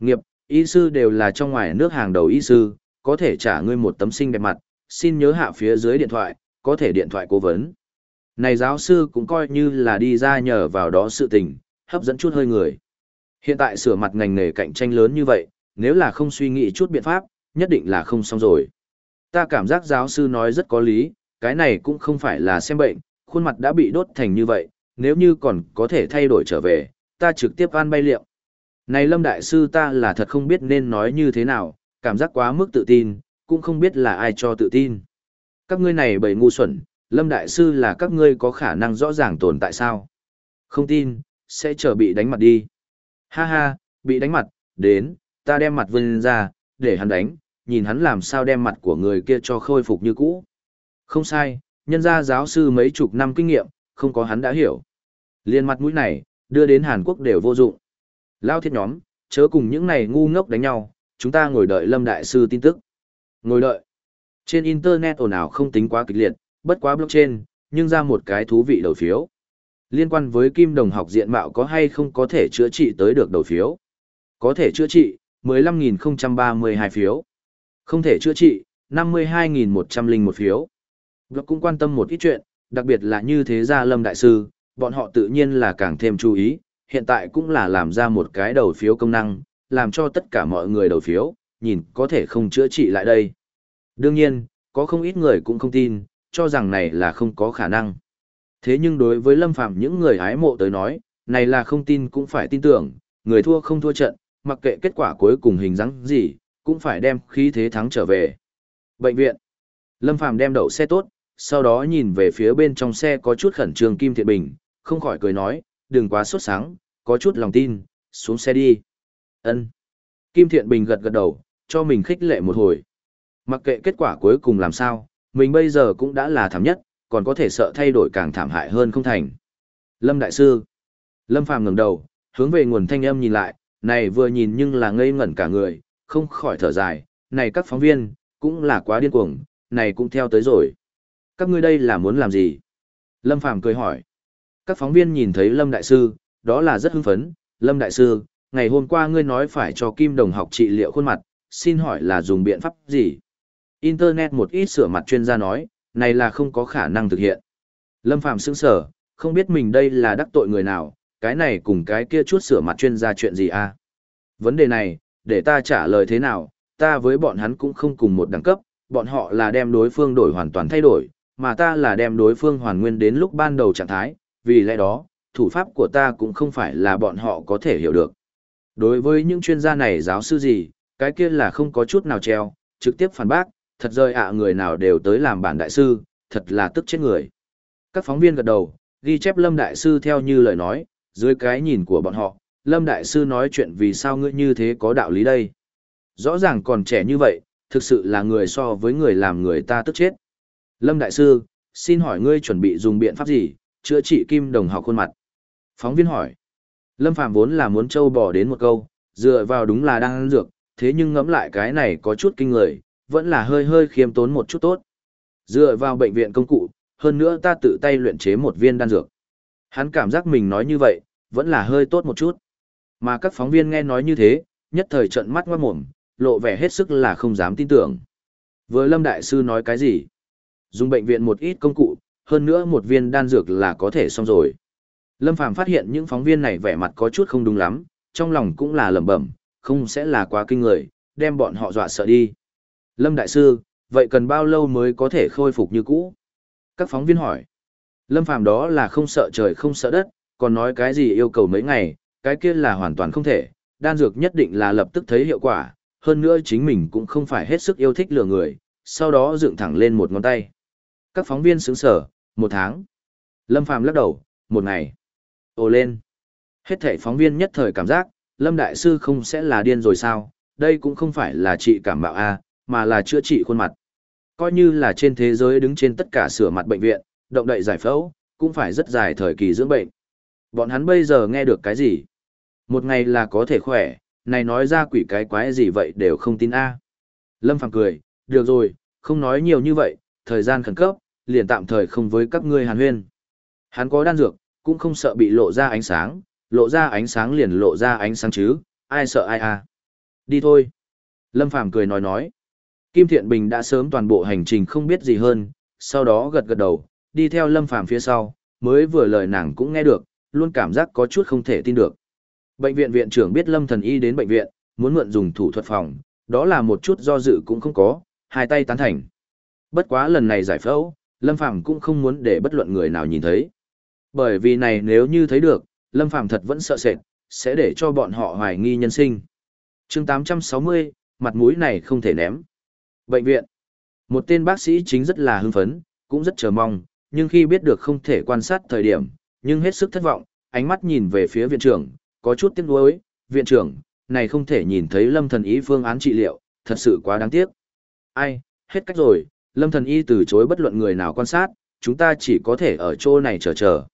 Nghiệp, y sư đều là trong ngoài nước hàng đầu y sư, có thể trả ngươi một tấm sinh đẹp mặt, xin nhớ hạ phía dưới điện thoại, có thể điện thoại cố vấn. Này giáo sư cũng coi như là đi ra nhờ vào đó sự tình, hấp dẫn chút hơi người. Hiện tại sửa mặt ngành nghề cạnh tranh lớn như vậy, nếu là không suy nghĩ chút biện pháp, nhất định là không xong rồi. Ta cảm giác giáo sư nói rất có lý, cái này cũng không phải là xem bệnh, khuôn mặt đã bị đốt thành như vậy, nếu như còn có thể thay đổi trở về, ta trực tiếp an bay liệu. Này Lâm Đại Sư ta là thật không biết nên nói như thế nào, cảm giác quá mức tự tin, cũng không biết là ai cho tự tin. Các ngươi này bầy ngu xuẩn, Lâm Đại Sư là các ngươi có khả năng rõ ràng tồn tại sao? Không tin, sẽ chờ bị đánh mặt đi. Ha ha, bị đánh mặt, đến, ta đem mặt vươn ra, để hắn đánh, nhìn hắn làm sao đem mặt của người kia cho khôi phục như cũ. Không sai, nhân gia giáo sư mấy chục năm kinh nghiệm, không có hắn đã hiểu. Liên mặt mũi này, đưa đến Hàn Quốc đều vô dụng. Lao thiết nhóm, chớ cùng những này ngu ngốc đánh nhau, chúng ta ngồi đợi Lâm Đại Sư tin tức. Ngồi đợi. Trên Internet ồn ào không tính quá kịch liệt, bất quá blockchain, nhưng ra một cái thú vị đầu phiếu. Liên quan với kim đồng học diện mạo có hay không có thể chữa trị tới được đầu phiếu. Có thể chữa trị, 15.032 phiếu. Không thể chữa trị, 52.101 phiếu. Block cũng quan tâm một ít chuyện, đặc biệt là như thế gia lâm đại sư, bọn họ tự nhiên là càng thêm chú ý, hiện tại cũng là làm ra một cái đầu phiếu công năng, làm cho tất cả mọi người đầu phiếu, nhìn có thể không chữa trị lại đây. Đương nhiên, có không ít người cũng không tin, cho rằng này là không có khả năng. Thế nhưng đối với Lâm Phạm những người hái mộ tới nói, này là không tin cũng phải tin tưởng, người thua không thua trận, mặc kệ kết quả cuối cùng hình dáng gì, cũng phải đem khí thế thắng trở về. Bệnh viện. Lâm Phàm đem đậu xe tốt, sau đó nhìn về phía bên trong xe có chút khẩn trương Kim Thiện Bình, không khỏi cười nói, đừng quá sốt sáng, có chút lòng tin, xuống xe đi. Ân. Kim Thiện Bình gật gật đầu, cho mình khích lệ một hồi. Mặc kệ kết quả cuối cùng làm sao, mình bây giờ cũng đã là thảm nhất, còn có thể sợ thay đổi càng thảm hại hơn không thành. Lâm Đại Sư. Lâm Phàm ngẩng đầu, hướng về nguồn thanh âm nhìn lại, này vừa nhìn nhưng là ngây ngẩn cả người, không khỏi thở dài, này các phóng viên, cũng là quá điên cuồng, này cũng theo tới rồi. Các ngươi đây là muốn làm gì? Lâm Phàm cười hỏi. Các phóng viên nhìn thấy Lâm Đại Sư, đó là rất hưng phấn. Lâm Đại Sư, ngày hôm qua ngươi nói phải cho Kim Đồng học trị liệu khuôn mặt, xin hỏi là dùng biện pháp gì? Internet một ít sửa mặt chuyên gia nói, này là không có khả năng thực hiện. Lâm Phàm sững sờ, không biết mình đây là đắc tội người nào, cái này cùng cái kia chút sửa mặt chuyên gia chuyện gì à? Vấn đề này, để ta trả lời thế nào, ta với bọn hắn cũng không cùng một đẳng cấp, bọn họ là đem đối phương đổi hoàn toàn thay đổi, mà ta là đem đối phương hoàn nguyên đến lúc ban đầu trạng thái, vì lẽ đó, thủ pháp của ta cũng không phải là bọn họ có thể hiểu được. Đối với những chuyên gia này giáo sư gì, cái kia là không có chút nào treo, trực tiếp phản bác, thật rơi ạ người nào đều tới làm bản đại sư, thật là tức chết người. Các phóng viên gật đầu, ghi chép Lâm Đại Sư theo như lời nói, dưới cái nhìn của bọn họ, Lâm Đại Sư nói chuyện vì sao ngươi như thế có đạo lý đây. Rõ ràng còn trẻ như vậy, thực sự là người so với người làm người ta tức chết. Lâm Đại Sư, xin hỏi ngươi chuẩn bị dùng biện pháp gì, chữa trị kim đồng học khuôn mặt. Phóng viên hỏi. Lâm Phạm vốn là muốn trâu bò đến một câu, dựa vào đúng là đang ăn dược, thế nhưng ngẫm lại cái này có chút kinh người, vẫn là hơi hơi khiêm tốn một chút tốt. Dựa vào bệnh viện công cụ, hơn nữa ta tự tay luyện chế một viên đan dược. Hắn cảm giác mình nói như vậy, vẫn là hơi tốt một chút. Mà các phóng viên nghe nói như thế, nhất thời trận mắt ngoát mồm, lộ vẻ hết sức là không dám tin tưởng. Với Lâm Đại Sư nói cái gì? Dùng bệnh viện một ít công cụ, hơn nữa một viên đan dược là có thể xong rồi. Lâm Phàm phát hiện những phóng viên này vẻ mặt có chút không đúng lắm, trong lòng cũng là lẩm bẩm, không sẽ là quá kinh người, đem bọn họ dọa sợ đi. Lâm Đại Sư, vậy cần bao lâu mới có thể khôi phục như cũ? Các phóng viên hỏi. Lâm Phàm đó là không sợ trời không sợ đất, còn nói cái gì yêu cầu mấy ngày, cái kia là hoàn toàn không thể, đan dược nhất định là lập tức thấy hiệu quả, hơn nữa chính mình cũng không phải hết sức yêu thích lừa người, sau đó dựng thẳng lên một ngón tay. Các phóng viên sững sở, một tháng. Lâm Phàm lắc đầu, một ngày. Ồ lên. Hết thảy phóng viên nhất thời cảm giác, Lâm Đại Sư không sẽ là điên rồi sao, đây cũng không phải là trị cảm mạo A, mà là chữa trị khuôn mặt. Coi như là trên thế giới đứng trên tất cả sửa mặt bệnh viện, động đậy giải phẫu, cũng phải rất dài thời kỳ dưỡng bệnh. Bọn hắn bây giờ nghe được cái gì? Một ngày là có thể khỏe, này nói ra quỷ cái quái gì vậy đều không tin A. Lâm Phàm cười, được rồi, không nói nhiều như vậy, thời gian khẩn cấp, liền tạm thời không với các ngươi hàn huyên. Hắn có đan dược, cũng không sợ bị lộ ra ánh sáng, lộ ra ánh sáng liền lộ ra ánh sáng chứ, ai sợ ai à. Đi thôi. Lâm Phàm cười nói nói. Kim Thiện Bình đã sớm toàn bộ hành trình không biết gì hơn, sau đó gật gật đầu, đi theo Lâm Phàm phía sau, mới vừa lời nàng cũng nghe được, luôn cảm giác có chút không thể tin được. Bệnh viện viện trưởng biết Lâm Thần Y đến bệnh viện, muốn mượn dùng thủ thuật phòng, đó là một chút do dự cũng không có, hai tay tán thành. Bất quá lần này giải phẫu, Lâm Phàm cũng không muốn để bất luận người nào nhìn thấy. Bởi vì này nếu như thấy được, Lâm Phàm thật vẫn sợ sệt, sẽ để cho bọn họ hoài nghi nhân sinh. chương 860, mặt mũi này không thể ném. Bệnh viện. Một tên bác sĩ chính rất là hưng phấn, cũng rất chờ mong, nhưng khi biết được không thể quan sát thời điểm, nhưng hết sức thất vọng, ánh mắt nhìn về phía viện trưởng, có chút tiếc nuối, viện trưởng, này không thể nhìn thấy lâm thần ý phương án trị liệu, thật sự quá đáng tiếc. Ai, hết cách rồi, lâm thần y từ chối bất luận người nào quan sát, chúng ta chỉ có thể ở chỗ này chờ chờ.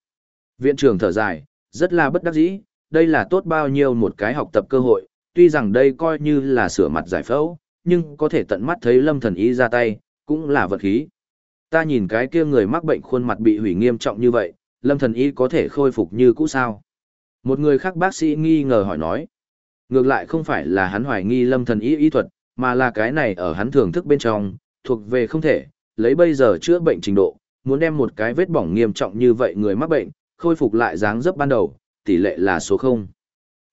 Viện trưởng thở dài, rất là bất đắc dĩ, đây là tốt bao nhiêu một cái học tập cơ hội, tuy rằng đây coi như là sửa mặt giải phẫu, nhưng có thể tận mắt thấy lâm thần y ra tay, cũng là vật khí. Ta nhìn cái kia người mắc bệnh khuôn mặt bị hủy nghiêm trọng như vậy, lâm thần y có thể khôi phục như cũ sao? Một người khác bác sĩ nghi ngờ hỏi nói. Ngược lại không phải là hắn hoài nghi lâm thần y y thuật, mà là cái này ở hắn thưởng thức bên trong, thuộc về không thể, lấy bây giờ chữa bệnh trình độ, muốn đem một cái vết bỏng nghiêm trọng như vậy người mắc bệnh, khôi phục lại dáng dấp ban đầu, tỷ lệ là số 0.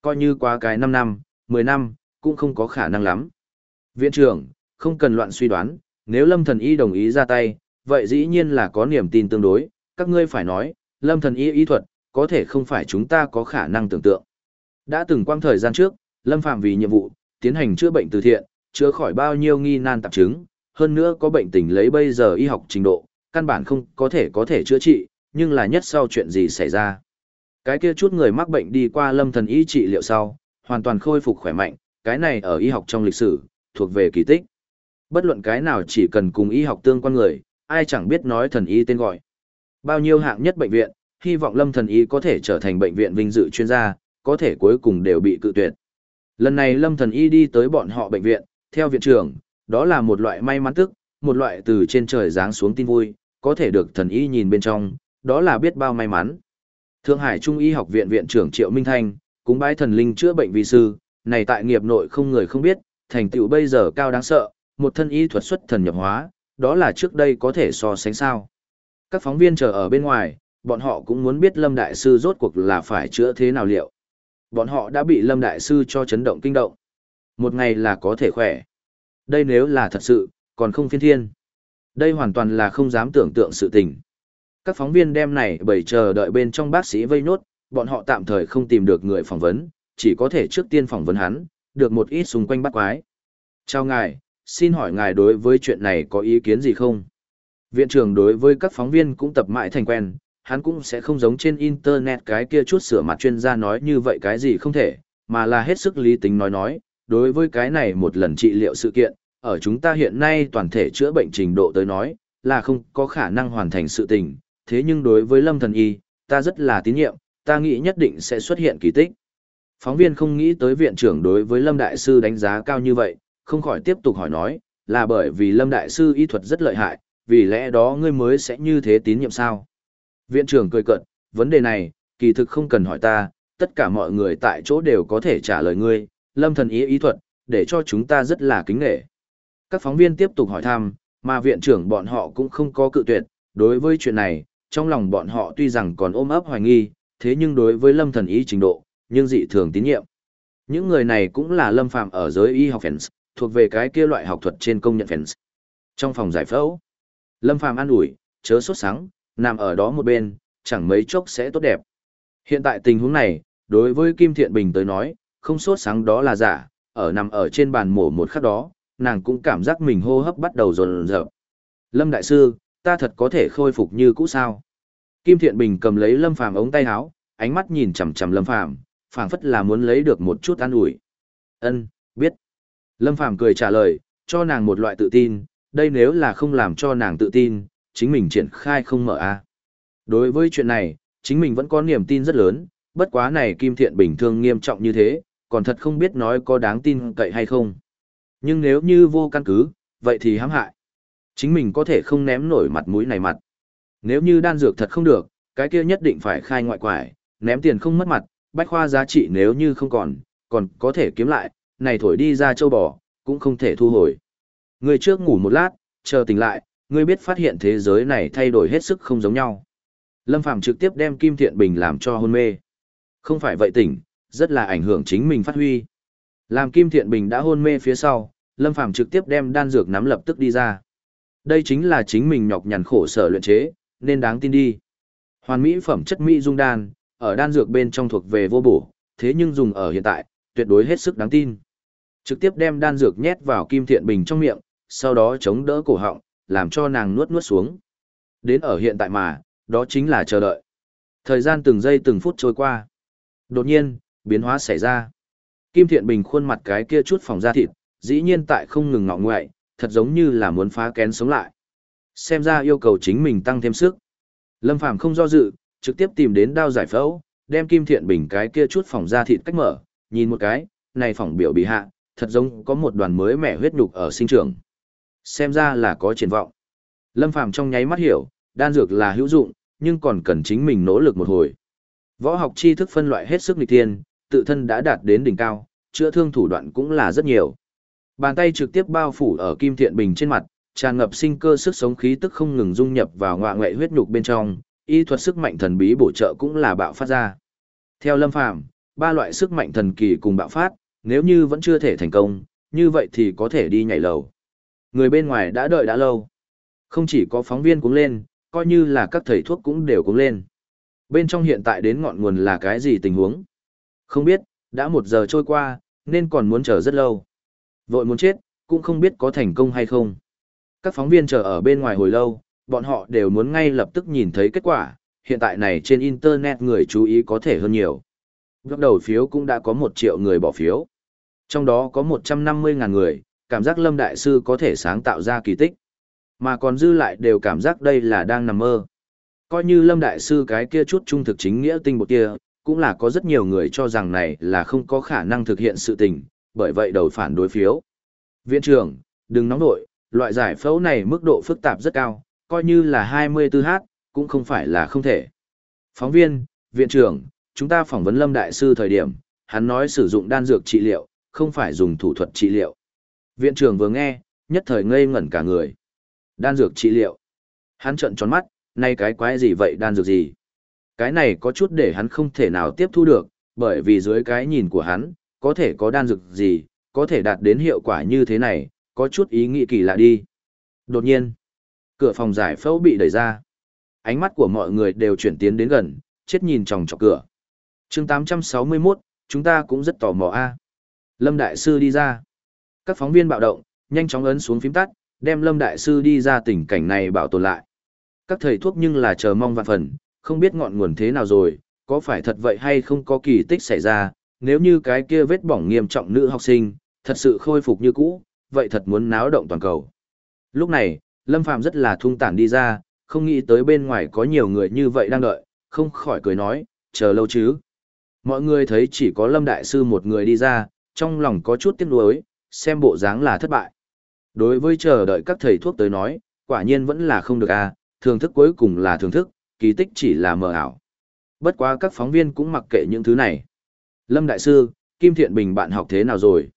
Coi như qua cái 5 năm, 10 năm, cũng không có khả năng lắm. Viện trưởng, không cần loạn suy đoán, nếu Lâm Thần Y đồng ý ra tay, vậy dĩ nhiên là có niềm tin tương đối, các ngươi phải nói, Lâm Thần Y y thuật, có thể không phải chúng ta có khả năng tưởng tượng. Đã từng quang thời gian trước, Lâm Phạm vì nhiệm vụ, tiến hành chữa bệnh từ thiện, chữa khỏi bao nhiêu nghi nan tạp chứng, hơn nữa có bệnh tình lấy bây giờ y học trình độ, căn bản không có thể có thể chữa trị, nhưng là nhất sau chuyện gì xảy ra. Cái kia chút người mắc bệnh đi qua lâm thần y trị liệu sau, hoàn toàn khôi phục khỏe mạnh, cái này ở y học trong lịch sử, thuộc về kỳ tích. Bất luận cái nào chỉ cần cùng y học tương quan người, ai chẳng biết nói thần y tên gọi. Bao nhiêu hạng nhất bệnh viện, hy vọng lâm thần y có thể trở thành bệnh viện vinh dự chuyên gia, có thể cuối cùng đều bị cự tuyệt. Lần này lâm thần y đi tới bọn họ bệnh viện, theo viện trưởng, đó là một loại may mắn tức, một loại từ trên trời giáng xuống tin vui, có thể được thần y nhìn bên trong, đó là biết bao may mắn. Thượng Hải Trung y học viện viện trưởng Triệu Minh Thanh, cúng bái thần linh chữa bệnh vi sư, này tại nghiệp nội không người không biết, thành tựu bây giờ cao đáng sợ, một thân y thuật xuất thần nhập hóa, đó là trước đây có thể so sánh sao. Các phóng viên chờ ở bên ngoài, bọn họ cũng muốn biết Lâm Đại Sư rốt cuộc là phải chữa thế nào liệu. Bọn họ đã bị Lâm Đại Sư cho chấn động kinh động. Một ngày là có thể khỏe. Đây nếu là thật sự, còn không phiên thiên. Đây hoàn toàn là không dám tưởng tượng sự tình. Các phóng viên đem này bởi chờ đợi bên trong bác sĩ vây nốt, bọn họ tạm thời không tìm được người phỏng vấn, chỉ có thể trước tiên phỏng vấn hắn, được một ít xung quanh bắt quái. Chào ngài, xin hỏi ngài đối với chuyện này có ý kiến gì không? Viện trưởng đối với các phóng viên cũng tập mãi thành quen, hắn cũng sẽ không giống trên internet cái kia chút sửa mặt chuyên gia nói như vậy cái gì không thể, mà là hết sức lý tính nói nói, đối với cái này một lần trị liệu sự kiện, ở chúng ta hiện nay toàn thể chữa bệnh trình độ tới nói, là không có khả năng hoàn thành sự tình, thế nhưng đối với lâm thần y, ta rất là tín nhiệm, ta nghĩ nhất định sẽ xuất hiện kỳ tích. Phóng viên không nghĩ tới viện trưởng đối với lâm đại sư đánh giá cao như vậy, không khỏi tiếp tục hỏi nói, là bởi vì lâm đại sư y thuật rất lợi hại, vì lẽ đó ngươi mới sẽ như thế tín nhiệm sao? Viện trưởng cười cận, vấn đề này, kỳ thực không cần hỏi ta, tất cả mọi người tại chỗ đều có thể trả lời ngươi, lâm thần ý ý thuật, để cho chúng ta rất là kính nghệ. Các phóng viên tiếp tục hỏi thăm, mà viện trưởng bọn họ cũng không có cự tuyệt, đối với chuyện này, trong lòng bọn họ tuy rằng còn ôm ấp hoài nghi, thế nhưng đối với lâm thần ý trình độ, nhưng dị thường tín nhiệm. Những người này cũng là lâm phạm ở giới y học fans, thuộc về cái kia loại học thuật trên công nhận fans. Trong phòng giải phẫu, lâm phạm an ủi, chớ sốt sáng, nằm ở đó một bên, chẳng mấy chốc sẽ tốt đẹp. Hiện tại tình huống này, đối với Kim Thiện Bình tới nói, không sốt sáng đó là giả, ở nằm ở trên bàn mổ một khắc đó, nàng cũng cảm giác mình hô hấp bắt đầu rồn rợp. Lâm Đại Sư, ta thật có thể khôi phục như cũ sao? Kim Thiện Bình cầm lấy Lâm Phàm ống tay áo, ánh mắt nhìn chằm chằm Lâm Phàm, phảng phất là muốn lấy được một chút an ủi. Ân, biết. Lâm Phàm cười trả lời, cho nàng một loại tự tin, đây nếu là không làm cho nàng tự tin, chính mình triển khai không mở a. Đối với chuyện này, chính mình vẫn có niềm tin rất lớn, bất quá này Kim Thiện Bình thường nghiêm trọng như thế, còn thật không biết nói có đáng tin cậy hay không. Nhưng nếu như vô căn cứ, vậy thì hãm hại. Chính mình có thể không ném nổi mặt mũi này mặt. Nếu như đan dược thật không được, cái kia nhất định phải khai ngoại quải, ném tiền không mất mặt, bách khoa giá trị nếu như không còn, còn có thể kiếm lại, này thổi đi ra châu bò, cũng không thể thu hồi. Người trước ngủ một lát, chờ tỉnh lại, ngươi biết phát hiện thế giới này thay đổi hết sức không giống nhau. Lâm Phàm trực tiếp đem Kim Thiện Bình làm cho hôn mê. Không phải vậy tỉnh, rất là ảnh hưởng chính mình phát huy. Làm Kim Thiện Bình đã hôn mê phía sau, Lâm Phàm trực tiếp đem đan dược nắm lập tức đi ra. Đây chính là chính mình nhọc nhằn khổ sở luyện chế, nên đáng tin đi. Hoàn mỹ phẩm chất mỹ dung đan, ở đan dược bên trong thuộc về vô bổ, thế nhưng dùng ở hiện tại, tuyệt đối hết sức đáng tin. Trực tiếp đem đan dược nhét vào Kim Thiện Bình trong miệng, sau đó chống đỡ cổ họng, làm cho nàng nuốt nuốt xuống. Đến ở hiện tại mà, đó chính là chờ đợi. Thời gian từng giây từng phút trôi qua. Đột nhiên, biến hóa xảy ra. Kim Thiện Bình khuôn mặt cái kia chút phòng da thịt, dĩ nhiên tại không ngừng ngọ ngoại, thật giống như là muốn phá kén sống lại. Xem ra yêu cầu chính mình tăng thêm sức. Lâm Phàm không do dự, trực tiếp tìm đến đao giải phẫu, đem Kim Thiện Bình cái kia chút phòng da thịt cách mở, nhìn một cái, này phòng biểu bị hạ, thật giống có một đoàn mới mẻ huyết nhục ở sinh trưởng. Xem ra là có triển vọng. Lâm Phàm trong nháy mắt hiểu, đan dược là hữu dụng, nhưng còn cần chính mình nỗ lực một hồi. Võ học tri thức phân loại hết sức nghịch thiên, tự thân đã đạt đến đỉnh cao, chữa thương thủ đoạn cũng là rất nhiều. Bàn tay trực tiếp bao phủ ở Kim Thiện Bình trên mặt, tràn ngập sinh cơ sức sống khí tức không ngừng dung nhập vào ngọa ngoại huyết nhục bên trong, y thuật sức mạnh thần bí bổ trợ cũng là bạo phát ra. Theo Lâm Phàm, ba loại sức mạnh thần kỳ cùng bạo phát, nếu như vẫn chưa thể thành công, như vậy thì có thể đi nhảy lầu. Người bên ngoài đã đợi đã lâu. Không chỉ có phóng viên cũng lên, coi như là các thầy thuốc cũng đều cũng lên. Bên trong hiện tại đến ngọn nguồn là cái gì tình huống? Không biết, đã một giờ trôi qua, nên còn muốn chờ rất lâu. Vội muốn chết, cũng không biết có thành công hay không. Các phóng viên chờ ở bên ngoài hồi lâu, bọn họ đều muốn ngay lập tức nhìn thấy kết quả, hiện tại này trên Internet người chú ý có thể hơn nhiều. Góc đầu phiếu cũng đã có một triệu người bỏ phiếu. Trong đó có 150.000 người, cảm giác Lâm Đại Sư có thể sáng tạo ra kỳ tích. Mà còn dư lại đều cảm giác đây là đang nằm mơ. Coi như Lâm Đại Sư cái kia chút trung thực chính nghĩa tinh bột kia, cũng là có rất nhiều người cho rằng này là không có khả năng thực hiện sự tình, bởi vậy đầu phản đối phiếu. Viện trưởng, đừng nóng nội, loại giải phẫu này mức độ phức tạp rất cao, coi như là 24H, cũng không phải là không thể. Phóng viên, viện trưởng, chúng ta phỏng vấn Lâm Đại Sư thời điểm, hắn nói sử dụng đan dược trị liệu, không phải dùng thủ thuật trị liệu. Viện trưởng vừa nghe, nhất thời ngây ngẩn cả người. Đan dược trị liệu. Hắn trợn tròn mắt, nay cái quái gì vậy đan dược gì? Cái này có chút để hắn không thể nào tiếp thu được, bởi vì dưới cái nhìn của hắn, có thể có đan dược gì, có thể đạt đến hiệu quả như thế này, có chút ý nghĩ kỳ lạ đi. Đột nhiên, cửa phòng giải phẫu bị đẩy ra. Ánh mắt của mọi người đều chuyển tiến đến gần, chết nhìn chòng chọc cửa. chương 861, chúng ta cũng rất tò mò a Lâm Đại Sư đi ra. Các phóng viên bạo động, nhanh chóng ấn xuống phím tắt, đem Lâm Đại Sư đi ra tình cảnh này bảo tồn lại. Các thầy thuốc nhưng là chờ mong vạn phần, không biết ngọn nguồn thế nào rồi, có phải thật vậy hay không có kỳ tích xảy ra, nếu như cái kia vết bỏng nghiêm trọng nữ học sinh, thật sự khôi phục như cũ, vậy thật muốn náo động toàn cầu. Lúc này, Lâm Phàm rất là thung tản đi ra, không nghĩ tới bên ngoài có nhiều người như vậy đang đợi, không khỏi cười nói, chờ lâu chứ. Mọi người thấy chỉ có Lâm Đại Sư một người đi ra, trong lòng có chút tiếc nuối, xem bộ dáng là thất bại. Đối với chờ đợi các thầy thuốc tới nói, quả nhiên vẫn là không được a, à, thưởng thức cuối cùng là thưởng thức, kỳ tích chỉ là mờ ảo. Bất quá các phóng viên cũng mặc kệ những thứ này. Lâm Đại Sư, Kim Thiện Bình bạn học thế nào rồi?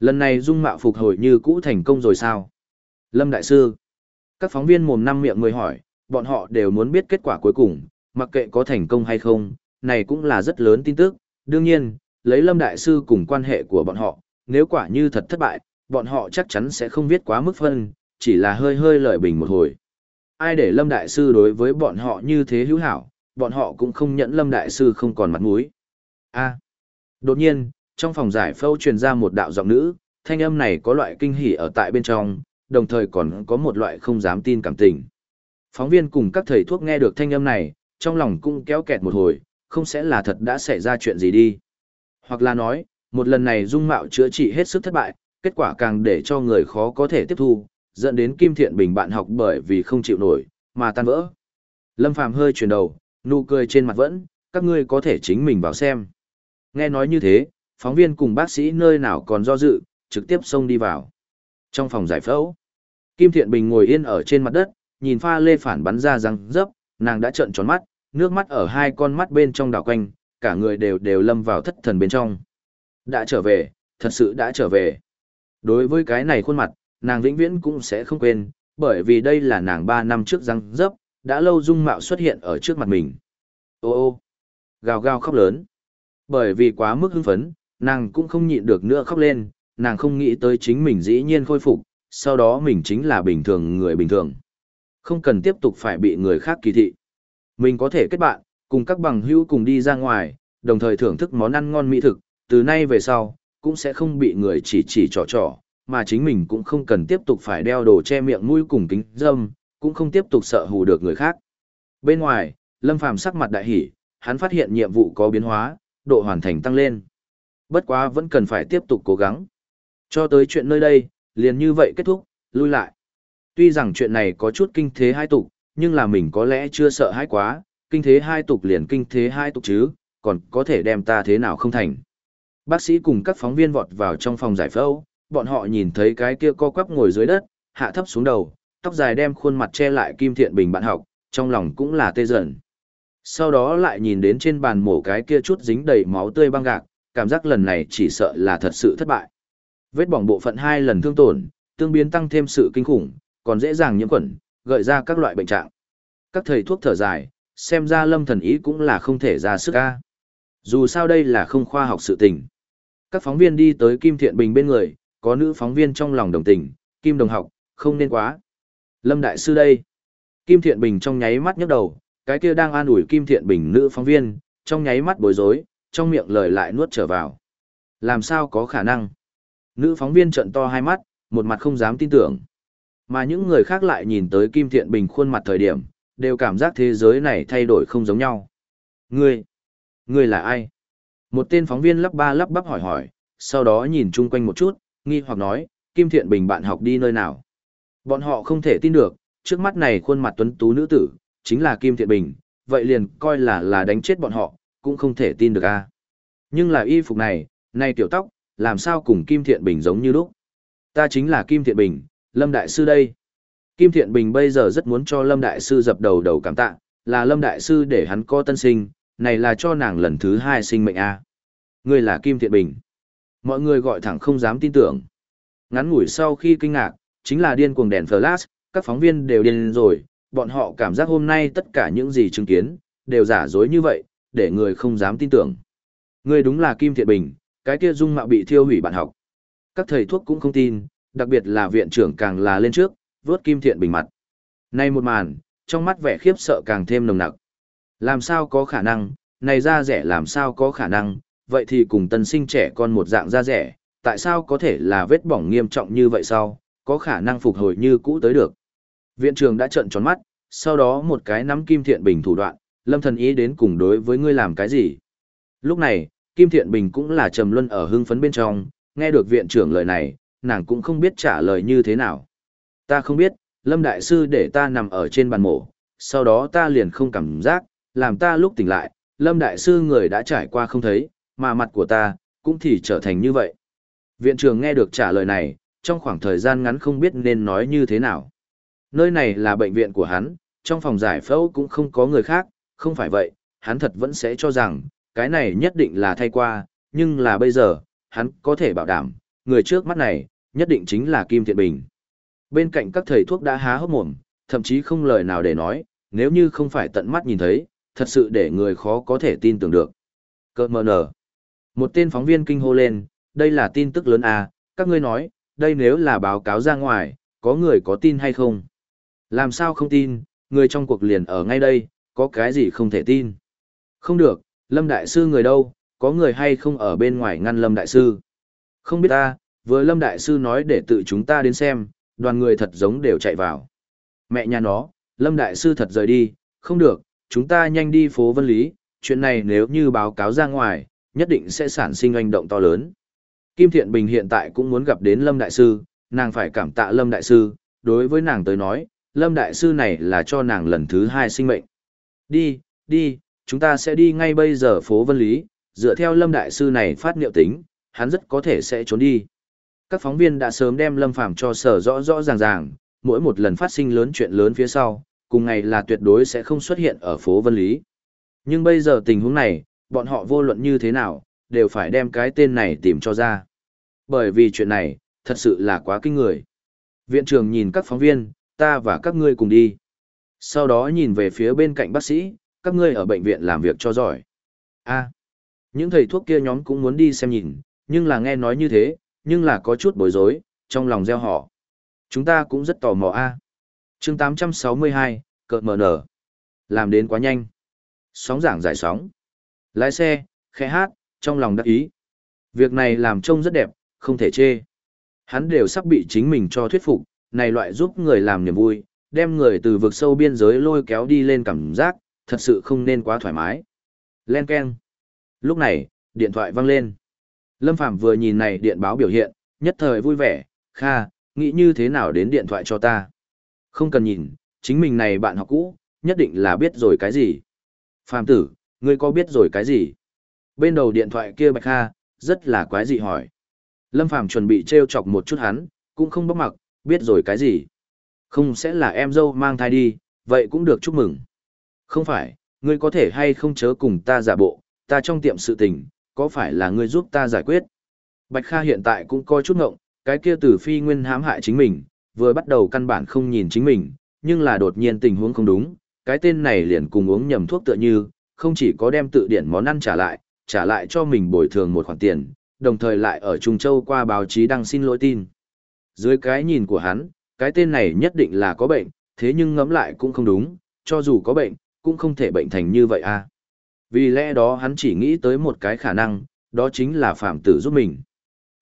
Lần này dung mạo phục hồi như cũ thành công rồi sao? Lâm Đại Sư, các phóng viên mồm năm miệng người hỏi, bọn họ đều muốn biết kết quả cuối cùng, mặc kệ có thành công hay không, này cũng là rất lớn tin tức. Đương nhiên, lấy Lâm Đại Sư cùng quan hệ của bọn họ, nếu quả như thật thất bại, bọn họ chắc chắn sẽ không viết quá mức phân, chỉ là hơi hơi lợi bình một hồi. Ai để Lâm Đại Sư đối với bọn họ như thế hữu hảo, bọn họ cũng không nhận Lâm Đại Sư không còn mặt mũi. A. Đột nhiên, trong phòng giải phẫu truyền ra một đạo giọng nữ, thanh âm này có loại kinh hỉ ở tại bên trong, đồng thời còn có một loại không dám tin cảm tình. Phóng viên cùng các thầy thuốc nghe được thanh âm này, trong lòng cũng kéo kẹt một hồi, không sẽ là thật đã xảy ra chuyện gì đi. Hoặc là nói, một lần này dung mạo chữa trị hết sức thất bại, kết quả càng để cho người khó có thể tiếp thu, dẫn đến Kim Thiện Bình bạn học bởi vì không chịu nổi, mà tan vỡ. Lâm Phàm hơi chuyển đầu, nụ cười trên mặt vẫn, các ngươi có thể chính mình vào xem. Nghe nói như thế, phóng viên cùng bác sĩ nơi nào còn do dự, trực tiếp xông đi vào. Trong phòng giải phẫu, Kim Thiện Bình ngồi yên ở trên mặt đất, nhìn pha lê phản bắn ra răng rớp, nàng đã trợn tròn mắt, nước mắt ở hai con mắt bên trong đảo quanh, cả người đều đều lâm vào thất thần bên trong. Đã trở về, thật sự đã trở về. Đối với cái này khuôn mặt, nàng vĩnh viễn cũng sẽ không quên, bởi vì đây là nàng ba năm trước răng rớp, đã lâu dung mạo xuất hiện ở trước mặt mình. Ô ô, gào gào khóc lớn. Bởi vì quá mức hưng phấn, nàng cũng không nhịn được nữa khóc lên, nàng không nghĩ tới chính mình dĩ nhiên khôi phục, sau đó mình chính là bình thường người bình thường. Không cần tiếp tục phải bị người khác kỳ thị. Mình có thể kết bạn, cùng các bằng hữu cùng đi ra ngoài, đồng thời thưởng thức món ăn ngon mỹ thực, từ nay về sau, cũng sẽ không bị người chỉ chỉ trò trò, mà chính mình cũng không cần tiếp tục phải đeo đồ che miệng mũi cùng kính dâm, cũng không tiếp tục sợ hù được người khác. Bên ngoài, Lâm Phàm sắc mặt đại hỉ, hắn phát hiện nhiệm vụ có biến hóa, độ hoàn thành tăng lên. Bất quá vẫn cần phải tiếp tục cố gắng. Cho tới chuyện nơi đây, liền như vậy kết thúc, lui lại. Tuy rằng chuyện này có chút kinh thế hai tục, nhưng là mình có lẽ chưa sợ hãi quá, kinh thế hai tục liền kinh thế hai tục chứ, còn có thể đem ta thế nào không thành. Bác sĩ cùng các phóng viên vọt vào trong phòng giải phẫu, bọn họ nhìn thấy cái kia co quắp ngồi dưới đất, hạ thấp xuống đầu, tóc dài đem khuôn mặt che lại Kim Thiện Bình bạn học, trong lòng cũng là tê dận. Sau đó lại nhìn đến trên bàn mổ cái kia chút dính đầy máu tươi băng gạc, cảm giác lần này chỉ sợ là thật sự thất bại. Vết bỏng bộ phận hai lần thương tổn, tương biến tăng thêm sự kinh khủng, còn dễ dàng nhiễm khuẩn, gợi ra các loại bệnh trạng. Các thầy thuốc thở dài, xem ra lâm thần ý cũng là không thể ra sức ca. Dù sao đây là không khoa học sự tình. Các phóng viên đi tới Kim Thiện Bình bên người, có nữ phóng viên trong lòng đồng tình, Kim đồng học, không nên quá. Lâm Đại Sư đây. Kim Thiện Bình trong nháy mắt nhấc đầu, cái kia đang an ủi Kim Thiện Bình nữ phóng viên, trong nháy mắt bối rối, trong miệng lời lại nuốt trở vào. Làm sao có khả năng? Nữ phóng viên trợn to hai mắt, một mặt không dám tin tưởng. Mà những người khác lại nhìn tới Kim Thiện Bình khuôn mặt thời điểm, đều cảm giác thế giới này thay đổi không giống nhau. Ngươi, ngươi là ai? Một tên phóng viên lắp ba lắp bắp hỏi hỏi, sau đó nhìn chung quanh một chút, nghi hoặc nói, Kim Thiện Bình bạn học đi nơi nào? Bọn họ không thể tin được, trước mắt này khuôn mặt tuấn tú nữ tử, chính là Kim Thiện Bình, vậy liền coi là là đánh chết bọn họ, cũng không thể tin được a. Nhưng là y phục này, này tiểu tóc, làm sao cùng Kim Thiện Bình giống như lúc? Ta chính là Kim Thiện Bình, Lâm Đại Sư đây. Kim Thiện Bình bây giờ rất muốn cho Lâm Đại Sư dập đầu đầu cảm tạ, là Lâm Đại Sư để hắn có tân sinh, này là cho nàng lần thứ hai sinh mệnh a. Ngươi là Kim Thiện Bình. Mọi người gọi thẳng không dám tin tưởng. Ngắn ngủi sau khi kinh ngạc, chính là điên cuồng đèn flash, các phóng viên đều điên rồi, bọn họ cảm giác hôm nay tất cả những gì chứng kiến, đều giả dối như vậy, để người không dám tin tưởng. Người đúng là Kim Thiện Bình, cái kia dung mạo bị thiêu hủy bạn học. Các thầy thuốc cũng không tin, đặc biệt là viện trưởng càng là lên trước, vớt Kim Thiện Bình mặt. Nay một màn, trong mắt vẻ khiếp sợ càng thêm nồng nặc. Làm sao có khả năng, này da rẻ làm sao có khả năng, vậy thì cùng tân sinh trẻ con một dạng da rẻ, tại sao có thể là vết bỏng nghiêm trọng như vậy sau, có khả năng phục hồi như cũ tới được. Viện trưởng đã trợn tròn mắt, sau đó một cái nắm Kim Thiện Bình thủ đoạn, lâm thần ý đến cùng đối với ngươi làm cái gì. Lúc này, Kim Thiện Bình cũng là trầm luân ở hưng phấn bên trong, nghe được viện trưởng lời này, nàng cũng không biết trả lời như thế nào. Ta không biết, Lâm Đại Sư để ta nằm ở trên bàn mổ, sau đó ta liền không cảm giác, làm ta lúc tỉnh lại, Lâm Đại Sư người đã trải qua không thấy, mà mặt của ta, cũng thì trở thành như vậy. Viện trưởng nghe được trả lời này, trong khoảng thời gian ngắn không biết nên nói như thế nào. Nơi này là bệnh viện của hắn, trong phòng giải phẫu cũng không có người khác, không phải vậy, hắn thật vẫn sẽ cho rằng, cái này nhất định là thay qua, nhưng là bây giờ, hắn có thể bảo đảm, người trước mắt này, nhất định chính là Kim Thiện Bình. Bên cạnh các thầy thuốc đã há hốc mồm, thậm chí không lời nào để nói, nếu như không phải tận mắt nhìn thấy, thật sự để người khó có thể tin tưởng được. Cơ mờ nở. Một tên phóng viên kinh hô lên, đây là tin tức lớn à, các ngươi nói, đây nếu là báo cáo ra ngoài, có người có tin hay không? Làm sao không tin, người trong cuộc liền ở ngay đây, có cái gì không thể tin? Không được, Lâm Đại Sư người đâu, có người hay không ở bên ngoài ngăn Lâm Đại Sư? Không biết ta, vừa Lâm Đại Sư nói để tự chúng ta đến xem, đoàn người thật giống đều chạy vào. Mẹ nhà nó, Lâm Đại Sư thật rời đi, không được, chúng ta nhanh đi phố Vân Lý, chuyện này nếu như báo cáo ra ngoài, nhất định sẽ sản sinh hành động to lớn. Kim Thiện Bình hiện tại cũng muốn gặp đến Lâm Đại Sư, nàng phải cảm tạ Lâm Đại Sư, đối với nàng tới nói, Lâm Đại Sư này là cho nàng lần thứ hai sinh mệnh. Đi, đi, chúng ta sẽ đi ngay bây giờ phố Vân Lý, dựa theo Lâm Đại Sư này phát niệu tính, hắn rất có thể sẽ trốn đi. Các phóng viên đã sớm đem Lâm Phàm cho sở rõ rõ ràng ràng, mỗi một lần phát sinh lớn chuyện lớn phía sau, cùng ngày là tuyệt đối sẽ không xuất hiện ở phố Vân Lý. Nhưng bây giờ tình huống này, bọn họ vô luận như thế nào, đều phải đem cái tên này tìm cho ra. Bởi vì chuyện này, thật sự là quá kinh người. Viện trưởng nhìn các phóng viên, ta và các ngươi cùng đi. Sau đó nhìn về phía bên cạnh bác sĩ, các ngươi ở bệnh viện làm việc cho giỏi. a những thầy thuốc kia nhóm cũng muốn đi xem nhìn, nhưng là nghe nói như thế, nhưng là có chút bối rối, trong lòng gieo họ. Chúng ta cũng rất tò mò a. À. Chương 862, cợt mở nở. Làm đến quá nhanh. Sóng giảng giải sóng. Lái xe, khẽ hát, trong lòng đắc ý. Việc này làm trông rất đẹp, không thể chê. Hắn đều sắp bị chính mình cho thuyết phục, này loại giúp người làm niềm vui, đem người từ vực sâu biên giới lôi kéo đi lên cảm giác, thật sự không nên quá thoải mái. Len keng. Lúc này, điện thoại vang lên. Lâm Phạm vừa nhìn này điện báo biểu hiện, nhất thời vui vẻ, kha, nghĩ như thế nào đến điện thoại cho ta. Không cần nhìn, chính mình này bạn học cũ, nhất định là biết rồi cái gì. Phạm tử, ngươi có biết rồi cái gì? Bên đầu điện thoại kia Bạch Kha, rất là quái dị hỏi. Lâm Phàm chuẩn bị trêu chọc một chút hắn, cũng không bóc mặc, biết rồi cái gì. Không sẽ là em dâu mang thai đi, vậy cũng được chúc mừng. Không phải, ngươi có thể hay không chớ cùng ta giả bộ, ta trong tiệm sự tình, có phải là ngươi giúp ta giải quyết? Bạch Kha hiện tại cũng coi chút ngộng, cái kia tử phi nguyên hãm hại chính mình, vừa bắt đầu căn bản không nhìn chính mình, nhưng là đột nhiên tình huống không đúng, cái tên này liền cùng uống nhầm thuốc tựa như, không chỉ có đem tự điển món ăn trả lại, trả lại cho mình bồi thường một khoản tiền, đồng thời lại ở Trung Châu qua báo chí đăng xin lỗi tin. Dưới cái nhìn của hắn, cái tên này nhất định là có bệnh, thế nhưng ngẫm lại cũng không đúng, cho dù có bệnh, cũng không thể bệnh thành như vậy à. Vì lẽ đó hắn chỉ nghĩ tới một cái khả năng, đó chính là Phạm Tử giúp mình.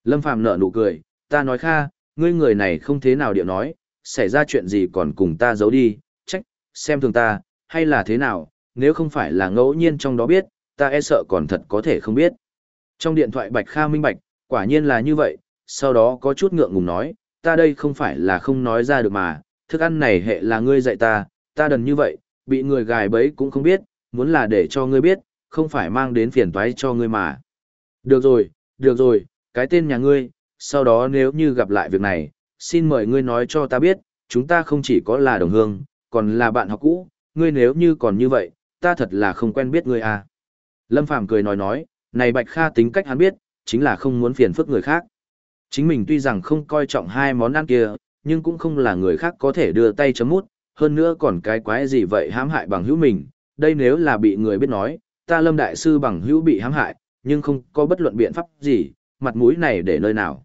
Lâm Phạm nở nụ cười, ta nói kha, ngươi người này không thế nào điệu nói, xảy ra chuyện gì còn cùng ta giấu đi, trách, xem thường ta, hay là thế nào, nếu không phải là ngẫu nhiên trong đó biết, ta e sợ còn thật có thể không biết. Trong điện thoại Bạch Kha minh bạch, quả nhiên là như vậy, sau đó có chút ngượng ngùng nói, ta đây không phải là không nói ra được mà, thức ăn này hệ là ngươi dạy ta, ta đần như vậy, bị người gài bẫy cũng không biết, muốn là để cho ngươi biết, không phải mang đến phiền toái cho ngươi mà. Được rồi, được rồi, cái tên nhà ngươi, sau đó nếu như gặp lại việc này, xin mời ngươi nói cho ta biết, chúng ta không chỉ có là đồng hương, còn là bạn học cũ, ngươi nếu như còn như vậy, ta thật là không quen biết ngươi à. Lâm Phàm cười nói nói, này Bạch Kha tính cách hắn biết, chính là không muốn phiền phức người khác. Chính mình tuy rằng không coi trọng hai món ăn kia, nhưng cũng không là người khác có thể đưa tay chấm mút, hơn nữa còn cái quái gì vậy hãm hại bằng hữu mình, đây nếu là bị người biết nói, ta lâm đại sư bằng hữu bị hãm hại, nhưng không có bất luận biện pháp gì, mặt mũi này để nơi nào.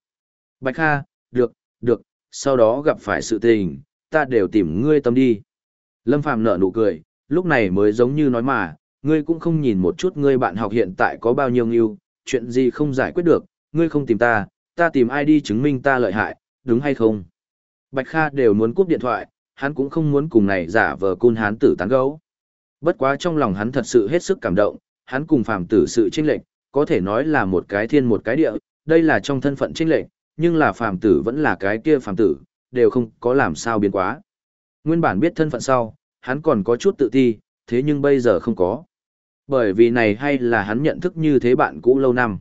Bạch Kha, được, được, sau đó gặp phải sự tình, ta đều tìm ngươi tâm đi. Lâm Phàm nở nụ cười, lúc này mới giống như nói mà, ngươi cũng không nhìn một chút ngươi bạn học hiện tại có bao nhiêu nghiêu, chuyện gì không giải quyết được, ngươi không tìm ta, ta tìm ai đi chứng minh ta lợi hại, đúng hay không? Bạch Kha đều muốn cúp điện thoại, hắn cũng không muốn cùng này giả vờ côn hán tử tán gấu. Bất quá trong lòng hắn thật sự hết sức cảm động, hắn cùng phàm tử sự chênh lệch, có thể nói là một cái thiên một cái địa, đây là trong thân phận chênh lệch, nhưng là phàm tử vẫn là cái kia phàm tử, đều không có làm sao biến quá. Nguyên bản biết thân phận sau, hắn còn có chút tự ti, thế nhưng bây giờ không có. Bởi vì này hay là hắn nhận thức như thế bạn cũ lâu năm.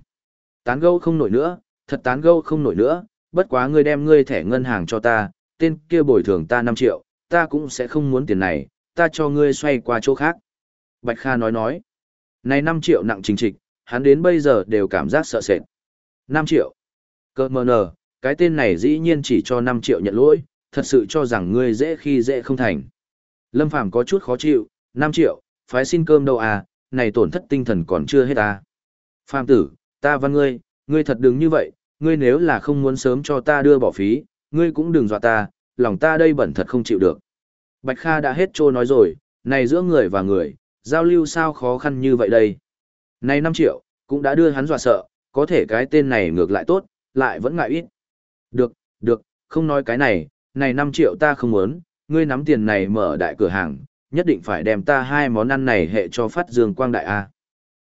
Tán gẫu không nổi nữa, thật tán gẫu không nổi nữa, bất quá ngươi đem ngươi thẻ ngân hàng cho ta, tên kia bồi thường ta 5 triệu, ta cũng sẽ không muốn tiền này, ta cho ngươi xoay qua chỗ khác. Bạch Kha nói nói, này 5 triệu nặng trình trịch, hắn đến bây giờ đều cảm giác sợ sệt. 5 triệu. Cơ mờ nờ, cái tên này dĩ nhiên chỉ cho 5 triệu nhận lỗi, thật sự cho rằng ngươi dễ khi dễ không thành. Lâm Phàm có chút khó chịu, 5 triệu, phái xin cơm đâu à, này tổn thất tinh thần còn chưa hết à. Phàm tử, ta văn ngươi, ngươi thật đừng như vậy, ngươi nếu là không muốn sớm cho ta đưa bỏ phí, ngươi cũng đừng dọa ta, lòng ta đây bẩn thật không chịu được. Bạch Kha đã hết trô nói rồi, này giữa người và người, giao lưu sao khó khăn như vậy đây. Này 5 triệu, cũng đã đưa hắn dọa sợ, có thể cái tên này ngược lại tốt, lại vẫn ngại ít. Được, được, không nói cái này, này 5 triệu ta không muốn, ngươi nắm tiền này mở đại cửa hàng, nhất định phải đem ta hai món ăn này hệ cho phát dương quang đại A.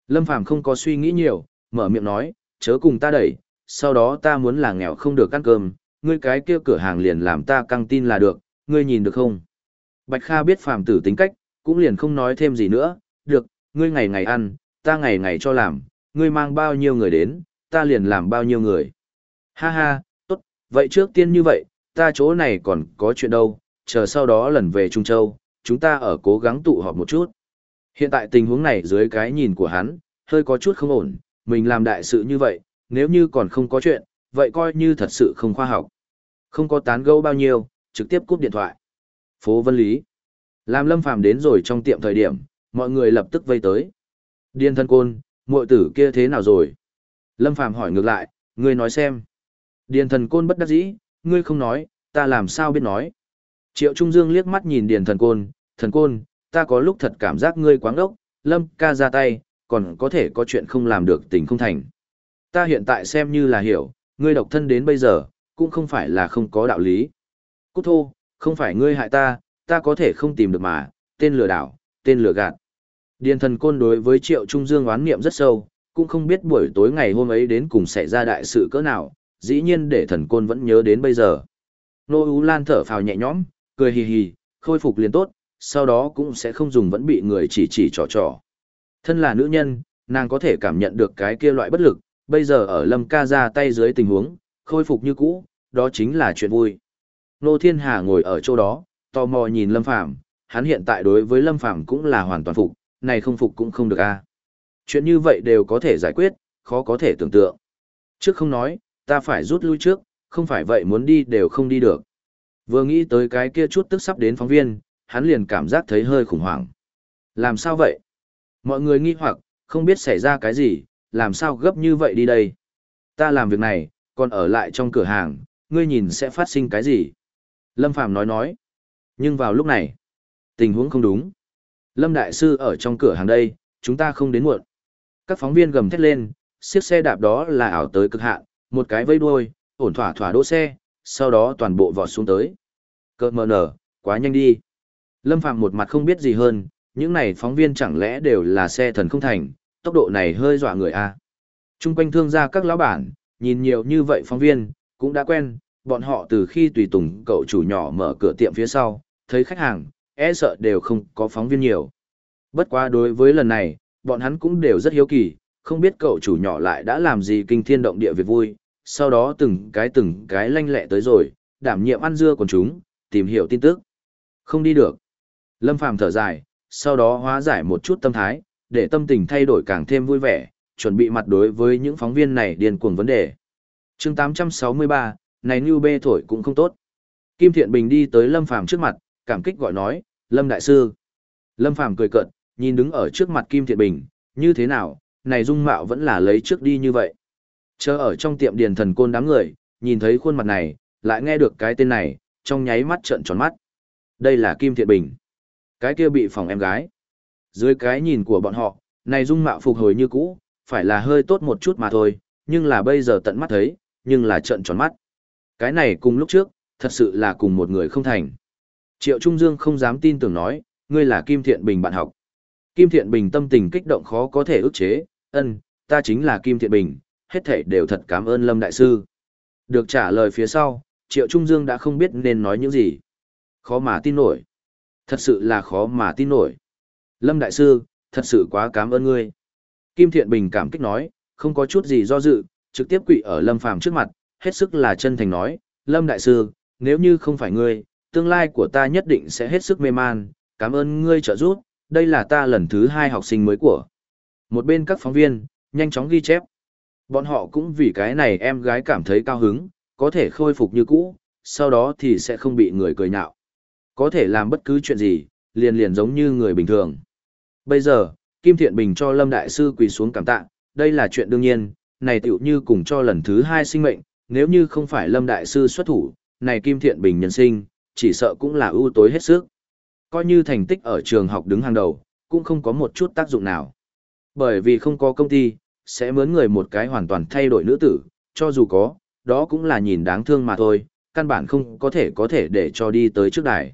Lâm Phàm không có suy nghĩ nhiều, mở miệng nói, chớ cùng ta đẩy, sau đó ta muốn là nghèo không được ăn cơm, ngươi cái kia cửa hàng liền làm ta căng tin là được, ngươi nhìn được không? Bạch Kha biết phàm tử tính cách, cũng liền không nói thêm gì nữa, được, ngươi ngày ngày ăn, ta ngày ngày cho làm, ngươi mang bao nhiêu người đến, ta liền làm bao nhiêu người. Ha ha, tốt, vậy trước tiên như vậy, ta chỗ này còn có chuyện đâu, chờ sau đó lần về Trung Châu, chúng ta ở cố gắng tụ họp một chút. Hiện tại tình huống này dưới cái nhìn của hắn, hơi có chút không ổn, mình làm đại sự như vậy, nếu như còn không có chuyện, vậy coi như thật sự không khoa học. Không có tán gẫu bao nhiêu, trực tiếp cúp điện thoại. Phố Vân Lý. Làm Lâm Phàm đến rồi trong tiệm thời điểm, mọi người lập tức vây tới. Điên thân côn, muội tử kia thế nào rồi? Lâm Phàm hỏi ngược lại, ngươi nói xem. Điền thần côn bất đắc dĩ, ngươi không nói, ta làm sao biết nói. Triệu Trung Dương liếc mắt nhìn điền thần côn, thần côn, ta có lúc thật cảm giác ngươi quáng ốc, Lâm ca ra tay, còn có thể có chuyện không làm được tình không thành. Ta hiện tại xem như là hiểu, ngươi độc thân đến bây giờ, cũng không phải là không có đạo lý. Cút thô, không phải ngươi hại ta, ta có thể không tìm được mà, tên lừa đảo, tên lừa gạt. Điền thần côn đối với Triệu Trung Dương oán niệm rất sâu, cũng không biết buổi tối ngày hôm ấy đến cùng xảy ra đại sự cỡ nào, dĩ nhiên để thần côn vẫn nhớ đến bây giờ. Nô Ú Lan thở phào nhẹ nhõm, cười hì hì, khôi phục liền tốt, sau đó cũng sẽ không dùng vẫn bị người chỉ chỉ trò trò. Thân là nữ nhân, nàng có thể cảm nhận được cái kia loại bất lực, bây giờ ở lâm ca ra tay dưới tình huống, khôi phục như cũ, đó chính là chuyện vui. Nô Thiên Hà ngồi ở chỗ đó, tò mò nhìn Lâm Phàm hắn hiện tại đối với Lâm Phàm cũng là hoàn toàn phục, này không phục cũng không được a. À. Chuyện như vậy đều có thể giải quyết, khó có thể tưởng tượng. Trước không nói, ta phải rút lui trước, không phải vậy muốn đi đều không đi được. Vừa nghĩ tới cái kia chút tức sắp đến phóng viên, hắn liền cảm giác thấy hơi khủng hoảng. Làm sao vậy? Mọi người nghi hoặc, không biết xảy ra cái gì, làm sao gấp như vậy đi đây? Ta làm việc này, còn ở lại trong cửa hàng, ngươi nhìn sẽ phát sinh cái gì? Lâm Phàm nói nói. Nhưng vào lúc này, tình huống không đúng. Lâm Đại Sư ở trong cửa hàng đây, chúng ta không đến muộn. Các phóng viên gầm thét lên, chiếc xe đạp đó là ảo tới cực hạn, một cái vây đuôi, ổn thỏa thỏa đỗ xe, sau đó toàn bộ vọt xuống tới. Cơ mờ nở, quá nhanh đi. Lâm Phạm một mặt không biết gì hơn, những này phóng viên chẳng lẽ đều là xe thần không thành, tốc độ này hơi dọa người a. À. Trung quanh thương gia các lão bản, nhìn nhiều như vậy phóng viên, cũng đã quen, bọn họ từ khi tùy tùng cậu chủ nhỏ mở cửa tiệm phía sau, thấy khách hàng, e sợ đều không có phóng viên nhiều. Bất quá đối với lần này, bọn hắn cũng đều rất hiếu kỳ, không biết cậu chủ nhỏ lại đã làm gì kinh thiên động địa việc vui, sau đó từng cái từng cái lanh lẹ tới rồi, đảm nhiệm ăn dưa của chúng, tìm hiểu tin tức. Không đi được. Lâm Phàm thở dài, sau đó hóa giải một chút tâm thái, để tâm tình thay đổi càng thêm vui vẻ, chuẩn bị mặt đối với những phóng viên này điên cuồng vấn đề. chương 863, này như bê thổi cũng không tốt. Kim Thiện Bình đi tới Lâm Phàm trước mặt, cảm kích gọi nói, Lâm Đại Sư. Lâm Phàm cười cợt, nhìn đứng ở trước mặt Kim Thiện Bình, như thế nào, này dung mạo vẫn là lấy trước đi như vậy. Chờ ở trong tiệm điền thần côn đám người, nhìn thấy khuôn mặt này, lại nghe được cái tên này, trong nháy mắt trợn tròn mắt. Đây là Kim Thiện Bình. Cái kia bị phòng em gái. Dưới cái nhìn của bọn họ, này dung mạo phục hồi như cũ, phải là hơi tốt một chút mà thôi, nhưng là bây giờ tận mắt thấy, nhưng là trợn tròn mắt. Cái này cùng lúc trước, thật sự là cùng một người không thành. Triệu Trung Dương không dám tin tưởng nói, ngươi là Kim Thiện Bình bạn học. Kim Thiện Bình tâm tình kích động khó có thể ức chế, ân, ta chính là Kim Thiện Bình, hết thảy đều thật cảm ơn Lâm Đại Sư. Được trả lời phía sau, Triệu Trung Dương đã không biết nên nói những gì. Khó mà tin nổi. Thật sự là khó mà tin nổi. Lâm Đại Sư, thật sự quá cảm ơn ngươi. Kim Thiện Bình cảm kích nói, không có chút gì do dự, trực tiếp quỵ ở Lâm Phàm trước mặt, hết sức là chân thành nói, Lâm Đại Sư, nếu như không phải ngươi, tương lai của ta nhất định sẽ hết sức mê man, cảm ơn ngươi trợ giúp, đây là ta lần thứ hai học sinh mới của. Một bên các phóng viên, nhanh chóng ghi chép. Bọn họ cũng vì cái này em gái cảm thấy cao hứng, có thể khôi phục như cũ, sau đó thì sẽ không bị người cười nhạo. Có thể làm bất cứ chuyện gì, liền liền giống như người bình thường. Bây giờ, Kim Thiện Bình cho Lâm Đại Sư quỳ xuống cảm tạ, đây là chuyện đương nhiên, này tiểu như cùng cho lần thứ hai sinh mệnh, nếu như không phải Lâm Đại Sư xuất thủ, này Kim Thiện Bình nhân sinh, chỉ sợ cũng là ưu tối hết sức. Coi như thành tích ở trường học đứng hàng đầu, cũng không có một chút tác dụng nào. Bởi vì không có công ty, sẽ mướn người một cái hoàn toàn thay đổi nữ tử, cho dù có, đó cũng là nhìn đáng thương mà thôi, căn bản không có thể có thể để cho đi tới trước đài.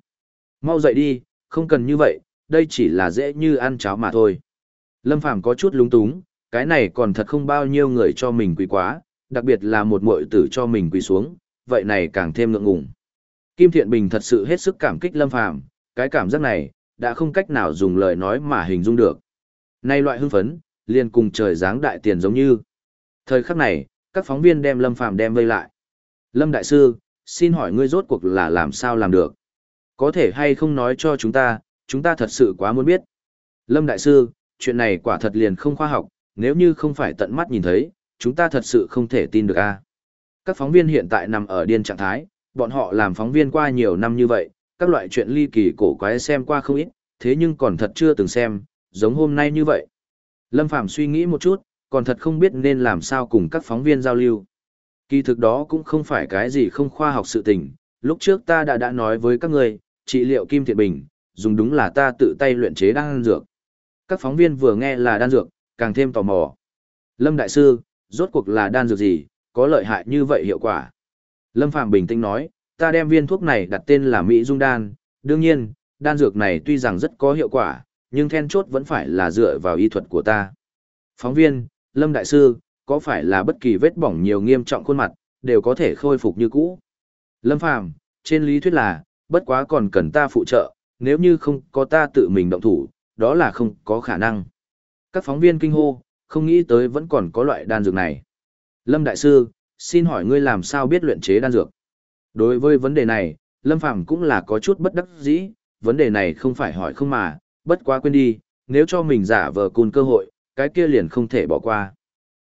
Mau dậy đi, không cần như vậy, đây chỉ là dễ như ăn cháo mà thôi. Lâm Phàm có chút lúng túng, cái này còn thật không bao nhiêu người cho mình quý quá, đặc biệt là một muội tử cho mình quỳ xuống, vậy này càng thêm ngượng ngùng. Kim Thiện Bình thật sự hết sức cảm kích Lâm Phàm, cái cảm giác này đã không cách nào dùng lời nói mà hình dung được. Nay loại hưng phấn, liền cùng trời giáng đại tiền giống như. Thời khắc này, các phóng viên đem Lâm Phàm đem vây lại. Lâm Đại Sư, xin hỏi ngươi rốt cuộc là làm sao làm được? Có thể hay không nói cho chúng ta, chúng ta thật sự quá muốn biết. Lâm Đại Sư, chuyện này quả thật liền không khoa học, nếu như không phải tận mắt nhìn thấy, chúng ta thật sự không thể tin được a. Các phóng viên hiện tại nằm ở điên trạng thái, bọn họ làm phóng viên qua nhiều năm như vậy, các loại chuyện ly kỳ cổ quái xem qua không ít, thế nhưng còn thật chưa từng xem, giống hôm nay như vậy. Lâm Phàm suy nghĩ một chút, còn thật không biết nên làm sao cùng các phóng viên giao lưu. Kỳ thực đó cũng không phải cái gì không khoa học sự tình, lúc trước ta đã đã nói với các người, trị liệu Kim Thiện Bình, dùng đúng là ta tự tay luyện chế đan dược. Các phóng viên vừa nghe là đan dược, càng thêm tò mò. Lâm Đại Sư, rốt cuộc là đan dược gì, có lợi hại như vậy hiệu quả? Lâm Phạm bình tĩnh nói, ta đem viên thuốc này đặt tên là Mỹ Dung Đan, đương nhiên, đan dược này tuy rằng rất có hiệu quả, nhưng then chốt vẫn phải là dựa vào y thuật của ta. Phóng viên, Lâm Đại Sư, có phải là bất kỳ vết bỏng nhiều nghiêm trọng khuôn mặt, đều có thể khôi phục như cũ? Lâm Phàm trên lý thuyết là, bất quá còn cần ta phụ trợ, nếu như không có ta tự mình động thủ, đó là không có khả năng. Các phóng viên kinh hô, không nghĩ tới vẫn còn có loại đan dược này. Lâm Đại Sư, xin hỏi ngươi làm sao biết luyện chế đan dược? Đối với vấn đề này, Lâm Phàm cũng là có chút bất đắc dĩ, vấn đề này không phải hỏi không mà, bất quá quên đi, nếu cho mình giả vờ cùn cơ hội, cái kia liền không thể bỏ qua.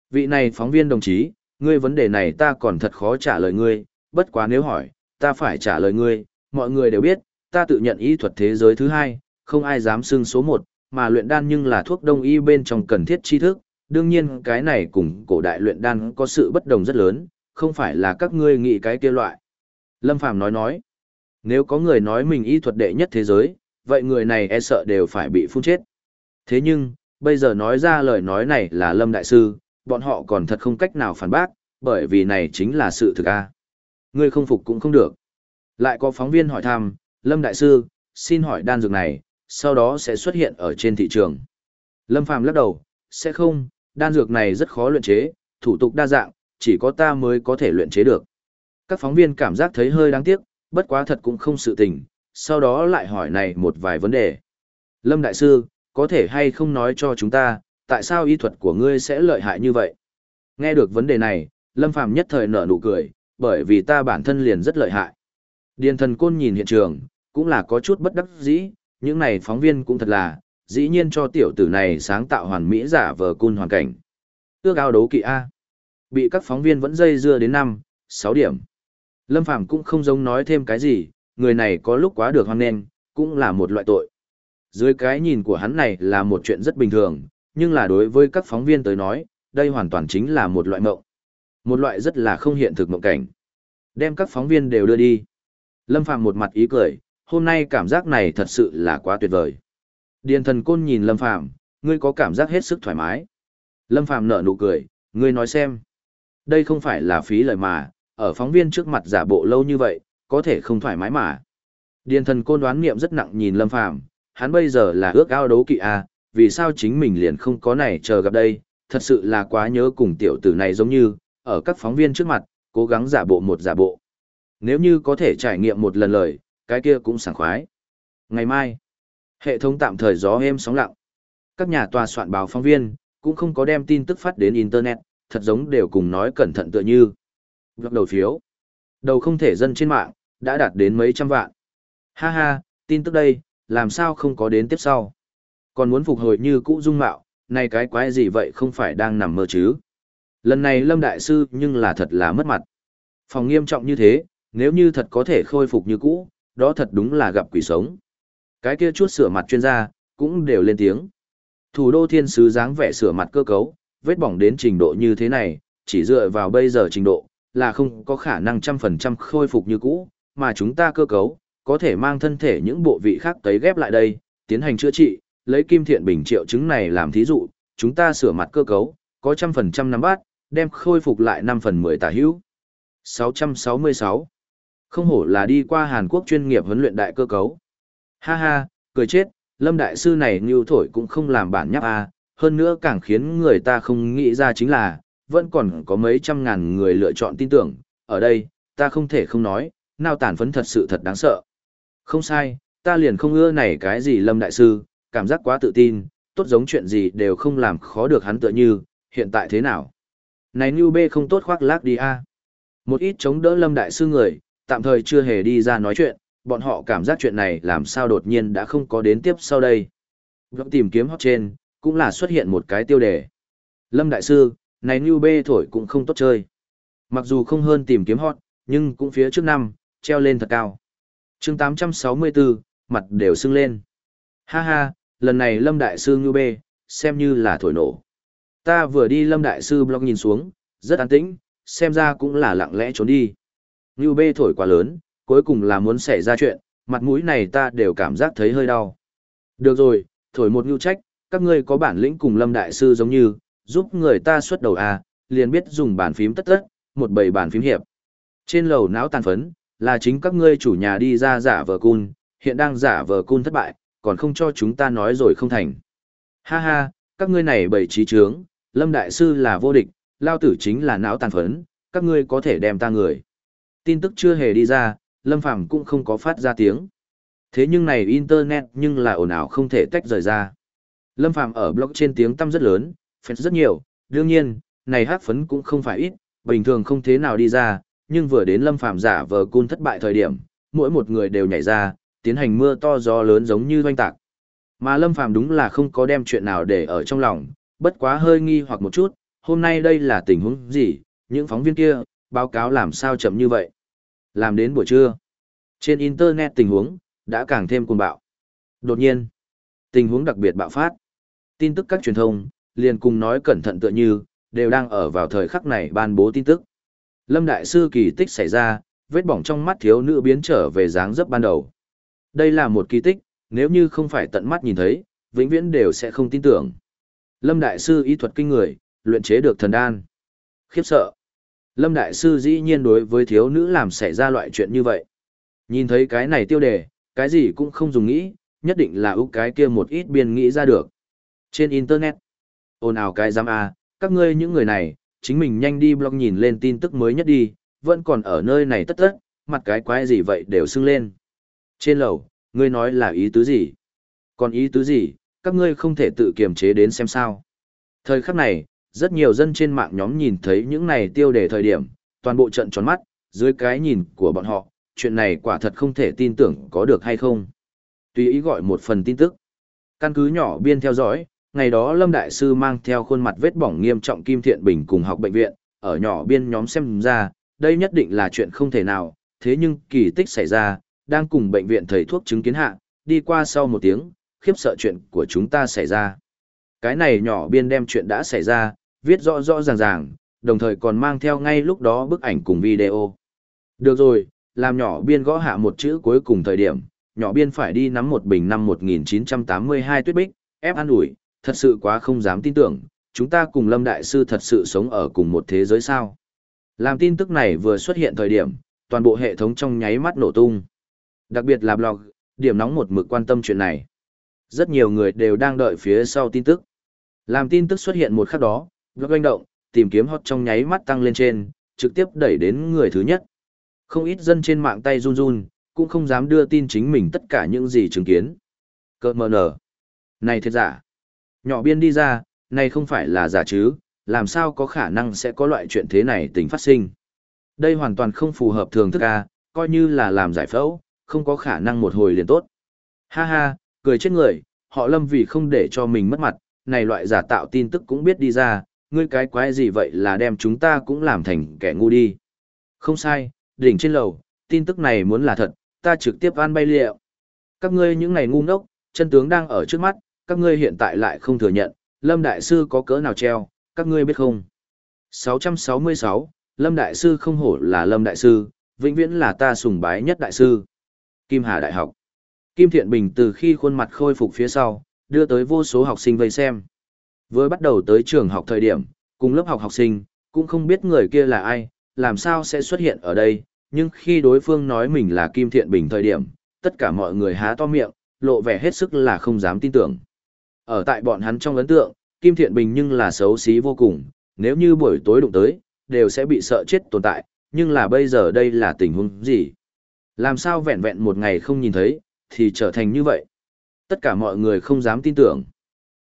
Vị này phóng viên đồng chí, ngươi vấn đề này ta còn thật khó trả lời ngươi, bất quá nếu hỏi, ta phải trả lời ngươi, mọi người đều biết, ta tự nhận y thuật thế giới thứ hai, không ai dám xưng số một, mà luyện đan nhưng là thuốc đông y bên trong cần thiết tri thức, đương nhiên cái này cùng cổ đại luyện đan có sự bất đồng rất lớn, không phải là các ngươi nghĩ cái kia loại. Lâm Phàm nói nói, nếu có người nói mình y thuật đệ nhất thế giới, vậy người này e sợ đều phải bị phun chết. Thế nhưng, bây giờ nói ra lời nói này là Lâm Đại Sư, bọn họ còn thật không cách nào phản bác, bởi vì này chính là sự thực a. Ngươi không phục cũng không được. Lại có phóng viên hỏi thăm, Lâm Đại Sư, xin hỏi đan dược này, sau đó sẽ xuất hiện ở trên thị trường. Lâm Phàm lắc đầu, sẽ không, đan dược này rất khó luyện chế, thủ tục đa dạng, chỉ có ta mới có thể luyện chế được. Các phóng viên cảm giác thấy hơi đáng tiếc, bất quá thật cũng không sự tình, sau đó lại hỏi này một vài vấn đề. Lâm Đại Sư, có thể hay không nói cho chúng ta, tại sao y thuật của ngươi sẽ lợi hại như vậy? Nghe được vấn đề này, Lâm Phàm nhất thời nở nụ cười, bởi vì ta bản thân liền rất lợi hại. Điền thần côn nhìn hiện trường, cũng là có chút bất đắc dĩ, những này phóng viên cũng thật là, dĩ nhiên cho tiểu tử này sáng tạo hoàn mỹ giả vờ cun hoàn cảnh. Ước ao đấu kỵ A. bị các phóng viên vẫn dây dưa đến năm, 6 điểm. Lâm Phàm cũng không giống nói thêm cái gì, người này có lúc quá được hoan nên, cũng là một loại tội. Dưới cái nhìn của hắn này là một chuyện rất bình thường, nhưng là đối với các phóng viên tới nói, đây hoàn toàn chính là một loại mộng. Một loại rất là không hiện thực mộng cảnh. Đem các phóng viên đều đưa đi. Lâm Phàm một mặt ý cười, hôm nay cảm giác này thật sự là quá tuyệt vời. Điền thần côn nhìn Lâm Phàm ngươi có cảm giác hết sức thoải mái. Lâm Phàm nở nụ cười, ngươi nói xem. Đây không phải là phí lời mà, ở phóng viên trước mặt giả bộ lâu như vậy, có thể không thoải mái mà. Điền thần côn đoán niệm rất nặng nhìn Lâm Phàm hắn bây giờ là ước ao đấu kỵ à, vì sao chính mình liền không có này chờ gặp đây, thật sự là quá nhớ cùng tiểu tử này giống như, ở các phóng viên trước mặt, cố gắng giả bộ một giả bộ. Nếu như có thể trải nghiệm một lần lời, cái kia cũng sảng khoái. Ngày mai, hệ thống tạm thời gió êm sóng lặng. Các nhà tòa soạn báo phóng viên, cũng không có đem tin tức phát đến Internet, thật giống đều cùng nói cẩn thận tựa như. Gặp đầu phiếu. Đầu không thể dân trên mạng, đã đạt đến mấy trăm vạn. Ha ha, tin tức đây, làm sao không có đến tiếp sau. Còn muốn phục hồi như cũ dung mạo, này cái quái gì vậy không phải đang nằm mơ chứ. Lần này Lâm Đại Sư nhưng là thật là mất mặt. Phòng nghiêm trọng như thế, nếu như thật có thể khôi phục như cũ, đó thật đúng là gặp quỷ sống. Cái kia chút sửa mặt chuyên gia, cũng đều lên tiếng. Thủ đô thiên sứ dáng vẻ sửa mặt cơ cấu, vết bỏng đến trình độ như thế này, chỉ dựa vào bây giờ trình độ, là không có khả năng trăm phần trăm khôi phục như cũ, mà chúng ta cơ cấu, có thể mang thân thể những bộ vị khác tấy ghép lại đây, tiến hành chữa trị, lấy kim thiện bình triệu chứng này làm thí dụ, chúng ta sửa mặt cơ cấu, có trăm phần trăm nắm bắt, đem khôi phục lại 5 phần 10 tả hữu. 666. Không hổ là đi qua Hàn Quốc chuyên nghiệp huấn luyện đại cơ cấu. Ha ha, cười chết, Lâm Đại Sư này như thổi cũng không làm bản nhắc a à, hơn nữa càng khiến người ta không nghĩ ra chính là, vẫn còn có mấy trăm ngàn người lựa chọn tin tưởng, ở đây, ta không thể không nói, nào tàn phấn thật sự thật đáng sợ. Không sai, ta liền không ưa này cái gì Lâm Đại Sư, cảm giác quá tự tin, tốt giống chuyện gì đều không làm khó được hắn tựa như, hiện tại thế nào. Này New B không tốt khoác lác đi a. Một ít chống đỡ Lâm Đại Sư người, tạm thời chưa hề đi ra nói chuyện, bọn họ cảm giác chuyện này làm sao đột nhiên đã không có đến tiếp sau đây. Blog tìm kiếm hot trên, cũng là xuất hiện một cái tiêu đề. Lâm Đại Sư, này New B thổi cũng không tốt chơi. Mặc dù không hơn tìm kiếm hot, nhưng cũng phía trước năm, treo lên thật cao. chương 864, mặt đều sưng lên. Ha ha, lần này Lâm Đại Sư New B, xem như là thổi nổ. Ta vừa đi Lâm Đại Sư blog nhìn xuống, rất an tĩnh, xem ra cũng là lặng lẽ trốn đi. Như bê thổi quá lớn, cuối cùng là muốn xảy ra chuyện, mặt mũi này ta đều cảm giác thấy hơi đau. Được rồi, thổi một nhu trách, các ngươi có bản lĩnh cùng Lâm Đại Sư giống như, giúp người ta xuất đầu à, liền biết dùng bàn phím tất tất, một bầy bàn phím hiệp. Trên lầu não tàn phấn, là chính các ngươi chủ nhà đi ra giả vờ cun, hiện đang giả vờ cun thất bại, còn không cho chúng ta nói rồi không thành. Ha ha, các ngươi này bầy trí trướng, Lâm Đại Sư là vô địch, Lao Tử chính là não tàn phấn, các ngươi có thể đem ta người. Tin tức chưa hề đi ra, Lâm Phàm cũng không có phát ra tiếng. Thế nhưng này Internet nhưng là ồn ào không thể tách rời ra. Lâm Phàm ở blog trên tiếng tăm rất lớn, fans rất nhiều, đương nhiên, này hát phấn cũng không phải ít, bình thường không thế nào đi ra, nhưng vừa đến Lâm Phàm giả vờ cun thất bại thời điểm, mỗi một người đều nhảy ra, tiến hành mưa to gió lớn giống như doanh tạc. Mà Lâm Phàm đúng là không có đem chuyện nào để ở trong lòng, bất quá hơi nghi hoặc một chút, hôm nay đây là tình huống gì, những phóng viên kia, báo cáo làm sao chậm như vậy. Làm đến buổi trưa, trên Internet tình huống, đã càng thêm cuồng bạo. Đột nhiên, tình huống đặc biệt bạo phát. Tin tức các truyền thông, liền cùng nói cẩn thận tựa như, đều đang ở vào thời khắc này ban bố tin tức. Lâm Đại Sư kỳ tích xảy ra, vết bỏng trong mắt thiếu nữ biến trở về dáng dấp ban đầu. Đây là một kỳ tích, nếu như không phải tận mắt nhìn thấy, vĩnh viễn đều sẽ không tin tưởng. Lâm Đại Sư y thuật kinh người, luyện chế được thần đan. Khiếp sợ. Lâm Đại Sư dĩ nhiên đối với thiếu nữ làm xảy ra loại chuyện như vậy. Nhìn thấy cái này tiêu đề, cái gì cũng không dùng nghĩ, nhất định là úc cái kia một ít biên nghĩ ra được. Trên Internet, ồn ào cái giam A, các ngươi những người này, chính mình nhanh đi blog nhìn lên tin tức mới nhất đi, vẫn còn ở nơi này tất tất, mặt cái quái gì vậy đều sưng lên. Trên lầu, ngươi nói là ý tứ gì? Còn ý tứ gì, các ngươi không thể tự kiềm chế đến xem sao. Thời khắc này, rất nhiều dân trên mạng nhóm nhìn thấy những này tiêu đề thời điểm, toàn bộ trận tròn mắt, dưới cái nhìn của bọn họ, chuyện này quả thật không thể tin tưởng có được hay không. Tùy ý gọi một phần tin tức. Căn cứ nhỏ biên theo dõi, ngày đó Lâm Đại Sư mang theo khuôn mặt vết bỏng nghiêm trọng Kim Thiện Bình cùng học bệnh viện, ở nhỏ biên nhóm xem ra, đây nhất định là chuyện không thể nào, thế nhưng kỳ tích xảy ra, đang cùng bệnh viện thầy thuốc chứng kiến hạ, đi qua sau một tiếng, khiếp sợ chuyện của chúng ta xảy ra. Cái này nhỏ biên đem chuyện đã xảy ra, viết rõ rõ ràng ràng, đồng thời còn mang theo ngay lúc đó bức ảnh cùng video. Được rồi, làm nhỏ biên gõ hạ một chữ cuối cùng thời điểm, nhỏ biên phải đi nắm một bình năm 1982 tuyết bích, ép ăn ủi, thật sự quá không dám tin tưởng, chúng ta cùng Lâm Đại Sư thật sự sống ở cùng một thế giới sao. Làm tin tức này vừa xuất hiện thời điểm, toàn bộ hệ thống trong nháy mắt nổ tung. Đặc biệt là blog, điểm nóng một mực quan tâm chuyện này. Rất nhiều người đều đang đợi phía sau tin tức. Làm tin tức xuất hiện một khắc đó, blog doanh động, tìm kiếm hot trong nháy mắt tăng lên trên, trực tiếp đẩy đến người thứ nhất. Không ít dân trên mạng tay run run, cũng không dám đưa tin chính mình tất cả những gì chứng kiến. Cơ mờ nở. Này thiệt giả. Nhỏ biên đi ra, này không phải là giả chứ, làm sao có khả năng sẽ có loại chuyện thế này tính phát sinh. Đây hoàn toàn không phù hợp thường thức a, coi như là làm giải phẫu, không có khả năng một hồi liền tốt. Ha ha, cười chết người, họ lâm vì không để cho mình mất mặt, này loại giả tạo tin tức cũng biết đi ra, ngươi cái quái gì vậy là đem chúng ta cũng làm thành kẻ ngu đi. Không sai, đỉnh trên lầu, tin tức này muốn là thật, ta trực tiếp an bay liệu. Các ngươi những này ngu ngốc, chân tướng đang ở trước mắt, các ngươi hiện tại lại không thừa nhận, Lâm Đại Sư có cỡ nào treo, các ngươi biết không? 666, Lâm Đại Sư không hổ là Lâm Đại Sư, vĩnh viễn là ta sùng bái nhất Đại Sư. Kim Hà Đại học Kim Thiện Bình từ khi khuôn mặt khôi phục phía sau, đưa tới vô số học sinh vây xem. Với bắt đầu tới trường học thời điểm, cùng lớp học học sinh, cũng không biết người kia là ai, làm sao sẽ xuất hiện ở đây, nhưng khi đối phương nói mình là Kim Thiện Bình thời điểm, tất cả mọi người há to miệng, lộ vẻ hết sức là không dám tin tưởng. Ở tại bọn hắn trong ấn tượng, Kim Thiện Bình nhưng là xấu xí vô cùng, nếu như buổi tối đụng tới, đều sẽ bị sợ chết tồn tại, nhưng là bây giờ đây là tình huống gì? Làm sao vẹn vẹn một ngày không nhìn thấy, thì trở thành như vậy? Tất cả mọi người không dám tin tưởng.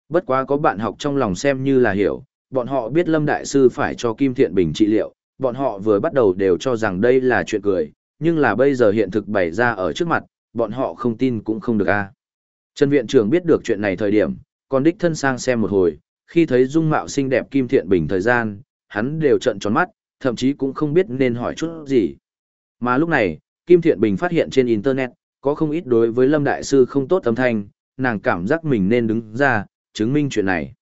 Bất quá có bạn học trong lòng xem như là hiểu, bọn họ biết Lâm Đại Sư phải cho Kim Thiện Bình trị liệu, bọn họ vừa bắt đầu đều cho rằng đây là chuyện cười, nhưng là bây giờ hiện thực bày ra ở trước mặt, bọn họ không tin cũng không được a. Trần viện trưởng biết được chuyện này thời điểm, còn đích thân sang xem một hồi, khi thấy dung mạo xinh đẹp Kim Thiện Bình thời gian, hắn đều trợn tròn mắt, thậm chí cũng không biết nên hỏi chút gì. Mà lúc này, Kim Thiện Bình phát hiện trên Internet, có không ít đối với Lâm Đại Sư không tốt âm thanh, nàng cảm giác mình nên đứng ra, chứng minh chuyện này.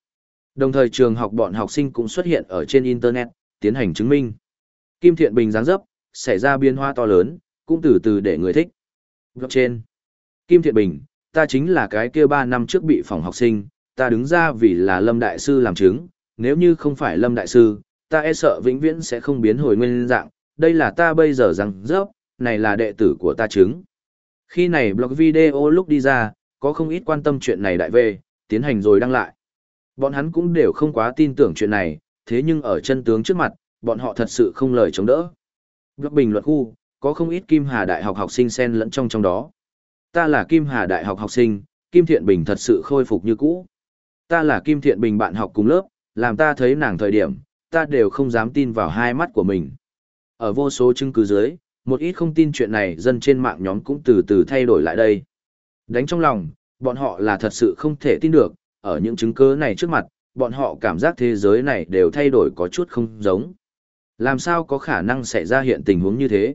Đồng thời trường học bọn học sinh cũng xuất hiện ở trên Internet, tiến hành chứng minh. Kim Thiện Bình dáng dấp, xảy ra biến hóa to lớn, cũng từ từ để người thích. Góc trên. Kim Thiện Bình, ta chính là cái kia 3 năm trước bị phòng học sinh, ta đứng ra vì là Lâm Đại Sư làm chứng, nếu như không phải Lâm Đại Sư, ta e sợ vĩnh viễn sẽ không biến hồi nguyên dạng, đây là ta bây giờ rằng dốc, này là đệ tử của ta chứng. Khi này blog video lúc đi ra, có không ít quan tâm chuyện này đại về, tiến hành rồi đăng lại. Bọn hắn cũng đều không quá tin tưởng chuyện này, thế nhưng ở chân tướng trước mặt, bọn họ thật sự không lời chống đỡ. Blog bình luận khu, có không ít Kim Hà Đại học học sinh xen lẫn trong trong đó. Ta là Kim Hà Đại học học sinh, Kim Thiện Bình thật sự khôi phục như cũ. Ta là Kim Thiện Bình bạn học cùng lớp, làm ta thấy nàng thời điểm, ta đều không dám tin vào hai mắt của mình. Ở vô số chứng cứ dưới, một ít không tin chuyện này dân trên mạng nhóm cũng từ từ thay đổi lại đây. Đánh trong lòng, bọn họ là thật sự không thể tin được, ở những chứng cứ này trước mặt, bọn họ cảm giác thế giới này đều thay đổi có chút không giống. Làm sao có khả năng xảy ra hiện tình huống như thế?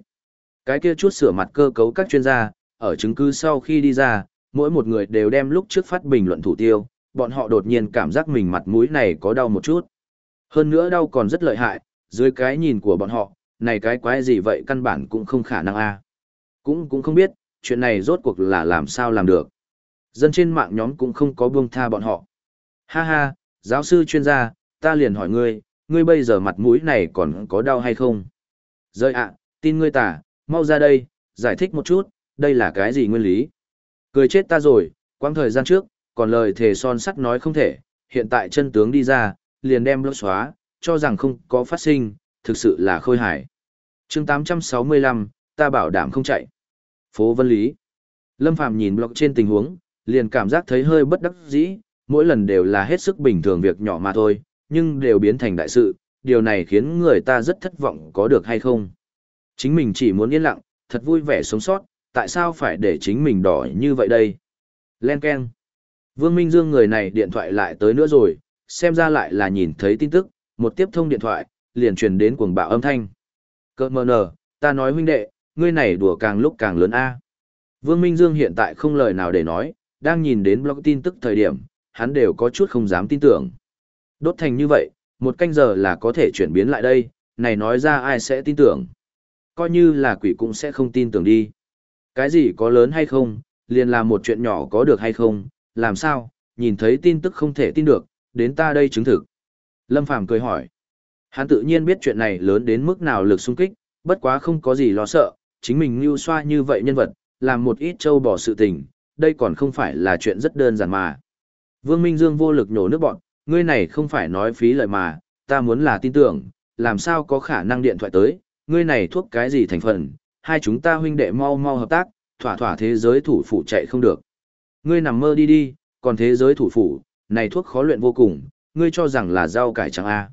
Cái kia chút sửa mặt cơ cấu các chuyên gia, ở chứng cứ sau khi đi ra, mỗi một người đều đem lúc trước phát bình luận thủ tiêu, bọn họ đột nhiên cảm giác mình mặt mũi này có đau một chút. Hơn nữa đau còn rất lợi hại, dưới cái nhìn của bọn họ, này cái quái gì vậy căn bản cũng không khả năng a. Cũng cũng không biết, chuyện này rốt cuộc là làm sao làm được. Dân trên mạng nhóm cũng không có buông tha bọn họ. Ha ha, giáo sư chuyên gia, ta liền hỏi ngươi, ngươi bây giờ mặt mũi này còn có đau hay không? Rơi ạ, tin ngươi tả, mau ra đây, giải thích một chút, đây là cái gì nguyên lý? Cười chết ta rồi, quãng thời gian trước, còn lời thề son sắt nói không thể, hiện tại chân tướng đi ra, liền đem lỡ xóa, cho rằng không có phát sinh, thực sự là khôi hài. chương 865, ta bảo đảm không chạy. Phố Vân Lý. Lâm Phàm nhìn blog trên tình huống, liền cảm giác thấy hơi bất đắc dĩ, mỗi lần đều là hết sức bình thường việc nhỏ mà thôi, nhưng đều biến thành đại sự, điều này khiến người ta rất thất vọng có được hay không. Chính mình chỉ muốn yên lặng, thật vui vẻ sống sót, tại sao phải để chính mình đỏ như vậy đây? Len Ken. Vương Minh Dương người này điện thoại lại tới nữa rồi, xem ra lại là nhìn thấy tin tức, một tiếp thông điện thoại, liền truyền đến cuồng bạo âm thanh. Cơ mờ nờ, ta nói huynh đệ, ngươi này đùa càng lúc càng lớn a. Vương Minh Dương hiện tại không lời nào để nói, đang nhìn đến blog tin tức thời điểm, hắn đều có chút không dám tin tưởng. Đốt thành như vậy, một canh giờ là có thể chuyển biến lại đây, này nói ra ai sẽ tin tưởng. Coi như là quỷ cũng sẽ không tin tưởng đi. Cái gì có lớn hay không, liền là một chuyện nhỏ có được hay không, làm sao, nhìn thấy tin tức không thể tin được, đến ta đây chứng thực. Lâm Phàm cười hỏi. Hắn tự nhiên biết chuyện này lớn đến mức nào lực xung kích, bất quá không có gì lo sợ, chính mình lưu xoa như vậy nhân vật, làm một ít trâu bỏ sự tình, đây còn không phải là chuyện rất đơn giản mà. Vương Minh Dương vô lực nhổ nước bọn, ngươi này không phải nói phí lời mà, ta muốn là tin tưởng, làm sao có khả năng điện thoại tới, ngươi này thuốc cái gì thành phần, hai chúng ta huynh đệ mau mau hợp tác, thỏa thỏa thế giới thủ phủ chạy không được. Ngươi nằm mơ đi đi, còn thế giới thủ phủ, này thuốc khó luyện vô cùng, ngươi cho rằng là rau cải trắng A.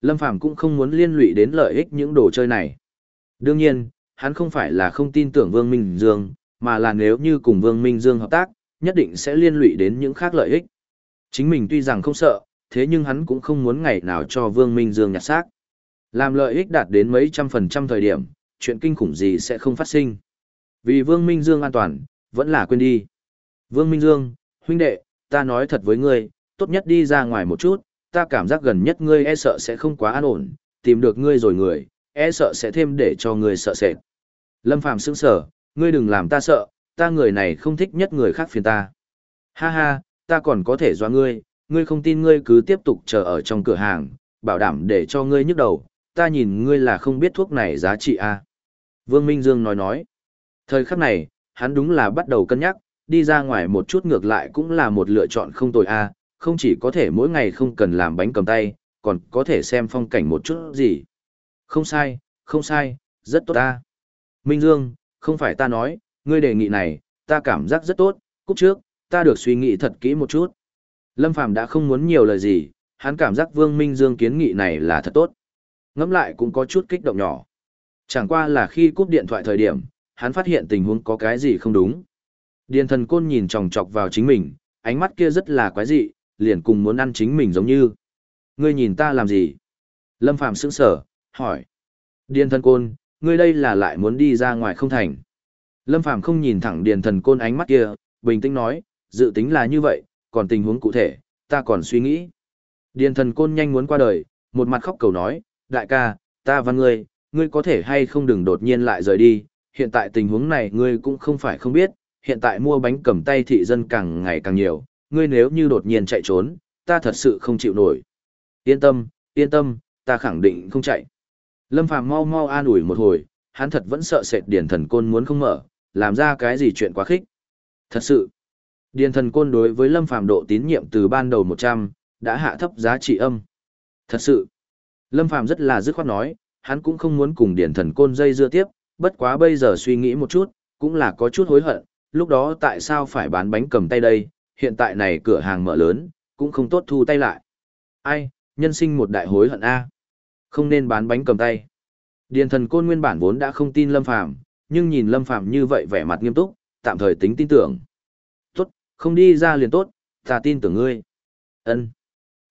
Lâm Phàm cũng không muốn liên lụy đến lợi ích những đồ chơi này. Đương nhiên, hắn không phải là không tin tưởng Vương Minh Dương, mà là nếu như cùng Vương Minh Dương hợp tác, nhất định sẽ liên lụy đến những khác lợi ích. Chính mình tuy rằng không sợ, thế nhưng hắn cũng không muốn ngày nào cho Vương Minh Dương nhặt xác. Làm lợi ích đạt đến mấy trăm phần trăm thời điểm, chuyện kinh khủng gì sẽ không phát sinh. Vì Vương Minh Dương an toàn, vẫn là quên đi. Vương Minh Dương, huynh đệ, ta nói thật với ngươi, tốt nhất đi ra ngoài một chút, ta cảm giác gần nhất ngươi e sợ sẽ không quá an ổn, tìm được ngươi rồi người, e sợ sẽ thêm để cho ngươi sợ sệt. Lâm Phàm sững sở, ngươi đừng làm ta sợ, ta người này không thích nhất người khác phiền ta. Ha ha, ta còn có thể doa ngươi, ngươi không tin ngươi cứ tiếp tục chờ ở trong cửa hàng, bảo đảm để cho ngươi nhức đầu, ta nhìn ngươi là không biết thuốc này giá trị a. À? Vương Minh Dương nói nói, thời khắc này, hắn đúng là bắt đầu cân nhắc, đi ra ngoài một chút ngược lại cũng là một lựa chọn không tồi a, không chỉ có thể mỗi ngày không cần làm bánh cầm tay, còn có thể xem phong cảnh một chút gì. Không sai, không sai, rất tốt ta. Minh Dương, không phải ta nói, ngươi đề nghị này, ta cảm giác rất tốt, cúc trước, ta được suy nghĩ thật kỹ một chút. Lâm Phàm đã không muốn nhiều lời gì, hắn cảm giác Vương Minh Dương kiến nghị này là thật tốt. Ngẫm lại cũng có chút kích động nhỏ. Chẳng qua là khi cúp điện thoại thời điểm, hắn phát hiện tình huống có cái gì không đúng. Điền thần côn nhìn chòng chọc vào chính mình, ánh mắt kia rất là quái dị, liền cùng muốn ăn chính mình giống như. Ngươi nhìn ta làm gì? Lâm Phàm sững sở, hỏi. Điền thần côn, ngươi đây là lại muốn đi ra ngoài không thành. Lâm Phàm không nhìn thẳng điền thần côn ánh mắt kia, bình tĩnh nói, dự tính là như vậy, còn tình huống cụ thể, ta còn suy nghĩ. Điền thần côn nhanh muốn qua đời, một mặt khóc cầu nói, đại ca, ta văn ngươi, ngươi có thể hay không đừng đột nhiên lại rời đi, hiện tại tình huống này ngươi cũng không phải không biết, hiện tại mua bánh cầm tay thị dân càng ngày càng nhiều, ngươi nếu như đột nhiên chạy trốn, ta thật sự không chịu nổi. Yên tâm, yên tâm, ta khẳng định không chạy. Lâm Phàm mau mau an ủi một hồi, hắn thật vẫn sợ sệt điền thần côn muốn không mở, làm ra cái gì chuyện quá khích. Thật sự, điền thần côn đối với Lâm Phàm độ tín nhiệm từ ban đầu 100, đã hạ thấp giá trị âm. Thật sự, Lâm Phàm rất là dứt khoát nói, hắn cũng không muốn cùng điền thần côn dây dưa tiếp, bất quá bây giờ suy nghĩ một chút, cũng là có chút hối hận, lúc đó tại sao phải bán bánh cầm tay đây, hiện tại này cửa hàng mở lớn, cũng không tốt thu tay lại. Ai, nhân sinh một đại hối hận a. Không nên bán bánh cầm tay. Điền thần côn nguyên bản vốn đã không tin Lâm Phàm, nhưng nhìn Lâm Phàm như vậy vẻ mặt nghiêm túc, tạm thời tính tin tưởng. Tốt, không đi ra liền tốt, ta tin tưởng ngươi. Ân.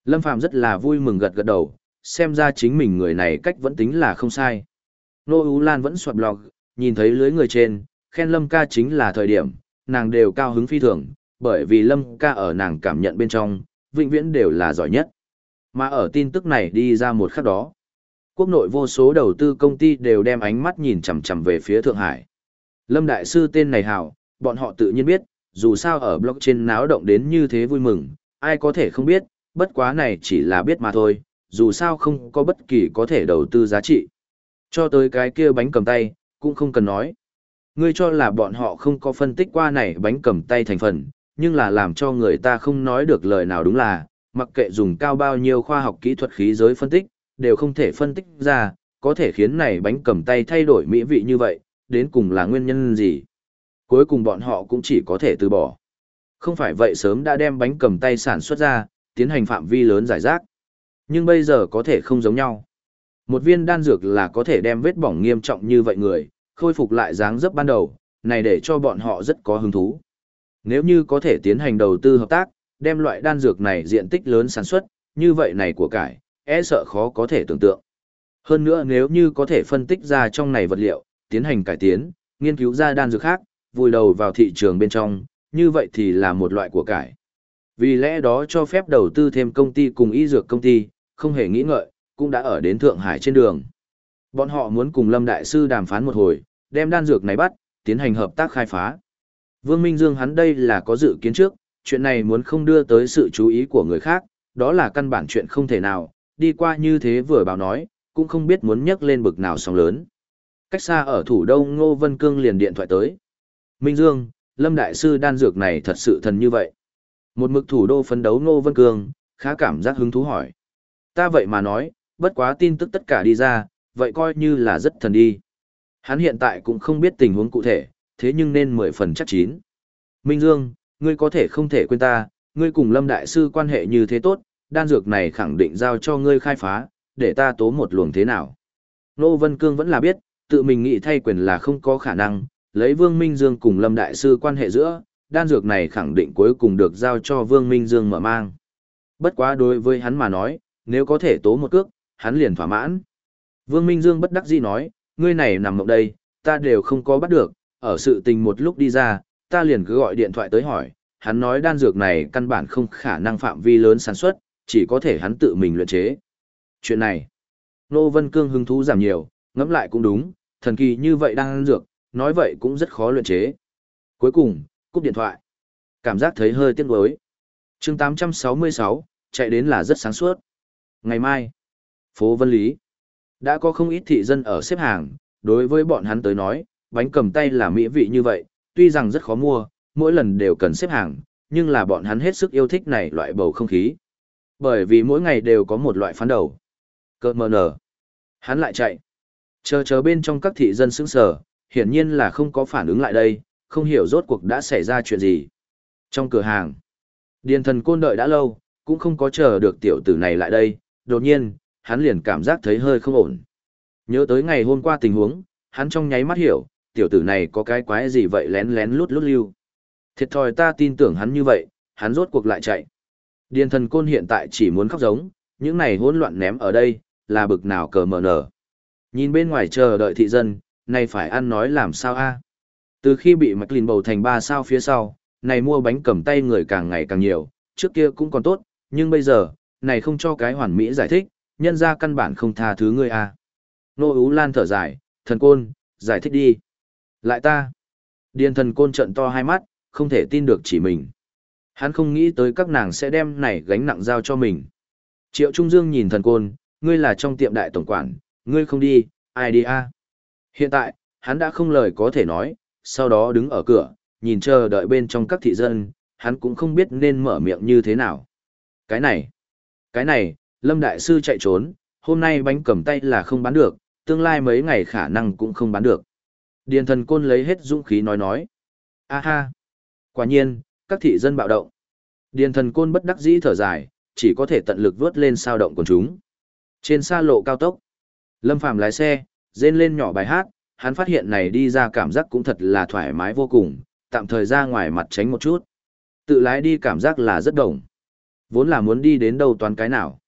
Lâm Phàm rất là vui mừng gật gật đầu, xem ra chính mình người này cách vẫn tính là không sai. Nô Ú Lan vẫn soạt blog, nhìn thấy lưới người trên, khen Lâm ca chính là thời điểm, nàng đều cao hứng phi thường, bởi vì Lâm ca ở nàng cảm nhận bên trong, vĩnh viễn đều là giỏi nhất. Mà ở tin tức này đi ra một khắc đó, quốc nội vô số đầu tư công ty đều đem ánh mắt nhìn chằm chằm về phía Thượng Hải. Lâm Đại Sư tên này hảo, bọn họ tự nhiên biết, dù sao ở blockchain náo động đến như thế vui mừng, ai có thể không biết, bất quá này chỉ là biết mà thôi, dù sao không có bất kỳ có thể đầu tư giá trị. Cho tới cái kia bánh cầm tay, cũng không cần nói. Ngươi cho là bọn họ không có phân tích qua này bánh cầm tay thành phần, nhưng là làm cho người ta không nói được lời nào đúng là, mặc kệ dùng cao bao nhiêu khoa học kỹ thuật khí giới phân tích, đều không thể phân tích ra, có thể khiến này bánh cầm tay thay đổi mỹ vị như vậy, đến cùng là nguyên nhân gì. Cuối cùng bọn họ cũng chỉ có thể từ bỏ. Không phải vậy sớm đã đem bánh cầm tay sản xuất ra, tiến hành phạm vi lớn giải rác. Nhưng bây giờ có thể không giống nhau. Một viên đan dược là có thể đem vết bỏng nghiêm trọng như vậy người, khôi phục lại dáng dấp ban đầu, này để cho bọn họ rất có hứng thú. Nếu như có thể tiến hành đầu tư hợp tác, đem loại đan dược này diện tích lớn sản xuất, như vậy này của cải, e sợ khó có thể tưởng tượng. Hơn nữa nếu như có thể phân tích ra trong này vật liệu, tiến hành cải tiến, nghiên cứu ra đan dược khác, vùi đầu vào thị trường bên trong, như vậy thì là một loại của cải. Vì lẽ đó cho phép đầu tư thêm công ty cùng y dược công ty, không hề nghĩ ngợi, cũng đã ở đến Thượng Hải trên đường. Bọn họ muốn cùng Lâm Đại Sư đàm phán một hồi, đem đan dược này bắt, tiến hành hợp tác khai phá. Vương Minh Dương hắn đây là có dự kiến trước, chuyện này muốn không đưa tới sự chú ý của người khác, đó là căn bản chuyện không thể nào, đi qua như thế vừa báo nói, cũng không biết muốn nhắc lên bực nào sóng lớn. Cách xa ở thủ đô Ngô Vân Cương liền điện thoại tới. Minh Dương, Lâm Đại Sư đan dược này thật sự thần như vậy. Một mực thủ đô phấn đấu Ngô Vân Cương, khá cảm giác hứng thú hỏi. Ta vậy mà nói, bất quá tin tức tất cả đi ra, vậy coi như là rất thần đi. Hắn hiện tại cũng không biết tình huống cụ thể, thế nhưng nên mười phần chắc chín. Minh Dương, ngươi có thể không thể quên ta, ngươi cùng Lâm Đại Sư quan hệ như thế tốt, đan dược này khẳng định giao cho ngươi khai phá, để ta tố một luồng thế nào. Nô Vân Cương vẫn là biết, tự mình nghĩ thay quyền là không có khả năng, lấy Vương Minh Dương cùng Lâm Đại Sư quan hệ giữa, đan dược này khẳng định cuối cùng được giao cho Vương Minh Dương mở mang. Bất quá đối với hắn mà nói, nếu có thể tố một cước, hắn liền thỏa mãn. Vương Minh Dương bất đắc dĩ nói, ngươi này nằm mộng đây, ta đều không có bắt được, ở sự tình một lúc đi ra, ta liền cứ gọi điện thoại tới hỏi, hắn nói đan dược này căn bản không khả năng phạm vi lớn sản xuất, chỉ có thể hắn tự mình luyện chế. Chuyện này, Nô Vân Cương hứng thú giảm nhiều, ngẫm lại cũng đúng, thần kỳ như vậy đang ăn dược, nói vậy cũng rất khó luyện chế. Cuối cùng, cúp điện thoại. Cảm giác thấy hơi tiếc nuối. Chương 866, chạy đến là rất sáng suốt. Ngày mai, phố Vân Lý, đã có không ít thị dân ở xếp hàng, đối với bọn hắn tới nói, bánh cầm tay là mỹ vị như vậy, tuy rằng rất khó mua, mỗi lần đều cần xếp hàng, nhưng là bọn hắn hết sức yêu thích này loại bầu không khí. Bởi vì mỗi ngày đều có một loại phán đầu. Cơ mờ nở. Hắn lại chạy. Chờ chờ bên trong các thị dân sững sờ, hiển nhiên là không có phản ứng lại đây, không hiểu rốt cuộc đã xảy ra chuyện gì. Trong cửa hàng, điền thần côn đợi đã lâu, cũng không có chờ được tiểu tử này lại đây, đột nhiên, hắn liền cảm giác thấy hơi không ổn. Nhớ tới ngày hôm qua tình huống, hắn trong nháy mắt hiểu, tiểu tử này có cái quái gì vậy lén lén lút lút lưu. Thiệt thòi ta tin tưởng hắn như vậy, hắn rốt cuộc lại chạy. Điền thần côn hiện tại chỉ muốn khóc giống, những này hỗn loạn ném ở đây, là bực nào cờ mở nở. Nhìn bên ngoài chờ đợi thị dân, này phải ăn nói làm sao a? Từ khi bị Mạch Lìn bầu thành ba sao phía sau, này mua bánh cầm tay người càng ngày càng nhiều, trước kia cũng còn tốt, nhưng bây giờ, này không cho cái hoàn mỹ giải thích, nhân ra căn bản không tha thứ ngươi a. Nô Ú Lan thở dài, thần côn, giải thích đi. Lại ta. Điền thần côn trận to hai mắt, không thể tin được chỉ mình. Hắn không nghĩ tới các nàng sẽ đem này gánh nặng giao cho mình. Triệu Trung Dương nhìn thần côn, ngươi là trong tiệm đại tổng quản, ngươi không đi, ai đi a? Hiện tại, hắn đã không lời có thể nói, sau đó đứng ở cửa, nhìn chờ đợi bên trong các thị dân, hắn cũng không biết nên mở miệng như thế nào. Cái này, cái này, Lâm Đại Sư chạy trốn, hôm nay bánh cầm tay là không bán được, tương lai mấy ngày khả năng cũng không bán được. Điền thần côn lấy hết dũng khí nói nói. A ha. Quả nhiên, các thị dân bạo động. Điền thần côn bất đắc dĩ thở dài, chỉ có thể tận lực vớt lên sao động của chúng. Trên xa lộ cao tốc, Lâm Phàm lái xe, rên lên nhỏ bài hát, hắn phát hiện này đi ra cảm giác cũng thật là thoải mái vô cùng, tạm thời ra ngoài mặt tránh một chút. Tự lái đi cảm giác là rất đồng. Vốn là muốn đi đến đâu toàn cái nào.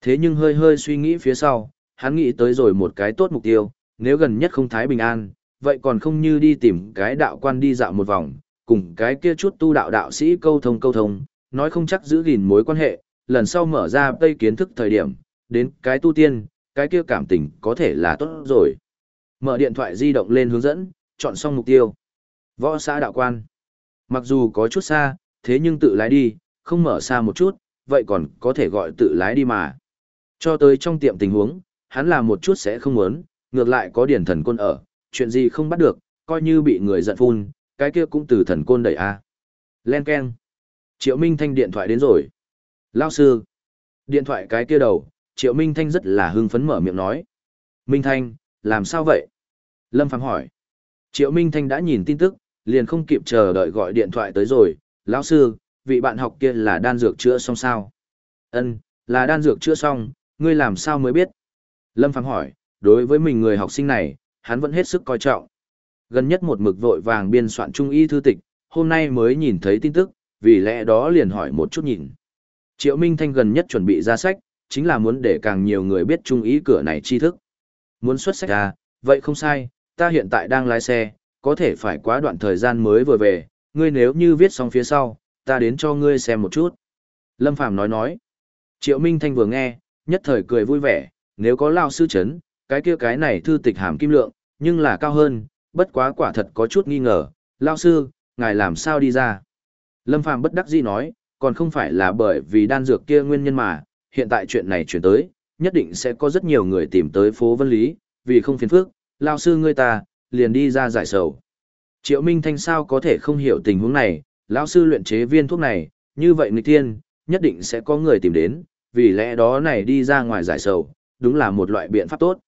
Thế nhưng hơi hơi suy nghĩ phía sau, hắn nghĩ tới rồi một cái tốt mục tiêu, nếu gần nhất không thái bình an, vậy còn không như đi tìm cái đạo quan đi dạo một vòng, cùng cái kia chút tu đạo đạo sĩ câu thông câu thông, nói không chắc giữ gìn mối quan hệ, lần sau mở ra tây kiến thức thời điểm, đến cái tu tiên, cái kia cảm tình có thể là tốt rồi. Mở điện thoại di động lên hướng dẫn, chọn xong mục tiêu. Võ xã đạo quan. Mặc dù có chút xa, thế nhưng tự lái đi, không mở xa một chút, vậy còn có thể gọi tự lái đi mà. Cho tới trong tiệm tình huống, hắn làm một chút sẽ không muốn, ngược lại có điển thần quân ở, chuyện gì không bắt được, coi như bị người giận phun, cái kia cũng từ thần côn đẩy a. À. Len n Triệu Minh Thanh điện thoại đến rồi. Lao sư. Điện thoại cái kia đầu, Triệu Minh Thanh rất là hưng phấn mở miệng nói. Minh Thanh, làm sao vậy? Lâm phạm hỏi. Triệu Minh Thanh đã nhìn tin tức, liền không kịp chờ đợi gọi điện thoại tới rồi. Lão sư, vị bạn học kia là đan dược chữa xong sao? Ân, là đan dược chữa xong, ngươi làm sao mới biết? Lâm phạm hỏi, đối với mình người học sinh này, hắn vẫn hết sức coi trọng. Gần nhất một mực vội vàng biên soạn trung y thư tịch, hôm nay mới nhìn thấy tin tức, vì lẽ đó liền hỏi một chút nhìn. Triệu Minh Thanh gần nhất chuẩn bị ra sách, chính là muốn để càng nhiều người biết trung ý cửa này tri thức. Muốn xuất sách à, vậy không sai, ta hiện tại đang lái xe, có thể phải quá đoạn thời gian mới vừa về, ngươi nếu như viết xong phía sau, ta đến cho ngươi xem một chút. Lâm Phàm nói nói. Triệu Minh Thanh vừa nghe, nhất thời cười vui vẻ, nếu có lao sư chấn, cái kia cái này thư tịch hàm kim lượng, nhưng là cao hơn, bất quá quả thật có chút nghi ngờ, lao sư, ngài làm sao đi ra. Lâm Phàm bất đắc dĩ nói, còn không phải là bởi vì đan dược kia nguyên nhân mà, hiện tại chuyện này chuyển tới, nhất định sẽ có rất nhiều người tìm tới phố Vân Lý, vì không phiền phức, lao sư ngươi ta, liền đi ra giải sầu. Triệu Minh Thanh sao có thể không hiểu tình huống này, lão sư luyện chế viên thuốc này, như vậy nghịch tiên, nhất định sẽ có người tìm đến, vì lẽ đó này đi ra ngoài giải sầu, đúng là một loại biện pháp tốt.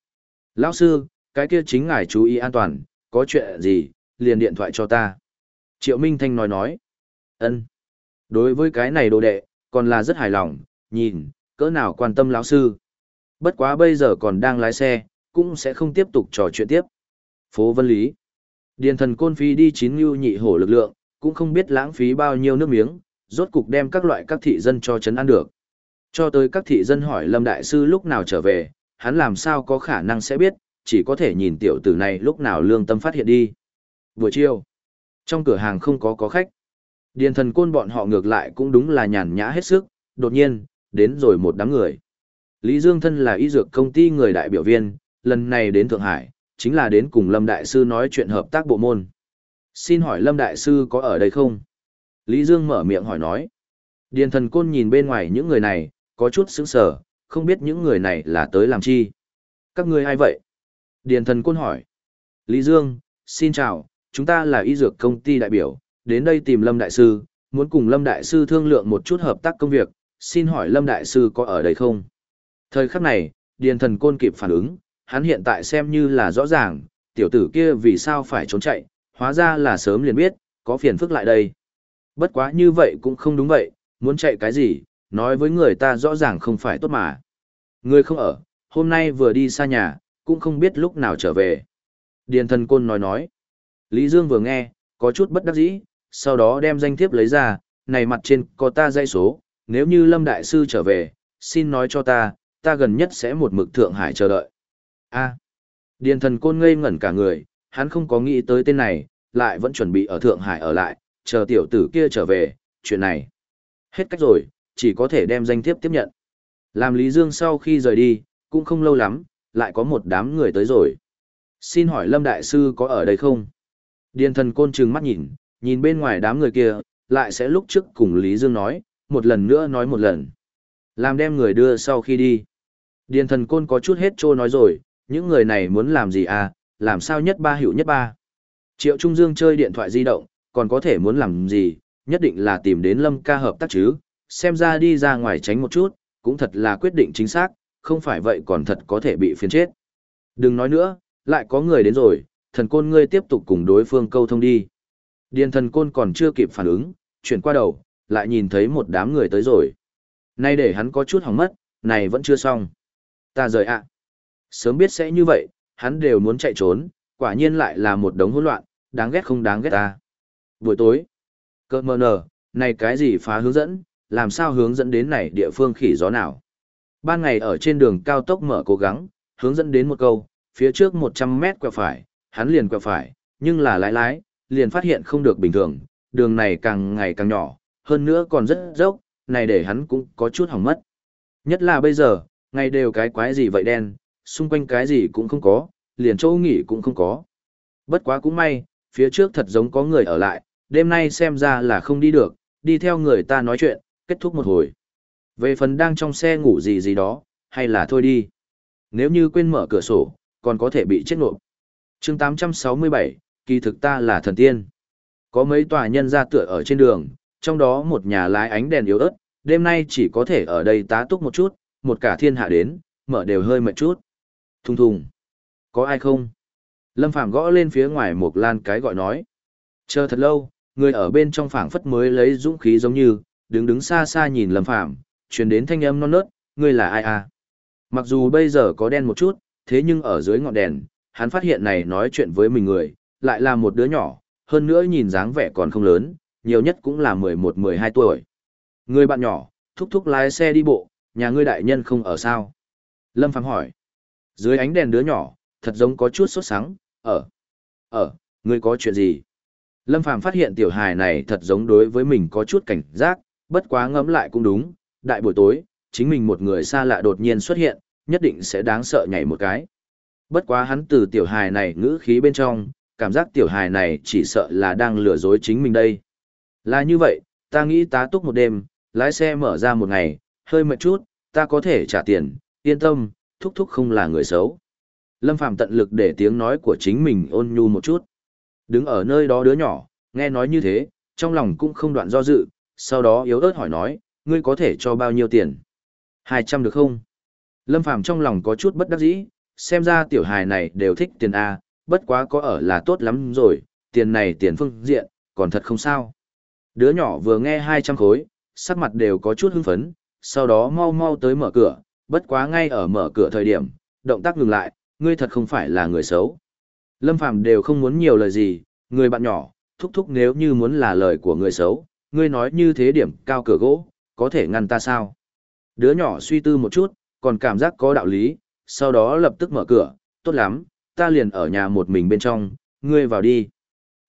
Lão sư, cái kia chính ngài chú ý an toàn, có chuyện gì, liền điện thoại cho ta. Triệu Minh Thanh nói nói. ân Đối với cái này đồ đệ, còn là rất hài lòng, nhìn, cỡ nào quan tâm lão sư. Bất quá bây giờ còn đang lái xe, cũng sẽ không tiếp tục trò chuyện tiếp. Phố Vân Lý. Điền thần côn phi đi chín ngưu nhị hổ lực lượng, cũng không biết lãng phí bao nhiêu nước miếng, rốt cục đem các loại các thị dân cho chấn ăn được. Cho tới các thị dân hỏi Lâm Đại Sư lúc nào trở về, hắn làm sao có khả năng sẽ biết, chỉ có thể nhìn tiểu tử này lúc nào lương tâm phát hiện đi. Buổi chiều, trong cửa hàng không có có khách. Điền thần côn bọn họ ngược lại cũng đúng là nhàn nhã hết sức, đột nhiên, đến rồi một đám người. Lý Dương thân là y dược công ty người đại biểu viên, lần này đến Thượng Hải, chính là đến cùng Lâm Đại Sư nói chuyện hợp tác bộ môn. Xin hỏi Lâm Đại Sư có ở đây không? Lý Dương mở miệng hỏi nói. Điền thần côn nhìn bên ngoài những người này, có chút sững sờ, không biết những người này là tới làm chi. Các ngươi ai vậy? Điền thần côn hỏi. Lý Dương, xin chào, chúng ta là y dược công ty đại biểu, đến đây tìm Lâm Đại Sư, muốn cùng Lâm Đại Sư thương lượng một chút hợp tác công việc, xin hỏi Lâm Đại Sư có ở đây không? Thời khắc này, Điền thần côn kịp phản ứng, hắn hiện tại xem như là rõ ràng, tiểu tử kia vì sao phải trốn chạy, hóa ra là sớm liền biết, có phiền phức lại đây. Bất quá như vậy cũng không đúng vậy, muốn chạy cái gì, nói với người ta rõ ràng không phải tốt mà. Người không ở, hôm nay vừa đi xa nhà, cũng không biết lúc nào trở về. Điền thần côn nói nói. Lý Dương vừa nghe, có chút bất đắc dĩ, sau đó đem danh thiếp lấy ra, này mặt trên có ta dây số, nếu như Lâm Đại Sư trở về, xin nói cho ta, ta gần nhất sẽ một mực Thượng Hải chờ đợi. a Điền thần côn ngây ngẩn cả người, hắn không có nghĩ tới tên này, lại vẫn chuẩn bị ở Thượng Hải ở lại, chờ tiểu tử kia trở về, chuyện này. Hết cách rồi, chỉ có thể đem danh thiếp tiếp nhận. Làm Lý Dương sau khi rời đi, cũng không lâu lắm, lại có một đám người tới rồi. Xin hỏi Lâm Đại Sư có ở đây không? Điền thần côn trừng mắt nhìn, nhìn bên ngoài đám người kia, lại sẽ lúc trước cùng Lý Dương nói, một lần nữa nói một lần. Làm đem người đưa sau khi đi. Điền thần côn có chút hết trô nói rồi, những người này muốn làm gì à, làm sao nhất ba hiệu nhất ba. Triệu Trung Dương chơi điện thoại di động, còn có thể muốn làm gì, nhất định là tìm đến Lâm ca hợp tác chứ, xem ra đi ra ngoài tránh một chút, cũng thật là quyết định chính xác, không phải vậy còn thật có thể bị phiền chết. Đừng nói nữa, lại có người đến rồi, thần côn ngươi tiếp tục cùng đối phương câu thông đi. Điền thần côn còn chưa kịp phản ứng, chuyển qua đầu, lại nhìn thấy một đám người tới rồi. Nay để hắn có chút hỏng mất, này vẫn chưa xong. Ta rời ạ. Sớm biết sẽ như vậy, hắn đều muốn chạy trốn, quả nhiên lại là một đống hỗn loạn, đáng ghét không đáng ghét ta. Buổi tối, cơ mờ nở, này cái gì phá hướng dẫn, làm sao hướng dẫn đến này địa phương khỉ gió nào. Ban ngày ở trên đường cao tốc mở cố gắng, hướng dẫn đến một câu, phía trước 100 mét quẹo phải, hắn liền quẹo phải, nhưng là lái lái, liền phát hiện không được bình thường, đường này càng ngày càng nhỏ, hơn nữa còn rất dốc, này để hắn cũng có chút hỏng mất. Nhất là bây giờ, ngày đều cái quái gì vậy đen, xung quanh cái gì cũng không có, liền chỗ nghỉ cũng không có. Bất quá cũng may, phía trước thật giống có người ở lại, đêm nay xem ra là không đi được, đi theo người ta nói chuyện, kết thúc một hồi. Về phần đang trong xe ngủ gì gì đó, hay là thôi đi. Nếu như quên mở cửa sổ, còn có thể bị chết ngộp. chương 867, kỳ thực ta là thần tiên. Có mấy tòa nhân ra tựa ở trên đường, trong đó một nhà lái ánh đèn yếu ớt, đêm nay chỉ có thể ở đây tá túc một chút, một cả thiên hạ đến, mở đều hơi mệt chút. Thùng thùng. Có ai không? Lâm Phàm gõ lên phía ngoài một lan cái gọi nói. Chờ thật lâu, người ở bên trong phảng phất mới lấy dũng khí giống như, đứng đứng xa xa nhìn Lâm Phàm truyền đến thanh âm non nớt, ngươi là ai à? Mặc dù bây giờ có đen một chút, thế nhưng ở dưới ngọn đèn, hắn phát hiện này nói chuyện với mình người, lại là một đứa nhỏ, hơn nữa nhìn dáng vẻ còn không lớn, nhiều nhất cũng là 11-12 tuổi. Người bạn nhỏ, thúc thúc lái xe đi bộ, nhà ngươi đại nhân không ở sao? Lâm Phàm hỏi. Dưới ánh đèn đứa nhỏ, thật giống có chút sốt sáng, ở, ở, ngươi có chuyện gì? Lâm Phàm phát hiện tiểu hài này thật giống đối với mình có chút cảnh giác, bất quá ngẫm lại cũng đúng, đại buổi tối, chính mình một người xa lạ đột nhiên xuất hiện, nhất định sẽ đáng sợ nhảy một cái. Bất quá hắn từ tiểu hài này ngữ khí bên trong, cảm giác tiểu hài này chỉ sợ là đang lừa dối chính mình đây. Là như vậy, ta nghĩ tá túc một đêm, lái xe mở ra một ngày, hơi mệt chút, ta có thể trả tiền, yên tâm, thúc thúc không là người xấu. Lâm Phàm tận lực để tiếng nói của chính mình ôn nhu một chút. Đứng ở nơi đó đứa nhỏ, nghe nói như thế, trong lòng cũng không đoạn do dự, sau đó yếu ớt hỏi nói, ngươi có thể cho bao nhiêu tiền? 200 được không? Lâm Phàm trong lòng có chút bất đắc dĩ, xem ra tiểu hài này đều thích tiền A, bất quá có ở là tốt lắm rồi, tiền này tiền phương diện, còn thật không sao. Đứa nhỏ vừa nghe 200 khối, sắc mặt đều có chút hưng phấn, sau đó mau mau tới mở cửa, bất quá ngay ở mở cửa thời điểm, động tác ngừng lại, ngươi thật không phải là người xấu. Lâm Phàm đều không muốn nhiều lời gì, người bạn nhỏ, thúc thúc nếu như muốn là lời của người xấu, ngươi nói như thế điểm cao cửa gỗ, có thể ngăn ta sao? Đứa nhỏ suy tư một chút, còn cảm giác có đạo lý, sau đó lập tức mở cửa, tốt lắm, ta liền ở nhà một mình bên trong, ngươi vào đi.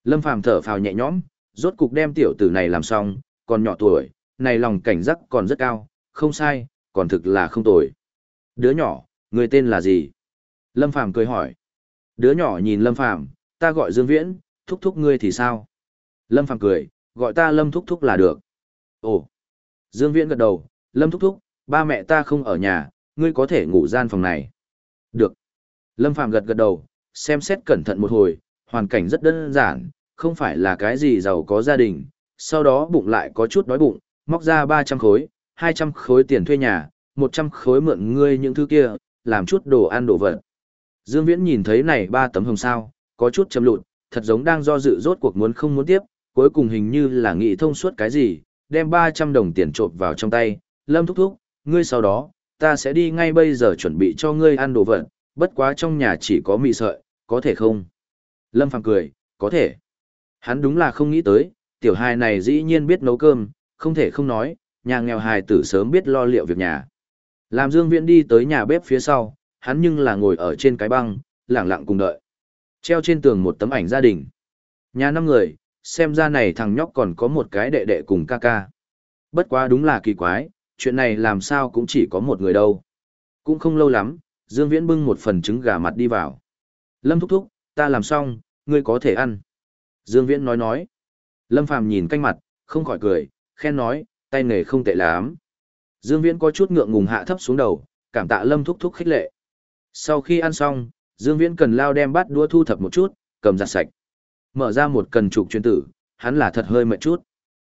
Lâm Phàm thở phào nhẹ nhõm, rốt cục đem tiểu tử này làm xong, còn nhỏ tuổi, này lòng cảnh giác còn rất cao, không sai, còn thực là không tồi. Đứa nhỏ, người tên là gì? Lâm Phàm cười hỏi. Đứa nhỏ nhìn Lâm Phàm, ta gọi Dương Viễn, thúc thúc ngươi thì sao? Lâm Phàm cười, gọi ta Lâm thúc thúc là được. Ồ. Dương Viễn gật đầu, Lâm thúc thúc, ba mẹ ta không ở nhà, ngươi có thể ngủ gian phòng này. Được. Lâm Phàm gật gật đầu, xem xét cẩn thận một hồi, hoàn cảnh rất đơn giản, không phải là cái gì giàu có gia đình, sau đó bụng lại có chút đói bụng, móc ra 300 khối, 200 khối tiền thuê nhà, 100 khối mượn ngươi những thứ kia, làm chút đồ ăn đồ vật. Dương Viễn nhìn thấy này ba tấm hồng sao, có chút chấm lụt, thật giống đang do dự rốt cuộc muốn không muốn tiếp, cuối cùng hình như là nghĩ thông suốt cái gì, đem 300 đồng tiền trộn vào trong tay, lâm thúc thúc, ngươi sau đó, ta sẽ đi ngay bây giờ chuẩn bị cho ngươi ăn đồ vật, bất quá trong nhà chỉ có mì sợi, có thể không? Lâm Phàm cười, có thể. Hắn đúng là không nghĩ tới, tiểu hài này dĩ nhiên biết nấu cơm, không thể không nói, nhà nghèo hài tử sớm biết lo liệu việc nhà. Làm Dương Viễn đi tới nhà bếp phía sau, hắn nhưng là ngồi ở trên cái băng, lặng lặng cùng đợi. Treo trên tường một tấm ảnh gia đình. Nhà năm người, xem ra này thằng nhóc còn có một cái đệ đệ cùng ca ca. Bất quá đúng là kỳ quái, chuyện này làm sao cũng chỉ có một người đâu. Cũng không lâu lắm, Dương Viễn bưng một phần trứng gà mặt đi vào. Lâm thúc thúc, ta làm xong, ngươi có thể ăn. Dương Viễn nói nói. Lâm Phàm nhìn canh mặt, không khỏi cười, khen nói, tay nghề không tệ lắm. Dương Viễn có chút ngượng ngùng hạ thấp xuống đầu, cảm tạ Lâm thúc thúc khích lệ. Sau khi ăn xong, Dương Viễn cần lao đem bát đũa thu thập một chút, cầm giặt sạch. Mở ra một cần trục truyền tử, hắn là thật hơi mệt chút.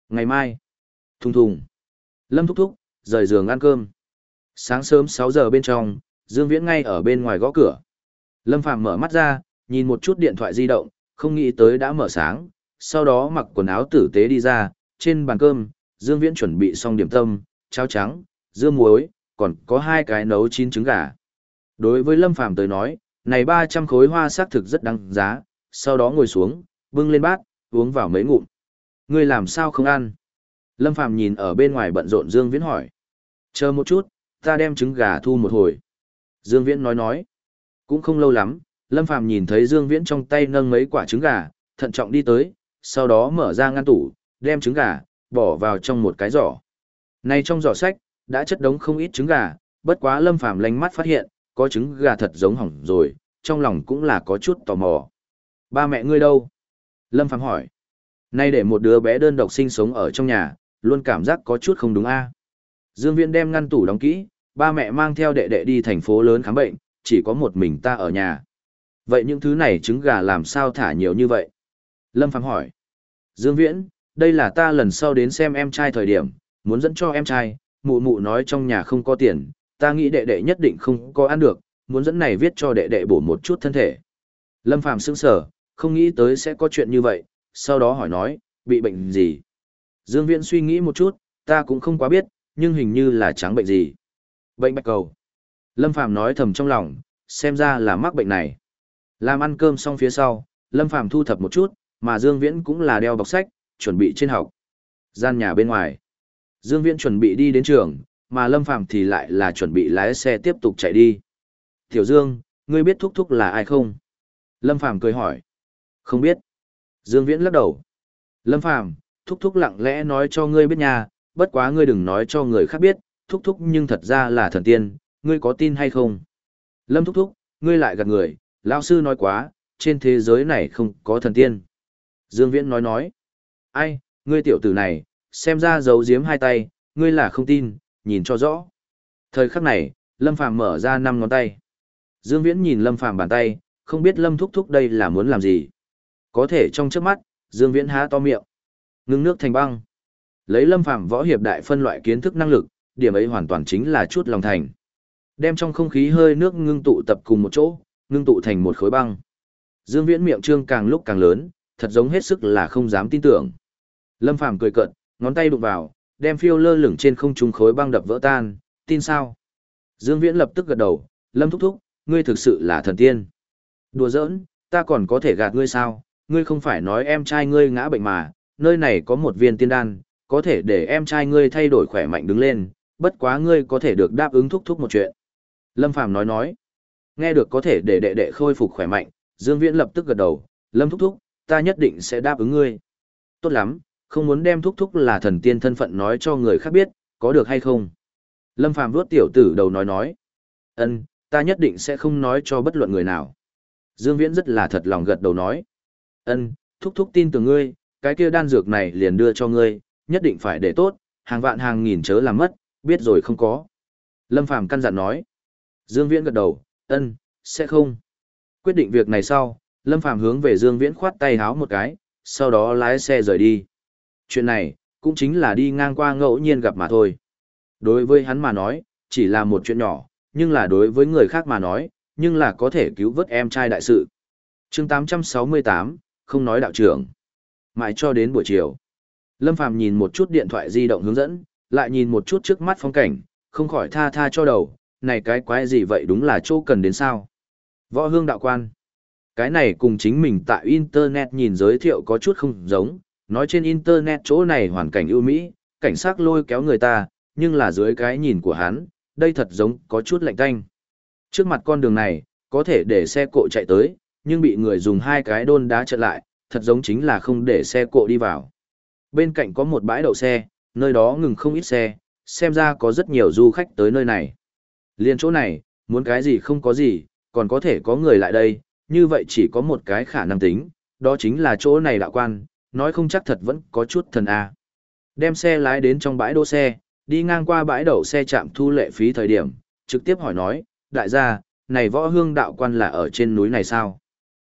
Ngày mai, thùng thùng. Lâm thúc thúc, rời giường ăn cơm. Sáng sớm 6 giờ bên trong, Dương Viễn ngay ở bên ngoài gõ cửa. Lâm Phàm mở mắt ra, nhìn một chút điện thoại di động, không nghĩ tới đã mở sáng, sau đó mặc quần áo tử tế đi ra, trên bàn cơm, Dương Viễn chuẩn bị xong điểm tâm, cháo trắng, dưa muối, còn có hai cái nấu chín trứng gà. Đối với Lâm Phàm tới nói, này 300 khối hoa xác thực rất đáng giá, sau đó ngồi xuống, bưng lên bát, uống vào mấy ngụm. Ngươi làm sao không ăn? Lâm Phàm nhìn ở bên ngoài bận rộn Dương Viễn hỏi. Chờ một chút, ta đem trứng gà thu một hồi. Dương Viễn nói nói. Cũng không lâu lắm, Lâm Phàm nhìn thấy Dương Viễn trong tay nâng mấy quả trứng gà, thận trọng đi tới, sau đó mở ra ngăn tủ, đem trứng gà, bỏ vào trong một cái giỏ. Này trong giỏ sách, đã chất đống không ít trứng gà, bất quá Lâm Phàm lánh mắt phát hiện, có trứng gà thật giống hỏng rồi, trong lòng cũng là có chút tò mò. Ba mẹ ngươi đâu? Lâm Phàm hỏi. Nay để một đứa bé đơn độc sinh sống ở trong nhà, luôn cảm giác có chút không đúng a. Dương Viễn đem ngăn tủ đóng kỹ, ba mẹ mang theo đệ đệ đi thành phố lớn khám bệnh, chỉ có một mình ta ở nhà. Vậy những thứ này trứng gà làm sao thả nhiều như vậy? Lâm Phàm hỏi. Dương Viễn, đây là ta lần sau đến xem em trai thời điểm, muốn dẫn cho em trai, mụ mụ nói trong nhà không có tiền, ta nghĩ đệ đệ nhất định không có ăn được, muốn dẫn này viết cho đệ đệ bổ một chút thân thể. Lâm Phàm sững sờ, không nghĩ tới sẽ có chuyện như vậy, sau đó hỏi nói, bị bệnh gì? Dương Viễn suy nghĩ một chút, ta cũng không quá biết, nhưng hình như là trắng bệnh gì. Bệnh bạch cầu. Lâm Phàm nói thầm trong lòng, xem ra là mắc bệnh này. Làm ăn cơm xong phía sau, Lâm Phàm thu thập một chút, mà Dương Viễn cũng là đeo bọc sách, chuẩn bị trên học. Gian nhà bên ngoài. Dương Viễn chuẩn bị đi đến trường, mà Lâm Phàm thì lại là chuẩn bị lái xe tiếp tục chạy đi. Tiểu Dương, ngươi biết thúc thúc là ai không? Lâm Phàm cười hỏi. Không biết. Dương Viễn lắc đầu. Lâm Phàm, thúc thúc lặng lẽ nói cho ngươi biết nha, bất quá ngươi đừng nói cho người khác biết, thúc thúc nhưng thật ra là thần tiên, ngươi có tin hay không? Lâm thúc thúc, ngươi lại gạt người, lão sư nói quá, trên thế giới này không có thần tiên. Dương Viễn nói nói. Ai, ngươi tiểu tử này, xem ra giấu giếm hai tay, ngươi là không tin, nhìn cho rõ. Thời khắc này, Lâm Phàm mở ra năm ngón tay. Dương Viễn nhìn Lâm Phàm bàn tay, không biết Lâm thúc thúc đây là muốn làm gì. Có thể trong trước mắt, Dương Viễn há to miệng, ngưng nước thành băng. Lấy Lâm Phàm võ hiệp đại phân loại kiến thức năng lực, điểm ấy hoàn toàn chính là chút lòng thành. Đem trong không khí hơi nước ngưng tụ tập cùng một chỗ, ngưng tụ thành một khối băng. Dương Viễn miệng trương càng lúc càng lớn, thật giống hết sức là không dám tin tưởng. Lâm Phàm cười cợt, ngón tay đụng vào, đem phiêu lơ lửng trên không trung khối băng đập vỡ tan, tin sao? Dương Viễn lập tức gật đầu, Lâm thúc thúc, ngươi thực sự là thần tiên. Đùa giỡn, ta còn có thể gạt ngươi sao? Ngươi không phải nói em trai ngươi ngã bệnh mà, nơi này có một viên tiên đan, có thể để em trai ngươi thay đổi khỏe mạnh đứng lên, bất quá ngươi có thể được đáp ứng thúc thúc một chuyện. Lâm Phàm nói nói, nghe được có thể để đệ đệ khôi phục khỏe mạnh, Dương Viễn lập tức gật đầu, Lâm thúc thúc, ta nhất định sẽ đáp ứng ngươi. Tốt lắm, không muốn đem thúc thúc là thần tiên thân phận nói cho người khác biết, có được hay không? Lâm Phàm vuốt tiểu tử đầu nói nói, ân, ta nhất định sẽ không nói cho bất luận người nào. Dương Viễn rất là thật lòng gật đầu nói, ân, thúc thúc tin tưởng ngươi, cái kia đan dược này liền đưa cho ngươi, nhất định phải để tốt, hàng vạn hàng nghìn chớ làm mất, biết rồi không có. Lâm Phàm căn dặn nói. Dương Viễn gật đầu, ân, sẽ không. Quyết định việc này sau, Lâm Phàm hướng về Dương Viễn khoát tay háo một cái, sau đó lái xe rời đi. Chuyện này, cũng chính là đi ngang qua ngẫu nhiên gặp mà thôi. Đối với hắn mà nói, chỉ là một chuyện nhỏ, nhưng là đối với người khác mà nói, nhưng là có thể cứu vớt em trai đại sự. chương 868, không nói đạo trưởng. Mãi cho đến buổi chiều. Lâm Phàm nhìn một chút điện thoại di động hướng dẫn, lại nhìn một chút trước mắt phong cảnh, không khỏi tha tha cho đầu, này cái quái gì vậy đúng là chỗ cần đến sao. Võ hương đạo quan. Cái này cùng chính mình tại Internet nhìn giới thiệu có chút không giống, nói trên Internet chỗ này hoàn cảnh ưu mỹ, cảnh sát lôi kéo người ta, nhưng là dưới cái nhìn của hắn, đây thật giống có chút lạnh tanh. Trước mặt con đường này, có thể để xe cộ chạy tới, nhưng bị người dùng hai cái đôn đá chặn lại, thật giống chính là không để xe cộ đi vào. Bên cạnh có một bãi đậu xe, nơi đó ngừng không ít xe, xem ra có rất nhiều du khách tới nơi này. Liên chỗ này, muốn cái gì không có gì, còn có thể có người lại đây, như vậy chỉ có một cái khả năng tính, đó chính là chỗ này đạo quan, nói không chắc thật vẫn có chút thần A. Đem xe lái đến trong bãi đỗ xe, đi ngang qua bãi đậu xe chạm thu lệ phí thời điểm, trực tiếp hỏi nói, đại gia, này võ hương đạo quan là ở trên núi này sao?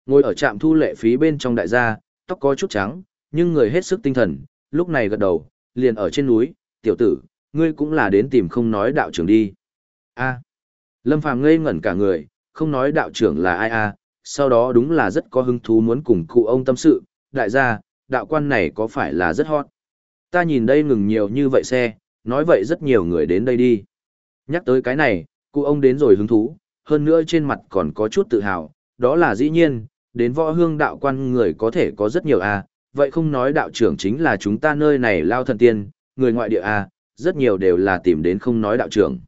Ngồi ở trạm thu lệ phí bên trong đại gia, tóc có chút trắng, nhưng người hết sức tinh thần, lúc này gật đầu, liền ở trên núi, tiểu tử, ngươi cũng là đến tìm không nói đạo trưởng đi. a Lâm Phàm ngây ngẩn cả người, không nói đạo trưởng là ai a sau đó đúng là rất có hứng thú muốn cùng cụ ông tâm sự, đại gia, đạo quan này có phải là rất hot. Ta nhìn đây ngừng nhiều như vậy xe, nói vậy rất nhiều người đến đây đi. Nhắc tới cái này, cụ ông đến rồi hứng thú, hơn nữa trên mặt còn có chút tự hào, đó là dĩ nhiên, đến võ hương đạo quan người có thể có rất nhiều a vậy không nói đạo trưởng chính là chúng ta nơi này lao thần tiên, người ngoại địa a rất nhiều đều là tìm đến không nói đạo trưởng.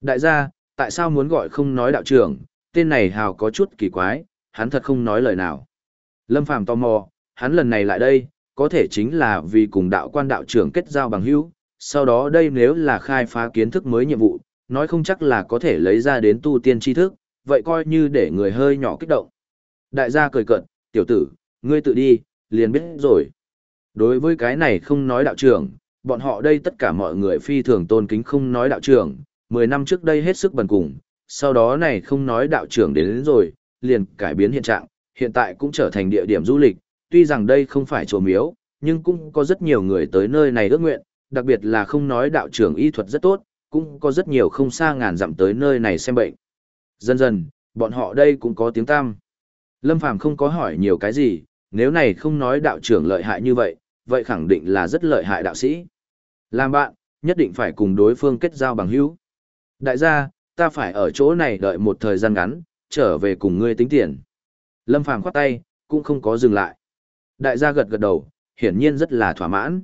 Đại gia, tại sao muốn gọi không nói đạo trưởng, tên này hào có chút kỳ quái, hắn thật không nói lời nào. Lâm Phàm tò mò, hắn lần này lại đây, có thể chính là vì cùng đạo quan đạo trưởng kết giao bằng hữu, sau đó đây nếu là khai phá kiến thức mới nhiệm vụ, nói không chắc là có thể lấy ra đến tu tiên tri thức, vậy coi như để người hơi nhỏ kích động. Đại gia cười cận, tiểu tử, ngươi tự đi, liền biết rồi. Đối với cái này không nói đạo trưởng, bọn họ đây tất cả mọi người phi thường tôn kính không nói đạo trưởng, 10 năm trước đây hết sức bần cùng, sau đó này không nói đạo trưởng đến, đến rồi, liền cải biến hiện trạng, hiện tại cũng trở thành địa điểm du lịch, tuy rằng đây không phải chùa miếu, nhưng cũng có rất nhiều người tới nơi này ước nguyện, đặc biệt là không nói đạo trưởng y thuật rất tốt, cũng có rất nhiều không xa ngàn dặm tới nơi này xem bệnh. Dần dần, bọn họ đây cũng có tiếng tam. Lâm Phàm không có hỏi nhiều cái gì, nếu này không nói đạo trưởng lợi hại như vậy, vậy khẳng định là rất lợi hại đạo sĩ. Làm bạn, nhất định phải cùng đối phương kết giao bằng hữu. Đại gia, ta phải ở chỗ này đợi một thời gian ngắn, trở về cùng ngươi tính tiền. Lâm Phàm khoát tay, cũng không có dừng lại. Đại gia gật gật đầu, hiển nhiên rất là thỏa mãn.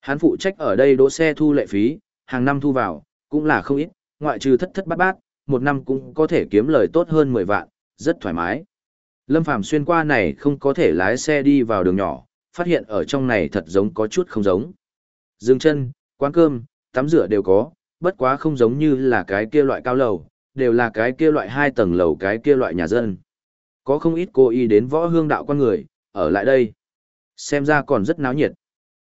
Hắn phụ trách ở đây đỗ xe thu lệ phí, hàng năm thu vào, cũng là không ít, ngoại trừ thất thất bát bát, một năm cũng có thể kiếm lời tốt hơn 10 vạn, rất thoải mái. Lâm Phàm xuyên qua này không có thể lái xe đi vào đường nhỏ, phát hiện ở trong này thật giống có chút không giống. Dừng chân, quán cơm, tắm rửa đều có, bất quá không giống như là cái kia loại cao lầu, đều là cái kia loại hai tầng lầu cái kia loại nhà dân. Có không ít cô y đến võ hương đạo quan người, ở lại đây. Xem ra còn rất náo nhiệt.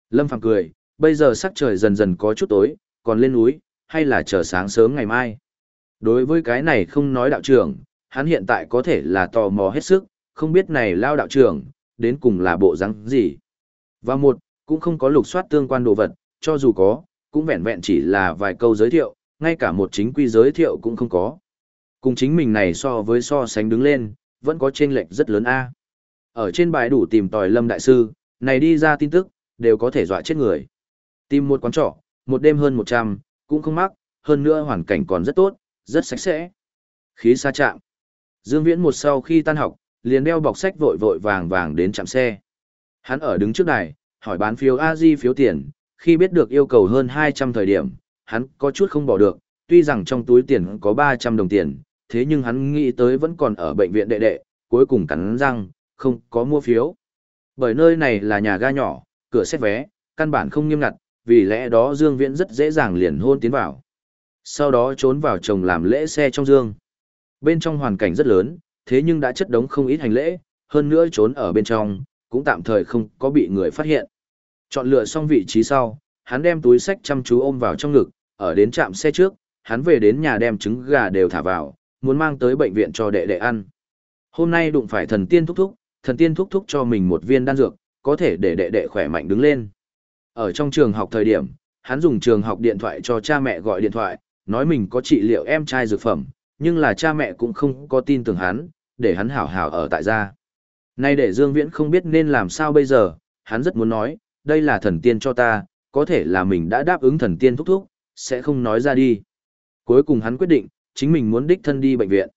Lâm Phàm cười, bây giờ sắc trời dần dần có chút tối, còn lên núi, hay là chờ sáng sớm ngày mai. Đối với cái này không nói đạo trưởng, hắn hiện tại có thể là tò mò hết sức, không biết này lao đạo trưởng, đến cùng là bộ răng gì. Và một, cũng không có lục soát tương quan đồ vật, cho dù có, cũng vẹn vẹn chỉ là vài câu giới thiệu, ngay cả một chính quy giới thiệu cũng không có. Cùng chính mình này so với so sánh đứng lên, vẫn có chênh lệch rất lớn a. Ở trên bài đủ tìm tòi Lâm đại sư, này đi ra tin tức, đều có thể dọa chết người. Tìm một quán trọ, một đêm hơn 100, cũng không mắc, hơn nữa hoàn cảnh còn rất tốt, rất sạch sẽ. Khí xa chạm. Dương Viễn một sau khi tan học, liền đeo bọc sách vội vội vàng vàng đến trạm xe. Hắn ở đứng trước đài, hỏi bán phiếu a di phiếu tiền, khi biết được yêu cầu hơn 200 thời điểm, hắn có chút không bỏ được, tuy rằng trong túi tiền có 300 đồng tiền, thế nhưng hắn nghĩ tới vẫn còn ở bệnh viện đệ đệ, cuối cùng cắn răng, không có mua phiếu. Bởi nơi này là nhà ga nhỏ, cửa xét vé, căn bản không nghiêm ngặt, vì lẽ đó Dương Viễn rất dễ dàng liền hôn tiến vào. Sau đó trốn vào chồng làm lễ xe trong Dương. Bên trong hoàn cảnh rất lớn, thế nhưng đã chất đống không ít hành lễ, hơn nữa trốn ở bên trong, cũng tạm thời không có bị người phát hiện. Chọn lựa xong vị trí sau, hắn đem túi sách chăm chú ôm vào trong ngực, ở đến trạm xe trước, hắn về đến nhà đem trứng gà đều thả vào, muốn mang tới bệnh viện cho đệ đệ ăn. Hôm nay đụng phải thần tiên thúc thúc, thần tiên thúc thúc cho mình một viên đan dược, có thể để đệ đệ khỏe mạnh đứng lên. Ở trong trường học thời điểm, hắn dùng trường học điện thoại cho cha mẹ gọi điện thoại, nói mình có trị liệu em trai dược phẩm, nhưng là cha mẹ cũng không có tin tưởng hắn, để hắn hảo hảo ở tại gia. Nay để Dương Viễn không biết nên làm sao bây giờ, hắn rất muốn nói, đây là thần tiên cho ta, có thể là mình đã đáp ứng thần tiên thúc thúc, sẽ không nói ra đi. Cuối cùng hắn quyết định, chính mình muốn đích thân đi bệnh viện.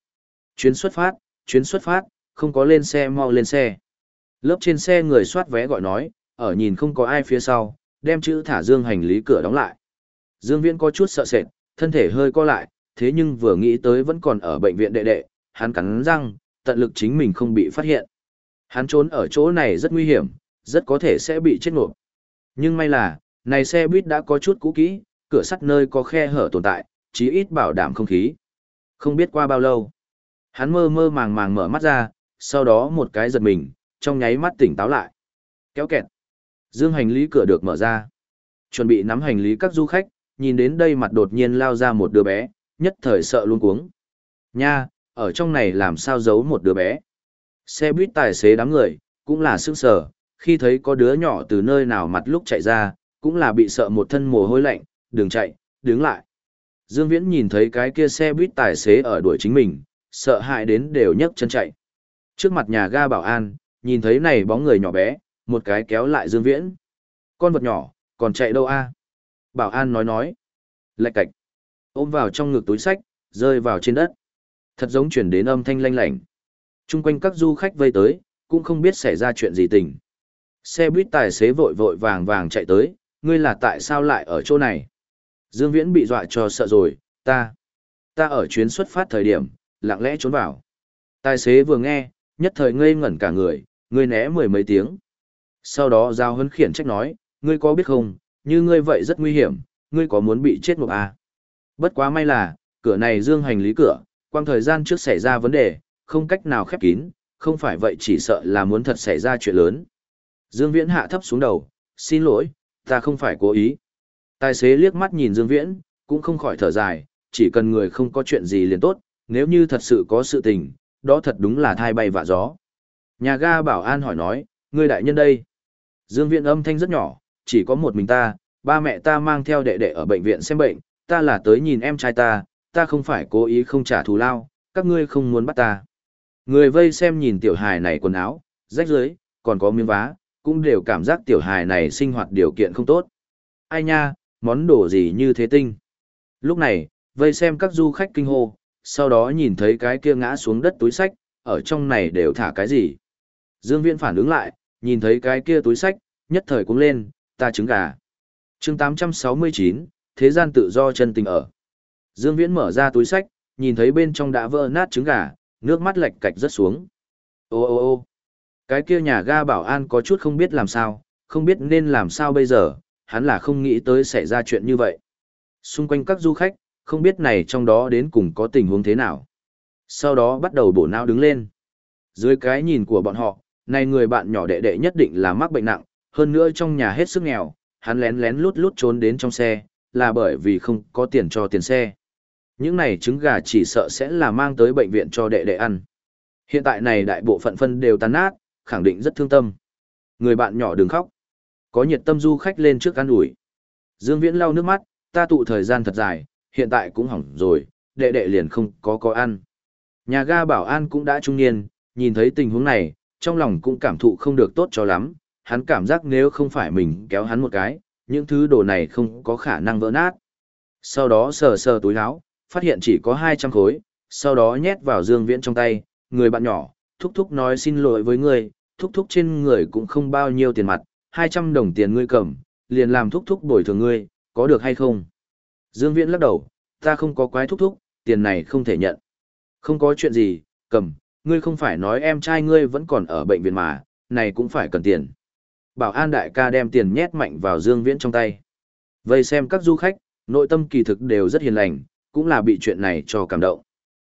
Chuyến xuất phát, chuyến xuất phát, không có lên xe mau lên xe. Lớp trên xe người soát vé gọi nói, ở nhìn không có ai phía sau, đem chữ thả dương hành lý cửa đóng lại. Dương Viễn có chút sợ sệt, thân thể hơi co lại, thế nhưng vừa nghĩ tới vẫn còn ở bệnh viện đệ đệ, hắn cắn răng, tận lực chính mình không bị phát hiện. Hắn trốn ở chỗ này rất nguy hiểm, rất có thể sẽ bị chết ngộp. Nhưng may là, này xe buýt đã có chút cũ kỹ, cửa sắt nơi có khe hở tồn tại, chí ít bảo đảm không khí. Không biết qua bao lâu, hắn mơ mơ màng màng mở mắt ra, sau đó một cái giật mình, trong nháy mắt tỉnh táo lại. Kéo kẹt. Dương hành lý cửa được mở ra. Chuẩn bị nắm hành lý các du khách, nhìn đến đây mặt đột nhiên lao ra một đứa bé, nhất thời sợ luôn cuống. Nha, ở trong này làm sao giấu một đứa bé. Xe buýt tài xế đám người, cũng là sững sờ, khi thấy có đứa nhỏ từ nơi nào mặt lúc chạy ra, cũng là bị sợ một thân mồ hôi lạnh, đừng chạy, đứng lại. Dương Viễn nhìn thấy cái kia xe buýt tài xế ở đuổi chính mình, sợ hãi đến đều nhấc chân chạy. Trước mặt nhà ga bảo an, nhìn thấy này bóng người nhỏ bé, một cái kéo lại Dương Viễn. Con vật nhỏ, còn chạy đâu a? Bảo an nói nói. Lạch cạch. Ôm vào trong ngực túi sách, rơi vào trên đất. Thật giống chuyển đến âm thanh lanh lảnh. Trung quanh các du khách vây tới, cũng không biết xảy ra chuyện gì tình. Xe buýt tài xế vội vội vàng vàng chạy tới, ngươi là tại sao lại ở chỗ này? Dương Viễn bị dọa cho sợ rồi, ta, ta ở chuyến xuất phát thời điểm, lặng lẽ trốn vào. Tài xế vừa nghe, nhất thời ngây ngẩn cả người, ngươi né mười mấy tiếng. Sau đó giao hấn khiển trách nói, ngươi có biết không, như ngươi vậy rất nguy hiểm, ngươi có muốn bị chết ngục à? Bất quá may là, cửa này dương hành lý cửa, quang thời gian trước xảy ra vấn đề, không cách nào khép kín, không phải vậy chỉ sợ là muốn thật xảy ra chuyện lớn. Dương Viễn hạ thấp xuống đầu, xin lỗi, ta không phải cố ý. Tài xế liếc mắt nhìn Dương Viễn, cũng không khỏi thở dài, chỉ cần người không có chuyện gì liền tốt, nếu như thật sự có sự tình, đó thật đúng là thai bay vạ gió. Nhà ga bảo an hỏi nói, ngươi đại nhân đây. Dương Viễn âm thanh rất nhỏ, chỉ có một mình ta, ba mẹ ta mang theo đệ đệ ở bệnh viện xem bệnh, ta là tới nhìn em trai ta, ta không phải cố ý không trả thù lao, các ngươi không muốn bắt ta. Người vây xem nhìn tiểu hài này quần áo, rách rưới, còn có miếng vá, cũng đều cảm giác tiểu hài này sinh hoạt điều kiện không tốt. Ai nha, món đồ gì như thế tinh. Lúc này, vây xem các du khách kinh hô, sau đó nhìn thấy cái kia ngã xuống đất túi sách, ở trong này đều thả cái gì. Dương Viễn phản ứng lại, nhìn thấy cái kia túi sách, nhất thời cũng lên, ta trứng gà. chương 869, thế gian tự do chân tình ở. Dương Viễn mở ra túi sách, nhìn thấy bên trong đã vỡ nát trứng gà, nước mắt lệch cạch rất xuống. Ô ô ô cái kia nhà ga bảo an có chút không biết làm sao, không biết nên làm sao bây giờ, hắn là không nghĩ tới xảy ra chuyện như vậy. Xung quanh các du khách, không biết này trong đó đến cùng có tình huống thế nào. Sau đó bắt đầu bổ não đứng lên. Dưới cái nhìn của bọn họ, này người bạn nhỏ đệ đệ nhất định là mắc bệnh nặng, hơn nữa trong nhà hết sức nghèo, hắn lén lén lút lút trốn đến trong xe, là bởi vì không có tiền cho tiền xe. Những này trứng gà chỉ sợ sẽ là mang tới bệnh viện cho đệ đệ ăn. Hiện tại này đại bộ phận phân đều tan nát, khẳng định rất thương tâm. Người bạn nhỏ đừng khóc. Có nhiệt tâm du khách lên trước ăn ủi. Dương Viễn lau nước mắt, ta tụ thời gian thật dài, hiện tại cũng hỏng rồi, đệ đệ liền không có có ăn. Nhà ga bảo an cũng đã trung niên, nhìn thấy tình huống này, trong lòng cũng cảm thụ không được tốt cho lắm, hắn cảm giác nếu không phải mình kéo hắn một cái, những thứ đồ này không có khả năng vỡ nát. Sau đó sờ sờ túi áo, phát hiện chỉ có 200 khối, sau đó nhét vào Dương Viễn trong tay, người bạn nhỏ, thúc thúc nói xin lỗi với người, thúc thúc trên người cũng không bao nhiêu tiền mặt, 200 đồng tiền ngươi cầm, liền làm thúc thúc bồi thường ngươi, có được hay không? Dương Viễn lắc đầu, ta không có quái thúc thúc, tiền này không thể nhận. Không có chuyện gì, cầm, ngươi không phải nói em trai ngươi vẫn còn ở bệnh viện mà, này cũng phải cần tiền. Bảo an đại ca đem tiền nhét mạnh vào Dương Viễn trong tay. Vây xem các du khách, nội tâm kỳ thực đều rất hiền lành, cũng là bị chuyện này cho cảm động.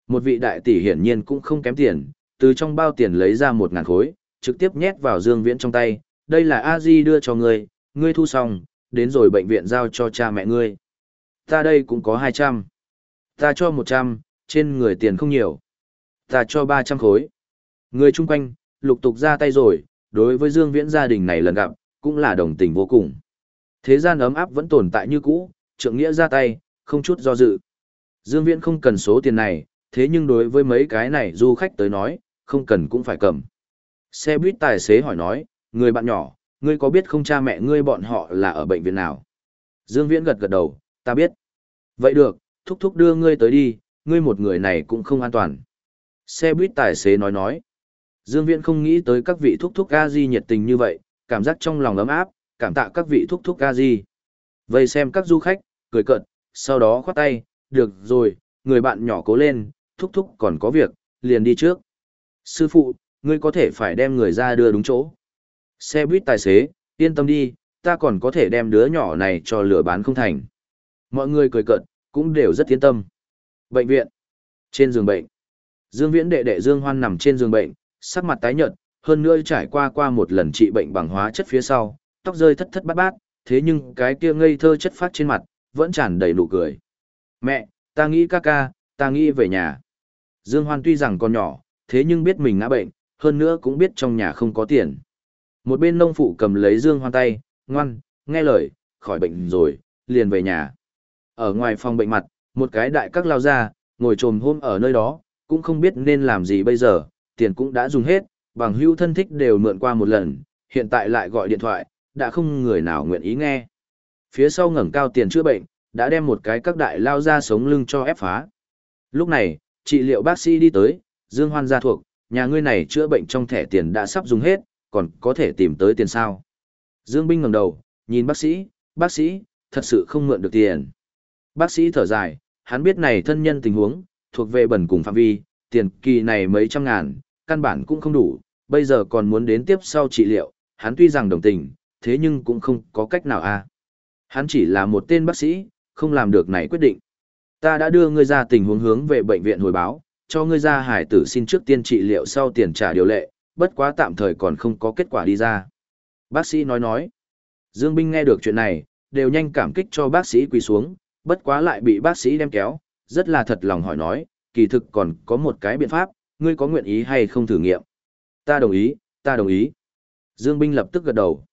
Một vị đại tỷ hiển nhiên cũng không kém tiền, từ trong bao tiền lấy ra một ngàn khối, trực tiếp nhét vào Dương Viễn trong tay, đây là a di đưa cho ngươi, ngươi thu xong, đến rồi bệnh viện giao cho cha mẹ ngươi. Ta đây cũng có 200. Ta cho 100, trên người tiền không nhiều. Ta cho 300 khối. Người chung quanh, lục tục ra tay rồi, đối với Dương Viễn gia đình này lần gặp, cũng là đồng tình vô cùng. Thế gian ấm áp vẫn tồn tại như cũ, trượng nghĩa ra tay, không chút do dự. Dương Viễn không cần số tiền này, thế nhưng đối với mấy cái này du khách tới nói, không cần cũng phải cầm. Xe buýt tài xế hỏi nói, người bạn nhỏ, ngươi có biết không cha mẹ ngươi bọn họ là ở bệnh viện nào? Dương Viễn gật gật đầu, ta biết. Vậy được, thúc thúc đưa ngươi tới đi, ngươi một người này cũng không an toàn. Xe buýt tài xế nói nói. Dương Viễn không nghĩ tới các vị thúc thúc a di nhiệt tình như vậy, cảm giác trong lòng ấm áp, cảm tạ các vị thúc thúc a di. Vây xem các du khách, cười cợt, sau đó khoát tay, được rồi, người bạn nhỏ cố lên, thúc thúc còn có việc, liền đi trước. Sư phụ, ngươi có thể phải đem người ra đưa đúng chỗ. Xe buýt tài xế, yên tâm đi, ta còn có thể đem đứa nhỏ này cho lửa bán không thành. Mọi người cười cợt, cũng đều rất yên tâm. Bệnh viện. Trên giường bệnh. Dương Viễn đệ đệ Dương Hoan nằm trên giường bệnh, sắc mặt tái nhợt, hơn nữa trải qua qua một lần trị bệnh bằng hóa chất phía sau, tóc rơi thất thất bát bát, thế nhưng cái kia ngây thơ chất phát trên mặt, vẫn tràn đầy nụ cười. Mẹ, ta nghĩ ca ca, ta nghĩ về nhà. Dương Hoan tuy rằng còn nhỏ, thế nhưng biết mình ngã bệnh, hơn nữa cũng biết trong nhà không có tiền. Một bên nông phụ cầm lấy Dương Hoan tay, ngoan, nghe lời, khỏi bệnh rồi, liền về nhà. Ở ngoài phòng bệnh mặt, một cái đại các lao ra, ngồi trồm hôm ở nơi đó, cũng không biết nên làm gì bây giờ, tiền cũng đã dùng hết, bằng hữu thân thích đều mượn qua một lần, hiện tại lại gọi điện thoại, đã không người nào nguyện ý nghe. Phía sau ngẩng cao tiền chữa bệnh, đã đem một cái các đại lao ra sống lưng cho ép phá. Lúc này, trị liệu bác sĩ đi tới, Dương Hoan gia thuộc, nhà ngươi này chữa bệnh trong thẻ tiền đã sắp dùng hết, còn có thể tìm tới tiền sao. Dương Binh ngẩng đầu, nhìn bác sĩ, bác sĩ, thật sự không mượn được tiền. Bác sĩ thở dài, hắn biết này thân nhân tình huống, thuộc về bẩn cùng phạm vi, tiền kỳ này mấy trăm ngàn, căn bản cũng không đủ, bây giờ còn muốn đến tiếp sau trị liệu, hắn tuy rằng đồng tình, thế nhưng cũng không có cách nào a. À. Hắn chỉ là một tên bác sĩ, không làm được này quyết định. Ta đã đưa ngươi ra tình huống hướng về bệnh viện hồi báo, cho ngươi ra hải tử xin trước tiên trị liệu sau tiền trả điều lệ, bất quá tạm thời còn không có kết quả đi ra. Bác sĩ nói nói. Dương Binh nghe được chuyện này, đều nhanh cảm kích cho bác sĩ quỳ xuống, bất quá lại bị bác sĩ đem kéo, rất là thật lòng hỏi nói, kỳ thực còn có một cái biện pháp, ngươi có nguyện ý hay không thử nghiệm? Ta đồng ý, ta đồng ý. Dương Binh lập tức gật đầu.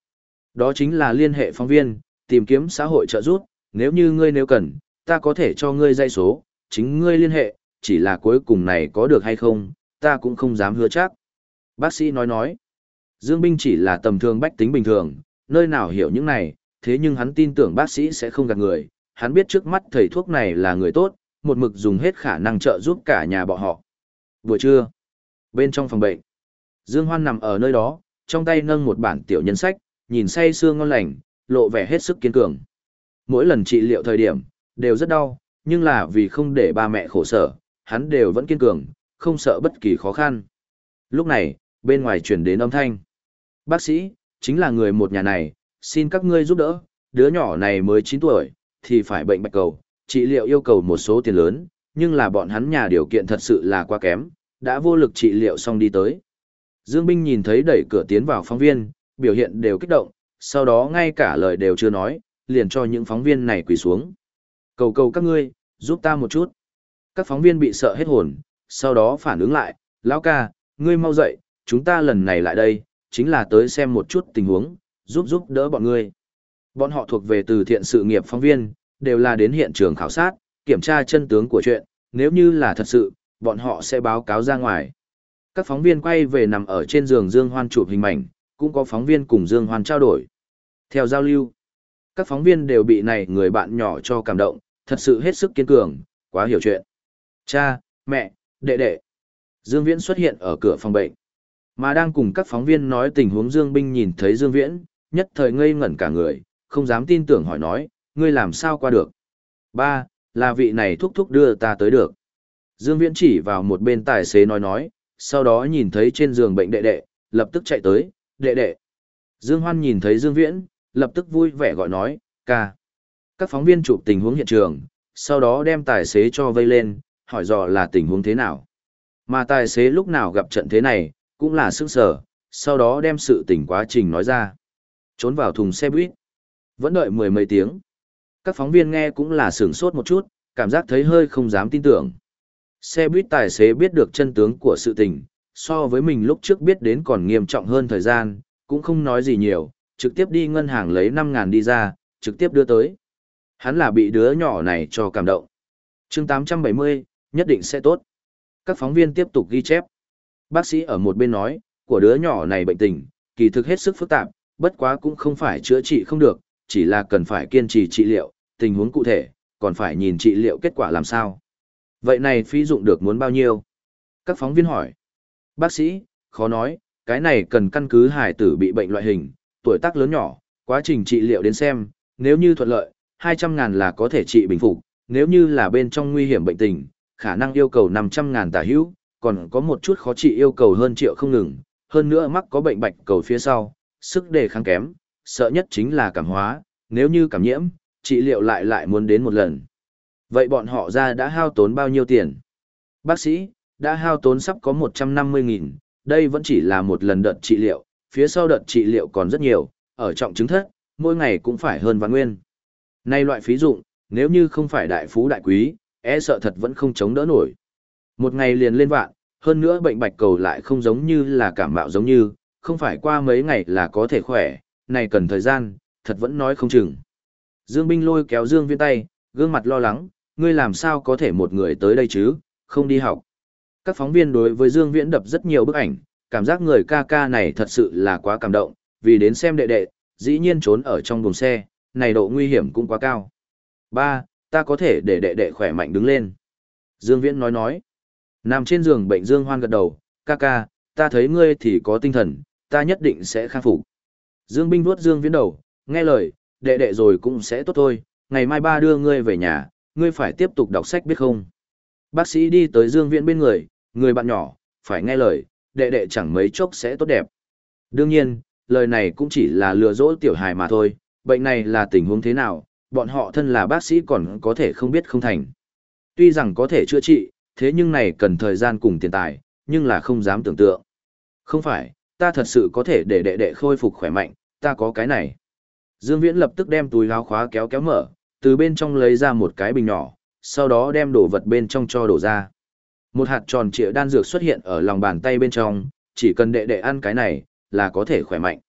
Đó chính là liên hệ phóng viên, tìm kiếm xã hội trợ giúp, nếu như ngươi nếu cần, ta có thể cho ngươi dây số, chính ngươi liên hệ, chỉ là cuối cùng này có được hay không, ta cũng không dám hứa chắc. Bác sĩ nói nói, Dương Binh chỉ là tầm thường bách tính bình thường, nơi nào hiểu những này, thế nhưng hắn tin tưởng bác sĩ sẽ không gạt người, hắn biết trước mắt thầy thuốc này là người tốt, một mực dùng hết khả năng trợ giúp cả nhà bọn họ. Buổi trưa, bên trong phòng bệnh, Dương Hoan nằm ở nơi đó, trong tay nâng một bản tiểu nhân sách, nhìn say sương ngon lành, lộ vẻ hết sức kiên cường. Mỗi lần trị liệu thời điểm, đều rất đau, nhưng là vì không để ba mẹ khổ sở, hắn đều vẫn kiên cường, không sợ bất kỳ khó khăn. Lúc này, bên ngoài chuyển đến âm thanh. Bác sĩ, chính là người một nhà này, xin các ngươi giúp đỡ, đứa nhỏ này mới 9 tuổi, thì phải bệnh bạch cầu, trị liệu yêu cầu một số tiền lớn, nhưng là bọn hắn nhà điều kiện thật sự là quá kém, đã vô lực trị liệu xong đi tới. Dương Binh nhìn thấy đẩy cửa tiến vào phóng viên, biểu hiện đều kích động, sau đó ngay cả lời đều chưa nói, liền cho những phóng viên này quỳ xuống. Cầu cầu các ngươi, giúp ta một chút. Các phóng viên bị sợ hết hồn, sau đó phản ứng lại, lão ca, ngươi mau dậy, chúng ta lần này lại đây, chính là tới xem một chút tình huống, giúp giúp đỡ bọn ngươi. Bọn họ thuộc về từ thiện sự nghiệp phóng viên, đều là đến hiện trường khảo sát, kiểm tra chân tướng của chuyện, nếu như là thật sự, bọn họ sẽ báo cáo ra ngoài. Các phóng viên quay về nằm ở trên giường Dương Hoan chụp hình mảnh cũng có phóng viên cùng Dương Hoan trao đổi. Theo giao lưu, các phóng viên đều bị này người bạn nhỏ cho cảm động, thật sự hết sức kiên cường, quá hiểu chuyện. Cha, mẹ, đệ đệ. Dương Viễn xuất hiện ở cửa phòng bệnh. Mà đang cùng các phóng viên nói tình huống Dương Binh nhìn thấy Dương Viễn, nhất thời ngây ngẩn cả người, không dám tin tưởng hỏi nói, ngươi làm sao qua được. Ba, là vị này thúc thúc đưa ta tới được. Dương Viễn chỉ vào một bên tài xế nói nói, sau đó nhìn thấy trên giường bệnh đệ đệ, lập tức chạy tới, đệ đệ. Dương Hoan nhìn thấy Dương Viễn, lập tức vui vẻ gọi nói, ca. Các phóng viên chụp tình huống hiện trường, sau đó đem tài xế cho vây lên, hỏi dò là tình huống thế nào. Mà tài xế lúc nào gặp trận thế này, cũng là sức sở, sau đó đem sự tình quá trình nói ra. Trốn vào thùng xe buýt. Vẫn đợi mười mấy tiếng. Các phóng viên nghe cũng là sửng sốt một chút, cảm giác thấy hơi không dám tin tưởng. Xe buýt tài xế biết được chân tướng của sự tình, so với mình lúc trước biết đến còn nghiêm trọng hơn thời gian, cũng không nói gì nhiều, trực tiếp đi ngân hàng lấy 5.000 đi ra, trực tiếp đưa tới. Hắn là bị đứa nhỏ này cho cảm động. chương 870, nhất định sẽ tốt. Các phóng viên tiếp tục ghi chép. Bác sĩ ở một bên nói, của đứa nhỏ này bệnh tình, kỳ thực hết sức phức tạp, bất quá cũng không phải chữa trị không được, chỉ là cần phải kiên trì trị liệu, tình huống cụ thể, còn phải nhìn trị liệu kết quả làm sao. Vậy này phí dụng được muốn bao nhiêu? Các phóng viên hỏi. Bác sĩ, khó nói, cái này cần căn cứ hải tử bị bệnh loại hình, tuổi tác lớn nhỏ, quá trình trị liệu đến xem, nếu như thuận lợi, 200 ngàn là có thể trị bình phục, nếu như là bên trong nguy hiểm bệnh tình, khả năng yêu cầu 500 ngàn tả hữu, còn có một chút khó trị yêu cầu hơn triệu không ngừng, hơn nữa mắc có bệnh bạch cầu phía sau, sức đề kháng kém, sợ nhất chính là cảm hóa, nếu như cảm nhiễm, trị liệu lại lại muốn đến một lần. Vậy bọn họ ra đã hao tốn bao nhiêu tiền? Bác sĩ, đã hao tốn sắp có 150.000, đây vẫn chỉ là một lần đợt trị liệu, phía sau đợt trị liệu còn rất nhiều, ở trọng chứng thất, mỗi ngày cũng phải hơn vạn nguyên. Nay loại phí dụng, nếu như không phải đại phú đại quý, e sợ thật vẫn không chống đỡ nổi. Một ngày liền lên vạn, hơn nữa bệnh bạch cầu lại không giống như là cảm mạo giống như, không phải qua mấy ngày là có thể khỏe, này cần thời gian, thật vẫn nói không chừng. Dương Binh lôi kéo Dương Viễn tay, gương mặt lo lắng, ngươi làm sao có thể một người tới đây chứ, không đi học. Các phóng viên đối với Dương Viễn đập rất nhiều bức ảnh, cảm giác người ca ca này thật sự là quá cảm động, vì đến xem đệ đệ, dĩ nhiên trốn ở trong buồng xe, này độ nguy hiểm cũng quá cao. Ba, ta có thể để đệ đệ khỏe mạnh đứng lên. Dương Viễn nói nói. Nằm trên giường bệnh Dương Hoan gật đầu, ca ca, ta thấy ngươi thì có tinh thần, ta nhất định sẽ khắc phục. Dương Binh vuốt Dương Viễn đầu, nghe lời, đệ đệ rồi cũng sẽ tốt thôi, ngày mai ba đưa ngươi về nhà, ngươi phải tiếp tục đọc sách biết không? Bác sĩ đi tới Dương Viễn bên người, người bạn nhỏ, phải nghe lời, đệ đệ chẳng mấy chốc sẽ tốt đẹp. Đương nhiên, lời này cũng chỉ là lừa dỗ tiểu hài mà thôi, bệnh này là tình huống thế nào, bọn họ thân là bác sĩ còn có thể không biết không thành. Tuy rằng có thể chữa trị, thế nhưng này cần thời gian cùng tiền tài, nhưng là không dám tưởng tượng. Không phải, ta thật sự có thể để đệ đệ khôi phục khỏe mạnh, ta có cái này. Dương Viễn lập tức đem túi áo khóa kéo kéo mở, từ bên trong lấy ra một cái bình nhỏ, sau đó đem đồ vật bên trong cho đổ ra. Một hạt tròn trịa đan dược xuất hiện ở lòng bàn tay bên trong, chỉ cần đệ đệ ăn cái này, là có thể khỏe mạnh.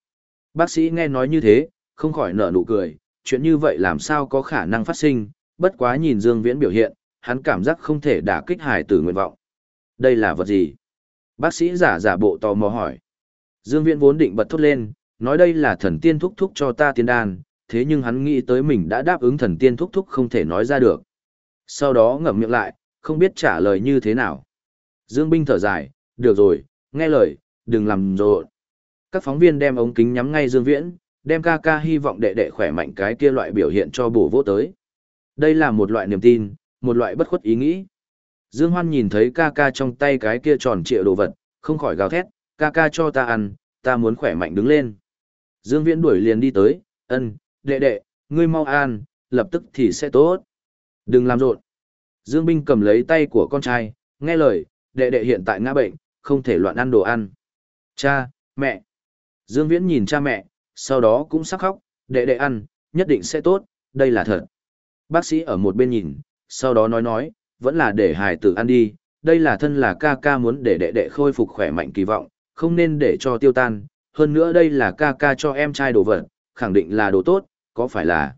Bác sĩ nghe nói như thế, không khỏi nở nụ cười, chuyện như vậy làm sao có khả năng phát sinh, bất quá nhìn Dương Viễn biểu hiện, hắn cảm giác không thể đả kích hài tử nguyện vọng. Đây là vật gì? Bác sĩ giả giả bộ tò mò hỏi. Dương Viễn vốn định bật thốt lên, nói đây là thần tiên thúc thúc cho ta tiên đan, thế nhưng hắn nghĩ tới mình đã đáp ứng thần tiên thúc thúc không thể nói ra được. Sau đó ngậm miệng lại, không biết trả lời như thế nào. Dương Binh thở dài, được rồi, nghe lời, đừng làm rộn. Các phóng viên đem ống kính nhắm ngay Dương Viễn, đem ca ca hy vọng đệ đệ khỏe mạnh cái kia loại biểu hiện cho bổ vô tới. Đây là một loại niềm tin, một loại bất khuất ý nghĩ. Dương Hoan nhìn thấy ca ca trong tay cái kia tròn trịa đồ vật, không khỏi gào thét, ca ca cho ta ăn, ta muốn khỏe mạnh đứng lên. Dương Viễn đuổi liền đi tới, ân, đệ đệ, ngươi mau ăn, lập tức thì sẽ tốt. Đừng làm rộn. Dương Binh cầm lấy tay của con trai, nghe lời, đệ đệ hiện tại ngã bệnh, không thể loạn ăn đồ ăn. Cha, mẹ. Dương Viễn nhìn cha mẹ, sau đó cũng sắc khóc, đệ đệ ăn, nhất định sẽ tốt, đây là thật. Bác sĩ ở một bên nhìn, sau đó nói nói, vẫn là để hài tử ăn đi, đây là thân là ca ca muốn để đệ đệ khôi phục khỏe mạnh kỳ vọng, không nên để cho tiêu tan, hơn nữa đây là ca ca cho em trai đồ vật, khẳng định là đồ tốt, có phải là.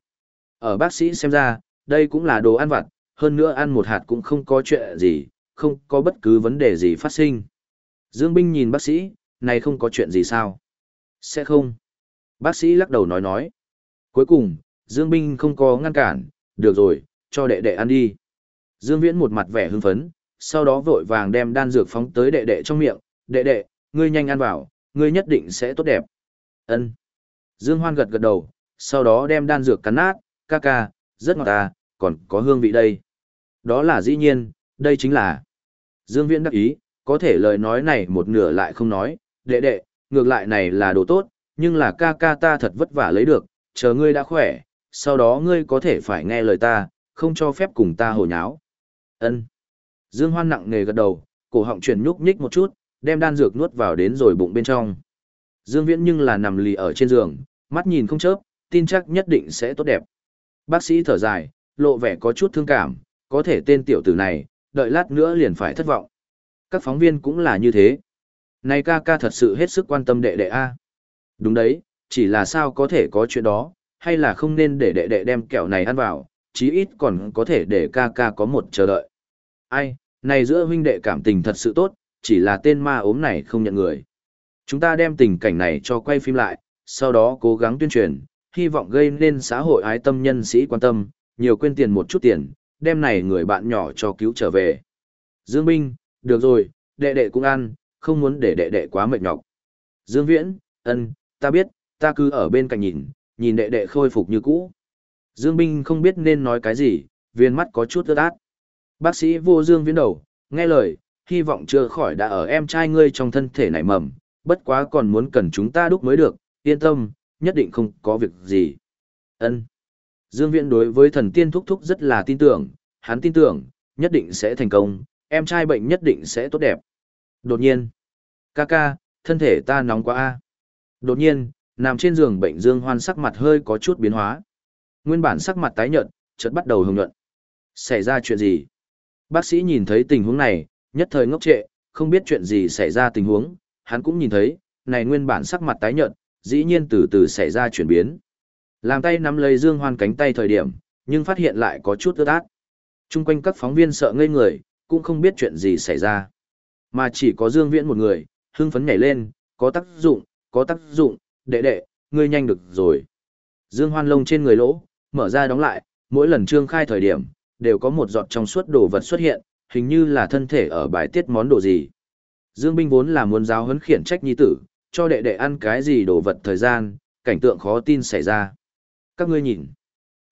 Ở bác sĩ xem ra, đây cũng là đồ ăn vặt, hơn nữa ăn một hạt cũng không có chuyện gì, không có bất cứ vấn đề gì phát sinh. Dương Binh nhìn bác sĩ, này không có chuyện gì sao? Sẽ không. Bác sĩ lắc đầu nói nói. Cuối cùng, Dương Binh không có ngăn cản, được rồi, cho đệ đệ ăn đi. Dương Viễn một mặt vẻ hưng phấn, sau đó vội vàng đem đan dược phóng tới đệ đệ trong miệng, đệ đệ, ngươi nhanh ăn vào, ngươi nhất định sẽ tốt đẹp. Ân. Dương Hoan gật gật đầu, sau đó đem đan dược cắn nát, ca ca, rất ngọt à, còn có hương vị đây. Đó là dĩ nhiên, đây chính là. Dương Viễn đắc ý, có thể lời nói này một nửa lại không nói, đệ đệ, ngược lại này là đồ tốt, nhưng là ca ca ta thật vất vả lấy được, chờ ngươi đã khỏe, sau đó ngươi có thể phải nghe lời ta, không cho phép cùng ta hồ nháo. Ân. Dương Hoan nặng nề gật đầu, cổ họng chuyển nhúc nhích một chút, đem đan dược nuốt vào đến rồi bụng bên trong. Dương Viễn nhưng là nằm lì ở trên giường, mắt nhìn không chớp, tin chắc nhất định sẽ tốt đẹp. Bác sĩ thở dài, lộ vẻ có chút thương cảm, có thể tên tiểu tử này, đợi lát nữa liền phải thất vọng. Các phóng viên cũng là như thế. Này ca ca thật sự hết sức quan tâm đệ đệ A. Đúng đấy, chỉ là sao có thể có chuyện đó, hay là không nên để đệ đệ đem kẹo này ăn vào, chí ít còn có thể để ca ca có một chờ đợi. Ai, này giữa huynh đệ cảm tình thật sự tốt, chỉ là tên ma ốm này không nhận người. Chúng ta đem tình cảnh này cho quay phim lại, sau đó cố gắng tuyên truyền, hy vọng gây nên xã hội ái tâm nhân sĩ quan tâm, nhiều quên tiền một chút tiền, đem này người bạn nhỏ cho cứu trở về. Dương Minh, được rồi, đệ đệ cũng ăn, không muốn để đệ đệ quá mệt nhọc. Dương Viễn, ân, ta biết, ta cứ ở bên cạnh nhìn, nhìn đệ đệ khôi phục như cũ. Dương Minh không biết nên nói cái gì, viên mắt có chút ướt át. Bác sĩ vô Dương Viễn đầu, nghe lời, hy vọng chưa khỏi đã ở em trai ngươi trong thân thể này mầm, bất quá còn muốn cần chúng ta đúc mới được, yên tâm, nhất định không có việc gì. Ân. Dương Viễn đối với thần tiên thúc thúc rất là tin tưởng, hắn tin tưởng, nhất định sẽ thành công, em trai bệnh nhất định sẽ tốt đẹp. Đột nhiên, ca ca, thân thể ta nóng quá a. Đột nhiên, nằm trên giường bệnh Dương Hoan sắc mặt hơi có chút biến hóa. Nguyên bản sắc mặt tái nhợt, chợt bắt đầu hồng nhuận. Xảy ra chuyện gì? Bác sĩ nhìn thấy tình huống này, nhất thời ngốc trệ, không biết chuyện gì xảy ra tình huống, hắn cũng nhìn thấy, này nguyên bản sắc mặt tái nhợt, dĩ nhiên từ từ xảy ra chuyển biến. Làm tay nắm lấy Dương Hoan cánh tay thời điểm, nhưng phát hiện lại có chút ướt át. Trung quanh các phóng viên sợ ngây người, cũng không biết chuyện gì xảy ra. Mà chỉ có Dương Viễn một người, hưng phấn nhảy lên, có tác dụng, có tác dụng, đệ đệ, ngươi nhanh được rồi. Dương Hoan lông trên người lỗ, mở ra đóng lại, mỗi lần trương khai thời điểm, đều có một giọt trong suốt đồ vật xuất hiện, hình như là thân thể ở bài tiết món đồ gì. Dương Binh vốn là muốn giáo huấn khiển trách nhi tử, cho đệ đệ ăn cái gì đồ vật thời gian, cảnh tượng khó tin xảy ra. Các ngươi nhìn.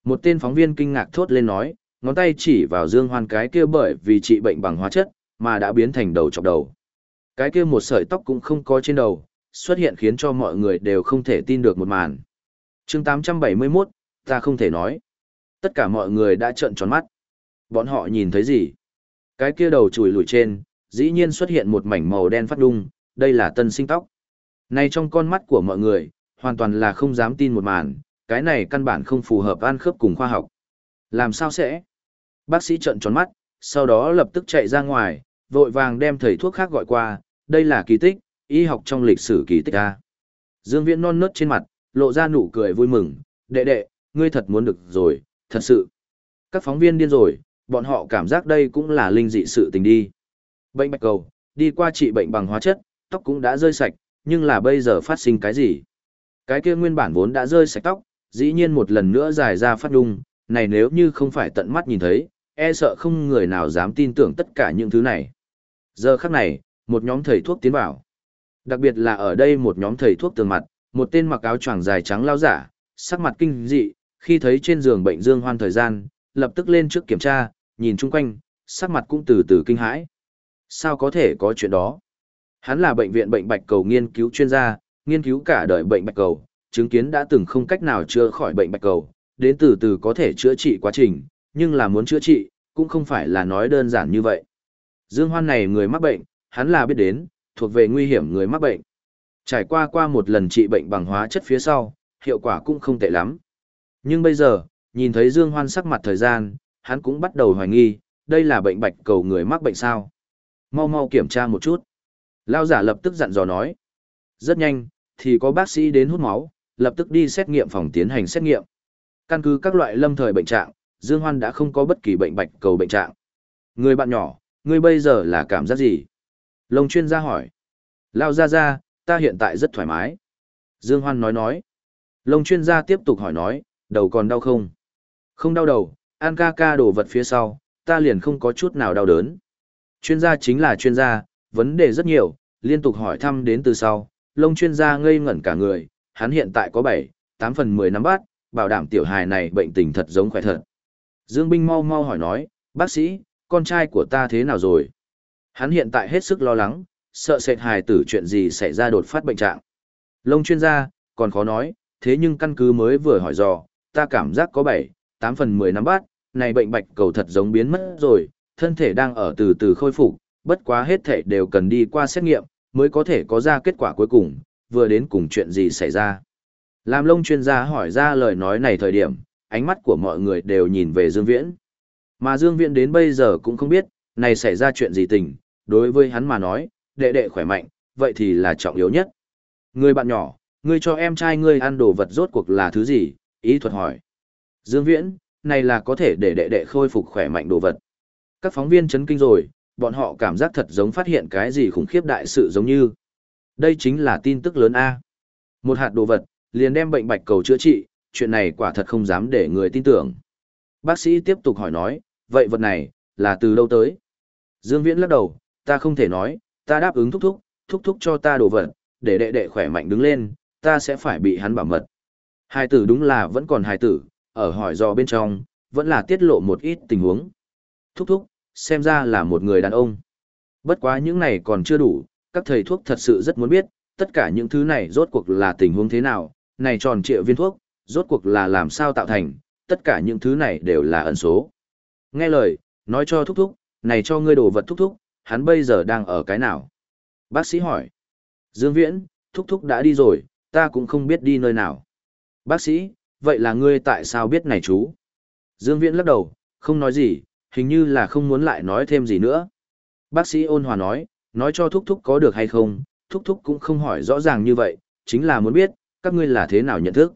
Một tên phóng viên kinh ngạc thốt lên nói, ngón tay chỉ vào Dương Hoan cái kia bởi vì trị bệnh bằng hóa chất, mà đã biến thành đầu chọc đầu. Cái kia một sợi tóc cũng không có trên đầu, xuất hiện khiến cho mọi người đều không thể tin được một màn. chương 871, ta không thể nói. Tất cả mọi người đã trợn tròn mắt. Bọn họ nhìn thấy gì? Cái kia đầu chùi lùi trên, dĩ nhiên xuất hiện một mảnh màu đen phát đung, đây là tân sinh tóc. Này trong con mắt của mọi người, hoàn toàn là không dám tin một màn, cái này căn bản không phù hợp an khớp cùng khoa học. Làm sao sẽ? Bác sĩ trợn tròn mắt, sau đó lập tức chạy ra ngoài, vội vàng đem thầy thuốc khác gọi qua, đây là kỳ tích, y học trong lịch sử kỳ tích a. Dương Viễn non nớt trên mặt, lộ ra nụ cười vui mừng, đệ đệ, ngươi thật muốn được rồi, thật sự. Các phóng viên điên rồi, bọn họ cảm giác đây cũng là linh dị sự tình đi. Bệnh bạch cầu, đi qua trị bệnh bằng hóa chất, tóc cũng đã rơi sạch, nhưng là bây giờ phát sinh cái gì? Cái kia nguyên bản vốn đã rơi sạch tóc, dĩ nhiên một lần nữa dài ra phát đung, này nếu như không phải tận mắt nhìn thấy, e sợ không người nào dám tin tưởng tất cả những thứ này. Giờ khắc này, một nhóm thầy thuốc tiến vào. Đặc biệt là ở đây một nhóm thầy thuốc tường mặt, một tên mặc áo choàng dài trắng lao giả, sắc mặt kinh dị, khi thấy trên giường bệnh Dương Hoan thời gian, lập tức lên trước kiểm tra, nhìn chung quanh, sắc mặt cũng từ từ kinh hãi. Sao có thể có chuyện đó? Hắn là bệnh viện bệnh bạch cầu nghiên cứu chuyên gia, nghiên cứu cả đời bệnh bạch cầu, chứng kiến đã từng không cách nào chữa khỏi bệnh bạch cầu, đến từ từ có thể chữa trị quá trình, nhưng là muốn chữa trị, cũng không phải là nói đơn giản như vậy. Dương Hoan này người mắc bệnh, hắn là biết đến, thuộc về nguy hiểm người mắc bệnh. Trải qua qua một lần trị bệnh bằng hóa chất phía sau, hiệu quả cũng không tệ lắm. Nhưng bây giờ, nhìn thấy Dương Hoan sắc mặt thời gian, hắn cũng bắt đầu hoài nghi, đây là bệnh bạch cầu người mắc bệnh sao. Mau mau kiểm tra một chút. Lao giả lập tức dặn dò nói. Rất nhanh, thì có bác sĩ đến hút máu, lập tức đi xét nghiệm phòng tiến hành xét nghiệm. Căn cứ các loại lâm thời bệnh trạng, Dương Hoan đã không có bất kỳ bệnh bạch cầu bệnh trạng. Người bạn nhỏ, ngươi bây giờ là cảm giác gì? Lông chuyên gia hỏi. Lao ra ra, ta hiện tại rất thoải mái. Dương Hoan nói nói. Lông chuyên gia tiếp tục hỏi nói, đầu còn đau không? Không đau đầu, ăn ca ca đổ vật phía sau, ta liền không có chút nào đau đớn. Chuyên gia chính là chuyên gia, vấn đề rất nhiều, liên tục hỏi thăm đến từ sau, lông chuyên gia ngây ngẩn cả người, hắn hiện tại có 7, 8 phần 10 năm bát, bảo đảm tiểu hài này bệnh tình thật giống khỏe thật. Dương Binh mau mau hỏi nói, bác sĩ, con trai của ta thế nào rồi? Hắn hiện tại hết sức lo lắng, sợ sệt hài tử chuyện gì xảy ra đột phát bệnh trạng. Lông chuyên gia, còn khó nói, thế nhưng căn cứ mới vừa hỏi dò, ta cảm giác có 7, 8 phần 10 năm bát, này bệnh bạch cầu thật giống biến mất rồi, thân thể đang ở từ từ khôi phục, bất quá hết thể đều cần đi qua xét nghiệm, mới có thể có ra kết quả cuối cùng, vừa đến cùng chuyện gì xảy ra. Làm lông chuyên gia hỏi ra lời nói này thời điểm, ánh mắt của mọi người đều nhìn về Dương Viễn. Mà Dương Viễn đến bây giờ cũng không biết, này xảy ra chuyện gì tình, đối với hắn mà nói, đệ đệ khỏe mạnh, vậy thì là trọng yếu nhất. Người bạn nhỏ, ngươi cho em trai ngươi ăn đồ vật rốt cuộc là thứ gì? Ý thuật hỏi. Dương Viễn, này là có thể để đệ đệ khôi phục khỏe mạnh đồ vật. Các phóng viên chấn kinh rồi, bọn họ cảm giác thật giống phát hiện cái gì khủng khiếp đại sự giống như. Đây chính là tin tức lớn A. Một hạt đồ vật, liền đem bệnh bạch cầu chữa trị, chuyện này quả thật không dám để người tin tưởng. Bác sĩ tiếp tục hỏi nói, vậy vật này, là từ đâu tới? Dương Viễn lắc đầu, ta không thể nói, ta đáp ứng thúc thúc, thúc thúc cho ta đồ vật, để đệ đệ khỏe mạnh đứng lên, ta sẽ phải bị hắn bảo mật. Hai tử đúng là vẫn còn hai tử, ở hỏi dò bên trong, vẫn là tiết lộ một ít tình huống. Thúc thúc, xem ra là một người đàn ông. Bất quá những này còn chưa đủ, các thầy thuốc thật sự rất muốn biết, tất cả những thứ này rốt cuộc là tình huống thế nào, này tròn trịa viên thuốc, rốt cuộc là làm sao tạo thành, tất cả những thứ này đều là ẩn số. Nghe lời, nói cho thúc thúc, này cho ngươi đồ vật thúc thúc, hắn bây giờ đang ở cái nào? Bác sĩ hỏi. Dương Viễn, thúc thúc đã đi rồi, ta cũng không biết đi nơi nào. Bác sĩ, vậy là ngươi tại sao biết này chú? Dương Viễn lắc đầu, không nói gì, hình như là không muốn lại nói thêm gì nữa. Bác sĩ ôn hòa nói, nói cho thúc thúc có được hay không, thúc thúc cũng không hỏi rõ ràng như vậy, chính là muốn biết, các ngươi là thế nào nhận thức.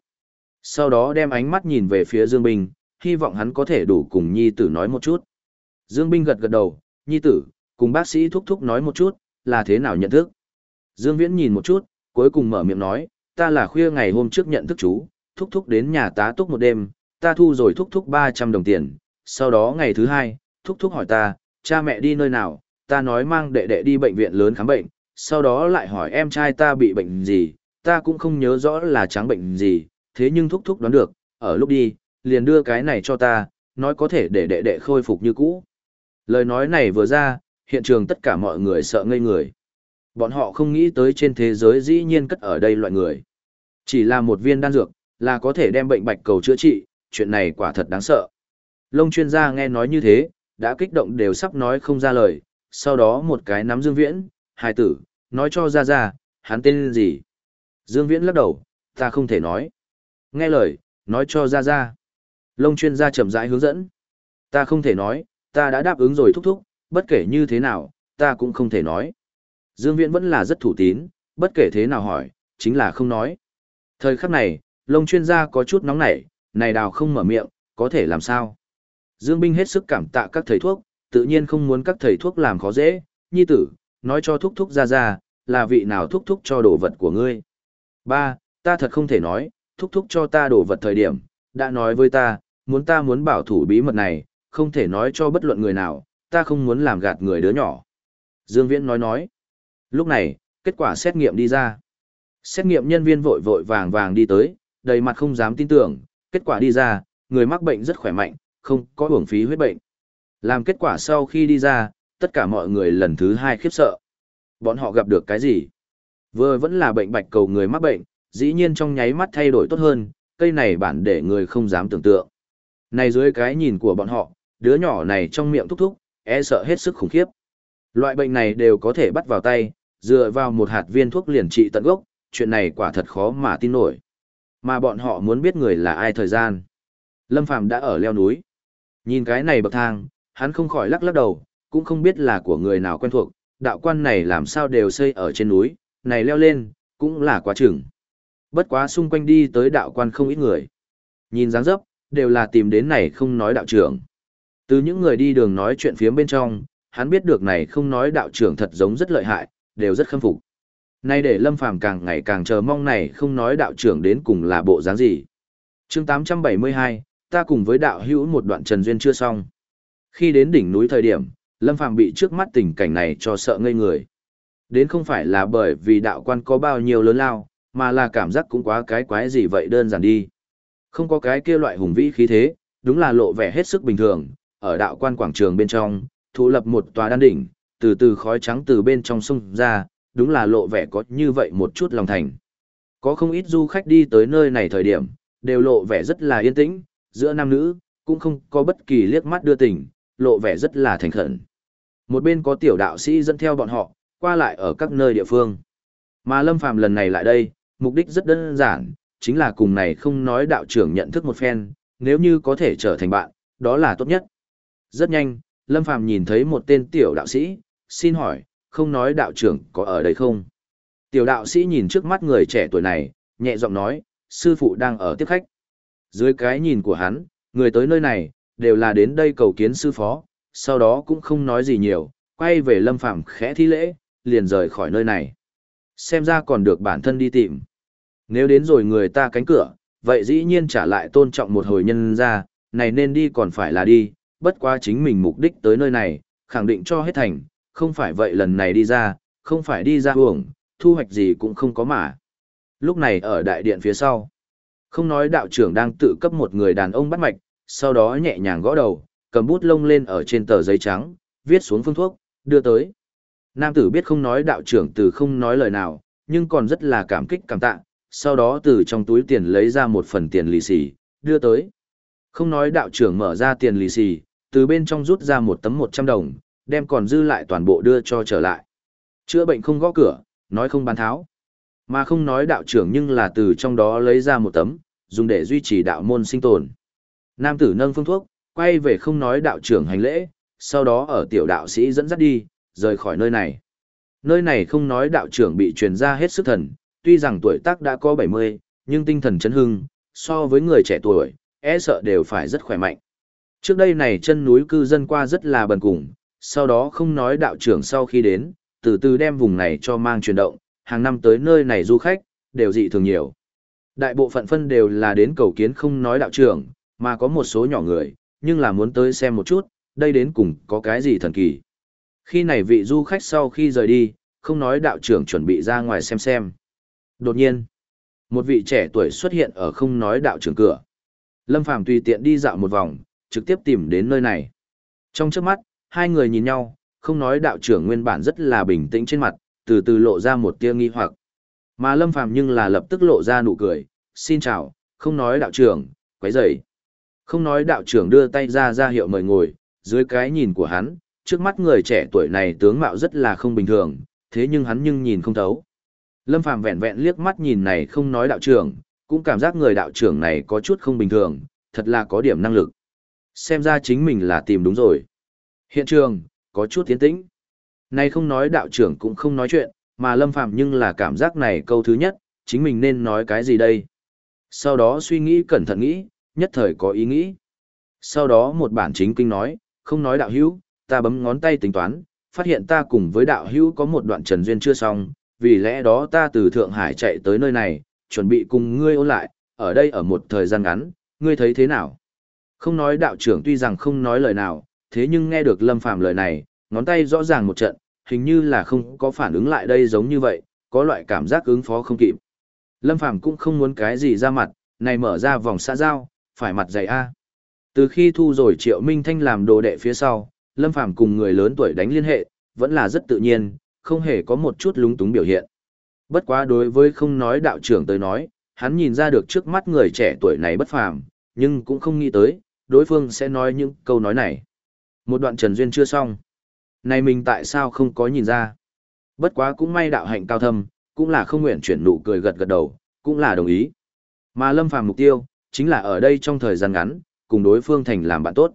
Sau đó đem ánh mắt nhìn về phía Dương Bình, hy vọng hắn có thể đủ cùng nhi tử nói một chút. Dương Binh gật gật đầu, nhi tử, cùng bác sĩ thúc thúc nói một chút, là thế nào nhận thức. Dương Viễn nhìn một chút, cuối cùng mở miệng nói, ta là khuya ngày hôm trước nhận thức chú, thúc thúc đến nhà tá túc một đêm, ta thu rồi thúc thúc 300 đồng tiền, sau đó ngày thứ hai, thúc thúc hỏi ta, cha mẹ đi nơi nào, ta nói mang đệ đệ đi bệnh viện lớn khám bệnh, sau đó lại hỏi em trai ta bị bệnh gì, ta cũng không nhớ rõ là trắng bệnh gì, thế nhưng thúc thúc đoán được, ở lúc đi, liền đưa cái này cho ta, nói có thể để đệ đệ khôi phục như cũ. Lời nói này vừa ra, hiện trường tất cả mọi người sợ ngây người. Bọn họ không nghĩ tới trên thế giới dĩ nhiên cất ở đây loại người. Chỉ là một viên đan dược, là có thể đem bệnh bạch cầu chữa trị, chuyện này quả thật đáng sợ. Lông chuyên gia nghe nói như thế, đã kích động đều sắp nói không ra lời, sau đó một cái nắm Dương Viễn, hài tử, nói cho ra ra, hắn tên gì. Dương Viễn lắc đầu, ta không thể nói. Nghe lời, nói cho ra ra. Lông chuyên gia chậm rãi hướng dẫn. Ta không thể nói, ta đã đáp ứng rồi thúc thúc, bất kể như thế nào, ta cũng không thể nói. Dương Viễn vẫn là rất thủ tín, bất kể thế nào hỏi, chính là không nói. Thời khắc này, lông chuyên gia có chút nóng nảy, này đào không mở miệng, có thể làm sao? Dương Binh hết sức cảm tạ các thầy thuốc, tự nhiên không muốn các thầy thuốc làm khó dễ, nhi tử, nói cho thúc thúc ra ra, là vị nào thúc thúc cho đồ vật của ngươi. Ba, ta thật không thể nói, thúc thúc cho ta đồ vật thời điểm, đã nói với ta, muốn ta muốn bảo thủ bí mật này, không thể nói cho bất luận người nào, ta không muốn làm gạt người đứa nhỏ. Dương Viễn nói nói. Lúc này, kết quả xét nghiệm đi ra. Xét nghiệm nhân viên vội vội vàng vàng đi tới, đầy mặt không dám tin tưởng, kết quả đi ra, người mắc bệnh rất khỏe mạnh, không có uổng phí huyết bệnh. Làm kết quả sau khi đi ra, tất cả mọi người lần thứ hai khiếp sợ. Bọn họ gặp được cái gì? Vừa vẫn là bệnh bạch cầu người mắc bệnh, dĩ nhiên trong nháy mắt thay đổi tốt hơn, cây này bản để người không dám tưởng tượng. Này dưới cái nhìn của bọn họ, đứa nhỏ này trong miệng thúc thúc, e sợ hết sức khủng khiếp. Loại bệnh này đều có thể bắt vào tay, dựa vào một hạt viên thuốc liền trị tận gốc, chuyện này quả thật khó mà tin nổi. Mà bọn họ muốn biết người là ai thời gian. Lâm Phàm đã ở leo núi. Nhìn cái này bậc thang, hắn không khỏi lắc lắc đầu, cũng không biết là của người nào quen thuộc, đạo quan này làm sao đều xây ở trên núi, này leo lên, cũng là quá chừng. Bất quá xung quanh đi tới đạo quan không ít người. Nhìn dáng dấp, đều là tìm đến này không nói đạo trưởng. Từ những người đi đường nói chuyện phía bên trong, hắn biết được này không nói đạo trưởng thật giống rất lợi hại, đều rất khâm phục. Nay để Lâm Phàm càng ngày càng chờ mong này không nói đạo trưởng đến cùng là bộ dáng gì. Chương 872, ta cùng với đạo hữu một đoạn trần duyên chưa xong. Khi đến đỉnh núi thời điểm, Lâm Phàm bị trước mắt tình cảnh này cho sợ ngây người. Đến không phải là bởi vì đạo quan có bao nhiêu lớn lao, mà là cảm giác cũng quá cái quái gì vậy đơn giản đi. Không có cái kia loại hùng vĩ khí thế, đúng là lộ vẻ hết sức bình thường, ở đạo quan quảng trường bên trong, thủ lập một tòa đan đỉnh, từ từ khói trắng từ bên trong sông ra, đúng là lộ vẻ có như vậy một chút lòng thành. Có không ít du khách đi tới nơi này thời điểm, đều lộ vẻ rất là yên tĩnh, giữa nam nữ, cũng không có bất kỳ liếc mắt đưa tình, lộ vẻ rất là thành khẩn. Một bên có tiểu đạo sĩ dẫn theo bọn họ, qua lại ở các nơi địa phương. Mà Lâm Phàm lần này lại đây, mục đích rất đơn giản, chính là cùng này không nói đạo trưởng nhận thức một phen, nếu như có thể trở thành bạn, đó là tốt nhất. Rất nhanh, Lâm Phàm nhìn thấy một tên tiểu đạo sĩ, xin hỏi, không nói đạo trưởng có ở đây không? Tiểu đạo sĩ nhìn trước mắt người trẻ tuổi này, nhẹ giọng nói, sư phụ đang ở tiếp khách. Dưới cái nhìn của hắn, người tới nơi này, đều là đến đây cầu kiến sư phó, sau đó cũng không nói gì nhiều, quay về lâm phàm khẽ thi lễ, liền rời khỏi nơi này. Xem ra còn được bản thân đi tìm. Nếu đến rồi người ta cánh cửa, vậy dĩ nhiên trả lại tôn trọng một hồi nhân ra, này nên đi còn phải là đi, bất quá chính mình mục đích tới nơi này, khẳng định cho hết thành, không phải vậy lần này đi ra, không phải đi ra uổng, thu hoạch gì cũng không có mà. Lúc này ở đại điện phía sau, không nói đạo trưởng đang tự cấp một người đàn ông bắt mạch, sau đó nhẹ nhàng gõ đầu, cầm bút lông lên ở trên tờ giấy trắng, viết xuống phương thuốc, đưa tới. Nam tử biết không nói đạo trưởng từ không nói lời nào, nhưng còn rất là cảm kích cảm tạ, sau đó từ trong túi tiền lấy ra một phần tiền lì xì, đưa tới. Không nói đạo trưởng mở ra tiền lì xì, từ bên trong rút ra một tấm 100 đồng, đem còn dư lại toàn bộ đưa cho trở lại. Chữa bệnh không gõ cửa, nói không bán tháo. Mà không nói đạo trưởng nhưng là từ trong đó lấy ra một tấm, dùng để duy trì đạo môn sinh tồn. Nam tử nâng phương thuốc, quay về không nói đạo trưởng hành lễ, sau đó ở tiểu đạo sĩ dẫn dắt đi, rời khỏi nơi này. Nơi này không nói đạo trưởng bị truyền ra hết sức thần, tuy rằng tuổi tác đã có 70, nhưng tinh thần chấn hưng, so với người trẻ tuổi, e sợ đều phải rất khỏe mạnh. Trước đây này chân núi cư dân qua rất là bần cùng, sau đó không nói đạo trưởng sau khi đến, từ từ đem vùng này cho mang chuyển động, hàng năm tới nơi này du khách, đều dị thường nhiều. Đại bộ phận phân đều là đến cầu kiến không nói đạo trưởng, mà có một số nhỏ người, nhưng là muốn tới xem một chút, đây đến cùng có cái gì thần kỳ. Khi này vị du khách sau khi rời đi, không nói đạo trưởng chuẩn bị ra ngoài xem xem. Đột nhiên, một vị trẻ tuổi xuất hiện ở không nói đạo trưởng cửa. Lâm Phàm tùy tiện đi dạo một vòng, trực tiếp tìm đến nơi này. Trong trước mắt, hai người nhìn nhau, không nói đạo trưởng nguyên bản rất là bình tĩnh trên mặt, từ từ lộ ra một tia nghi hoặc. Mà Lâm Phàm nhưng là lập tức lộ ra nụ cười, xin chào, không nói đạo trưởng, quấy rầy. Không nói đạo trưởng đưa tay ra ra hiệu mời ngồi, dưới cái nhìn của hắn, trước mắt người trẻ tuổi này tướng mạo rất là không bình thường, thế nhưng hắn nhưng nhìn không thấu. Lâm Phàm vẹn vẹn liếc mắt nhìn này không nói đạo trưởng, cũng cảm giác người đạo trưởng này có chút không bình thường, thật là có điểm năng lực. Xem ra chính mình là tìm đúng rồi. Hiện trường, có chút tiến tĩnh. nay không nói đạo trưởng cũng không nói chuyện, mà Lâm Phàm nhưng là cảm giác này câu thứ nhất, chính mình nên nói cái gì đây. Sau đó suy nghĩ cẩn thận nghĩ, nhất thời có ý nghĩ. Sau đó một bản chính kinh nói, không nói đạo hữu, ta bấm ngón tay tính toán, phát hiện ta cùng với đạo hữu có một đoạn trần duyên chưa xong, vì lẽ đó ta từ Thượng Hải chạy tới nơi này, chuẩn bị cùng ngươi ôn lại, ở đây ở một thời gian ngắn, ngươi thấy thế nào? Không nói đạo trưởng tuy rằng không nói lời nào, thế nhưng nghe được Lâm Phàm lời này, ngón tay rõ ràng một trận, hình như là không có phản ứng lại đây giống như vậy, có loại cảm giác ứng phó không kịp. Lâm Phàm cũng không muốn cái gì ra mặt, này mở ra vòng xã giao, phải mặt dày A. Từ khi thu rồi Triệu Minh Thanh làm đồ đệ phía sau, Lâm Phàm cùng người lớn tuổi đánh liên hệ, vẫn là rất tự nhiên, không hề có một chút lúng túng biểu hiện. Bất quá đối với không nói đạo trưởng tới nói, hắn nhìn ra được trước mắt người trẻ tuổi này bất phàm, nhưng cũng không nghĩ tới, đối phương sẽ nói những câu nói này. Một đoạn trần duyên chưa xong. Này mình tại sao không có nhìn ra? Bất quá cũng may đạo hạnh cao thâm, cũng là không nguyện chuyển nụ cười gật gật đầu, cũng là đồng ý. Mà Lâm Phàm mục tiêu, chính là ở đây trong thời gian ngắn, cùng đối phương thành làm bạn tốt.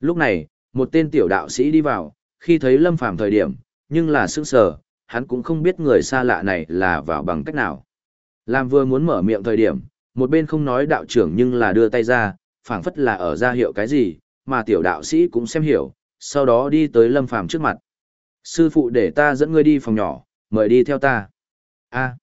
Lúc này, một tên tiểu đạo sĩ đi vào, khi thấy Lâm Phàm thời điểm, nhưng là sững sờ, hắn cũng không biết người xa lạ này là vào bằng cách nào. Làm vừa muốn mở miệng thời điểm, một bên không nói đạo trưởng nhưng là đưa tay ra, phảng phất là ở ra hiệu cái gì, mà tiểu đạo sĩ cũng xem hiểu, sau đó đi tới Lâm Phàm trước mặt. Sư phụ để ta dẫn ngươi đi phòng nhỏ, mời đi theo ta. A.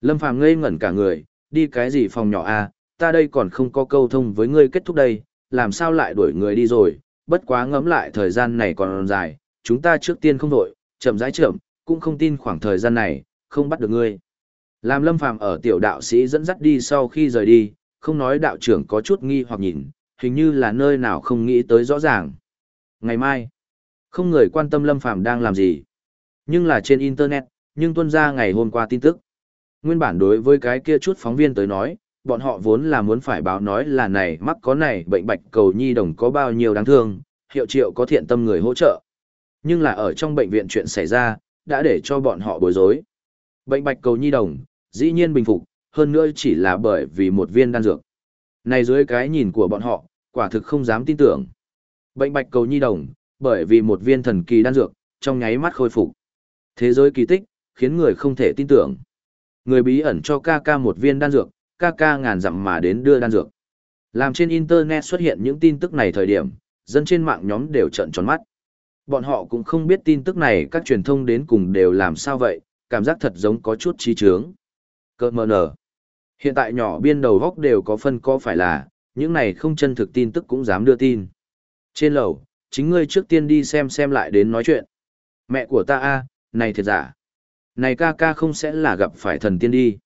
Lâm Phàm ngây ngẩn cả người, đi cái gì phòng nhỏ a, ta đây còn không có câu thông với ngươi kết thúc đây, làm sao lại đuổi người đi rồi, bất quá ngẫm lại thời gian này còn dài, chúng ta trước tiên không đổi, chậm rãi chậm, cũng không tin khoảng thời gian này, không bắt được ngươi. Làm Lâm Phàm ở tiểu đạo sĩ dẫn dắt đi sau khi rời đi, không nói đạo trưởng có chút nghi hoặc nhìn, hình như là nơi nào không nghĩ tới rõ ràng. Ngày mai, không người quan tâm Lâm Phàm đang làm gì. Nhưng là trên Internet, nhưng tuân ra ngày hôm qua tin tức. Nguyên bản đối với cái kia chút phóng viên tới nói, bọn họ vốn là muốn phải báo nói là này mắc có này bệnh bạch cầu nhi đồng có bao nhiêu đáng thương, hiệu triệu có thiện tâm người hỗ trợ. Nhưng là ở trong bệnh viện chuyện xảy ra, đã để cho bọn họ bối rối. Bệnh bạch cầu nhi đồng, dĩ nhiên bình phục, hơn nữa chỉ là bởi vì một viên đan dược. Này dưới cái nhìn của bọn họ, quả thực không dám tin tưởng. Bệnh bạch cầu nhi đồng, bởi vì một viên thần kỳ đan dược, trong nháy mắt khôi phục. Thế giới kỳ tích, khiến người không thể tin tưởng. Người bí ẩn cho ca ca một viên đan dược, ca ca ngàn dặm mà đến đưa đan dược. Làm trên Internet xuất hiện những tin tức này thời điểm, dân trên mạng nhóm đều trợn tròn mắt. Bọn họ cũng không biết tin tức này các truyền thông đến cùng đều làm sao vậy, cảm giác thật giống có chút trí trướng. Cơ mờ nở. Hiện tại nhỏ biên đầu góc đều có phân có phải là, những này không chân thực tin tức cũng dám đưa tin. Trên lầu, chính ngươi trước tiên đi xem xem lại đến nói chuyện. Mẹ của ta a, này thiệt giả. Này ca ca không sẽ là gặp phải thần tiên đi.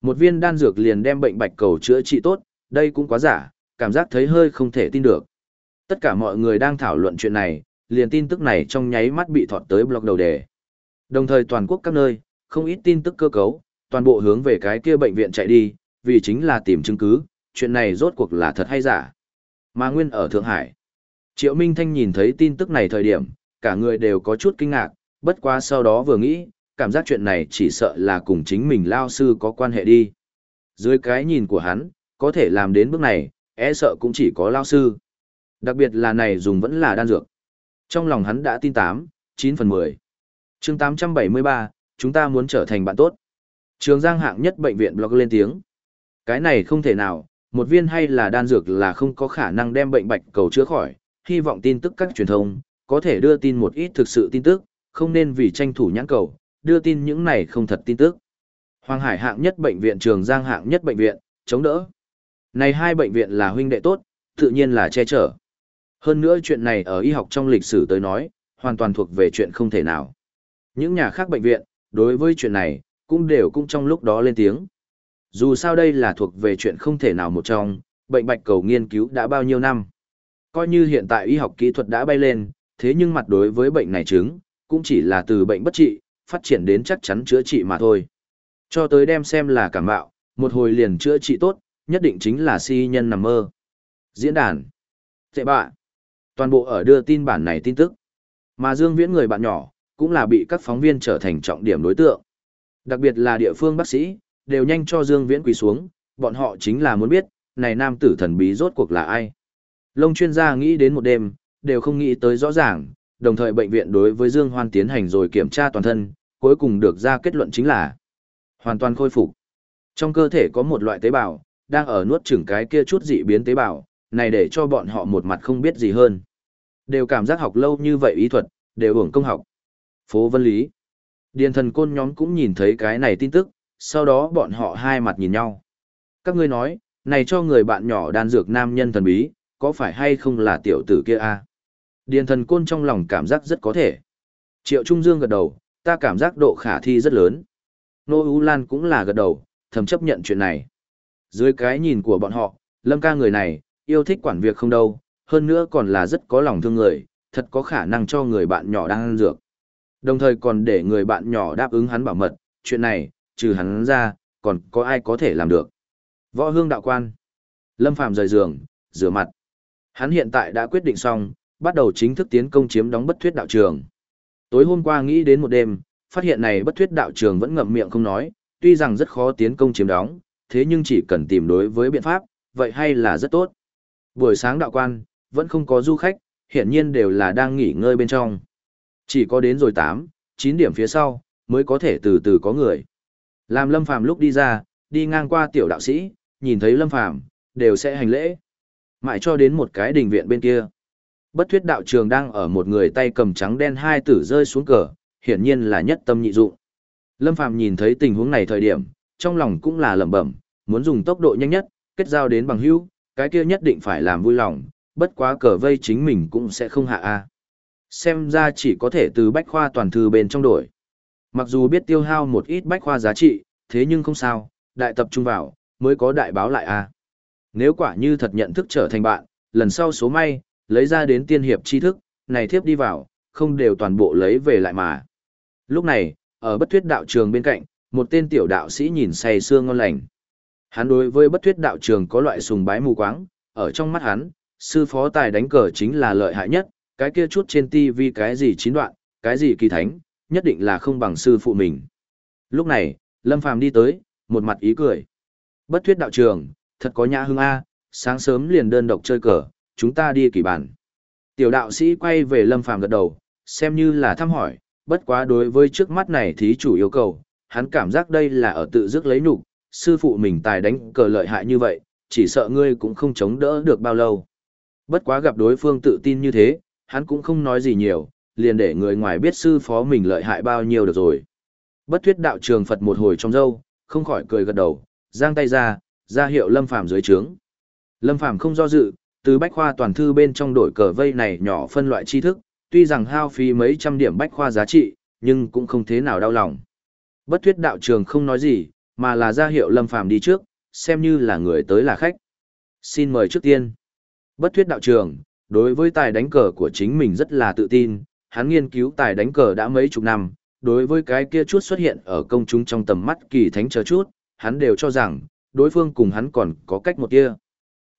Một viên đan dược liền đem bệnh bạch cầu chữa trị tốt, đây cũng quá giả, cảm giác thấy hơi không thể tin được. Tất cả mọi người đang thảo luận chuyện này, liền tin tức này trong nháy mắt bị thọt tới blog đầu đề. Đồng thời toàn quốc các nơi, không ít tin tức cơ cấu, toàn bộ hướng về cái kia bệnh viện chạy đi, vì chính là tìm chứng cứ, chuyện này rốt cuộc là thật hay giả. Mà nguyên ở Thượng Hải, Triệu Minh Thanh nhìn thấy tin tức này thời điểm, cả người đều có chút kinh ngạc, bất quá sau đó vừa nghĩ, cảm giác chuyện này chỉ sợ là cùng chính mình lao sư có quan hệ đi. Dưới cái nhìn của hắn, có thể làm đến bước này, e sợ cũng chỉ có lao sư. Đặc biệt là này dùng vẫn là đan dược. Trong lòng hắn đã tin 8, 9 phần 10. chương 873, chúng ta muốn trở thành bạn tốt. Trường Giang hạng nhất bệnh viện blog lên tiếng. Cái này không thể nào, một viên hay là đan dược là không có khả năng đem bệnh bạch cầu chữa khỏi, hy vọng tin tức các truyền thông, có thể đưa tin một ít thực sự tin tức, không nên vì tranh thủ nhãn cầu, đưa tin những này không thật tin tức. Hoàng Hải hạng nhất bệnh viện Trường Giang hạng nhất bệnh viện, chống đỡ. Này hai bệnh viện là huynh đệ tốt, tự nhiên là che chở. Hơn nữa chuyện này ở y học trong lịch sử tới nói, hoàn toàn thuộc về chuyện không thể nào. Những nhà khác bệnh viện, đối với chuyện này, cũng đều cũng trong lúc đó lên tiếng. Dù sao đây là thuộc về chuyện không thể nào một trong, bệnh bạch cầu nghiên cứu đã bao nhiêu năm. Coi như hiện tại y học kỹ thuật đã bay lên, thế nhưng mặt đối với bệnh này chứng, cũng chỉ là từ bệnh bất trị, phát triển đến chắc chắn chữa trị mà thôi. Cho tới đem xem là cảm bạo, một hồi liền chữa trị tốt, nhất định chính là si nhân nằm mơ. Diễn đàn. Tệ bạ. Toàn bộ ở đưa tin bản này tin tức. Mà Dương Viễn người bạn nhỏ, cũng là bị các phóng viên trở thành trọng điểm đối tượng. Đặc biệt là địa phương bác sĩ, đều nhanh cho Dương Viễn quỳ xuống, bọn họ chính là muốn biết, này nam tử thần bí rốt cuộc là ai. Lông chuyên gia nghĩ đến một đêm, đều không nghĩ tới rõ ràng, đồng thời bệnh viện đối với Dương Hoan tiến hành rồi kiểm tra toàn thân, cuối cùng được ra kết luận chính là hoàn toàn khôi phục. Trong cơ thể có một loại tế bào, đang ở nuốt chửng cái kia chút dị biến tế bào, này để cho bọn họ một mặt không biết gì hơn. Đều cảm giác học lâu như vậy ý thuật, đều hưởng công học. Phố Vân Lý. Điền thần côn nhóm cũng nhìn thấy cái này tin tức, sau đó bọn họ hai mặt nhìn nhau. Các ngươi nói, này cho người bạn nhỏ đan dược nam nhân thần bí, có phải hay không là tiểu tử kia a? Điền thần côn trong lòng cảm giác rất có thể. Triệu Trung Dương gật đầu, ta cảm giác độ khả thi rất lớn. Nô Ú Lan cũng là gật đầu, thầm chấp nhận chuyện này. Dưới cái nhìn của bọn họ, Lâm ca người này, yêu thích quản việc không đâu, hơn nữa còn là rất có lòng thương người, thật có khả năng cho người bạn nhỏ đang ăn dược. Đồng thời còn để người bạn nhỏ đáp ứng hắn bảo mật, chuyện này, trừ hắn ra, còn có ai có thể làm được. Võ hương đạo quan. Lâm Phàm rời giường, rửa mặt. Hắn hiện tại đã quyết định xong, bắt đầu chính thức tiến công chiếm đóng bất thuyết đạo trường. Tối hôm qua nghĩ đến một đêm, phát hiện này bất thuyết đạo trường vẫn ngậm miệng không nói, tuy rằng rất khó tiến công chiếm đóng, thế nhưng chỉ cần tìm đối với biện pháp, vậy hay là rất tốt. Buổi sáng đạo quan, vẫn không có du khách, hiện nhiên đều là đang nghỉ ngơi bên trong. Chỉ có đến rồi 8, 9 điểm phía sau, mới có thể từ từ có người. Làm Lâm Phàm lúc đi ra, đi ngang qua tiểu đạo sĩ, nhìn thấy Lâm Phàm đều sẽ hành lễ. Mãi cho đến một cái đình viện bên kia. Bất thuyết đạo trường đang ở một người tay cầm trắng đen hai tử rơi xuống cờ, hiển nhiên là nhất tâm nhị dụng. Lâm Phàm nhìn thấy tình huống này thời điểm, trong lòng cũng là lẩm bẩm, muốn dùng tốc độ nhanh nhất, kết giao đến bằng hữu, cái kia nhất định phải làm vui lòng, bất quá cờ vây chính mình cũng sẽ không hạ a. Xem ra chỉ có thể từ bách khoa toàn thư bên trong đổi. Mặc dù biết tiêu hao một ít bách khoa giá trị, thế nhưng không sao, đại tập trung vào, mới có đại báo lại a. Nếu quả như thật nhận thức trở thành bạn, lần sau số may, lấy ra đến tiên hiệp tri thức, này thiếp đi vào, không đều toàn bộ lấy về lại mà. Lúc này, ở bất thuyết đạo trường bên cạnh, một tên tiểu đạo sĩ nhìn say sương ngon lành. Hắn đối với bất thuyết đạo trường có loại sùng bái mù quáng, ở trong mắt hắn, sư phó tài đánh cờ chính là lợi hại nhất, cái kia chút trên tivi cái gì chín đoạn, cái gì kỳ thánh, nhất định là không bằng sư phụ mình. Lúc này, Lâm Phàm đi tới, một mặt ý cười. Bất thuyết đạo trường, thật có nhã hương A, sáng sớm liền đơn độc chơi cờ, chúng ta đi kỳ bản. Tiểu đạo sĩ quay về Lâm Phàm gật đầu, xem như là thăm hỏi, bất quá đối với trước mắt này thí chủ yêu cầu, hắn cảm giác đây là ở tự dứt lấy nhục, sư phụ mình tài đánh cờ lợi hại như vậy, chỉ sợ ngươi cũng không chống đỡ được bao lâu. Bất quá gặp đối phương tự tin như thế, hắn cũng không nói gì nhiều, liền để người ngoài biết sư phó mình lợi hại bao nhiêu được rồi. Bất thuyết đạo trường Phật một hồi trong dâu, không khỏi cười gật đầu, giang tay ra, ra hiệu Lâm Phàm dưới trướng. Lâm Phàm không do dự, từ bách khoa toàn thư bên trong đổi cờ vây này nhỏ phân loại tri thức, tuy rằng hao phí mấy trăm điểm bách khoa giá trị, nhưng cũng không thế nào đau lòng. Bất thuyết đạo trường không nói gì, mà là ra hiệu Lâm Phàm đi trước, xem như là người tới là khách. Xin mời trước tiên. Bất thuyết đạo trường, đối với tài đánh cờ của chính mình rất là tự tin, hắn nghiên cứu tài đánh cờ đã mấy chục năm, đối với cái kia chút xuất hiện ở công chúng trong tầm mắt kỳ thánh chờ chút, hắn đều cho rằng, đối phương cùng hắn còn có cách một kia.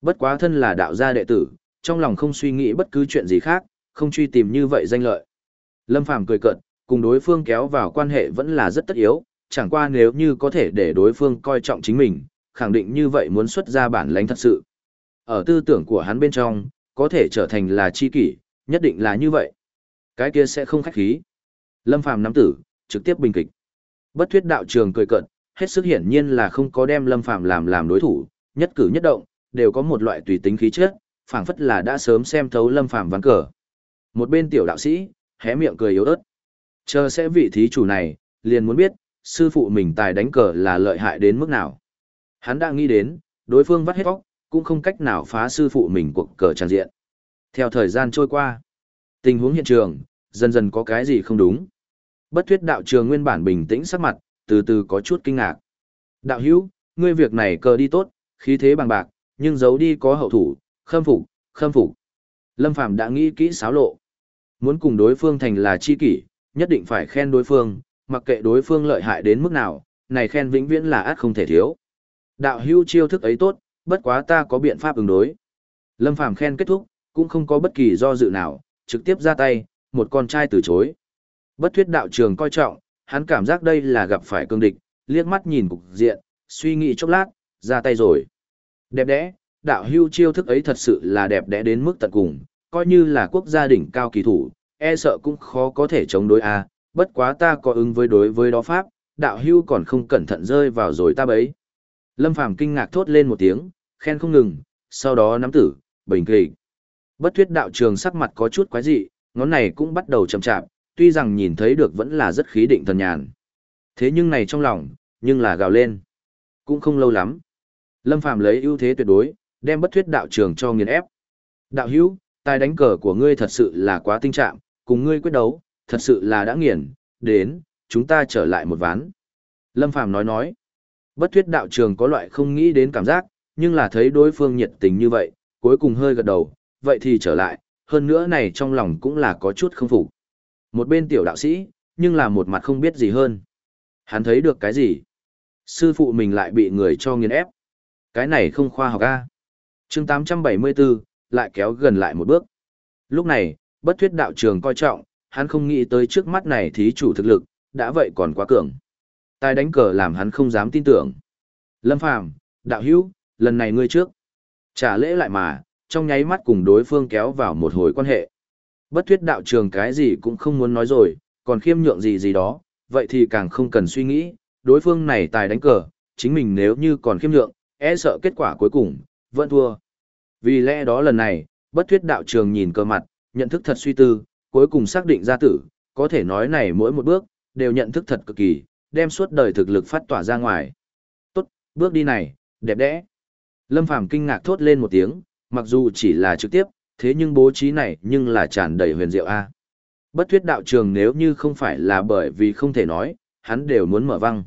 Bất quá thân là đạo gia đệ tử, trong lòng không suy nghĩ bất cứ chuyện gì khác, không truy tìm như vậy danh lợi. Lâm Phàm cười cợt, cùng đối phương kéo vào quan hệ vẫn là rất tất yếu, chẳng qua nếu như có thể để đối phương coi trọng chính mình, khẳng định như vậy muốn xuất ra bản lãnh thật sự. Ở tư tưởng của hắn bên trong, có thể trở thành là chi kỷ, nhất định là như vậy. Cái kia sẽ không khách khí. Lâm Phàm nắm tử, trực tiếp bình kịch. Bất thuyết đạo trường cười cợt, hết sức hiển nhiên là không có đem Lâm Phàm làm làm đối thủ, nhất cử nhất động, đều có một loại tùy tính khí chất, phảng phất là đã sớm xem thấu Lâm Phàm ván cờ. Một bên tiểu đạo sĩ, hé miệng cười yếu ớt. Chờ sẽ vị thí chủ này, liền muốn biết, sư phụ mình tài đánh cờ là lợi hại đến mức nào. Hắn đã nghĩ đến, đối phương vắt hết vóc, cũng không cách nào phá sư phụ mình cuộc cờ tràn diện. Theo thời gian trôi qua, tình huống hiện trường, dần dần có cái gì không đúng. Bất thuyết đạo trường nguyên bản bình tĩnh sắc mặt, từ từ có chút kinh ngạc. Đạo hữu, ngươi việc này cờ đi tốt, khí thế bằng bạc, nhưng giấu đi có hậu thủ, khâm phục, khâm phục. Lâm Phàm đã nghĩ kỹ xáo lộ. Muốn cùng đối phương thành là chi kỷ, nhất định phải khen đối phương, mặc kệ đối phương lợi hại đến mức nào, này khen vĩnh viễn là át không thể thiếu. Đạo hữu chiêu thức ấy tốt, bất quá ta có biện pháp ứng đối. Lâm Phàm khen kết thúc, cũng không có bất kỳ do dự nào, trực tiếp ra tay, một con trai từ chối. Bất thuyết đạo trường coi trọng, hắn cảm giác đây là gặp phải cương địch, liếc mắt nhìn cục diện, suy nghĩ chốc lát, ra tay rồi. Đẹp đẽ, đạo hưu chiêu thức ấy thật sự là đẹp đẽ đến mức tận cùng, coi như là quốc gia đỉnh cao kỳ thủ, e sợ cũng khó có thể chống đối a. bất quá ta có ứng với đối với đó pháp, đạo hưu còn không cẩn thận rơi vào rồi ta bấy. Lâm Phàm kinh ngạc thốt lên một tiếng, khen không ngừng, sau đó nắm tử, bình kịch. Bất thuyết đạo trường sắc mặt có chút quái dị, ngón này cũng bắt đầu chậm chạp, tuy rằng nhìn thấy được vẫn là rất khí định thần nhàn. Thế nhưng này trong lòng, nhưng là gào lên. Cũng không lâu lắm. Lâm Phàm lấy ưu thế tuyệt đối, đem bất thuyết đạo trường cho nghiền ép. Đạo hữu, tài đánh cờ của ngươi thật sự là quá tinh trạng, cùng ngươi quyết đấu, thật sự là đã nghiền, đến, chúng ta trở lại một ván. Lâm Phàm nói nói, bất thuyết đạo trường có loại không nghĩ đến cảm giác, nhưng là thấy đối phương nhiệt tình như vậy, cuối cùng hơi gật đầu, vậy thì trở lại, hơn nữa này trong lòng cũng là có chút không phục. Một bên tiểu đạo sĩ, nhưng là một mặt không biết gì hơn. Hắn thấy được cái gì? Sư phụ mình lại bị người cho nghiền ép. Cái này không khoa học a. Chương 874, lại kéo gần lại một bước. Lúc này, bất thuyết đạo trường coi trọng, hắn không nghĩ tới trước mắt này thí chủ thực lực, đã vậy còn quá cường. Tài đánh cờ làm hắn không dám tin tưởng. Lâm Phàm, đạo hữu, lần này ngươi trước. Trả lễ lại mà, trong nháy mắt cùng đối phương kéo vào một hồi quan hệ. Bất thuyết đạo trường cái gì cũng không muốn nói rồi, còn khiêm nhượng gì gì đó, vậy thì càng không cần suy nghĩ, đối phương này tài đánh cờ, chính mình nếu như còn khiêm nhượng, e sợ kết quả cuối cùng, vẫn thua. Vì lẽ đó lần này, bất thuyết đạo trường nhìn cơ mặt, nhận thức thật suy tư, cuối cùng xác định ra tử, có thể nói này mỗi một bước, đều nhận thức thật cực kỳ, đem suốt đời thực lực phát tỏa ra ngoài. Tốt, bước đi này, đẹp đẽ. Lâm Phàm kinh ngạc thốt lên một tiếng, mặc dù chỉ là trực tiếp, thế nhưng bố trí này nhưng là tràn đầy huyền diệu a. Bất thuyết đạo trường nếu như không phải là bởi vì không thể nói, hắn đều muốn mở văng.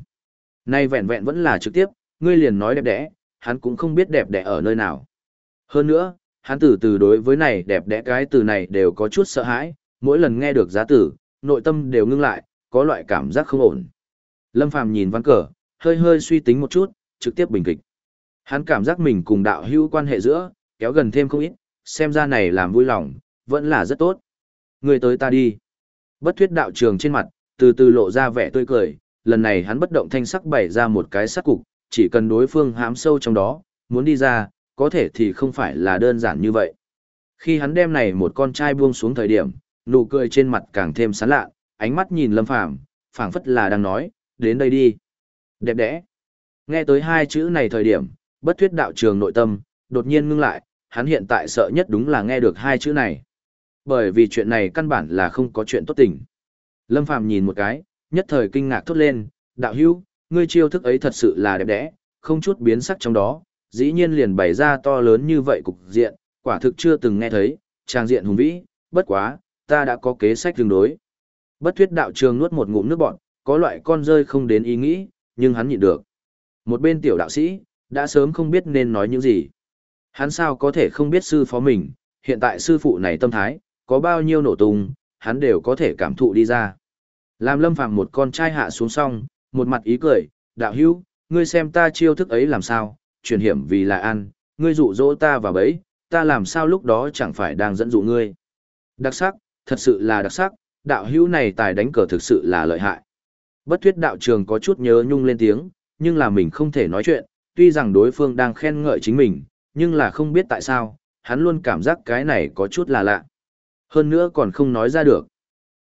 Nay vẹn vẹn vẫn là trực tiếp, ngươi liền nói đẹp đẽ, hắn cũng không biết đẹp đẽ ở nơi nào. Hơn nữa, hắn từ từ đối với này đẹp đẽ cái từ này đều có chút sợ hãi, mỗi lần nghe được giá tử, nội tâm đều ngưng lại, có loại cảm giác không ổn. Lâm Phàm nhìn văn cờ, hơi hơi suy tính một chút, trực tiếp bình kịch. Hắn cảm giác mình cùng đạo hữu quan hệ giữa, kéo gần thêm không ít, xem ra này làm vui lòng, vẫn là rất tốt. Người tới ta đi. Bất thuyết đạo trường trên mặt, từ từ lộ ra vẻ tươi cười, lần này hắn bất động thanh sắc bày ra một cái sắc cục, chỉ cần đối phương hám sâu trong đó, muốn đi ra, có thể thì không phải là đơn giản như vậy. Khi hắn đem này một con trai buông xuống thời điểm, nụ cười trên mặt càng thêm sán lạ, ánh mắt nhìn Lâm Phàm, phảng phất là đang nói, đến đây đi. Đẹp đẽ. Nghe tới hai chữ này thời điểm, bất thuyết đạo trường nội tâm, đột nhiên ngưng lại, hắn hiện tại sợ nhất đúng là nghe được hai chữ này. Bởi vì chuyện này căn bản là không có chuyện tốt tình. Lâm Phàm nhìn một cái, nhất thời kinh ngạc thốt lên, đạo hữu, ngươi chiêu thức ấy thật sự là đẹp đẽ, không chút biến sắc trong đó, dĩ nhiên liền bày ra to lớn như vậy cục diện, quả thực chưa từng nghe thấy, trang diện hùng vĩ, bất quá, ta đã có kế sách tương đối. Bất thuyết đạo trường nuốt một ngụm nước bọt, có loại con rơi không đến ý nghĩ, nhưng hắn nhịn được. Một bên tiểu đạo sĩ, đã sớm không biết nên nói những gì. Hắn sao có thể không biết sư phó mình, hiện tại sư phụ này tâm thái, có bao nhiêu nổ tung, hắn đều có thể cảm thụ đi ra. Làm lâm phàm một con trai hạ xuống song một mặt ý cười, đạo hữu, ngươi xem ta chiêu thức ấy làm sao, chuyển hiểm vì là ăn, ngươi dụ dỗ ta vào bấy, ta làm sao lúc đó chẳng phải đang dẫn dụ ngươi. Đặc sắc, thật sự là đặc sắc, đạo hữu này tài đánh cờ thực sự là lợi hại. Bất thuyết đạo trường có chút nhớ nhung lên tiếng, nhưng là mình không thể nói chuyện, tuy rằng đối phương đang khen ngợi chính mình, nhưng là không biết tại sao, hắn luôn cảm giác cái này có chút là lạ. Hơn nữa còn không nói ra được.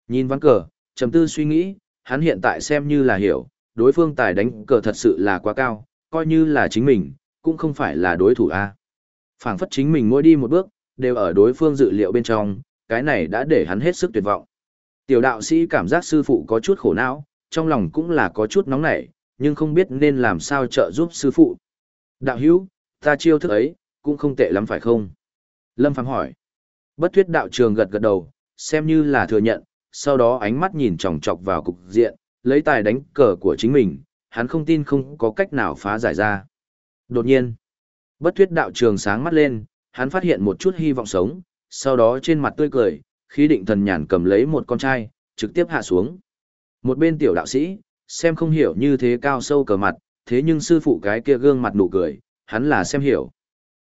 Nhìn ván cờ, trầm tư suy nghĩ, hắn hiện tại xem như là hiểu, đối phương tài đánh cờ thật sự là quá cao, coi như là chính mình, cũng không phải là đối thủ a. Phảng phất chính mình mỗi đi một bước, đều ở đối phương dự liệu bên trong, cái này đã để hắn hết sức tuyệt vọng. Tiểu đạo sĩ cảm giác sư phụ có chút khổ não, trong lòng cũng là có chút nóng nảy, nhưng không biết nên làm sao trợ giúp sư phụ. Đạo hữu, ta chiêu thức ấy, cũng không tệ lắm phải không? Lâm Phàm hỏi. Bất thuyết đạo trường gật gật đầu, xem như là thừa nhận, sau đó ánh mắt nhìn chòng chọc vào cục diện, lấy tài đánh cờ của chính mình, hắn không tin không có cách nào phá giải ra. Đột nhiên, bất thuyết đạo trường sáng mắt lên, hắn phát hiện một chút hy vọng sống, sau đó trên mặt tươi cười, khí định thần nhàn cầm lấy một con trai, trực tiếp hạ xuống. Một bên tiểu đạo sĩ, xem không hiểu như thế cao sâu cờ mặt, thế nhưng sư phụ cái kia gương mặt nụ cười, hắn là xem hiểu.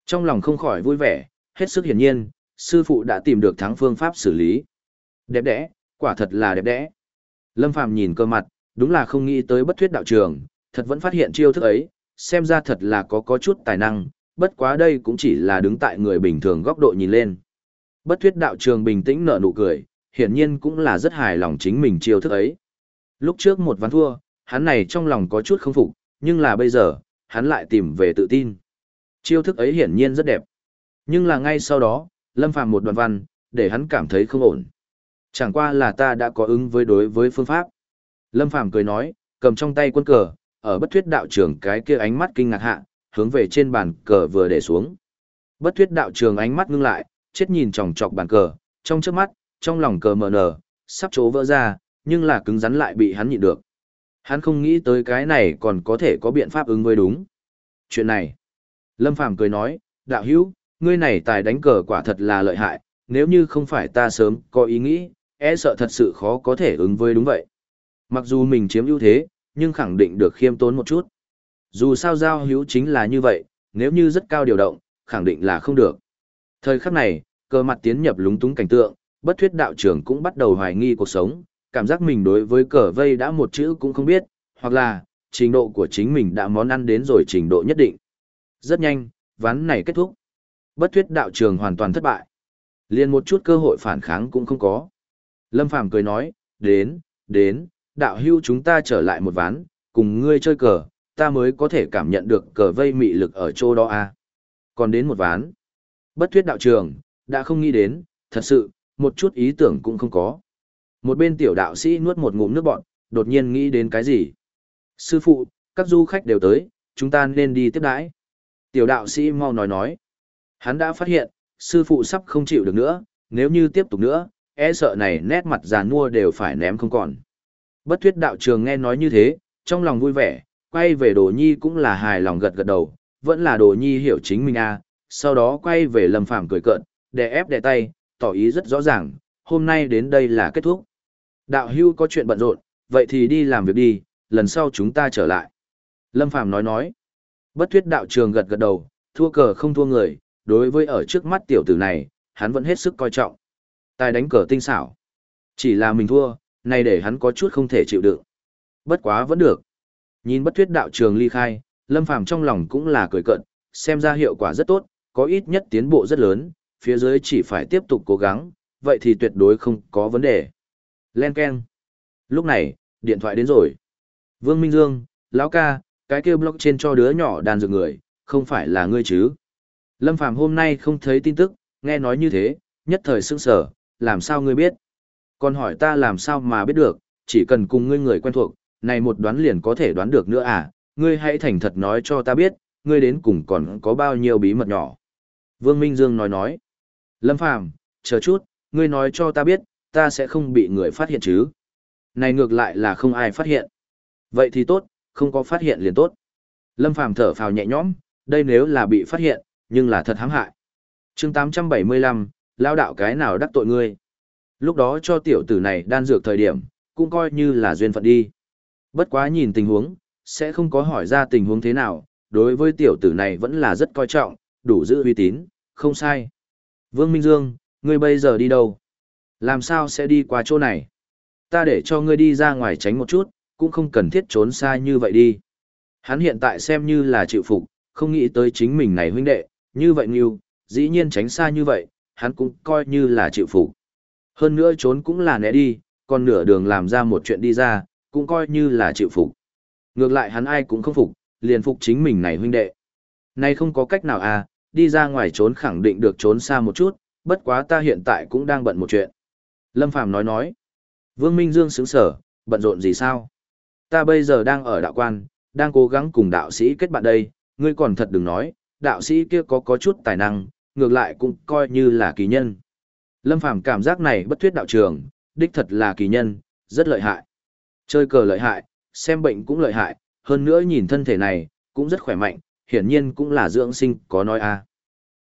Trong lòng không khỏi vui vẻ, hết sức hiển nhiên, sư phụ đã tìm được thắng phương pháp xử lý. Đẹp đẽ, quả thật là đẹp đẽ. Lâm Phàm nhìn cơ mặt, đúng là không nghĩ tới bất thuyết đạo trường, thật vẫn phát hiện chiêu thức ấy, xem ra thật là có có chút tài năng, bất quá đây cũng chỉ là đứng tại người bình thường góc độ nhìn lên. Bất thuyết đạo trường bình tĩnh nở nụ cười, hiển nhiên cũng là rất hài lòng chính mình chiêu thức ấy. Lúc trước một ván thua, hắn này trong lòng có chút không phục, nhưng là bây giờ, hắn lại tìm về tự tin. Chiêu thức ấy hiển nhiên rất đẹp. Nhưng là ngay sau đó, Lâm Phàm một đoạn văn, để hắn cảm thấy không ổn. Chẳng qua là ta đã có ứng với đối với phương pháp. Lâm Phàm cười nói, cầm trong tay quân cờ, ở bất thuyết đạo trường cái kia ánh mắt kinh ngạc hạ, hướng về trên bàn cờ vừa để xuống. Bất thuyết đạo trường ánh mắt ngưng lại, chết nhìn chòng chọc bàn cờ, trong trước mắt, trong lòng cờ mờ nở, sắp chỗ vỡ ra, nhưng là cứng rắn lại bị hắn nhịn được. Hắn không nghĩ tới cái này còn có thể có biện pháp ứng với đúng. Chuyện này, Lâm Phàm cười nói, đạo hữu, ngươi này tài đánh cờ quả thật là lợi hại, nếu như không phải ta sớm có ý nghĩ, e sợ thật sự khó có thể ứng với đúng vậy. Mặc dù mình chiếm ưu thế, nhưng khẳng định được khiêm tốn một chút. Dù sao giao hữu chính là như vậy, nếu như rất cao điều động, khẳng định là không được. Thời khắc này, cơ mặt tiến nhập lúng túng cảnh tượng, bất thuyết đạo trưởng cũng bắt đầu hoài nghi cuộc sống, cảm giác mình đối với cờ vây đã một chữ cũng không biết, hoặc là, trình độ của chính mình đã món ăn đến rồi trình độ nhất định. Rất nhanh, ván này kết thúc. Bất thuyết đạo trường hoàn toàn thất bại. liền một chút cơ hội phản kháng cũng không có. Lâm Phàm cười nói, đến, đến, đạo hưu chúng ta trở lại một ván, cùng ngươi chơi cờ, ta mới có thể cảm nhận được cờ vây mị lực ở chỗ đó a. À. Còn đến một ván. Bất thuyết đạo trường, đã không nghĩ đến, thật sự, một chút ý tưởng cũng không có. Một bên tiểu đạo sĩ nuốt một ngụm nước bọn, đột nhiên nghĩ đến cái gì. Sư phụ, các du khách đều tới, chúng ta nên đi tiếp đãi. Tiểu đạo sĩ mau nói nói. Hắn đã phát hiện, sư phụ sắp không chịu được nữa, nếu như tiếp tục nữa, e sợ này nét mặt già nua đều phải ném không còn. Bất thuyết đạo trường nghe nói như thế, trong lòng vui vẻ, quay về đồ nhi cũng là hài lòng gật gật đầu, vẫn là đồ nhi hiểu chính mình a sau đó quay về lâm phàm cười cợt, đè ép đè tay, tỏ ý rất rõ ràng, hôm nay đến đây là kết thúc. Đạo hưu có chuyện bận rộn, vậy thì đi làm việc đi, lần sau chúng ta trở lại. Lâm Phàm nói nói. Bất thuyết đạo trường gật gật đầu, thua cờ không thua người, đối với ở trước mắt tiểu tử này, hắn vẫn hết sức coi trọng. Tài đánh cờ tinh xảo. Chỉ là mình thua, này để hắn có chút không thể chịu đựng. Bất quá vẫn được. Nhìn bất thuyết đạo trường ly khai, Lâm Phàm trong lòng cũng là cười cận, xem ra hiệu quả rất tốt, có ít nhất tiến bộ rất lớn, phía dưới chỉ phải tiếp tục cố gắng, vậy thì tuyệt đối không có vấn đề. Len Ken. Lúc này, điện thoại đến rồi. Vương Minh Dương, lão ca, cái kia blog trên cho đứa nhỏ đàn dược người, không phải là ngươi chứ. Lâm Phàm hôm nay không thấy tin tức, nghe nói như thế, nhất thời sững sở, làm sao ngươi biết? Còn hỏi ta làm sao mà biết được, chỉ cần cùng ngươi người quen thuộc, này một đoán liền có thể đoán được nữa à, ngươi hãy thành thật nói cho ta biết, ngươi đến cùng còn có bao nhiêu bí mật nhỏ. Vương Minh Dương nói nói, Lâm Phàm chờ chút, ngươi nói cho ta biết, ta sẽ không bị người phát hiện chứ. Này ngược lại là không ai phát hiện. Vậy thì tốt, không có phát hiện liền tốt. Lâm Phàm thở phào nhẹ nhõm, đây nếu là bị phát hiện, nhưng là thật hãm hại. chương 875, lao đạo cái nào đắc tội ngươi. Lúc đó cho tiểu tử này đan dược thời điểm, cũng coi như là duyên phận đi. Bất quá nhìn tình huống, sẽ không có hỏi ra tình huống thế nào, đối với tiểu tử này vẫn là rất coi trọng, đủ giữ uy tín, không sai. Vương Minh Dương, ngươi bây giờ đi đâu? Làm sao sẽ đi qua chỗ này? Ta để cho ngươi đi ra ngoài tránh một chút, cũng không cần thiết trốn xa như vậy đi. Hắn hiện tại xem như là chịu phục, không nghĩ tới chính mình này huynh đệ, như vậy nghiêu, dĩ nhiên tránh xa như vậy, hắn cũng coi như là chịu phục. Hơn nữa trốn cũng là né đi, còn nửa đường làm ra một chuyện đi ra, cũng coi như là chịu phục. Ngược lại hắn ai cũng không phục, liền phục chính mình này huynh đệ. nay không có cách nào à, đi ra ngoài trốn khẳng định được trốn xa một chút, bất quá ta hiện tại cũng đang bận một chuyện. Lâm Phàm nói nói. Vương Minh Dương sướng sở, bận rộn gì sao? Ta bây giờ đang ở đạo quan, đang cố gắng cùng đạo sĩ kết bạn đây, ngươi còn thật đừng nói, đạo sĩ kia có có chút tài năng, ngược lại cũng coi như là kỳ nhân. Lâm Phàm cảm giác này bất thuyết đạo trường, đích thật là kỳ nhân, rất lợi hại. Chơi cờ lợi hại, xem bệnh cũng lợi hại, hơn nữa nhìn thân thể này, cũng rất khỏe mạnh, hiển nhiên cũng là dưỡng sinh, có nói a. À.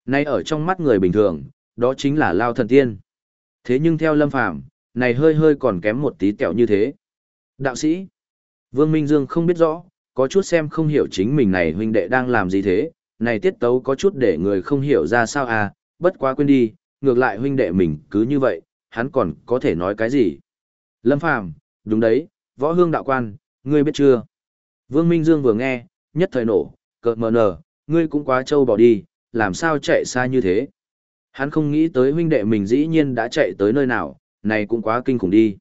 Nay ở trong mắt người bình thường, đó chính là lao thần tiên. Thế nhưng theo Lâm Phàm, này hơi hơi còn kém một tí tẹo như thế. Đạo sĩ, Vương Minh Dương không biết rõ, có chút xem không hiểu chính mình này huynh đệ đang làm gì thế, này tiết tấu có chút để người không hiểu ra sao à, bất quá quên đi, ngược lại huynh đệ mình cứ như vậy, hắn còn có thể nói cái gì. Lâm Phàm đúng đấy, võ hương đạo quan, ngươi biết chưa? Vương Minh Dương vừa nghe, nhất thời nổ, cợt mờ nở, ngươi cũng quá trâu bỏ đi, làm sao chạy xa như thế? Hắn không nghĩ tới huynh đệ mình dĩ nhiên đã chạy tới nơi nào, này cũng quá kinh khủng đi.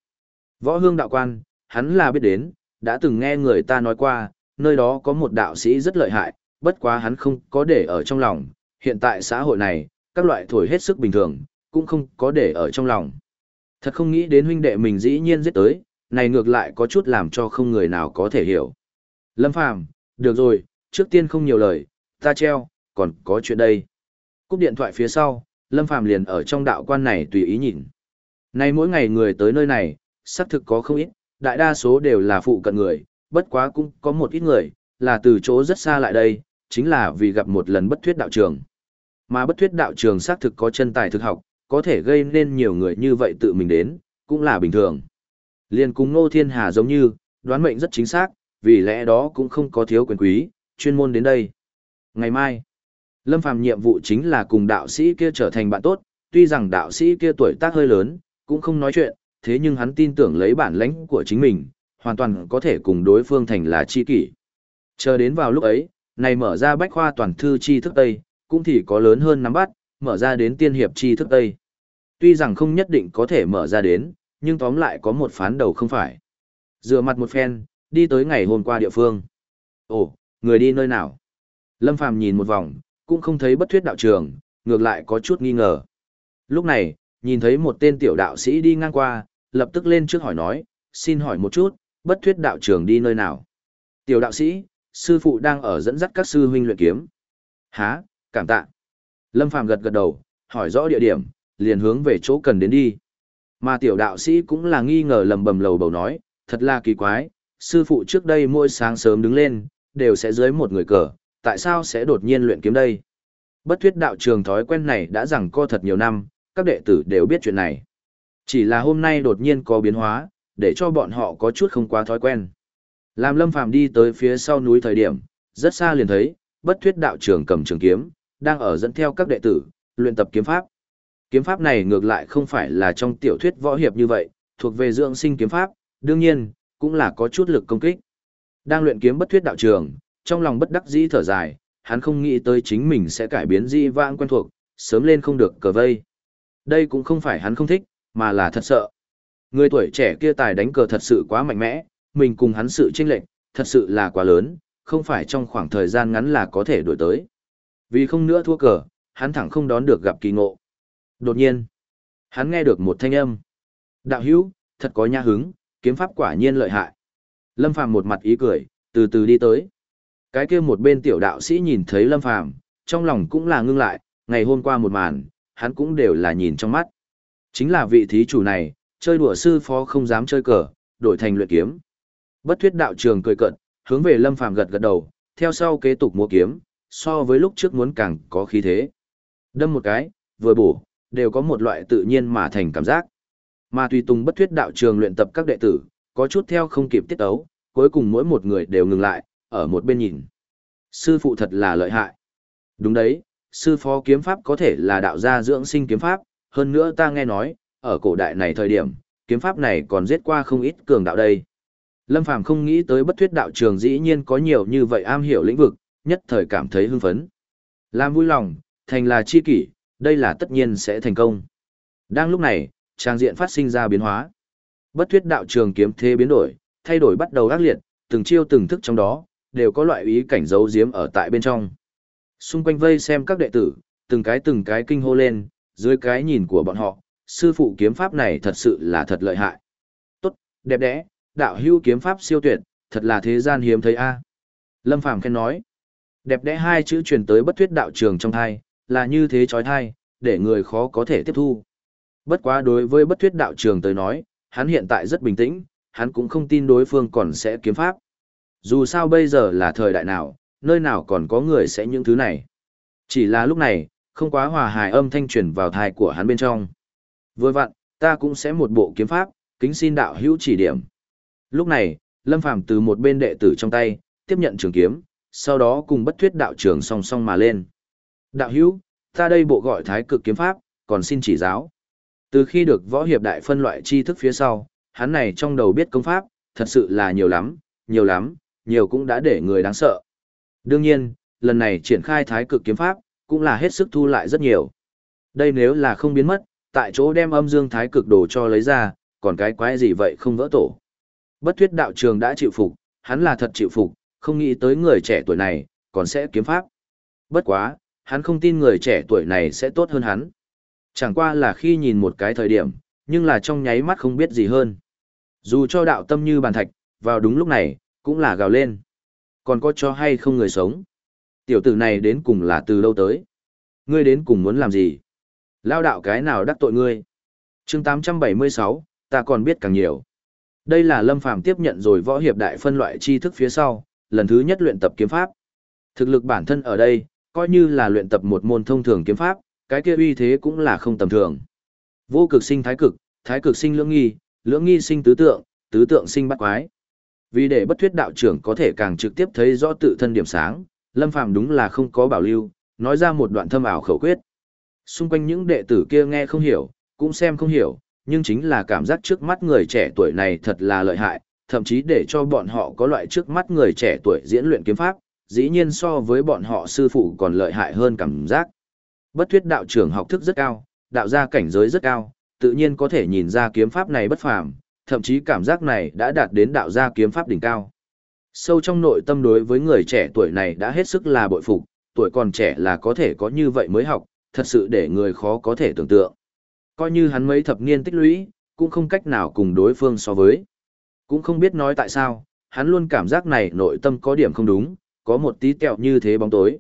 Võ hương đạo quan, hắn là biết đến, đã từng nghe người ta nói qua, nơi đó có một đạo sĩ rất lợi hại, bất quá hắn không có để ở trong lòng, hiện tại xã hội này, các loại thổi hết sức bình thường, cũng không có để ở trong lòng. Thật không nghĩ đến huynh đệ mình dĩ nhiên giết tới, này ngược lại có chút làm cho không người nào có thể hiểu. Lâm Phàm, được rồi, trước tiên không nhiều lời, ta treo, còn có chuyện đây. Cúp điện thoại phía sau, Lâm Phàm liền ở trong đạo quan này tùy ý nhìn. nay mỗi ngày người tới nơi này, xác thực có không ít, đại đa số đều là phụ cận người, bất quá cũng có một ít người, là từ chỗ rất xa lại đây, chính là vì gặp một lần bất thuyết đạo trường. Mà bất thuyết đạo trường xác thực có chân tài thực học, có thể gây nên nhiều người như vậy tự mình đến, cũng là bình thường. Liên cùng Ngô Thiên Hà giống như, đoán mệnh rất chính xác, vì lẽ đó cũng không có thiếu quyền quý, chuyên môn đến đây. Ngày mai, Lâm Phàm nhiệm vụ chính là cùng đạo sĩ kia trở thành bạn tốt, tuy rằng đạo sĩ kia tuổi tác hơi lớn, cũng không nói chuyện, thế nhưng hắn tin tưởng lấy bản lãnh của chính mình, hoàn toàn có thể cùng đối phương thành là chi kỷ. Chờ đến vào lúc ấy, này mở ra bách khoa toàn thư chi thức Tây, cũng thì có lớn hơn nắm bắt, mở ra đến tiên hiệp chi thức Tây. Tuy rằng không nhất định có thể mở ra đến, nhưng tóm lại có một phán đầu không phải. Dựa mặt một phen, đi tới ngày hôm qua địa phương. Ồ, người đi nơi nào? Lâm Phàm nhìn một vòng, cũng không thấy bất thuyết đạo trường, ngược lại có chút nghi ngờ. Lúc này, nhìn thấy một tên tiểu đạo sĩ đi ngang qua, lập tức lên trước hỏi nói, xin hỏi một chút, bất thuyết đạo trường đi nơi nào? Tiểu đạo sĩ, sư phụ đang ở dẫn dắt các sư huynh luyện kiếm. Há, cảm tạ. Lâm Phàm gật gật đầu, hỏi rõ địa điểm, liền hướng về chỗ cần đến đi. Mà tiểu đạo sĩ cũng là nghi ngờ lầm bầm lầu bầu nói, thật là kỳ quái, sư phụ trước đây mỗi sáng sớm đứng lên, đều sẽ dưới một người cờ, tại sao sẽ đột nhiên luyện kiếm đây? Bất thuyết đạo trường thói quen này đã rằng co thật nhiều năm, các đệ tử đều biết chuyện này. Chỉ là hôm nay đột nhiên có biến hóa, để cho bọn họ có chút không quá thói quen. Làm Lâm Phàm đi tới phía sau núi thời điểm, rất xa liền thấy, bất thuyết đạo trưởng cầm trường kiếm, đang ở dẫn theo các đệ tử, luyện tập kiếm pháp. Kiếm pháp này ngược lại không phải là trong tiểu thuyết võ hiệp như vậy, thuộc về dưỡng sinh kiếm pháp, đương nhiên, cũng là có chút lực công kích. Đang luyện kiếm bất thuyết đạo trường, trong lòng bất đắc dĩ thở dài, hắn không nghĩ tới chính mình sẽ cải biến di vãng quen thuộc, sớm lên không được cờ vây. Đây cũng không phải hắn không thích, mà là thật sợ. Người tuổi trẻ kia tài đánh cờ thật sự quá mạnh mẽ, mình cùng hắn sự chênh lệch, thật sự là quá lớn, không phải trong khoảng thời gian ngắn là có thể đổi tới. Vì không nữa thua cờ, hắn thẳng không đón được gặp kỳ ngộ. Đột nhiên, hắn nghe được một thanh âm. Đạo hữu, thật có nha hứng, kiếm pháp quả nhiên lợi hại. Lâm Phàm một mặt ý cười, từ từ đi tới. Cái kia một bên tiểu đạo sĩ nhìn thấy Lâm Phàm, trong lòng cũng là ngưng lại, ngày hôm qua một màn, hắn cũng đều là nhìn trong mắt. Chính là vị thí chủ này, chơi đùa sư phó không dám chơi cờ, đổi thành luyện kiếm. Bất thuyết đạo trường cười cận, hướng về Lâm Phàm gật gật đầu, theo sau kế tục mua kiếm, so với lúc trước muốn càng có khí thế. Đâm một cái, vừa bổ, đều có một loại tự nhiên mà thành cảm giác. Mà tùy tùng bất thuyết đạo trường luyện tập các đệ tử, có chút theo không kịp tiết ấu, cuối cùng mỗi một người đều ngừng lại, ở một bên nhìn. Sư phụ thật là lợi hại. Đúng đấy, sư phó kiếm pháp có thể là đạo gia dưỡng sinh kiếm pháp, hơn nữa ta nghe nói, ở cổ đại này thời điểm, kiếm pháp này còn giết qua không ít cường đạo đây. Lâm Phàm không nghĩ tới bất thuyết đạo trường dĩ nhiên có nhiều như vậy am hiểu lĩnh vực, nhất thời cảm thấy hưng phấn. Làm vui lòng, thành là chi kỷ, đây là tất nhiên sẽ thành công. Đang lúc này, trang diện phát sinh ra biến hóa. Bất thuyết đạo trường kiếm thế biến đổi, thay đổi bắt đầu ác liệt, từng chiêu từng thức trong đó, đều có loại ý cảnh giấu giếm ở tại bên trong. Xung quanh vây xem các đệ tử, từng cái từng cái kinh hô lên, dưới cái nhìn của bọn họ, sư phụ kiếm pháp này thật sự là thật lợi hại. Tốt, đẹp đẽ, đạo hưu kiếm pháp siêu tuyệt, thật là thế gian hiếm thấy a. À. Lâm Phàm khen nói. Đẹp đẽ hai chữ truyền tới bất thuyết đạo trường trong thai, là như thế trói thai, để người khó có thể tiếp thu. Bất quá đối với bất thuyết đạo trường tới nói, hắn hiện tại rất bình tĩnh, hắn cũng không tin đối phương còn sẽ kiếm pháp. Dù sao bây giờ là thời đại nào, nơi nào còn có người sẽ những thứ này. Chỉ là lúc này, không quá hòa hài âm thanh truyền vào thai của hắn bên trong. Vừa vặn, ta cũng sẽ một bộ kiếm pháp, kính xin đạo hữu chỉ điểm. Lúc này, Lâm Phàm từ một bên đệ tử trong tay, tiếp nhận trường kiếm, sau đó cùng bất thuyết đạo trưởng song song mà lên. Đạo hữu, ta đây bộ gọi thái cực kiếm pháp, còn xin chỉ giáo. Từ khi được võ hiệp đại phân loại tri thức phía sau, hắn này trong đầu biết công pháp, thật sự là nhiều lắm, nhiều lắm, nhiều cũng đã để người đáng sợ. Đương nhiên, lần này triển khai thái cực kiếm pháp, cũng là hết sức thu lại rất nhiều. Đây nếu là không biến mất, tại chỗ đem âm dương thái cực đồ cho lấy ra, còn cái quái gì vậy không vỡ tổ. Bất thuyết đạo trường đã chịu phục, hắn là thật chịu phục, không nghĩ tới người trẻ tuổi này, còn sẽ kiếm pháp. Bất quá, hắn không tin người trẻ tuổi này sẽ tốt hơn hắn. Chẳng qua là khi nhìn một cái thời điểm, nhưng là trong nháy mắt không biết gì hơn. Dù cho đạo tâm như bàn thạch, vào đúng lúc này, cũng là gào lên. Còn có cho hay không người sống? Tiểu tử này đến cùng là từ lâu tới? Ngươi đến cùng muốn làm gì? Lao đạo cái nào đắc tội ngươi? chương 876, ta còn biết càng nhiều. Đây là Lâm Phàm tiếp nhận rồi võ hiệp đại phân loại tri thức phía sau, lần thứ nhất luyện tập kiếm pháp. Thực lực bản thân ở đây, coi như là luyện tập một môn thông thường kiếm pháp, cái kia uy thế cũng là không tầm thường. Vô cực sinh thái cực, thái cực sinh lưỡng nghi, lưỡng nghi sinh tứ tượng, tứ tượng sinh bắt quái. Vì để bất thuyết đạo trưởng có thể càng trực tiếp thấy rõ tự thân điểm sáng, Lâm Phàm đúng là không có bảo lưu, nói ra một đoạn thâm ảo khẩu quyết. Xung quanh những đệ tử kia nghe không hiểu, cũng xem không hiểu, nhưng chính là cảm giác trước mắt người trẻ tuổi này thật là lợi hại, thậm chí để cho bọn họ có loại trước mắt người trẻ tuổi diễn luyện kiếm pháp, dĩ nhiên so với bọn họ sư phụ còn lợi hại hơn cảm giác. Bất thuyết đạo trưởng học thức rất cao, đạo gia cảnh giới rất cao, tự nhiên có thể nhìn ra kiếm pháp này bất phàm, thậm chí cảm giác này đã đạt đến đạo gia kiếm pháp đỉnh cao. Sâu trong nội tâm đối với người trẻ tuổi này đã hết sức là bội phục, tuổi còn trẻ là có thể có như vậy mới học, thật sự để người khó có thể tưởng tượng. Coi như hắn mấy thập niên tích lũy, cũng không cách nào cùng đối phương so với. Cũng không biết nói tại sao, hắn luôn cảm giác này nội tâm có điểm không đúng, có một tí kẹo như thế bóng tối.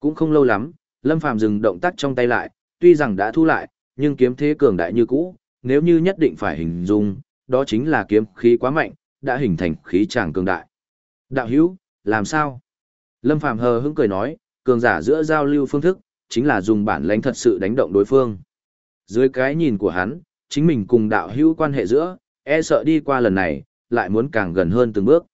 Cũng không lâu lắm, Lâm Phàm dừng động tác trong tay lại, tuy rằng đã thu lại, nhưng kiếm thế cường đại như cũ, nếu như nhất định phải hình dung, đó chính là kiếm khí quá mạnh, đã hình thành khí tràng cường đại. Đạo hữu, làm sao? Lâm Phàm hờ hững cười nói, cường giả giữa giao lưu phương thức, chính là dùng bản lãnh thật sự đánh động đối phương. Dưới cái nhìn của hắn, chính mình cùng đạo hữu quan hệ giữa, e sợ đi qua lần này, lại muốn càng gần hơn từng bước.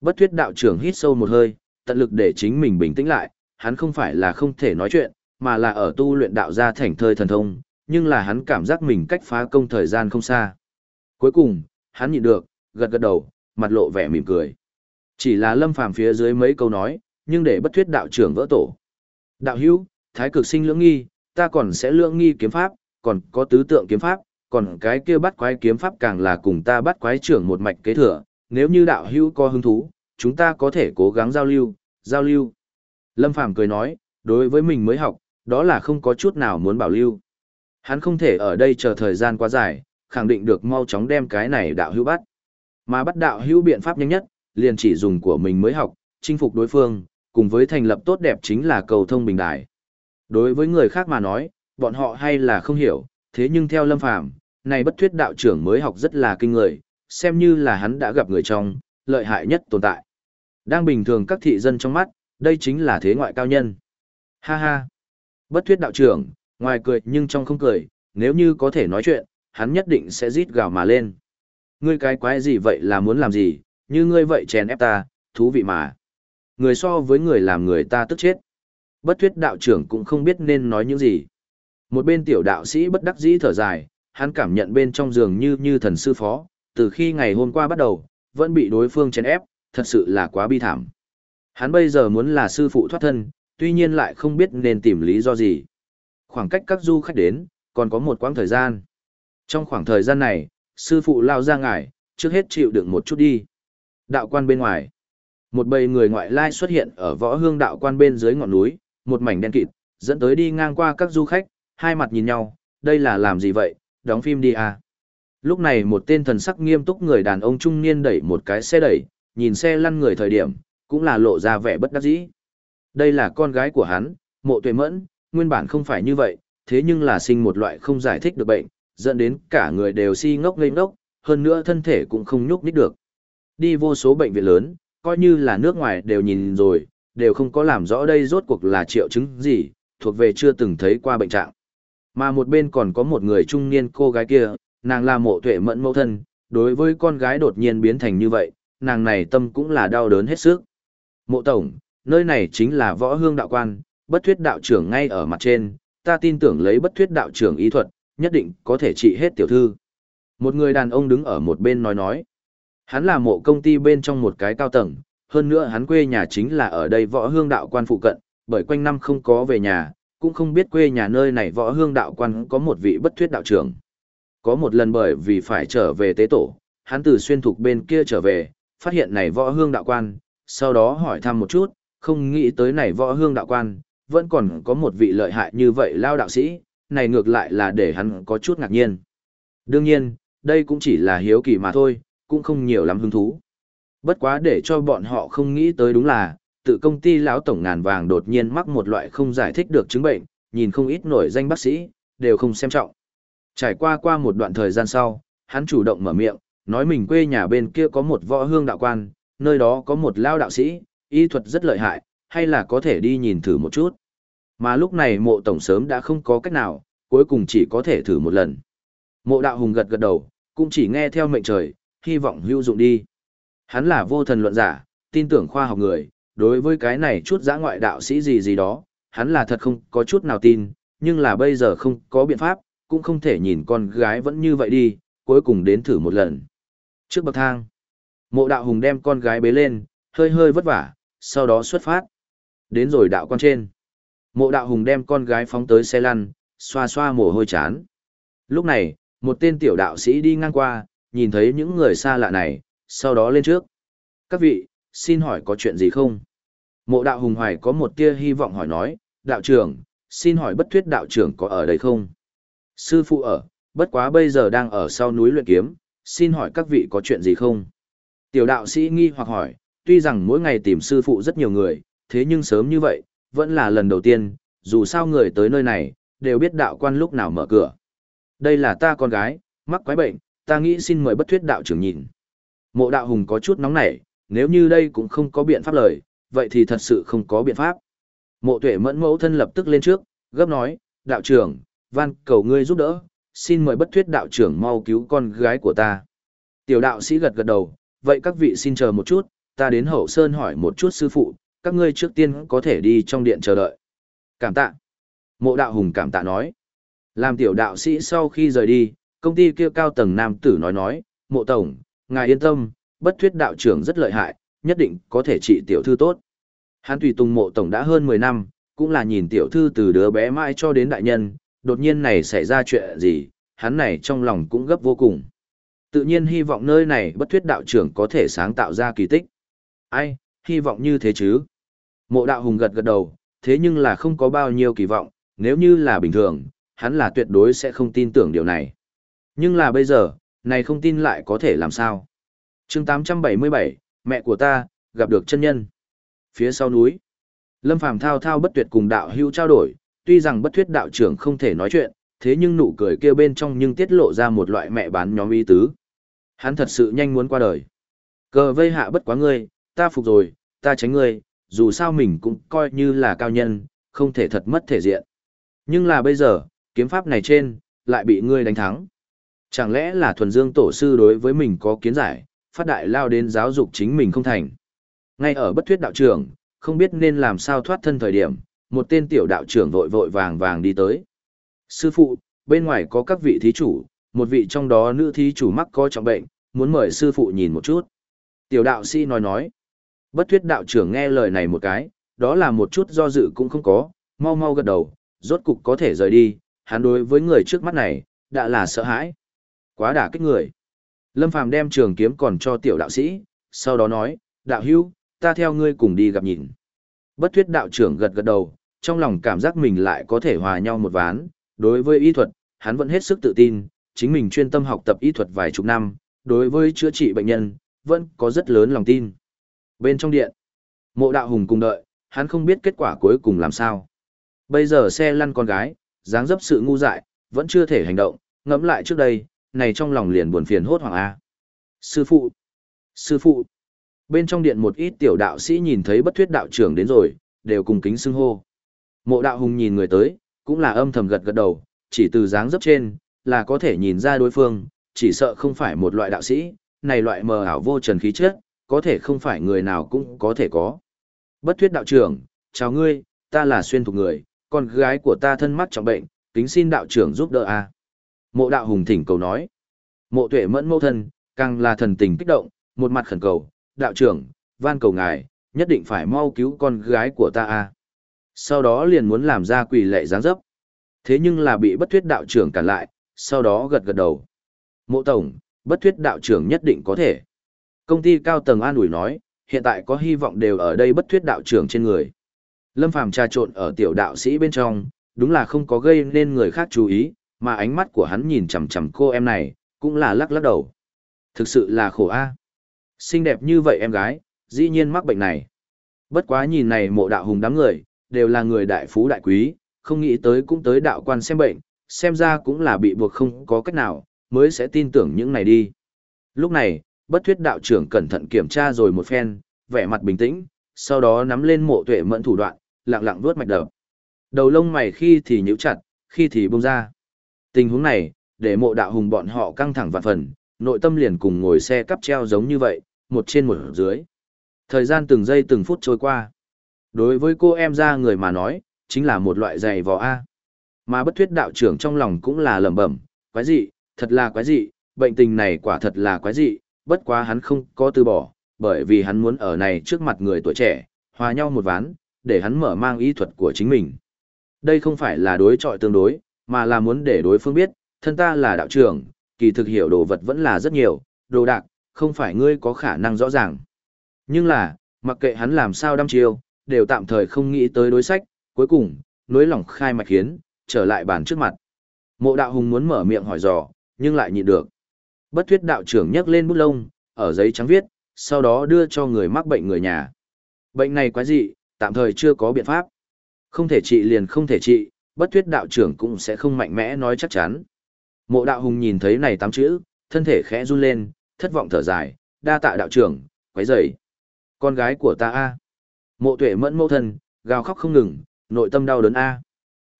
Bất thuyết đạo trưởng hít sâu một hơi, tận lực để chính mình bình tĩnh lại, hắn không phải là không thể nói chuyện, mà là ở tu luyện đạo gia thành thơi thần thông, nhưng là hắn cảm giác mình cách phá công thời gian không xa. Cuối cùng, hắn nhịn được, gật gật đầu, mặt lộ vẻ mỉm cười. Chỉ là lâm phàm phía dưới mấy câu nói, nhưng để bất thuyết đạo trưởng vỡ tổ. Đạo hữu, thái cực sinh lưỡng nghi, ta còn sẽ lưỡng nghi kiếm pháp, còn có tứ tượng kiếm pháp, còn cái kia bắt quái kiếm pháp càng là cùng ta bắt quái trưởng một mạch kế thừa, nếu như đạo hữu có hứng thú, chúng ta có thể cố gắng giao lưu, giao lưu. Lâm Phàm cười nói, đối với mình mới học, đó là không có chút nào muốn bảo lưu. Hắn không thể ở đây chờ thời gian quá dài, khẳng định được mau chóng đem cái này đạo hữu bắt. Mà bắt đạo hữu biện pháp nhanh nhất, liền chỉ dùng của mình mới học, chinh phục đối phương, cùng với thành lập tốt đẹp chính là cầu thông bình đại. Đối với người khác mà nói, bọn họ hay là không hiểu, thế nhưng theo Lâm Phàm, này bất thuyết đạo trưởng mới học rất là kinh người, xem như là hắn đã gặp người trong, lợi hại nhất tồn tại. Đang bình thường các thị dân trong mắt, đây chính là thế ngoại cao nhân. Ha ha. Bất thuyết đạo trưởng, ngoài cười nhưng trong không cười, nếu như có thể nói chuyện, hắn nhất định sẽ rít gào mà lên. Ngươi cái quái gì vậy là muốn làm gì, như ngươi vậy chèn ép ta, thú vị mà. Người so với người làm người ta tức chết. Bất thuyết đạo trưởng cũng không biết nên nói những gì. Một bên tiểu đạo sĩ bất đắc dĩ thở dài, hắn cảm nhận bên trong giường như như thần sư phó, từ khi ngày hôm qua bắt đầu, vẫn bị đối phương chèn ép, thật sự là quá bi thảm. Hắn bây giờ muốn là sư phụ thoát thân, tuy nhiên lại không biết nên tìm lý do gì. Khoảng cách các du khách đến, còn có một quãng thời gian. Trong khoảng thời gian này, sư phụ lao ra ngài, trước hết chịu đựng một chút đi. Đạo quan bên ngoài. Một bầy người ngoại lai xuất hiện ở võ hương đạo quan bên dưới ngọn núi, một mảnh đen kịt, dẫn tới đi ngang qua các du khách, hai mặt nhìn nhau, đây là làm gì vậy, đóng phim đi à. Lúc này một tên thần sắc nghiêm túc người đàn ông trung niên đẩy một cái xe đẩy, nhìn xe lăn người thời điểm, cũng là lộ ra vẻ bất đắc dĩ. Đây là con gái của hắn, mộ tuệ mẫn, nguyên bản không phải như vậy, thế nhưng là sinh một loại không giải thích được bệnh, dẫn đến cả người đều si ngốc ngây ngốc, hơn nữa thân thể cũng không nhúc nhích được. Đi vô số bệnh viện lớn, coi như là nước ngoài đều nhìn rồi, đều không có làm rõ đây rốt cuộc là triệu chứng gì, thuộc về chưa từng thấy qua bệnh trạng. Mà một bên còn có một người trung niên cô gái kia, nàng là mộ tuệ mẫn mẫu thân, đối với con gái đột nhiên biến thành như vậy, nàng này tâm cũng là đau đớn hết sức. Mộ tổng, nơi này chính là võ hương đạo quan, bất thuyết đạo trưởng ngay ở mặt trên, ta tin tưởng lấy bất thuyết đạo trưởng ý thuật, nhất định có thể trị hết tiểu thư. Một người đàn ông đứng ở một bên nói nói. Hắn là mộ công ty bên trong một cái cao tầng, hơn nữa hắn quê nhà chính là ở đây võ hương đạo quan phụ cận, bởi quanh năm không có về nhà, cũng không biết quê nhà nơi này võ hương đạo quan có một vị bất thuyết đạo trưởng. Có một lần bởi vì phải trở về tế tổ, hắn từ xuyên thục bên kia trở về, phát hiện này võ hương đạo quan, sau đó hỏi thăm một chút, không nghĩ tới này võ hương đạo quan, vẫn còn có một vị lợi hại như vậy lao đạo sĩ, này ngược lại là để hắn có chút ngạc nhiên. Đương nhiên, đây cũng chỉ là hiếu kỳ mà thôi, cũng không nhiều lắm hứng thú. Bất quá để cho bọn họ không nghĩ tới đúng là, tự công ty lão tổng ngàn vàng đột nhiên mắc một loại không giải thích được chứng bệnh, nhìn không ít nổi danh bác sĩ, đều không xem trọng. Trải qua qua một đoạn thời gian sau, hắn chủ động mở miệng, nói mình quê nhà bên kia có một võ hương đạo quan, nơi đó có một lao đạo sĩ, y thuật rất lợi hại, hay là có thể đi nhìn thử một chút. Mà lúc này mộ tổng sớm đã không có cách nào, cuối cùng chỉ có thể thử một lần. Mộ đạo hùng gật gật đầu, cũng chỉ nghe theo mệnh trời, hy vọng hữu dụng đi. Hắn là vô thần luận giả, tin tưởng khoa học người, đối với cái này chút giã ngoại đạo sĩ gì gì đó, hắn là thật không có chút nào tin, nhưng là bây giờ không có biện pháp, cũng không thể nhìn con gái vẫn như vậy đi, cuối cùng đến thử một lần. Trước bậc thang, mộ đạo hùng đem con gái bế lên, hơi hơi vất vả, sau đó xuất phát. Đến rồi đạo quan trên. Mộ đạo hùng đem con gái phóng tới xe lăn, xoa xoa mồ hôi chán. Lúc này, một tên tiểu đạo sĩ đi ngang qua, nhìn thấy những người xa lạ này, sau đó lên trước. Các vị, xin hỏi có chuyện gì không? Mộ đạo hùng hoài có một tia hy vọng hỏi nói, đạo trưởng, xin hỏi bất thuyết đạo trưởng có ở đây không? Sư phụ ở, bất quá bây giờ đang ở sau núi luyện kiếm, xin hỏi các vị có chuyện gì không? Tiểu đạo sĩ nghi hoặc hỏi, tuy rằng mỗi ngày tìm sư phụ rất nhiều người, thế nhưng sớm như vậy, vẫn là lần đầu tiên, dù sao người tới nơi này, đều biết đạo quan lúc nào mở cửa. Đây là ta con gái, mắc quái bệnh, ta nghĩ xin mời bất thuyết đạo trưởng nhìn. Mộ đạo hùng có chút nóng nảy, nếu như đây cũng không có biện pháp lời, vậy thì thật sự không có biện pháp. Mộ tuệ mẫn mẫu thân lập tức lên trước, gấp nói, đạo trưởng, van cầu ngươi giúp đỡ, xin mời bất thuyết đạo trưởng mau cứu con gái của ta. Tiểu đạo sĩ gật gật đầu, vậy các vị xin chờ một chút, ta đến hậu sơn hỏi một chút sư phụ, các ngươi trước tiên có thể đi trong điện chờ đợi. Cảm tạ. Mộ đạo hùng cảm tạ nói. Làm tiểu đạo sĩ sau khi rời đi, công ty kia cao tầng nam tử nói nói, mộ tổng, ngài yên tâm, bất thuyết đạo trưởng rất lợi hại, nhất định có thể trị tiểu thư tốt. Hắn tùy tùng mộ tổng đã hơn 10 năm, cũng là nhìn tiểu thư từ đứa bé mãi cho đến đại nhân, đột nhiên này xảy ra chuyện gì, hắn này trong lòng cũng gấp vô cùng. Tự nhiên hy vọng nơi này bất thuyết đạo trưởng có thể sáng tạo ra kỳ tích. Ai, hy vọng như thế chứ. Mộ đạo hùng gật gật đầu, thế nhưng là không có bao nhiêu kỳ vọng, nếu như là bình thường, hắn là tuyệt đối sẽ không tin tưởng điều này. Nhưng là bây giờ, này không tin lại có thể làm sao. chương 877, mẹ của ta, gặp được chân nhân. Phía sau núi, Lâm Phàm thao thao bất tuyệt cùng đạo hưu trao đổi, tuy rằng bất thuyết đạo trưởng không thể nói chuyện, thế nhưng nụ cười kia bên trong nhưng tiết lộ ra một loại mẹ bán nhóm y tứ. Hắn thật sự nhanh muốn qua đời. Cờ vây hạ bất quá ngươi, ta phục rồi, ta tránh ngươi, dù sao mình cũng coi như là cao nhân, không thể thật mất thể diện. Nhưng là bây giờ, kiếm pháp này trên, lại bị ngươi đánh thắng. Chẳng lẽ là thuần dương tổ sư đối với mình có kiến giải, phát đại lao đến giáo dục chính mình không thành. Ngay ở bất thuyết đạo trưởng, không biết nên làm sao thoát thân thời điểm, một tên tiểu đạo trưởng vội vội vàng vàng đi tới. Sư phụ, bên ngoài có các vị thí chủ, một vị trong đó nữ thí chủ mắc có trọng bệnh, muốn mời sư phụ nhìn một chút. Tiểu đạo sĩ nói nói. Bất thuyết đạo trưởng nghe lời này một cái, đó là một chút do dự cũng không có, mau mau gật đầu, rốt cục có thể rời đi, hắn đối với người trước mắt này, đã là sợ hãi. Quá đả kích người. Lâm Phàm đem trường kiếm còn cho tiểu đạo sĩ, sau đó nói, đạo hữu, ta theo ngươi cùng đi gặp nhìn. Bất thuyết đạo trưởng gật gật đầu, trong lòng cảm giác mình lại có thể hòa nhau một ván, đối với y thuật, hắn vẫn hết sức tự tin, chính mình chuyên tâm học tập y thuật vài chục năm, đối với chữa trị bệnh nhân, vẫn có rất lớn lòng tin. Bên trong điện, mộ đạo hùng cùng đợi, hắn không biết kết quả cuối cùng làm sao. Bây giờ xe lăn con gái, dáng dấp sự ngu dại, vẫn chưa thể hành động, ngẫm lại trước đây, này trong lòng liền buồn phiền hốt hoảng A. Sư phụ! Sư phụ! Bên trong điện một ít tiểu đạo sĩ nhìn thấy bất thuyết đạo trưởng đến rồi, đều cùng kính xưng hô. Mộ đạo hùng nhìn người tới, cũng là âm thầm gật gật đầu, chỉ từ dáng dấp trên, là có thể nhìn ra đối phương, chỉ sợ không phải một loại đạo sĩ, này loại mờ ảo vô trần khí chất, có thể không phải người nào cũng có thể có. Bất thuyết đạo trưởng, chào ngươi, ta là xuyên thuộc người, con gái của ta thân mắt trọng bệnh, kính xin đạo trưởng giúp đỡ a. Mộ đạo hùng thỉnh cầu nói. Mộ tuệ mẫn mâu thân, càng là thần tình kích động, một mặt khẩn cầu, đạo trưởng, van cầu ngài, nhất định phải mau cứu con gái của ta a. Sau đó liền muốn làm ra quỳ lệ giáng dấp. Thế nhưng là bị bất thuyết đạo trưởng cản lại, sau đó gật gật đầu. Mộ tổng, bất thuyết đạo trưởng nhất định có thể. Công ty cao tầng an ủi nói, hiện tại có hy vọng đều ở đây bất thuyết đạo trưởng trên người. Lâm Phàm trà trộn ở tiểu đạo sĩ bên trong, đúng là không có gây nên người khác chú ý, mà ánh mắt của hắn nhìn chằm chằm cô em này, cũng là lắc lắc đầu. Thực sự là khổ a. Xinh đẹp như vậy em gái, dĩ nhiên mắc bệnh này. Bất quá nhìn này mộ đạo hùng đám người, đều là người đại phú đại quý, không nghĩ tới cũng tới đạo quan xem bệnh, xem ra cũng là bị buộc không có cách nào, mới sẽ tin tưởng những này đi. Lúc này, bất thuyết đạo trưởng cẩn thận kiểm tra rồi một phen, vẻ mặt bình tĩnh, sau đó nắm lên mộ tuệ mẫn thủ đoạn, lặng lặng vuốt mạch đập. Đầu lông mày khi thì nhíu chặt, khi thì bông ra. Tình huống này, để mộ đạo hùng bọn họ căng thẳng vạn phần, nội tâm liền cùng ngồi xe cắp treo giống như vậy, một trên một dưới. Thời gian từng giây từng phút trôi qua. Đối với cô em ra người mà nói, chính là một loại giày vò A. Mà bất thuyết đạo trưởng trong lòng cũng là lẩm bẩm, quái dị, thật là quái dị, bệnh tình này quả thật là quái dị, bất quá hắn không có từ bỏ, bởi vì hắn muốn ở này trước mặt người tuổi trẻ, hòa nhau một ván, để hắn mở mang ý thuật của chính mình. Đây không phải là đối trọi tương đối, mà là muốn để đối phương biết, thân ta là đạo trưởng, kỳ thực hiểu đồ vật vẫn là rất nhiều, đồ đạc, không phải ngươi có khả năng rõ ràng. Nhưng là, mặc kệ hắn làm sao đăm chiêu, đều tạm thời không nghĩ tới đối sách, cuối cùng, nối lòng khai mạch khiến, trở lại bàn trước mặt. Mộ đạo hùng muốn mở miệng hỏi dò, nhưng lại nhịn được. Bất thuyết đạo trưởng nhấc lên bút lông, ở giấy trắng viết, sau đó đưa cho người mắc bệnh người nhà. Bệnh này quá dị, tạm thời chưa có biện pháp. Không thể trị liền không thể trị, bất thuyết đạo trưởng cũng sẽ không mạnh mẽ nói chắc chắn. Mộ đạo hùng nhìn thấy này tám chữ, thân thể khẽ run lên, thất vọng thở dài, đa tạ đạo trưởng, quấy rầy. Con gái của ta a. Mộ tuệ mẫn mâu thân, gào khóc không ngừng, nội tâm đau đớn a.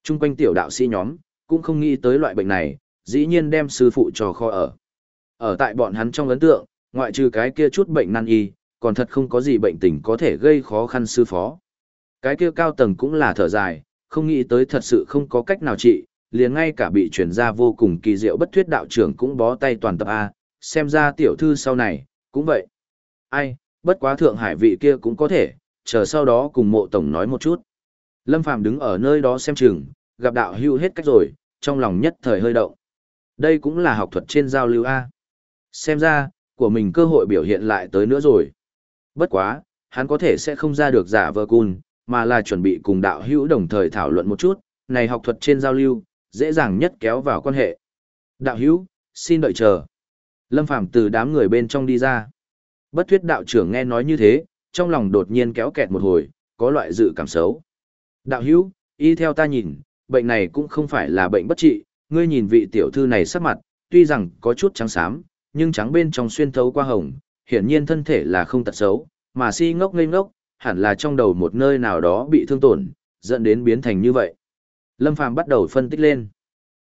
Trung quanh tiểu đạo sĩ nhóm, cũng không nghĩ tới loại bệnh này, dĩ nhiên đem sư phụ trò kho ở. Ở tại bọn hắn trong ấn tượng, ngoại trừ cái kia chút bệnh nan y, còn thật không có gì bệnh tình có thể gây khó khăn sư phó. Cái kia cao tầng cũng là thở dài, không nghĩ tới thật sự không có cách nào trị, liền ngay cả bị truyền ra vô cùng kỳ diệu bất thuyết đạo trưởng cũng bó tay toàn tập A, xem ra tiểu thư sau này, cũng vậy. Ai, bất quá thượng hải vị kia cũng có thể, chờ sau đó cùng mộ tổng nói một chút. Lâm Phàm đứng ở nơi đó xem chừng, gặp đạo hưu hết cách rồi, trong lòng nhất thời hơi động. Đây cũng là học thuật trên giao lưu A. Xem ra, của mình cơ hội biểu hiện lại tới nữa rồi. Bất quá, hắn có thể sẽ không ra được giả vờ cun, mà là chuẩn bị cùng đạo hữu đồng thời thảo luận một chút, này học thuật trên giao lưu, dễ dàng nhất kéo vào quan hệ. Đạo hữu, xin đợi chờ. Lâm Phàm từ đám người bên trong đi ra. Bất thuyết đạo trưởng nghe nói như thế, trong lòng đột nhiên kéo kẹt một hồi, có loại dự cảm xấu. Đạo hữu, y theo ta nhìn, bệnh này cũng không phải là bệnh bất trị, ngươi nhìn vị tiểu thư này sắc mặt, tuy rằng có chút trắng xám, nhưng trắng bên trong xuyên thấu qua hồng, hiển nhiên thân thể là không tật xấu, mà si ngốc ngây ngốc, hẳn là trong đầu một nơi nào đó bị thương tổn, dẫn đến biến thành như vậy. Lâm Phàm bắt đầu phân tích lên.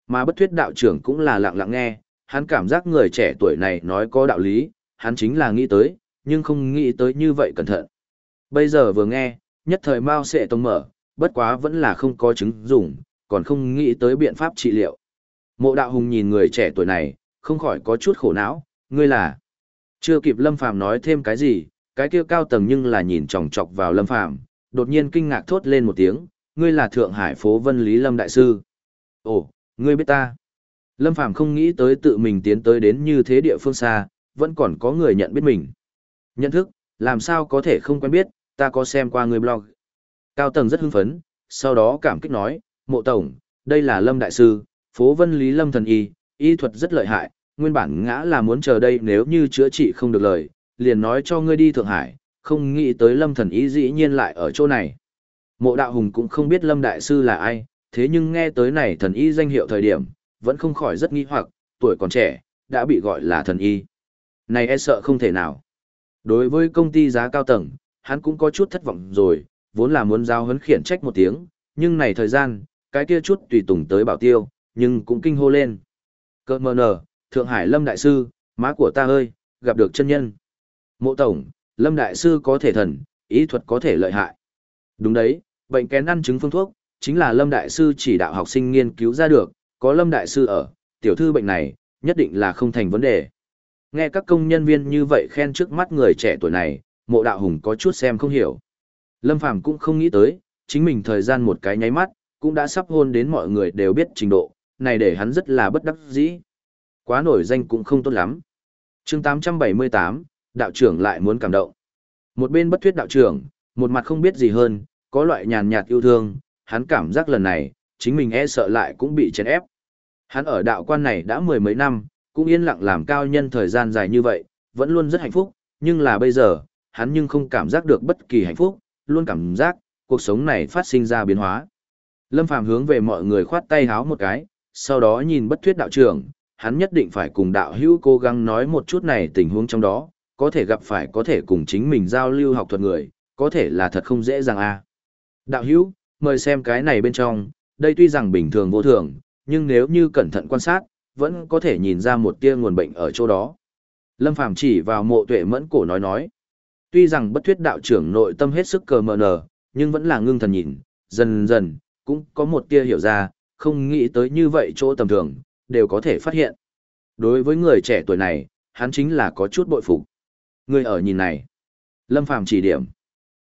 Mà bất thuyết đạo trưởng cũng là lặng lặng nghe, hắn cảm giác người trẻ tuổi này nói có đạo lý, hắn chính là nghĩ tới, nhưng không nghĩ tới như vậy cẩn thận. Bây giờ vừa nghe, nhất thời Mao sẽ tông mở, bất quá vẫn là không có chứng dùng, còn không nghĩ tới biện pháp trị liệu. Mộ đạo hùng nhìn người trẻ tuổi này, không khỏi có chút khổ não, ngươi là. Chưa kịp Lâm Phàm nói thêm cái gì, cái kia cao tầng nhưng là nhìn chòng chọc vào Lâm Phàm đột nhiên kinh ngạc thốt lên một tiếng, ngươi là Thượng Hải phố Vân Lý Lâm Đại Sư. Ồ, ngươi biết ta. Lâm Phàm không nghĩ tới tự mình tiến tới đến như thế địa phương xa, vẫn còn có người nhận biết mình. Nhận thức, làm sao có thể không quen biết, ta có xem qua người blog. Cao tầng rất hưng phấn, sau đó cảm kích nói, mộ tổng, đây là Lâm Đại Sư, phố Vân Lý Lâm Thần Y, y thuật rất lợi hại, nguyên bản ngã là muốn chờ đây nếu như chữa trị không được lời, liền nói cho ngươi đi Thượng Hải, không nghĩ tới Lâm Thần Y dĩ nhiên lại ở chỗ này. Mộ Đạo Hùng cũng không biết Lâm Đại Sư là ai, thế nhưng nghe tới này thần y danh hiệu thời điểm, vẫn không khỏi rất nghi hoặc, tuổi còn trẻ, đã bị gọi là thần y. Này e sợ không thể nào. Đối với công ty giá cao tầng, hắn cũng có chút thất vọng rồi, vốn là muốn giao hấn khiển trách một tiếng, nhưng này thời gian, cái kia chút tùy tùng tới bảo tiêu, nhưng cũng kinh hô lên. Cơ mờ nở, Thượng Hải Lâm Đại Sư, má của ta ơi, gặp được chân nhân. Mộ Tổng, Lâm Đại Sư có thể thần, ý thuật có thể lợi hại. Đúng đấy, bệnh kén ăn chứng phương thuốc, chính là Lâm Đại Sư chỉ đạo học sinh nghiên cứu ra được, có Lâm Đại Sư ở, tiểu thư bệnh này, nhất định là không thành vấn đề. Nghe các công nhân viên như vậy khen trước mắt người trẻ tuổi này, mộ đạo hùng có chút xem không hiểu. Lâm Phàm cũng không nghĩ tới, chính mình thời gian một cái nháy mắt, cũng đã sắp hôn đến mọi người đều biết trình độ, này để hắn rất là bất đắc dĩ. Quá nổi danh cũng không tốt lắm. chương 878, đạo trưởng lại muốn cảm động. Một bên bất thuyết đạo trưởng, một mặt không biết gì hơn, có loại nhàn nhạt yêu thương, hắn cảm giác lần này, chính mình e sợ lại cũng bị chèn ép. Hắn ở đạo quan này đã mười mấy năm, cũng yên lặng làm cao nhân thời gian dài như vậy, vẫn luôn rất hạnh phúc, nhưng là bây giờ, hắn nhưng không cảm giác được bất kỳ hạnh phúc, luôn cảm giác, cuộc sống này phát sinh ra biến hóa. Lâm Phàm hướng về mọi người khoát tay háo một cái, sau đó nhìn bất thuyết đạo trưởng, hắn nhất định phải cùng đạo hữu cố gắng nói một chút này tình huống trong đó, có thể gặp phải có thể cùng chính mình giao lưu học thuật người, có thể là thật không dễ dàng a. À. Đạo hữu, mời xem cái này bên trong, đây tuy rằng bình thường vô thường, nhưng nếu như cẩn thận quan sát, vẫn có thể nhìn ra một tia nguồn bệnh ở chỗ đó. Lâm Phàm chỉ vào mộ tuệ mẫn cổ nói nói. Tuy rằng bất thuyết đạo trưởng nội tâm hết sức cờ mờ nờ, nhưng vẫn là ngưng thần nhìn, dần dần, cũng có một tia hiểu ra, không nghĩ tới như vậy chỗ tầm thường, đều có thể phát hiện. Đối với người trẻ tuổi này, hắn chính là có chút bội phục. Người ở nhìn này. Lâm Phàm chỉ điểm.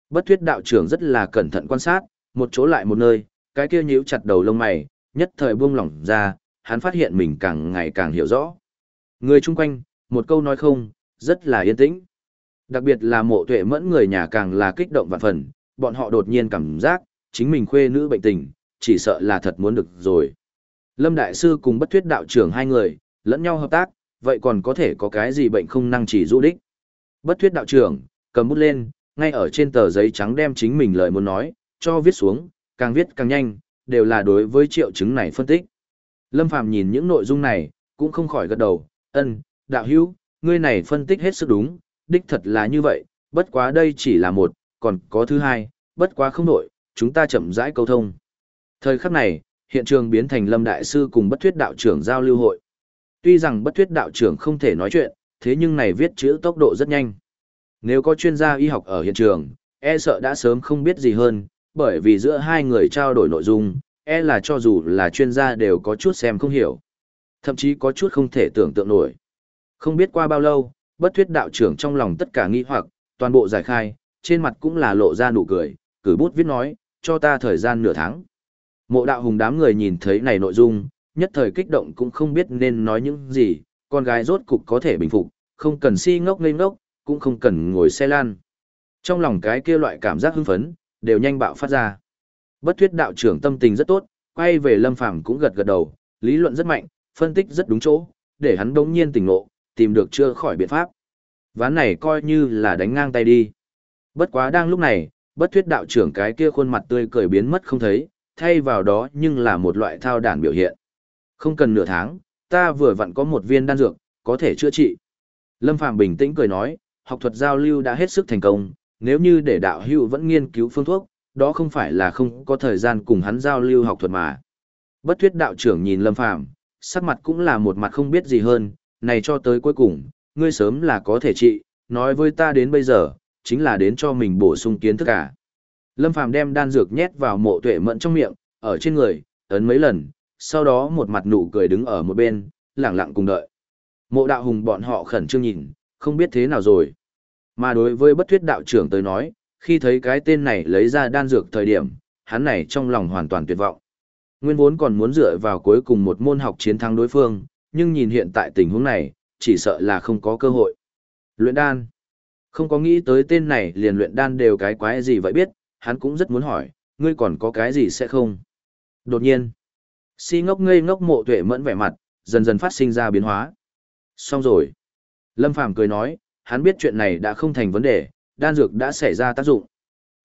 Bất thuyết đạo trưởng rất là cẩn thận quan sát, một chỗ lại một nơi, cái kia nhíu chặt đầu lông mày, nhất thời buông lỏng ra, hắn phát hiện mình càng ngày càng hiểu rõ. Người chung quanh, một câu nói không, rất là yên tĩnh. Đặc biệt là mộ tuệ mẫn người nhà càng là kích động vạn phần, bọn họ đột nhiên cảm giác, chính mình khuê nữ bệnh tình, chỉ sợ là thật muốn được rồi. Lâm Đại Sư cùng bất thuyết đạo trưởng hai người, lẫn nhau hợp tác, vậy còn có thể có cái gì bệnh không năng chỉ du đích. Bất thuyết đạo trưởng, cầm bút lên, ngay ở trên tờ giấy trắng đem chính mình lời muốn nói, cho viết xuống, càng viết càng nhanh, đều là đối với triệu chứng này phân tích. Lâm Phàm nhìn những nội dung này, cũng không khỏi gật đầu, ân, đạo hữu, ngươi này phân tích hết sức đúng, đích thật là như vậy, bất quá đây chỉ là một, còn có thứ hai, bất quá không nội, chúng ta chậm rãi câu thông. Thời khắc này, hiện trường biến thành Lâm Đại Sư cùng bất thuyết đạo trưởng giao lưu hội. Tuy rằng bất thuyết đạo trưởng không thể nói chuyện, thế nhưng này viết chữ tốc độ rất nhanh. Nếu có chuyên gia y học ở hiện trường, e sợ đã sớm không biết gì hơn, bởi vì giữa hai người trao đổi nội dung, e là cho dù là chuyên gia đều có chút xem không hiểu. Thậm chí có chút không thể tưởng tượng nổi. Không biết qua bao lâu, bất thuyết đạo trưởng trong lòng tất cả nghi hoặc, toàn bộ giải khai, trên mặt cũng là lộ ra nụ cười, cử bút viết nói, cho ta thời gian nửa tháng. Mộ đạo hùng đám người nhìn thấy này nội dung, nhất thời kích động cũng không biết nên nói những gì, con gái rốt cục có thể bình phục, không cần si ngốc ngây ngốc, cũng không cần ngồi xe lan. Trong lòng cái kia loại cảm giác hưng phấn, đều nhanh bạo phát ra. Bất thuyết đạo trưởng tâm tình rất tốt, quay về Lâm Phàm cũng gật gật đầu, lý luận rất mạnh, phân tích rất đúng chỗ, để hắn đống nhiên tỉnh ngộ, tìm được chưa khỏi biện pháp. Ván này coi như là đánh ngang tay đi. Bất quá đang lúc này, bất thuyết đạo trưởng cái kia khuôn mặt tươi cười biến mất không thấy, thay vào đó nhưng là một loại thao đản biểu hiện. Không cần nửa tháng, ta vừa vặn có một viên đan dược, có thể chữa trị. Lâm Phàm bình tĩnh cười nói, học thuật giao lưu đã hết sức thành công, nếu như để đạo hữu vẫn nghiên cứu phương thuốc, đó không phải là không có thời gian cùng hắn giao lưu học thuật mà. Bất thuyết đạo trưởng nhìn Lâm Phàm sắc mặt cũng là một mặt không biết gì hơn, này cho tới cuối cùng, ngươi sớm là có thể trị, nói với ta đến bây giờ, chính là đến cho mình bổ sung kiến thức cả. Lâm Phàm đem đan dược nhét vào mộ tuệ mẫn trong miệng, ở trên người, ấn mấy lần, sau đó một mặt nụ cười đứng ở một bên, lặng lặng cùng đợi. Mộ đạo hùng bọn họ khẩn trương nhìn, không biết thế nào rồi. Mà đối với bất thuyết đạo trưởng tới nói, khi thấy cái tên này lấy ra đan dược thời điểm, hắn này trong lòng hoàn toàn tuyệt vọng. Nguyên vốn còn muốn dựa vào cuối cùng một môn học chiến thắng đối phương, nhưng nhìn hiện tại tình huống này, chỉ sợ là không có cơ hội. Luyện đan. Không có nghĩ tới tên này liền luyện đan đều cái quái gì vậy biết, hắn cũng rất muốn hỏi, ngươi còn có cái gì sẽ không? Đột nhiên, si ngốc ngây ngốc mộ tuệ mẫn vẻ mặt, dần dần phát sinh ra biến hóa. Xong rồi. Lâm Phàm cười nói, hắn biết chuyện này đã không thành vấn đề, đan dược đã xảy ra tác dụng.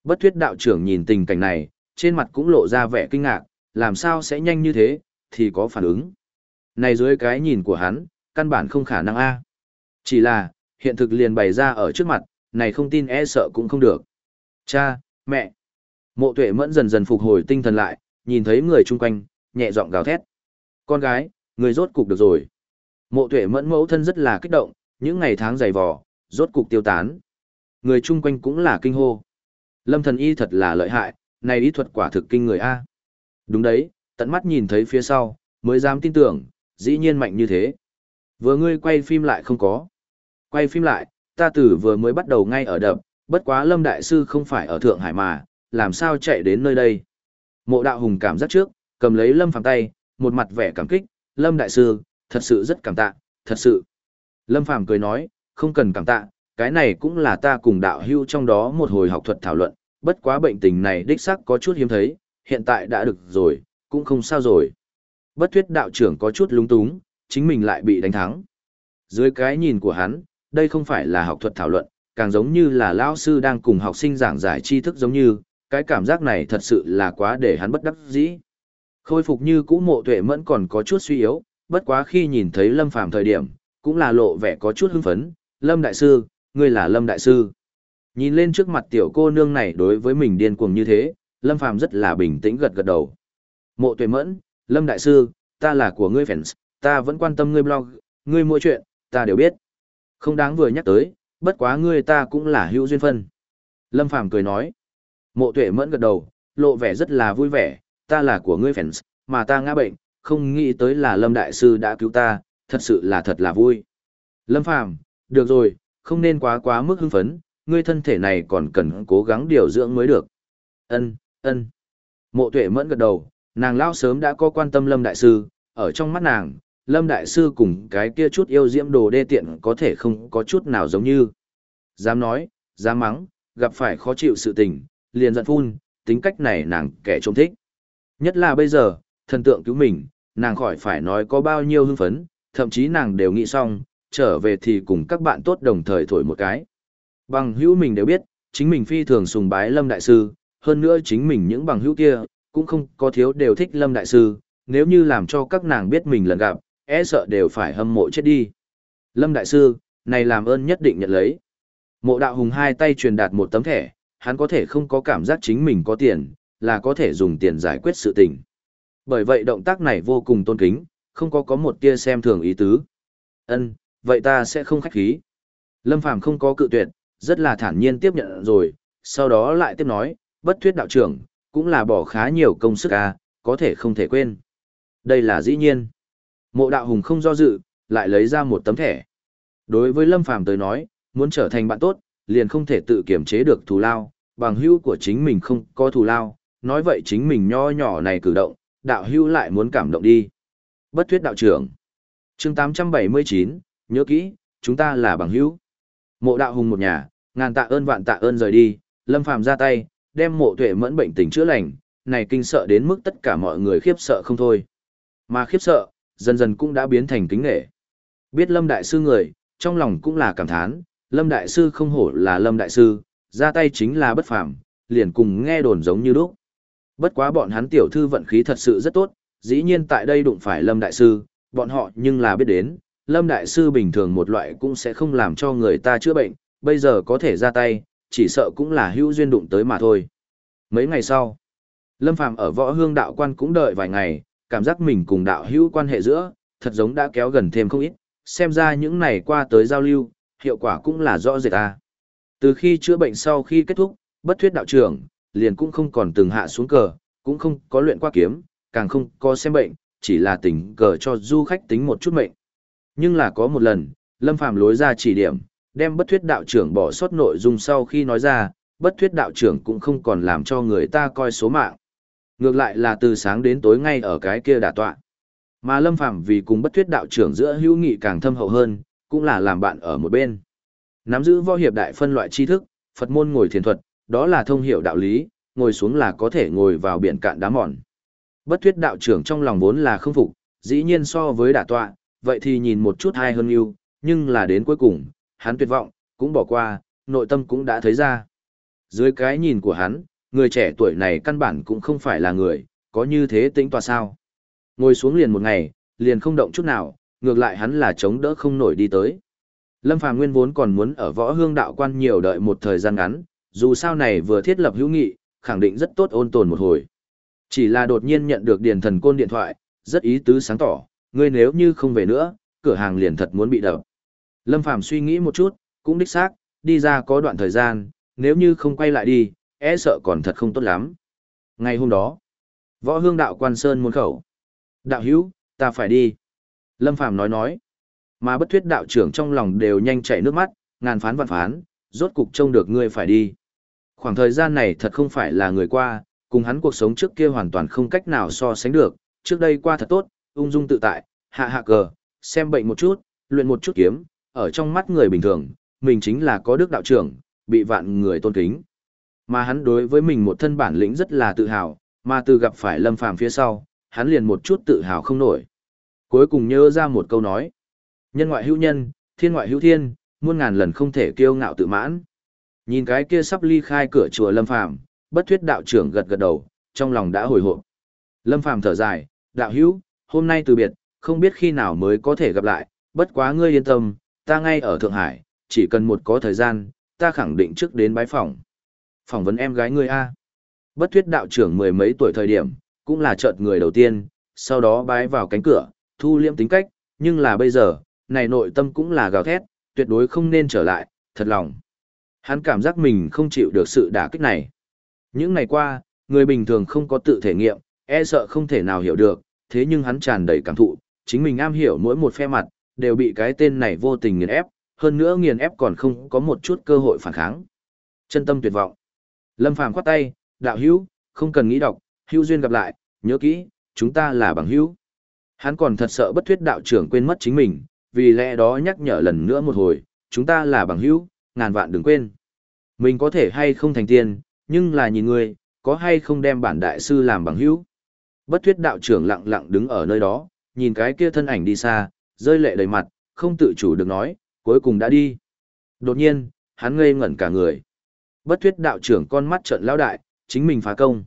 Bất thuyết đạo trưởng nhìn tình cảnh này, trên mặt cũng lộ ra vẻ kinh ngạc, làm sao sẽ nhanh như thế, thì có phản ứng. Này dưới cái nhìn của hắn, căn bản không khả năng a. Chỉ là, hiện thực liền bày ra ở trước mặt, này không tin e sợ cũng không được. Cha, mẹ. Mộ tuệ mẫn dần dần phục hồi tinh thần lại, nhìn thấy người chung quanh, nhẹ giọng gào thét. Con gái, người rốt cục được rồi. Mộ tuệ mẫn mẫu thân rất là kích động, những ngày tháng dày vò, rốt cục tiêu tán. Người chung quanh cũng là kinh hô. Lâm thần y thật là lợi hại, này y thuật quả thực kinh người A. Đúng đấy, tận mắt nhìn thấy phía sau, mới dám tin tưởng, dĩ nhiên mạnh như thế. Vừa ngươi quay phim lại không có. Quay phim lại, ta tử vừa mới bắt đầu ngay ở đập, bất quá Lâm Đại Sư không phải ở Thượng Hải mà, làm sao chạy đến nơi đây. Mộ đạo hùng cảm giác trước, cầm lấy Lâm Phàm tay, một mặt vẻ cảm kích, Lâm Đại Sư, thật sự rất cảm tạ, thật sự. Lâm Phàm cười nói, không cần cảm tạ, cái này cũng là ta cùng đạo hưu trong đó một hồi học thuật thảo luận, bất quá bệnh tình này đích xác có chút hiếm thấy, hiện tại đã được rồi, cũng không sao rồi. Bất thuyết đạo trưởng có chút lúng túng, chính mình lại bị đánh thắng. Dưới cái nhìn của hắn, đây không phải là học thuật thảo luận, càng giống như là lão sư đang cùng học sinh giảng giải tri thức giống như, cái cảm giác này thật sự là quá để hắn bất đắc dĩ. Khôi phục như cũ mộ tuệ mẫn còn có chút suy yếu, bất quá khi nhìn thấy Lâm Phàm thời điểm, cũng là lộ vẻ có chút hưng phấn, Lâm Đại Sư, ngươi là Lâm Đại Sư. Nhìn lên trước mặt tiểu cô nương này đối với mình điên cuồng như thế, Lâm Phàm rất là bình tĩnh gật gật đầu. Mộ tuệ mẫn, Lâm Đại Sư, ta là của ngươi fans, ta vẫn quan tâm ngươi blog, ngươi mỗi chuyện, ta đều biết. Không đáng vừa nhắc tới, bất quá ngươi ta cũng là hữu duyên phân. Lâm Phàm cười nói. Mộ tuệ mẫn gật đầu, lộ vẻ rất là vui vẻ, ta là của ngươi fans, mà ta ngã bệnh, không nghĩ tới là Lâm Đại Sư đã cứu ta, thật sự là thật là vui. Lâm Phàm được rồi, không nên quá quá mức hưng phấn, ngươi thân thể này còn cần cố gắng điều dưỡng mới được. Ân, ân. Mộ tuệ mẫn gật đầu, nàng lao sớm đã có quan tâm Lâm Đại Sư, ở trong mắt nàng, Lâm Đại Sư cùng cái kia chút yêu diễm đồ đê tiện có thể không có chút nào giống như. Dám nói, dám mắng, gặp phải khó chịu sự tình, liền giận phun, tính cách này nàng kẻ trông thích. Nhất là bây giờ, thần tượng cứu mình, nàng khỏi phải nói có bao nhiêu hưng phấn, thậm chí nàng đều nghĩ xong, trở về thì cùng các bạn tốt đồng thời thổi một cái. Bằng hữu mình đều biết, chính mình phi thường sùng bái Lâm Đại Sư, hơn nữa chính mình những bằng hữu kia, cũng không có thiếu đều thích Lâm Đại Sư, nếu như làm cho các nàng biết mình lần gặp, e sợ đều phải hâm mộ chết đi. Lâm Đại Sư, này làm ơn nhất định nhận lấy. Mộ đạo hùng hai tay truyền đạt một tấm thẻ, hắn có thể không có cảm giác chính mình có tiền, là có thể dùng tiền giải quyết sự tình. Bởi vậy động tác này vô cùng tôn kính, không có có một tia xem thường ý tứ. Ân, vậy ta sẽ không khách khí. Lâm Phàm không có cự tuyệt, rất là thản nhiên tiếp nhận rồi, sau đó lại tiếp nói, bất thuyết đạo trưởng, cũng là bỏ khá nhiều công sức à, có thể không thể quên. Đây là dĩ nhiên. Mộ đạo hùng không do dự, lại lấy ra một tấm thẻ. Đối với Lâm Phàm tới nói, muốn trở thành bạn tốt, liền không thể tự kiểm chế được thù lao, bằng hữu của chính mình không có thù lao, nói vậy chính mình nho nhỏ này cử động, đạo hữu lại muốn cảm động đi. Bất thuyết đạo trưởng. chương 879, nhớ kỹ, chúng ta là bằng hữu. Mộ đạo hùng một nhà, ngàn tạ ơn vạn tạ ơn rời đi, lâm phàm ra tay, đem mộ tuệ mẫn bệnh tình chữa lành, này kinh sợ đến mức tất cả mọi người khiếp sợ không thôi. Mà khiếp sợ, dần dần cũng đã biến thành kính nghệ. Biết lâm đại sư người, trong lòng cũng là cảm thán, lâm đại sư không hổ là lâm đại sư, ra tay chính là bất phàm, liền cùng nghe đồn giống như lúc. Bất quá bọn hắn tiểu thư vận khí thật sự rất tốt, dĩ nhiên tại đây đụng phải lâm đại sư, bọn họ nhưng là biết đến, lâm đại sư bình thường một loại cũng sẽ không làm cho người ta chữa bệnh, bây giờ có thể ra tay, chỉ sợ cũng là hữu duyên đụng tới mà thôi. Mấy ngày sau, Lâm Phàm ở võ hương đạo quan cũng đợi vài ngày, cảm giác mình cùng đạo hữu quan hệ giữa, thật giống đã kéo gần thêm không ít, xem ra những này qua tới giao lưu, hiệu quả cũng là rõ rệt ta. Từ khi chữa bệnh sau khi kết thúc, bất thuyết đạo trưởng, liền cũng không còn từng hạ xuống cờ, cũng không có luyện qua kiếm, càng không có xem bệnh, chỉ là tỉnh cờ cho du khách tính một chút mệnh. Nhưng là có một lần, Lâm Phàm lối ra chỉ điểm, đem bất thuyết đạo trưởng bỏ sót nội dung sau khi nói ra, bất thuyết đạo trưởng cũng không còn làm cho người ta coi số mạng. Ngược lại là từ sáng đến tối ngay ở cái kia đả tọa. Mà Lâm Phàm vì cùng bất thuyết đạo trưởng giữa hữu nghị càng thâm hậu hơn, cũng là làm bạn ở một bên. Nắm giữ võ hiệp đại phân loại tri thức, Phật môn ngồi thiền thuật, đó là thông hiểu đạo lý, ngồi xuống là có thể ngồi vào biển cạn đá mòn. Bất thuyết đạo trưởng trong lòng vốn là không phục, dĩ nhiên so với đả tọa, vậy thì nhìn một chút hay hơn yêu, nhưng là đến cuối cùng, hắn tuyệt vọng, cũng bỏ qua, nội tâm cũng đã thấy ra. Dưới cái nhìn của hắn, người trẻ tuổi này căn bản cũng không phải là người, có như thế tính tòa sao. Ngồi xuống liền một ngày, liền không động chút nào, ngược lại hắn là chống đỡ không nổi đi tới. Lâm Phàm nguyên vốn còn muốn ở võ hương đạo quan nhiều đợi một thời gian ngắn, dù sao này vừa thiết lập hữu nghị, khẳng định rất tốt ôn tồn một hồi. Chỉ là đột nhiên nhận được điền thần côn điện thoại, rất ý tứ sáng tỏ, ngươi nếu như không về nữa, cửa hàng liền thật muốn bị đập. Lâm Phàm suy nghĩ một chút, cũng đích xác, đi ra có đoạn thời gian, nếu như không quay lại đi, e sợ còn thật không tốt lắm. Ngày hôm đó, võ hương đạo quan sơn muôn khẩu. Đạo hữu, ta phải đi. Lâm Phàm nói nói. Mà bất thuyết đạo trưởng trong lòng đều nhanh chảy nước mắt, ngàn phán vạn phán, rốt cục trông được ngươi phải đi. Khoảng thời gian này thật không phải là người qua, cùng hắn cuộc sống trước kia hoàn toàn không cách nào so sánh được, trước đây qua thật tốt, ung dung tự tại, hạ hạ cờ, xem bệnh một chút, luyện một chút kiếm, ở trong mắt người bình thường, mình chính là có đức đạo trưởng, bị vạn người tôn kính. Mà hắn đối với mình một thân bản lĩnh rất là tự hào, mà từ gặp phải lâm phàm phía sau, hắn liền một chút tự hào không nổi. Cuối cùng nhớ ra một câu nói. Nhân ngoại hữu nhân, thiên ngoại hữu thiên, muôn ngàn lần không thể kiêu ngạo tự mãn. Nhìn cái kia sắp ly khai cửa chùa Lâm Phàm, bất thuyết đạo trưởng gật gật đầu, trong lòng đã hồi hộp. Lâm Phàm thở dài, đạo hữu, hôm nay từ biệt, không biết khi nào mới có thể gặp lại, bất quá ngươi yên tâm, ta ngay ở Thượng Hải, chỉ cần một có thời gian, ta khẳng định trước đến bái phòng. Phỏng vấn em gái ngươi A. Bất thuyết đạo trưởng mười mấy tuổi thời điểm, cũng là chợt người đầu tiên, sau đó bái vào cánh cửa, thu liễm tính cách, nhưng là bây giờ, này nội tâm cũng là gào thét, tuyệt đối không nên trở lại, thật lòng. Hắn cảm giác mình không chịu được sự đả kích này. Những ngày qua, người bình thường không có tự thể nghiệm, e sợ không thể nào hiểu được, thế nhưng hắn tràn đầy cảm thụ, chính mình am hiểu mỗi một phe mặt, đều bị cái tên này vô tình nghiền ép, hơn nữa nghiền ép còn không có một chút cơ hội phản kháng. Chân tâm tuyệt vọng. Lâm Phàm khoát tay, đạo hữu, không cần nghĩ đọc, hữu duyên gặp lại, nhớ kỹ, chúng ta là bằng hữu. Hắn còn thật sợ bất thuyết đạo trưởng quên mất chính mình, vì lẽ đó nhắc nhở lần nữa một hồi, chúng ta là bằng hữu, ngàn vạn đừng quên. Mình có thể hay không thành tiên, nhưng là nhìn người, có hay không đem bản đại sư làm bằng hữu. Bất thuyết đạo trưởng lặng lặng đứng ở nơi đó, nhìn cái kia thân ảnh đi xa, rơi lệ đầy mặt, không tự chủ được nói, cuối cùng đã đi. Đột nhiên, hắn ngây ngẩn cả người. Bất thuyết đạo trưởng con mắt trợn lão đại, chính mình phá công.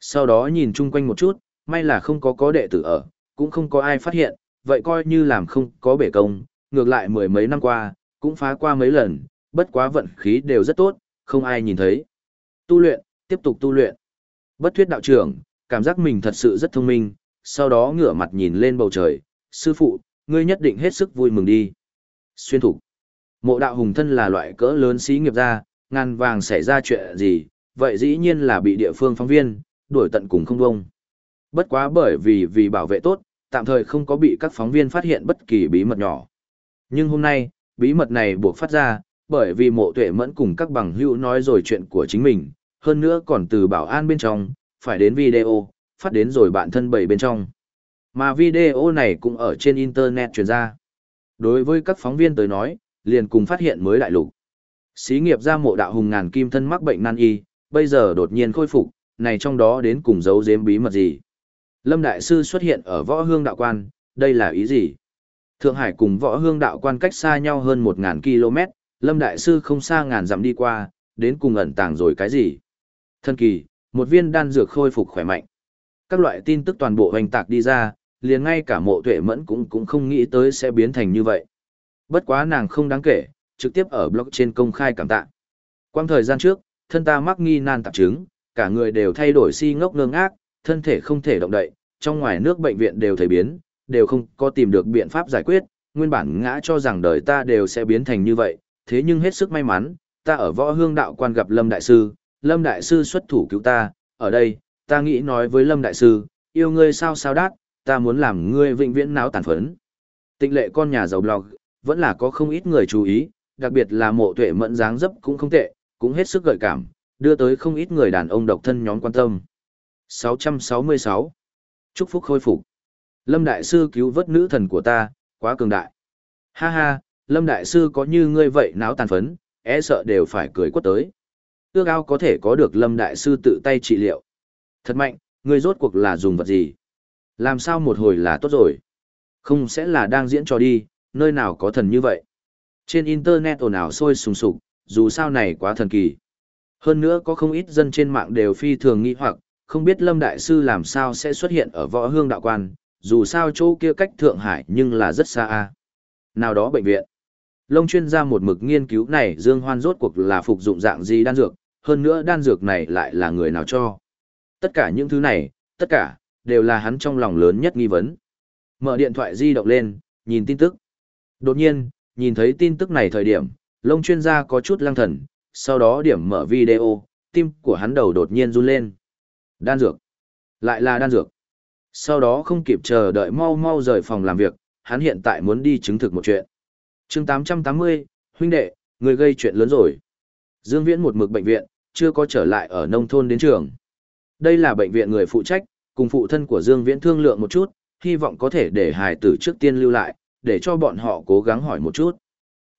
Sau đó nhìn chung quanh một chút, may là không có có đệ tử ở, cũng không có ai phát hiện, vậy coi như làm không có bể công, ngược lại mười mấy năm qua, cũng phá qua mấy lần, bất quá vận khí đều rất tốt, không ai nhìn thấy. Tu luyện, tiếp tục tu luyện. Bất thuyết đạo trưởng, cảm giác mình thật sự rất thông minh, sau đó ngửa mặt nhìn lên bầu trời, sư phụ, ngươi nhất định hết sức vui mừng đi. Xuyên thủ. Mộ đạo hùng thân là loại cỡ lớn xí nghiệp gia, ngàn vàng xảy ra chuyện gì, vậy dĩ nhiên là bị địa phương phóng viên, đuổi tận cùng không bông. Bất quá bởi vì vì bảo vệ tốt, tạm thời không có bị các phóng viên phát hiện bất kỳ bí mật nhỏ. Nhưng hôm nay, bí mật này buộc phát ra, bởi vì mộ tuệ mẫn cùng các bằng hữu nói rồi chuyện của chính mình, hơn nữa còn từ bảo an bên trong, phải đến video, phát đến rồi bạn thân bảy bên trong. Mà video này cũng ở trên Internet truyền ra. Đối với các phóng viên tới nói, liền cùng phát hiện mới đại lục. Xí nghiệp ra mộ đạo hùng ngàn kim thân mắc bệnh nan y, bây giờ đột nhiên khôi phục, này trong đó đến cùng giấu giếm bí mật gì. Lâm Đại Sư xuất hiện ở võ hương đạo quan, đây là ý gì? Thượng Hải cùng võ hương đạo quan cách xa nhau hơn 1.000 km, Lâm Đại Sư không xa ngàn dặm đi qua, đến cùng ẩn tàng rồi cái gì? Thân kỳ, một viên đan dược khôi phục khỏe mạnh. Các loại tin tức toàn bộ hoành tạc đi ra, liền ngay cả mộ tuệ mẫn cũng cũng không nghĩ tới sẽ biến thành như vậy. Bất quá nàng không đáng kể, trực tiếp ở blog trên công khai cảm tạ. Quang thời gian trước, thân ta mắc nghi nan tạp chứng, cả người đều thay đổi si ngốc ngơ ngác, thân thể không thể động đậy, trong ngoài nước bệnh viện đều thấy biến, đều không có tìm được biện pháp giải quyết, nguyên bản ngã cho rằng đời ta đều sẽ biến thành như vậy, thế nhưng hết sức may mắn, ta ở võ hương đạo quan gặp Lâm Đại Sư, Lâm Đại Sư xuất thủ cứu ta, ở đây, ta nghĩ nói với Lâm Đại Sư, yêu ngươi sao sao đát, ta muốn làm ngươi vĩnh viễn náo tàn phấn. Tịnh lệ con nhà giàu blog, vẫn là có không ít người chú ý, đặc biệt là mộ tuệ mẫn dáng dấp cũng không tệ, cũng hết sức gợi cảm, đưa tới không ít người đàn ông độc thân nhóm quan tâm. 666. Chúc phúc khôi phục. Lâm Đại Sư cứu vớt nữ thần của ta, quá cường đại. Ha ha, Lâm Đại Sư có như ngươi vậy náo tàn phấn, e sợ đều phải cười quất tới. Ước ao có thể có được Lâm Đại Sư tự tay trị liệu. Thật mạnh, ngươi rốt cuộc là dùng vật gì? Làm sao một hồi là tốt rồi? Không sẽ là đang diễn trò đi, nơi nào có thần như vậy? Trên Internet ồn ào sôi sùng sục, dù sao này quá thần kỳ. Hơn nữa có không ít dân trên mạng đều phi thường nghi hoặc, không biết Lâm Đại Sư làm sao sẽ xuất hiện ở võ hương đạo quan, dù sao chỗ kia cách Thượng Hải nhưng là rất xa a. Nào đó bệnh viện. Lông chuyên gia một mực nghiên cứu này Dương Hoan rốt cuộc là phục dụng dạng gì đan dược, hơn nữa đan dược này lại là người nào cho. Tất cả những thứ này, tất cả, đều là hắn trong lòng lớn nhất nghi vấn. Mở điện thoại di động lên, nhìn tin tức. Đột nhiên, nhìn thấy tin tức này thời điểm, lông chuyên gia có chút lăng thần, sau đó điểm mở video, tim của hắn đầu đột nhiên run lên. Đan dược. Lại là đan dược. Sau đó không kịp chờ đợi mau mau rời phòng làm việc, hắn hiện tại muốn đi chứng thực một chuyện chương 880, huynh đệ, người gây chuyện lớn rồi. Dương Viễn một mực bệnh viện, chưa có trở lại ở nông thôn đến trường. Đây là bệnh viện người phụ trách, cùng phụ thân của Dương Viễn thương lượng một chút, hy vọng có thể để hài tử trước tiên lưu lại, để cho bọn họ cố gắng hỏi một chút.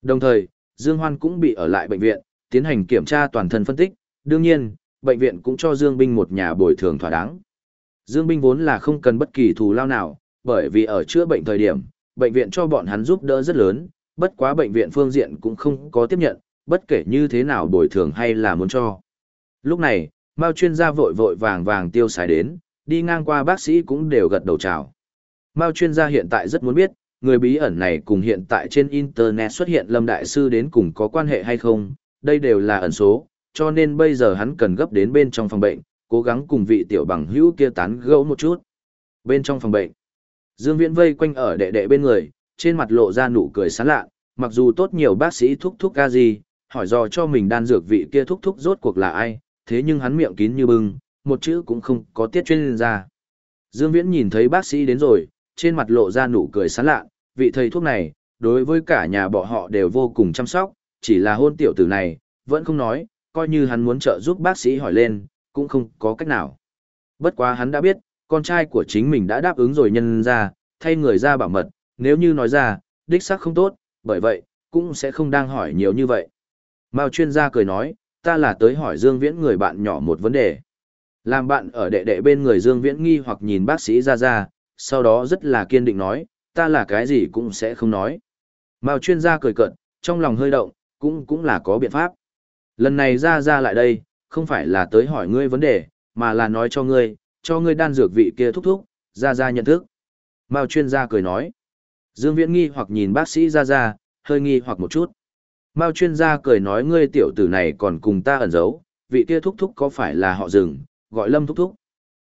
Đồng thời, Dương Hoan cũng bị ở lại bệnh viện, tiến hành kiểm tra toàn thân phân tích, đương nhiên, bệnh viện cũng cho Dương Binh một nhà bồi thường thỏa đáng. Dương Binh vốn là không cần bất kỳ thù lao nào, bởi vì ở chữa bệnh thời điểm, bệnh viện cho bọn hắn giúp đỡ rất lớn, bất quá bệnh viện phương diện cũng không có tiếp nhận, bất kể như thế nào bồi thường hay là muốn cho. Lúc này, Mao chuyên gia vội vội vàng vàng tiêu xài đến, đi ngang qua bác sĩ cũng đều gật đầu chào. Mao chuyên gia hiện tại rất muốn biết, người bí ẩn này cùng hiện tại trên Internet xuất hiện Lâm Đại Sư đến cùng có quan hệ hay không, đây đều là ẩn số, cho nên bây giờ hắn cần gấp đến bên trong phòng bệnh, cố gắng cùng vị tiểu bằng hữu kia tán gẫu một chút. Bên trong phòng bệnh, Dương Viễn vây quanh ở đệ đệ bên người, trên mặt lộ ra nụ cười sán lạ, mặc dù tốt nhiều bác sĩ thúc thúc ca gì, hỏi dò cho mình đan dược vị kia thúc thúc rốt cuộc là ai, thế nhưng hắn miệng kín như bưng, một chữ cũng không có tiết chuyên ra. Dương Viễn nhìn thấy bác sĩ đến rồi, trên mặt lộ ra nụ cười sán lạ, vị thầy thuốc này, đối với cả nhà bọn họ đều vô cùng chăm sóc, chỉ là hôn tiểu tử này, vẫn không nói, coi như hắn muốn trợ giúp bác sĩ hỏi lên, cũng không có cách nào. Bất quá hắn đã biết, con trai của chính mình đã đáp ứng rồi nhân ra, thay người ra bảo mật, nếu như nói ra, đích xác không tốt, bởi vậy, cũng sẽ không đang hỏi nhiều như vậy. Mao chuyên gia cười nói, ta là tới hỏi Dương Viễn người bạn nhỏ một vấn đề. Làm bạn ở đệ đệ bên người Dương Viễn nghi hoặc nhìn bác sĩ ra ra, sau đó rất là kiên định nói, ta là cái gì cũng sẽ không nói. Mao chuyên gia cười cợt, trong lòng hơi động, cũng cũng là có biện pháp. Lần này ra ra lại đây, không phải là tới hỏi ngươi vấn đề, mà là nói cho ngươi, cho ngươi đan dược vị kia thúc thúc, ra ra nhận thức. Mao chuyên gia cười nói. Dương Viễn nghi hoặc nhìn bác sĩ ra ra, hơi nghi hoặc một chút. Mao chuyên gia cười nói ngươi tiểu tử này còn cùng ta ẩn giấu, vị kia thúc thúc có phải là họ rừng, gọi lâm thúc thúc.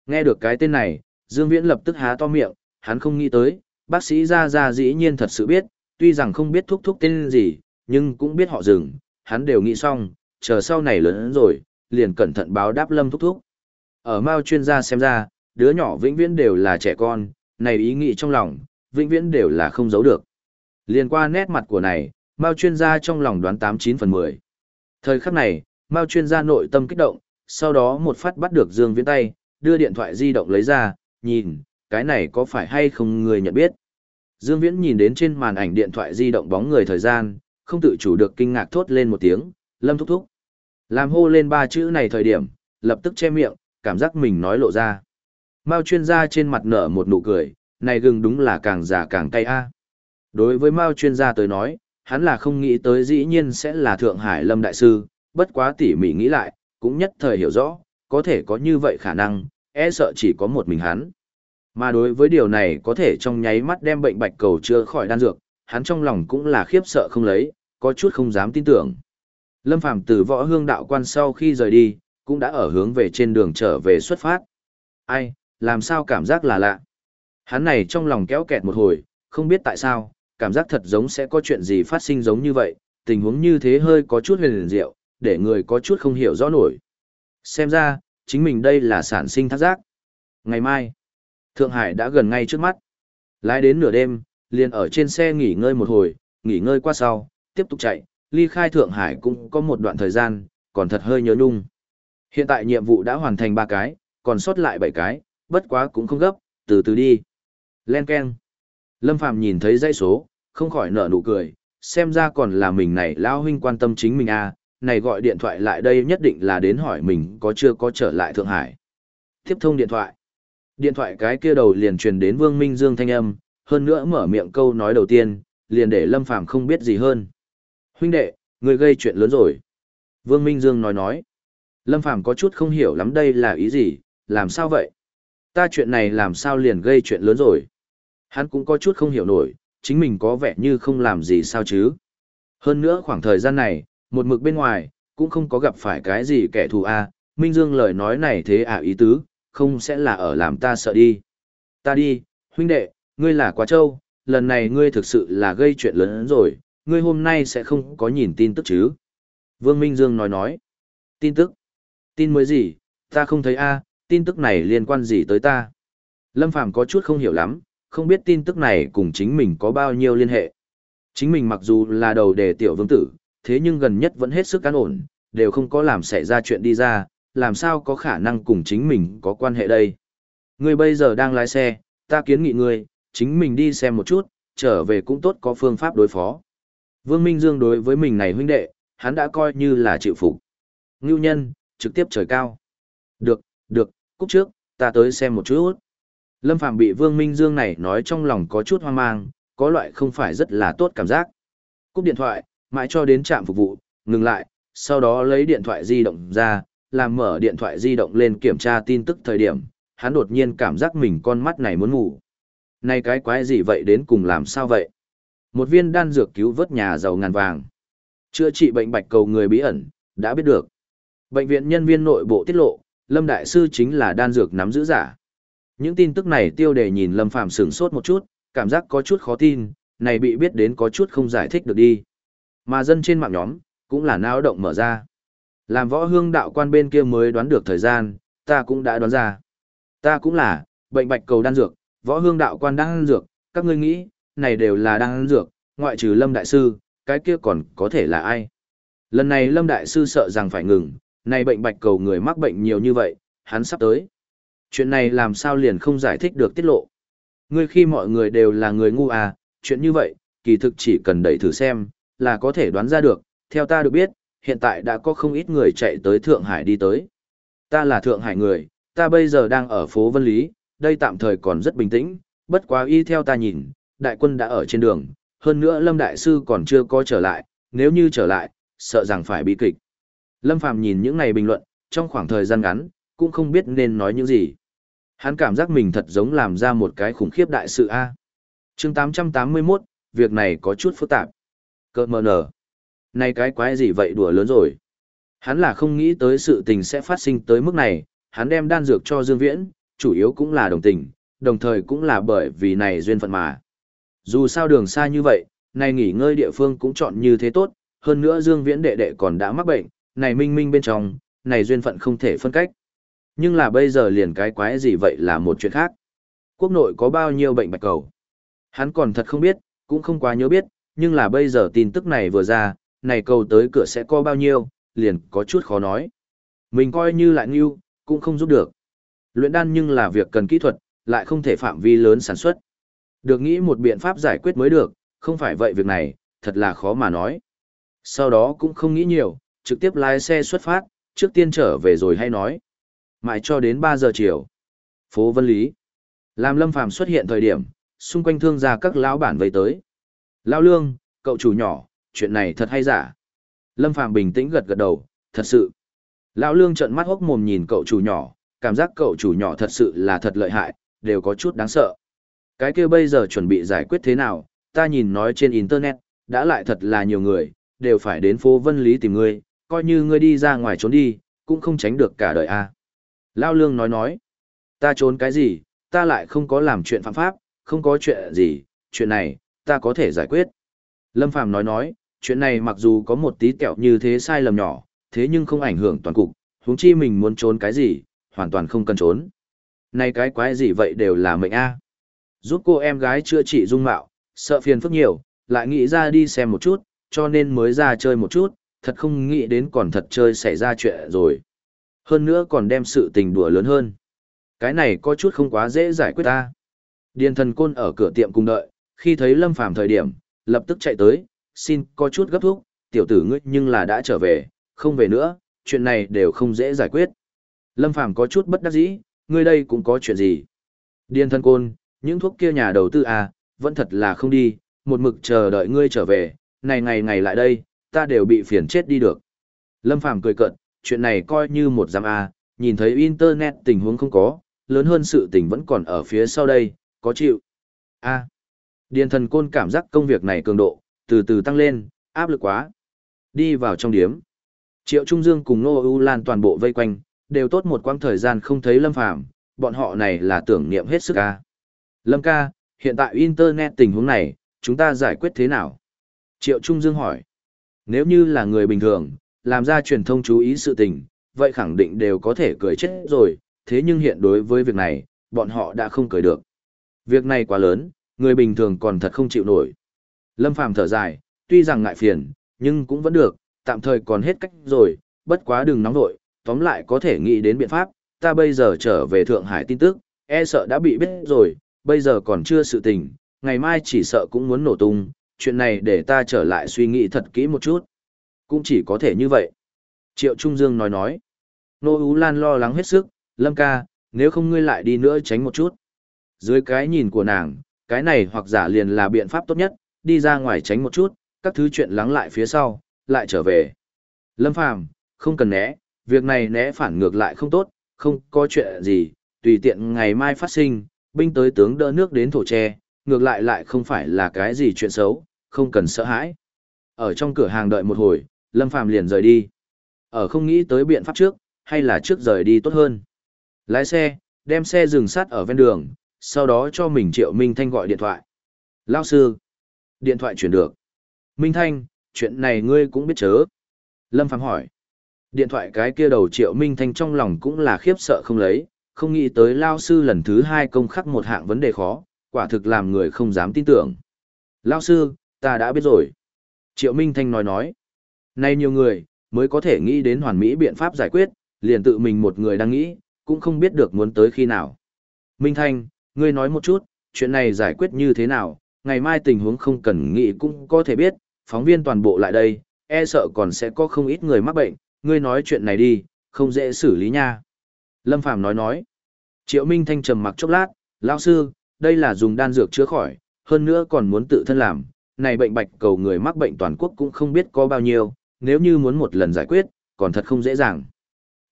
Nghe được cái tên này, Dương Viễn lập tức há to miệng, hắn không nghĩ tới, bác sĩ ra ra dĩ nhiên thật sự biết, tuy rằng không biết thúc thúc tên gì, nhưng cũng biết họ rừng, hắn đều nghĩ xong, chờ sau này lớn rồi, liền cẩn thận báo đáp lâm thúc thúc. Ở Mao chuyên gia xem ra, đứa nhỏ vĩnh viễn đều là trẻ con, này ý nghĩ trong lòng, vĩnh viễn đều là không giấu được. Liên qua nét mặt của này, Mao chuyên gia trong lòng đoán 89 phần 10. Thời khắc này, Mao chuyên gia nội tâm kích động, sau đó một phát bắt được Dương Viễn tay, đưa điện thoại di động lấy ra, nhìn, cái này có phải hay không người nhận biết. Dương Viễn nhìn đến trên màn ảnh điện thoại di động bóng người thời gian, không tự chủ được kinh ngạc thốt lên một tiếng, lâm thúc thúc. Làm hô lên ba chữ này thời điểm, lập tức che miệng, cảm giác mình nói lộ ra. Mao chuyên gia trên mặt nở một nụ cười, này gừng đúng là càng già càng cay a. Đối với Mao chuyên gia tới nói, hắn là không nghĩ tới dĩ nhiên sẽ là Thượng Hải Lâm Đại Sư, bất quá tỉ mỉ nghĩ lại, cũng nhất thời hiểu rõ, có thể có như vậy khả năng, e sợ chỉ có một mình hắn. Mà đối với điều này có thể trong nháy mắt đem bệnh bạch cầu chữa khỏi đan dược, hắn trong lòng cũng là khiếp sợ không lấy, có chút không dám tin tưởng. Lâm Phàm từ võ hương đạo quan sau khi rời đi, cũng đã ở hướng về trên đường trở về xuất phát. Ai, làm sao cảm giác là lạ. Hắn này trong lòng kéo kẹt một hồi, không biết tại sao, cảm giác thật giống sẽ có chuyện gì phát sinh giống như vậy, tình huống như thế hơi có chút huyền diệu, để người có chút không hiểu rõ nổi. Xem ra, chính mình đây là sản sinh thác giác. Ngày mai, Thượng Hải đã gần ngay trước mắt. Lái đến nửa đêm, liền ở trên xe nghỉ ngơi một hồi, nghỉ ngơi qua sau, tiếp tục chạy, ly khai Thượng Hải cũng có một đoạn thời gian, còn thật hơi nhớ nhung. Hiện tại nhiệm vụ đã hoàn thành 3 cái, còn sót lại 7 cái, bất quá cũng không gấp, từ từ đi. Len Ken. Lâm Phàm nhìn thấy dãy số, không khỏi nở nụ cười, xem ra còn là mình này Lão huynh quan tâm chính mình à, này gọi điện thoại lại đây nhất định là đến hỏi mình có chưa có trở lại Thượng Hải. Tiếp thông điện thoại. Điện thoại cái kia đầu liền truyền đến Vương Minh Dương thanh âm, hơn nữa mở miệng câu nói đầu tiên, liền để Lâm Phàm không biết gì hơn. Huynh đệ, người gây chuyện lớn rồi. Vương Minh Dương nói nói. Lâm Phàm có chút không hiểu lắm đây là ý gì, làm sao vậy? Ta chuyện này làm sao liền gây chuyện lớn rồi? Hắn cũng có chút không hiểu nổi, chính mình có vẻ như không làm gì sao chứ. Hơn nữa khoảng thời gian này, một mực bên ngoài, cũng không có gặp phải cái gì kẻ thù a. Minh Dương lời nói này thế à ý tứ, không sẽ là ở làm ta sợ đi. Ta đi, huynh đệ, ngươi là quá trâu, lần này ngươi thực sự là gây chuyện lớn hơn rồi, ngươi hôm nay sẽ không có nhìn tin tức chứ. Vương Minh Dương nói nói. Tin tức? Tin mới gì? Ta không thấy a, tin tức này liên quan gì tới ta? Lâm Phàm có chút không hiểu lắm, không biết tin tức này cùng chính mình có bao nhiêu liên hệ. Chính mình mặc dù là đầu đề tiểu vương tử, thế nhưng gần nhất vẫn hết sức cán ổn, đều không có làm xảy ra chuyện đi ra, làm sao có khả năng cùng chính mình có quan hệ đây. Ngươi bây giờ đang lái xe, ta kiến nghị ngươi, chính mình đi xem một chút, trở về cũng tốt có phương pháp đối phó. Vương Minh Dương đối với mình này huynh đệ, hắn đã coi như là chịu phục. Ngưu nhân, trực tiếp trời cao. Được, được, cúc trước, ta tới xem một chút. Lâm Phạm bị Vương Minh Dương này nói trong lòng có chút hoang mang, có loại không phải rất là tốt cảm giác. Cúp điện thoại, mãi cho đến trạm phục vụ, ngừng lại, sau đó lấy điện thoại di động ra, làm mở điện thoại di động lên kiểm tra tin tức thời điểm, hắn đột nhiên cảm giác mình con mắt này muốn ngủ. Này cái quái gì vậy đến cùng làm sao vậy? Một viên đan dược cứu vớt nhà giàu ngàn vàng. Chữa trị bệnh bạch cầu người bí ẩn, đã biết được. Bệnh viện nhân viên nội bộ tiết lộ, Lâm Đại Sư chính là đan dược nắm giữ giả. Những tin tức này tiêu đề nhìn Lâm Phàm sửng sốt một chút, cảm giác có chút khó tin, này bị biết đến có chút không giải thích được đi. Mà dân trên mạng nhóm, cũng là náo động mở ra. Làm võ hương đạo quan bên kia mới đoán được thời gian, ta cũng đã đoán ra. Ta cũng là, bệnh bạch cầu đan dược, võ hương đạo quan đan dược, các ngươi nghĩ, này đều là đan dược, ngoại trừ Lâm Đại Sư, cái kia còn có thể là ai? Lần này Lâm Đại Sư sợ rằng phải ngừng, này bệnh bạch cầu người mắc bệnh nhiều như vậy, hắn sắp tới. Chuyện này làm sao liền không giải thích được tiết lộ. Ngươi khi mọi người đều là người ngu à, chuyện như vậy, kỳ thực chỉ cần đẩy thử xem, là có thể đoán ra được, theo ta được biết, hiện tại đã có không ít người chạy tới Thượng Hải đi tới. Ta là Thượng Hải người, ta bây giờ đang ở phố Vân Lý, đây tạm thời còn rất bình tĩnh, bất quá y theo ta nhìn, đại quân đã ở trên đường, hơn nữa Lâm Đại Sư còn chưa có trở lại, nếu như trở lại, sợ rằng phải bị kịch. Lâm Phàm nhìn những này bình luận, trong khoảng thời gian ngắn, cũng không biết nên nói những gì. Hắn cảm giác mình thật giống làm ra một cái khủng khiếp đại sự A. chương 881, việc này có chút phức tạp. Cơ mờ nở. Này cái quái gì vậy đùa lớn rồi. Hắn là không nghĩ tới sự tình sẽ phát sinh tới mức này, hắn đem đan dược cho Dương Viễn, chủ yếu cũng là đồng tình, đồng thời cũng là bởi vì này duyên phận mà. Dù sao đường xa như vậy, này nghỉ ngơi địa phương cũng chọn như thế tốt, hơn nữa Dương Viễn đệ đệ còn đã mắc bệnh, này minh minh bên trong, này duyên phận không thể phân cách. Nhưng là bây giờ liền cái quái gì vậy là một chuyện khác. Quốc nội có bao nhiêu bệnh bạch cầu? Hắn còn thật không biết, cũng không quá nhớ biết, nhưng là bây giờ tin tức này vừa ra, này cầu tới cửa sẽ có bao nhiêu, liền có chút khó nói. Mình coi như lại nghiêu, cũng không giúp được. Luyện đan nhưng là việc cần kỹ thuật, lại không thể phạm vi lớn sản xuất. Được nghĩ một biện pháp giải quyết mới được, không phải vậy việc này, thật là khó mà nói. Sau đó cũng không nghĩ nhiều, trực tiếp lái xe xuất phát, trước tiên trở về rồi hay nói. Mãi cho đến 3 giờ chiều. Phố Vân Lý. Làm Lâm Phàm xuất hiện thời điểm, xung quanh thương gia các lão bản vây tới. Lão Lương, cậu chủ nhỏ, chuyện này thật hay giả. Lâm Phàm bình tĩnh gật gật đầu, thật sự. Lão Lương trợn mắt hốc mồm nhìn cậu chủ nhỏ, cảm giác cậu chủ nhỏ thật sự là thật lợi hại, đều có chút đáng sợ. Cái kia bây giờ chuẩn bị giải quyết thế nào, ta nhìn nói trên internet, đã lại thật là nhiều người, đều phải đến phố Vân Lý tìm ngươi, coi như ngươi đi ra ngoài trốn đi, cũng không tránh được cả đời a. À. Lao Lương nói nói, ta trốn cái gì, ta lại không có làm chuyện phạm pháp, không có chuyện gì, chuyện này, ta có thể giải quyết. Lâm Phàm nói nói, chuyện này mặc dù có một tí kẹo như thế sai lầm nhỏ, thế nhưng không ảnh hưởng toàn cục, huống chi mình muốn trốn cái gì, hoàn toàn không cần trốn. Này cái quái gì vậy đều là mệnh a. Giúp cô em gái chữa trị dung mạo, sợ phiền phức nhiều, lại nghĩ ra đi xem một chút, cho nên mới ra chơi một chút, thật không nghĩ đến còn thật chơi xảy ra chuyện rồi. Hơn nữa còn đem sự tình đùa lớn hơn. Cái này có chút không quá dễ giải quyết ta. Điền thần côn ở cửa tiệm cùng đợi, khi thấy Lâm Phàm thời điểm, lập tức chạy tới, xin có chút gấp thúc, tiểu tử ngươi nhưng là đã trở về, không về nữa, chuyện này đều không dễ giải quyết. Lâm Phàm có chút bất đắc dĩ, ngươi đây cũng có chuyện gì. Điền thần côn, những thuốc kia nhà đầu tư à, vẫn thật là không đi, một mực chờ đợi ngươi trở về, này ngày ngày lại đây, ta đều bị phiền chết đi được. Lâm Phàm cười cợt, chuyện này coi như một giam A, nhìn thấy Internet tình huống không có, lớn hơn sự tình vẫn còn ở phía sau đây, có chịu. A. Điền thần côn cảm giác công việc này cường độ, từ từ tăng lên, áp lực quá. Đi vào trong điếm. Triệu Trung Dương cùng Nô U Lan toàn bộ vây quanh, đều tốt một quãng thời gian không thấy Lâm Phàm bọn họ này là tưởng niệm hết sức ca Lâm ca, hiện tại Internet tình huống này, chúng ta giải quyết thế nào? Triệu Trung Dương hỏi. Nếu như là người bình thường, làm ra truyền thông chú ý sự tình, vậy khẳng định đều có thể cười chết rồi, thế nhưng hiện đối với việc này, bọn họ đã không cười được. Việc này quá lớn, người bình thường còn thật không chịu nổi. Lâm Phàm thở dài, tuy rằng ngại phiền, nhưng cũng vẫn được, tạm thời còn hết cách rồi, bất quá đừng nóng vội, tóm lại có thể nghĩ đến biện pháp, ta bây giờ trở về Thượng Hải tin tức, e sợ đã bị biết rồi, bây giờ còn chưa sự tình, ngày mai chỉ sợ cũng muốn nổ tung, chuyện này để ta trở lại suy nghĩ thật kỹ một chút. Cũng chỉ có thể như vậy. Triệu Trung Dương nói nói. Nô Ú Lan lo lắng hết sức, Lâm ca, nếu không ngươi lại đi nữa tránh một chút. Dưới cái nhìn của nàng, cái này hoặc giả liền là biện pháp tốt nhất, đi ra ngoài tránh một chút, các thứ chuyện lắng lại phía sau, lại trở về. Lâm Phàm không cần né, việc này né phản ngược lại không tốt, không có chuyện gì, tùy tiện ngày mai phát sinh, binh tới tướng đỡ nước đến thổ tre, ngược lại lại không phải là cái gì chuyện xấu, không cần sợ hãi. Ở trong cửa hàng đợi một hồi, Lâm Phàm liền rời đi. Ở không nghĩ tới biện pháp trước, hay là trước rời đi tốt hơn. Lái xe, đem xe dừng sát ở ven đường, sau đó cho mình Triệu Minh Thanh gọi điện thoại. Lao sư. Điện thoại chuyển được. Minh Thanh, chuyện này ngươi cũng biết chớ. Lâm Phàm hỏi. Điện thoại cái kia đầu Triệu Minh Thanh trong lòng cũng là khiếp sợ không lấy, không nghĩ tới Lao sư lần thứ hai công khắc một hạng vấn đề khó, quả thực làm người không dám tin tưởng. Lao sư, ta đã biết rồi. Triệu Minh Thanh nói nói. Nay nhiều người, mới có thể nghĩ đến hoàn mỹ biện pháp giải quyết, liền tự mình một người đang nghĩ, cũng không biết được muốn tới khi nào. Minh Thanh, ngươi nói một chút, chuyện này giải quyết như thế nào, ngày mai tình huống không cần nghĩ cũng có thể biết, phóng viên toàn bộ lại đây, e sợ còn sẽ có không ít người mắc bệnh, ngươi nói chuyện này đi, không dễ xử lý nha. Lâm Phàm nói nói. Triệu Minh Thanh trầm mặc chốc lát, lão sư, đây là dùng đan dược chữa khỏi, hơn nữa còn muốn tự thân làm, này bệnh bạch cầu người mắc bệnh toàn quốc cũng không biết có bao nhiêu, nếu như muốn một lần giải quyết, còn thật không dễ dàng.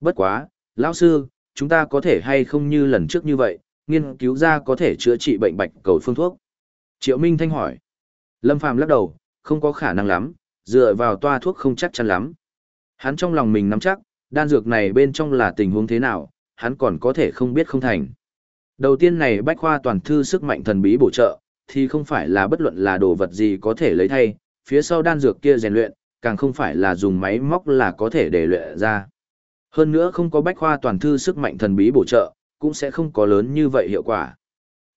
Bất quá, lão sư, chúng ta có thể hay không như lần trước như vậy, nghiên cứu ra có thể chữa trị bệnh bạch cầu phương thuốc. Triệu Minh Thanh hỏi. Lâm Phàm lắc đầu, không có khả năng lắm, dựa vào toa thuốc không chắc chắn lắm. Hắn trong lòng mình nắm chắc, đan dược này bên trong là tình huống thế nào, hắn còn có thể không biết không thành. Đầu tiên này bách khoa toàn thư sức mạnh thần bí bổ trợ, thì không phải là bất luận là đồ vật gì có thể lấy thay, phía sau đan dược kia rèn luyện, càng không phải là dùng máy móc là có thể để luyện ra. Hơn nữa không có bách khoa toàn thư sức mạnh thần bí bổ trợ, cũng sẽ không có lớn như vậy hiệu quả.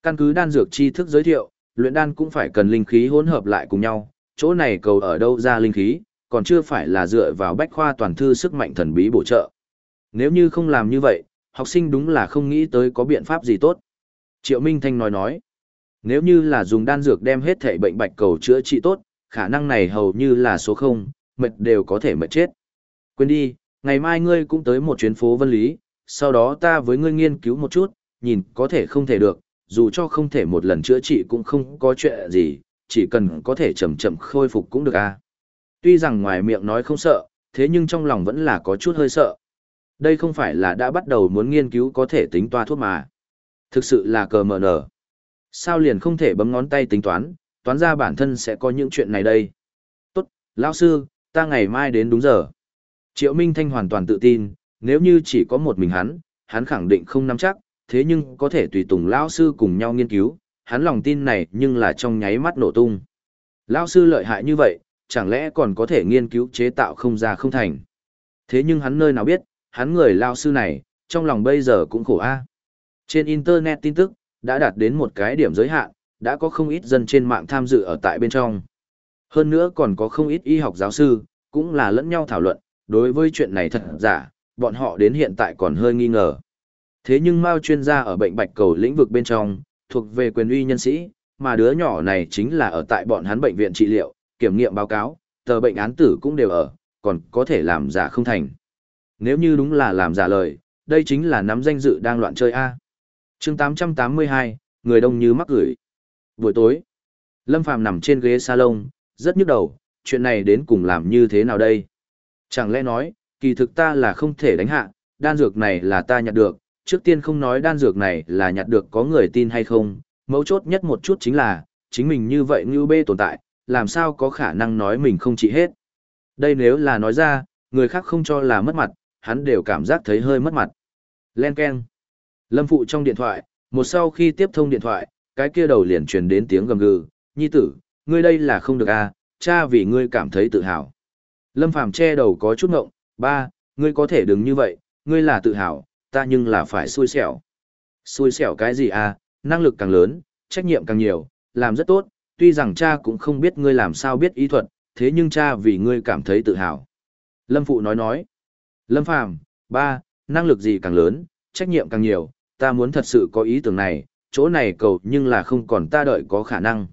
Căn cứ đan dược tri thức giới thiệu, luyện đan cũng phải cần linh khí hỗn hợp lại cùng nhau, chỗ này cầu ở đâu ra linh khí, còn chưa phải là dựa vào bách khoa toàn thư sức mạnh thần bí bổ trợ. Nếu như không làm như vậy, học sinh đúng là không nghĩ tới có biện pháp gì tốt. Triệu Minh Thanh nói nói, nếu như là dùng đan dược đem hết thể bệnh bạch cầu chữa trị tốt, khả năng này hầu như là số không, mệt đều có thể mệt chết. Quên đi, ngày mai ngươi cũng tới một chuyến phố vân lý, sau đó ta với ngươi nghiên cứu một chút, nhìn có thể không thể được, dù cho không thể một lần chữa trị cũng không có chuyện gì, chỉ cần có thể chậm chậm khôi phục cũng được a. À. Tuy rằng ngoài miệng nói không sợ, thế nhưng trong lòng vẫn là có chút hơi sợ. Đây không phải là đã bắt đầu muốn nghiên cứu có thể tính toa thuốc mà. Thực sự là cờ mờ nở. Sao liền không thể bấm ngón tay tính toán, toán ra bản thân sẽ có những chuyện này đây. Tốt, lão sư, ta ngày mai đến đúng giờ. Triệu Minh Thanh hoàn toàn tự tin, nếu như chỉ có một mình hắn, hắn khẳng định không nắm chắc, thế nhưng có thể tùy tùng lão sư cùng nhau nghiên cứu, hắn lòng tin này nhưng là trong nháy mắt nổ tung. Lão sư lợi hại như vậy, chẳng lẽ còn có thể nghiên cứu chế tạo không ra không thành. Thế nhưng hắn nơi nào biết, hắn người lão sư này, trong lòng bây giờ cũng khổ a. Trên internet tin tức đã đạt đến một cái điểm giới hạn, đã có không ít dân trên mạng tham dự ở tại bên trong. Hơn nữa còn có không ít y học giáo sư, cũng là lẫn nhau thảo luận, đối với chuyện này thật giả, bọn họ đến hiện tại còn hơi nghi ngờ. Thế nhưng Mao chuyên gia ở bệnh bạch cầu lĩnh vực bên trong, thuộc về quyền uy nhân sĩ, mà đứa nhỏ này chính là ở tại bọn hắn bệnh viện trị liệu, kiểm nghiệm báo cáo, tờ bệnh án tử cũng đều ở, còn có thể làm giả không thành. Nếu như đúng là làm giả lời, đây chính là nắm danh dự đang loạn chơi A. chương 882, người đông như mắc gửi. Buổi tối, Lâm Phàm nằm trên ghế salon, rất nhức đầu, chuyện này đến cùng làm như thế nào đây? Chẳng lẽ nói, kỳ thực ta là không thể đánh hạ, đan dược này là ta nhặt được, trước tiên không nói đan dược này là nhặt được có người tin hay không, mấu chốt nhất một chút chính là, chính mình như vậy như bê tồn tại, làm sao có khả năng nói mình không trị hết. Đây nếu là nói ra, người khác không cho là mất mặt, hắn đều cảm giác thấy hơi mất mặt. Len Ken. Lâm Phụ trong điện thoại, một sau khi tiếp thông điện thoại, cái kia đầu liền truyền đến tiếng gầm gừ, nhi tử, ngươi đây là không được à, cha vì ngươi cảm thấy tự hào. Lâm Phàm che đầu có chút ngộng, ba, ngươi có thể đừng như vậy, ngươi là tự hào, ta nhưng là phải xui xẻo. Xui xẻo cái gì à, năng lực càng lớn, trách nhiệm càng nhiều, làm rất tốt, tuy rằng cha cũng không biết ngươi làm sao biết ý thuật, thế nhưng cha vì ngươi cảm thấy tự hào. Lâm Phụ nói nói, Lâm Phàm, ba, năng lực gì càng lớn, trách nhiệm càng nhiều, ta muốn thật sự có ý tưởng này, chỗ này cầu nhưng là không còn ta đợi có khả năng.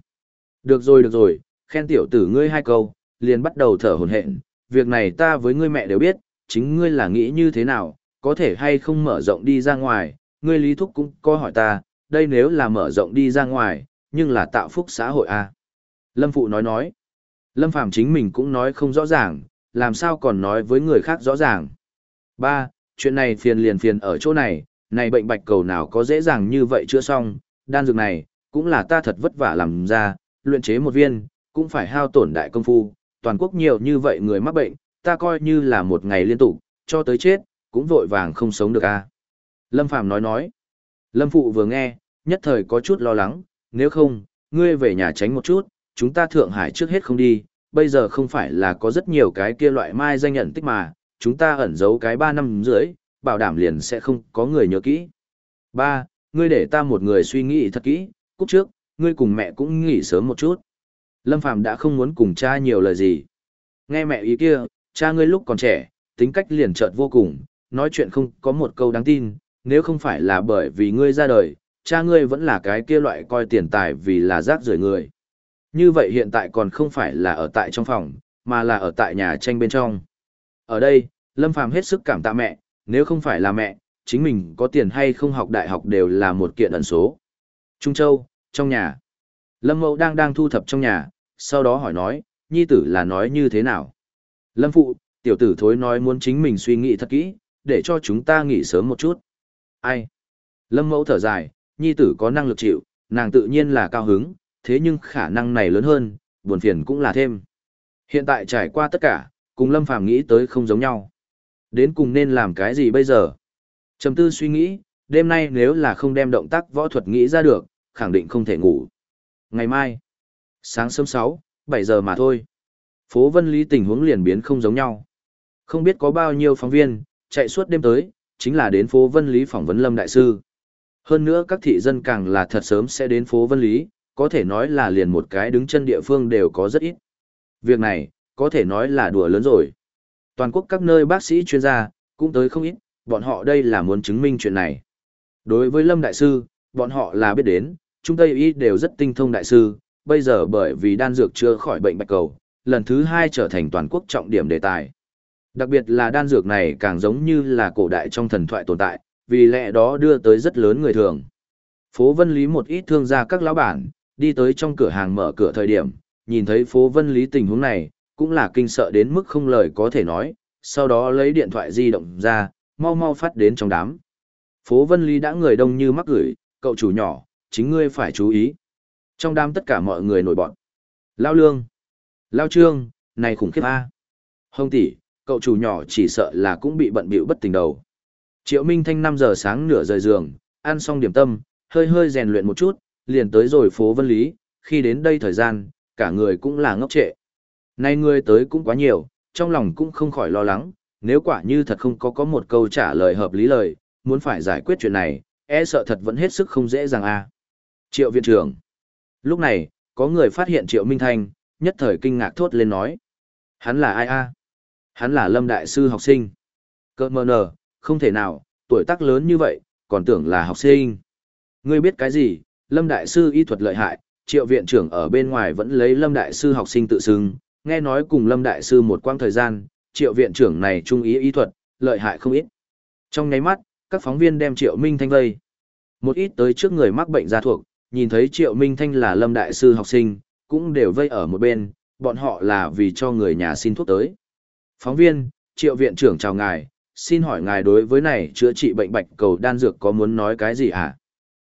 Được rồi được rồi, khen tiểu tử ngươi hai câu, liền bắt đầu thở hổn hển, việc này ta với ngươi mẹ đều biết, chính ngươi là nghĩ như thế nào, có thể hay không mở rộng đi ra ngoài, ngươi lý thúc cũng có hỏi ta, đây nếu là mở rộng đi ra ngoài, nhưng là tạo phúc xã hội à. Lâm Phụ nói nói, Lâm Phàm chính mình cũng nói không rõ ràng, làm sao còn nói với người khác rõ ràng. Ba, chuyện này phiền liền phiền ở chỗ này, này bệnh bạch cầu nào có dễ dàng như vậy chưa xong, đan dược này, cũng là ta thật vất vả làm ra, luyện chế một viên, cũng phải hao tổn đại công phu, toàn quốc nhiều như vậy người mắc bệnh, ta coi như là một ngày liên tục, cho tới chết, cũng vội vàng không sống được a. Lâm Phàm nói nói. Lâm Phụ vừa nghe, nhất thời có chút lo lắng, nếu không, ngươi về nhà tránh một chút, chúng ta Thượng Hải trước hết không đi, bây giờ không phải là có rất nhiều cái kia loại mai danh nhận tích mà, chúng ta ẩn giấu cái 3 năm rưỡi, bảo đảm liền sẽ không có người nhớ kỹ. Ba, ngươi để ta một người suy nghĩ thật kỹ, cúc trước, ngươi cùng mẹ cũng nghỉ sớm một chút. Lâm Phàm đã không muốn cùng cha nhiều lời gì. Nghe mẹ ý kia, cha ngươi lúc còn trẻ, tính cách liền chợt vô cùng, nói chuyện không có một câu đáng tin, nếu không phải là bởi vì ngươi ra đời, cha ngươi vẫn là cái kia loại coi tiền tài vì là rác rưởi người. Như vậy hiện tại còn không phải là ở tại trong phòng, mà là ở tại nhà tranh bên trong. Ở đây, Lâm Phàm hết sức cảm tạ mẹ, nếu không phải là mẹ, chính mình có tiền hay không học đại học đều là một kiện ẩn số. Trung Châu, trong nhà. Lâm Mậu đang đang thu thập trong nhà, sau đó hỏi nói, nhi tử là nói như thế nào? Lâm Phụ, tiểu tử thối nói muốn chính mình suy nghĩ thật kỹ, để cho chúng ta nghỉ sớm một chút. Ai? Lâm Mẫu thở dài, nhi tử có năng lực chịu, nàng tự nhiên là cao hứng, thế nhưng khả năng này lớn hơn, buồn phiền cũng là thêm. Hiện tại trải qua tất cả, cùng Lâm Phàm nghĩ tới không giống nhau. Đến cùng nên làm cái gì bây giờ? Trầm tư suy nghĩ, đêm nay nếu là không đem động tác võ thuật nghĩ ra được, khẳng định không thể ngủ. Ngày mai, sáng sớm 6, 7 giờ mà thôi. Phố Vân Lý tình huống liền biến không giống nhau. Không biết có bao nhiêu phóng viên, chạy suốt đêm tới, chính là đến phố Vân Lý phỏng vấn Lâm Đại Sư. Hơn nữa các thị dân càng là thật sớm sẽ đến phố Vân Lý, có thể nói là liền một cái đứng chân địa phương đều có rất ít. Việc này, có thể nói là đùa lớn rồi. Toàn quốc các nơi bác sĩ chuyên gia, cũng tới không ít, bọn họ đây là muốn chứng minh chuyện này. Đối với Lâm Đại Sư, bọn họ là biết đến, Trung Tây Y đều rất tinh thông Đại Sư, bây giờ bởi vì đan dược chưa khỏi bệnh bạch cầu, lần thứ hai trở thành toàn quốc trọng điểm đề tài. Đặc biệt là đan dược này càng giống như là cổ đại trong thần thoại tồn tại, vì lẽ đó đưa tới rất lớn người thường. Phố Vân Lý một ít thương gia các lão bản, đi tới trong cửa hàng mở cửa thời điểm, nhìn thấy phố Vân Lý tình huống này, cũng là kinh sợ đến mức không lời có thể nói, sau đó lấy điện thoại di động ra, mau mau phát đến trong đám. Phố Vân Lý đã người đông như mắc gửi, cậu chủ nhỏ, chính ngươi phải chú ý. Trong đám tất cả mọi người nổi bọn. Lao Lương, Lao Trương, này khủng khiếp A. Hồng tỷ, cậu chủ nhỏ chỉ sợ là cũng bị bận bịu bất tỉnh đầu. Triệu Minh Thanh 5 giờ sáng nửa rời giường, ăn xong điểm tâm, hơi hơi rèn luyện một chút, liền tới rồi phố Vân Lý, khi đến đây thời gian, cả người cũng là ngốc trệ. Nay ngươi tới cũng quá nhiều, trong lòng cũng không khỏi lo lắng, nếu quả như thật không có có một câu trả lời hợp lý lời, muốn phải giải quyết chuyện này, e sợ thật vẫn hết sức không dễ dàng a. Triệu viện trưởng. Lúc này, có người phát hiện Triệu Minh Thanh, nhất thời kinh ngạc thốt lên nói. Hắn là ai a? Hắn là Lâm Đại Sư học sinh. Cơ mờ nờ, không thể nào, tuổi tác lớn như vậy, còn tưởng là học sinh. Ngươi biết cái gì, Lâm Đại Sư y thuật lợi hại, triệu viện trưởng ở bên ngoài vẫn lấy Lâm Đại Sư học sinh tự xưng, nghe nói cùng Lâm Đại Sư một quãng thời gian, triệu viện trưởng này trung ý y thuật, lợi hại không ít. Trong nháy mắt, các phóng viên đem triệu Minh Thanh vây. Một ít tới trước người mắc bệnh gia thuộc, nhìn thấy triệu Minh Thanh là Lâm Đại Sư học sinh, cũng đều vây ở một bên, bọn họ là vì cho người nhà xin thuốc tới. Phóng viên, triệu viện trưởng chào ngài, xin hỏi ngài đối với này chữa trị bệnh bạch cầu đan dược có muốn nói cái gì ạ? À?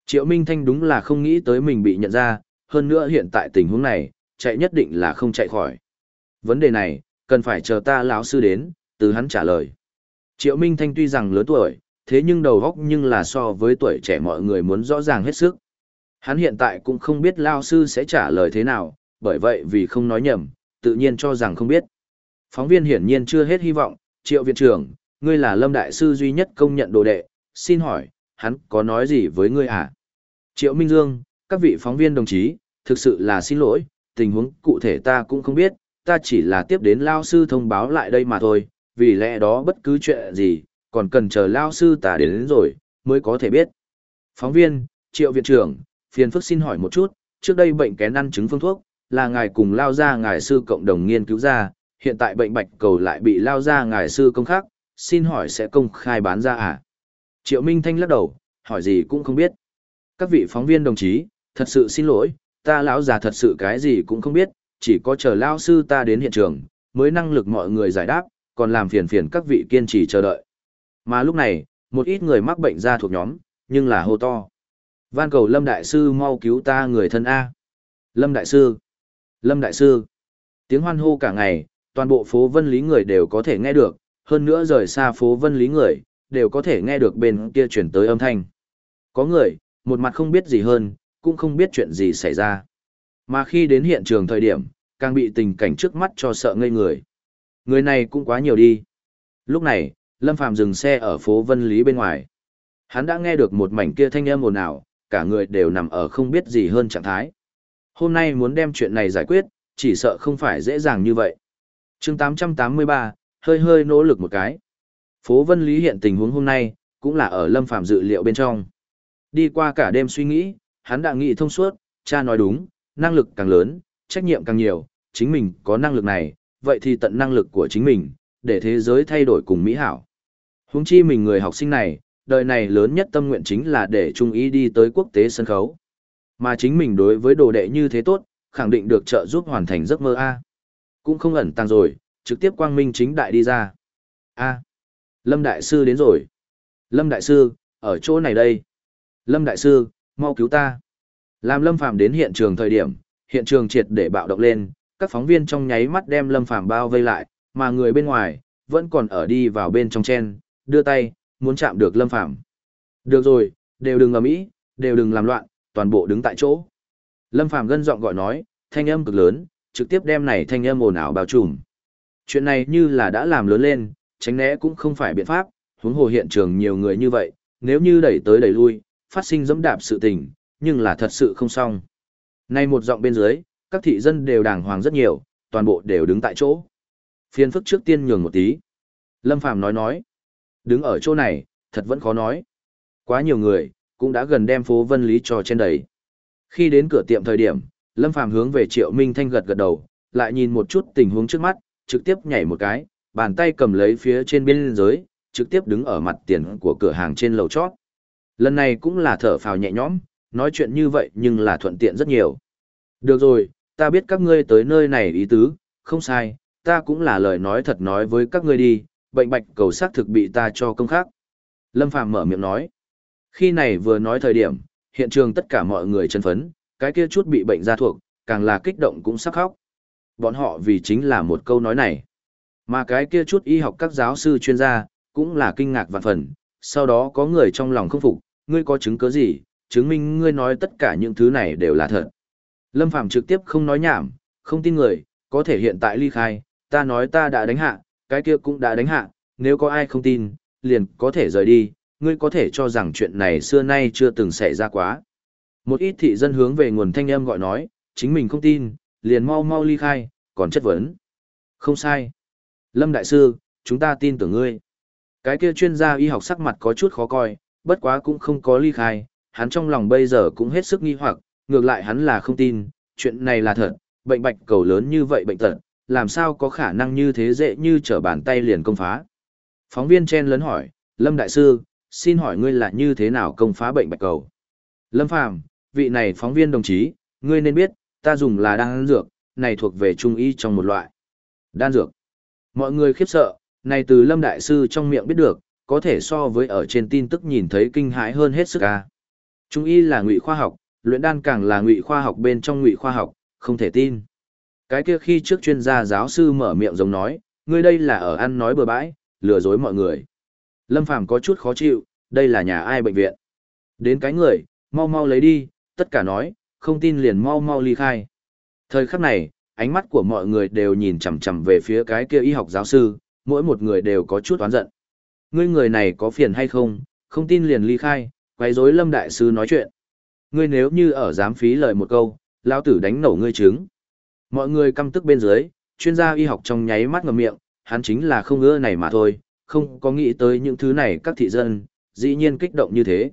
Triệu Minh Thanh đúng là không nghĩ tới mình bị nhận ra, hơn nữa hiện tại tình huống này, chạy nhất định là không chạy khỏi. Vấn đề này, cần phải chờ ta lão sư đến, từ hắn trả lời. Triệu Minh Thanh tuy rằng lớn tuổi, thế nhưng đầu óc nhưng là so với tuổi trẻ mọi người muốn rõ ràng hết sức. Hắn hiện tại cũng không biết lão sư sẽ trả lời thế nào, bởi vậy vì không nói nhầm, tự nhiên cho rằng không biết. Phóng viên hiển nhiên chưa hết hy vọng, triệu viện trưởng, ngươi là lâm đại sư duy nhất công nhận đồ đệ, xin hỏi, hắn có nói gì với ngươi à? Triệu Minh Dương, các vị phóng viên đồng chí, thực sự là xin lỗi, tình huống cụ thể ta cũng không biết, ta chỉ là tiếp đến lao sư thông báo lại đây mà thôi, vì lẽ đó bất cứ chuyện gì, còn cần chờ lao sư ta đến, đến rồi, mới có thể biết. Phóng viên, Triệu Viện trưởng, phiền phức xin hỏi một chút, trước đây bệnh kén ăn trứng phương thuốc, là ngài cùng lao ra ngài sư cộng đồng nghiên cứu ra, hiện tại bệnh bạch cầu lại bị lao ra ngài sư công khắc, xin hỏi sẽ công khai bán ra à? Triệu Minh Thanh lắc đầu, hỏi gì cũng không biết. Các vị phóng viên đồng chí, thật sự xin lỗi, ta lão già thật sự cái gì cũng không biết, chỉ có chờ lao sư ta đến hiện trường, mới năng lực mọi người giải đáp, còn làm phiền phiền các vị kiên trì chờ đợi. Mà lúc này, một ít người mắc bệnh ra thuộc nhóm, nhưng là hô to. Van cầu Lâm Đại Sư mau cứu ta người thân A. Lâm Đại Sư! Lâm Đại Sư! Tiếng hoan hô cả ngày, toàn bộ phố Vân Lý người đều có thể nghe được, hơn nữa rời xa phố Vân Lý người, đều có thể nghe được bên kia chuyển tới âm thanh. Có người, một mặt không biết gì hơn, cũng không biết chuyện gì xảy ra. Mà khi đến hiện trường thời điểm, càng bị tình cảnh trước mắt cho sợ ngây người. Người này cũng quá nhiều đi. Lúc này, Lâm Phàm dừng xe ở phố Vân Lý bên ngoài. Hắn đã nghe được một mảnh kia thanh âm ồn ào, cả người đều nằm ở không biết gì hơn trạng thái. Hôm nay muốn đem chuyện này giải quyết, chỉ sợ không phải dễ dàng như vậy. chương 883, hơi hơi nỗ lực một cái. Phố Vân Lý hiện tình huống hôm nay, cũng là ở Lâm Phàm dự liệu bên trong. Đi qua cả đêm suy nghĩ, hắn đã nghĩ thông suốt, cha nói đúng, năng lực càng lớn, trách nhiệm càng nhiều, chính mình có năng lực này, vậy thì tận năng lực của chính mình, để thế giới thay đổi cùng mỹ hảo. Huống chi mình người học sinh này, đời này lớn nhất tâm nguyện chính là để trung ý đi tới quốc tế sân khấu. Mà chính mình đối với đồ đệ như thế tốt, khẳng định được trợ giúp hoàn thành giấc mơ A. Cũng không ẩn tàng rồi, trực tiếp quang minh chính đại đi ra. A. Lâm Đại Sư đến rồi. Lâm Đại Sư, ở chỗ này đây. Lâm Đại Sư, mau cứu ta. Làm Lâm Phàm đến hiện trường thời điểm, hiện trường triệt để bạo động lên, các phóng viên trong nháy mắt đem Lâm Phàm bao vây lại, mà người bên ngoài, vẫn còn ở đi vào bên trong chen, đưa tay, muốn chạm được Lâm Phàm Được rồi, đều đừng ầm ĩ, đều đừng làm loạn, toàn bộ đứng tại chỗ. Lâm Phàm gân giọng gọi nói, thanh âm cực lớn, trực tiếp đem này thanh âm ồn ào bao trùm. Chuyện này như là đã làm lớn lên, tránh né cũng không phải biện pháp, huống hồ hiện trường nhiều người như vậy, nếu như đẩy tới đẩy lui, phát sinh dẫm đạp sự tình, nhưng là thật sự không xong. Nay một giọng bên dưới, các thị dân đều đàng hoàng rất nhiều, toàn bộ đều đứng tại chỗ. Phiên phức trước tiên nhường một tí. Lâm Phàm nói nói, đứng ở chỗ này, thật vẫn khó nói. Quá nhiều người, cũng đã gần đem phố Vân Lý cho trên đầy. Khi đến cửa tiệm thời điểm, Lâm Phàm hướng về Triệu Minh Thanh gật gật đầu, lại nhìn một chút tình huống trước mắt, trực tiếp nhảy một cái, bàn tay cầm lấy phía trên biên giới, trực tiếp đứng ở mặt tiền của cửa hàng trên lầu chót. Lần này cũng là thở phào nhẹ nhõm, nói chuyện như vậy nhưng là thuận tiện rất nhiều. Được rồi, ta biết các ngươi tới nơi này ý tứ, không sai, ta cũng là lời nói thật nói với các ngươi đi, bệnh bạch cầu xác thực bị ta cho công khác. Lâm Phàm mở miệng nói. Khi này vừa nói thời điểm, hiện trường tất cả mọi người chân phấn, cái kia chút bị bệnh ra thuộc, càng là kích động cũng sắp khóc. Bọn họ vì chính là một câu nói này. Mà cái kia chút y học các giáo sư chuyên gia, cũng là kinh ngạc vạn phần, sau đó có người trong lòng không phục, ngươi có chứng cứ gì, chứng minh ngươi nói tất cả những thứ này đều là thật. Lâm Phàm trực tiếp không nói nhảm, không tin người, có thể hiện tại ly khai, ta nói ta đã đánh hạ, cái kia cũng đã đánh hạ, nếu có ai không tin, liền có thể rời đi, ngươi có thể cho rằng chuyện này xưa nay chưa từng xảy ra quá. Một ít thị dân hướng về nguồn thanh âm gọi nói, chính mình không tin, liền mau mau ly khai, còn chất vấn. Không sai. Lâm Đại Sư, chúng ta tin tưởng ngươi. Cái kia chuyên gia y học sắc mặt có chút khó coi, bất quá cũng không có ly khai, hắn trong lòng bây giờ cũng hết sức nghi hoặc, ngược lại hắn là không tin, chuyện này là thật, bệnh bạch cầu lớn như vậy bệnh tật, làm sao có khả năng như thế dễ như trở bàn tay liền công phá. Phóng viên chen lớn hỏi, Lâm Đại Sư, xin hỏi ngươi là như thế nào công phá bệnh bạch cầu? Lâm Phàm, vị này phóng viên đồng chí, ngươi nên biết, ta dùng là đan dược, này thuộc về trung y trong một loại. Đan dược. Mọi người khiếp sợ, này từ Lâm Đại Sư trong miệng biết được, có thể so với ở trên tin tức nhìn thấy kinh hãi hơn hết sức ca. Trung y là ngụy khoa học, luyện đan càng là ngụy khoa học bên trong ngụy khoa học, không thể tin. Cái kia khi trước chuyên gia giáo sư mở miệng giống nói, ngươi đây là ở ăn nói bừa bãi, lừa dối mọi người. Lâm Phàm có chút khó chịu, đây là nhà ai bệnh viện. Đến cái người, mau mau lấy đi, tất cả nói, không tin liền mau mau ly khai. Thời khắc này, ánh mắt của mọi người đều nhìn chằm chằm về phía cái kia y học giáo sư, mỗi một người đều có chút oán giận. Ngươi người này có phiền hay không, không tin liền ly khai, quấy rối Lâm đại sư nói chuyện. Ngươi nếu như ở dám phí lời một câu, lao tử đánh nổ ngươi trứng. Mọi người căm tức bên dưới, chuyên gia y học trong nháy mắt ngậm miệng, hắn chính là không ngỡ này mà thôi, không có nghĩ tới những thứ này các thị dân, dĩ nhiên kích động như thế.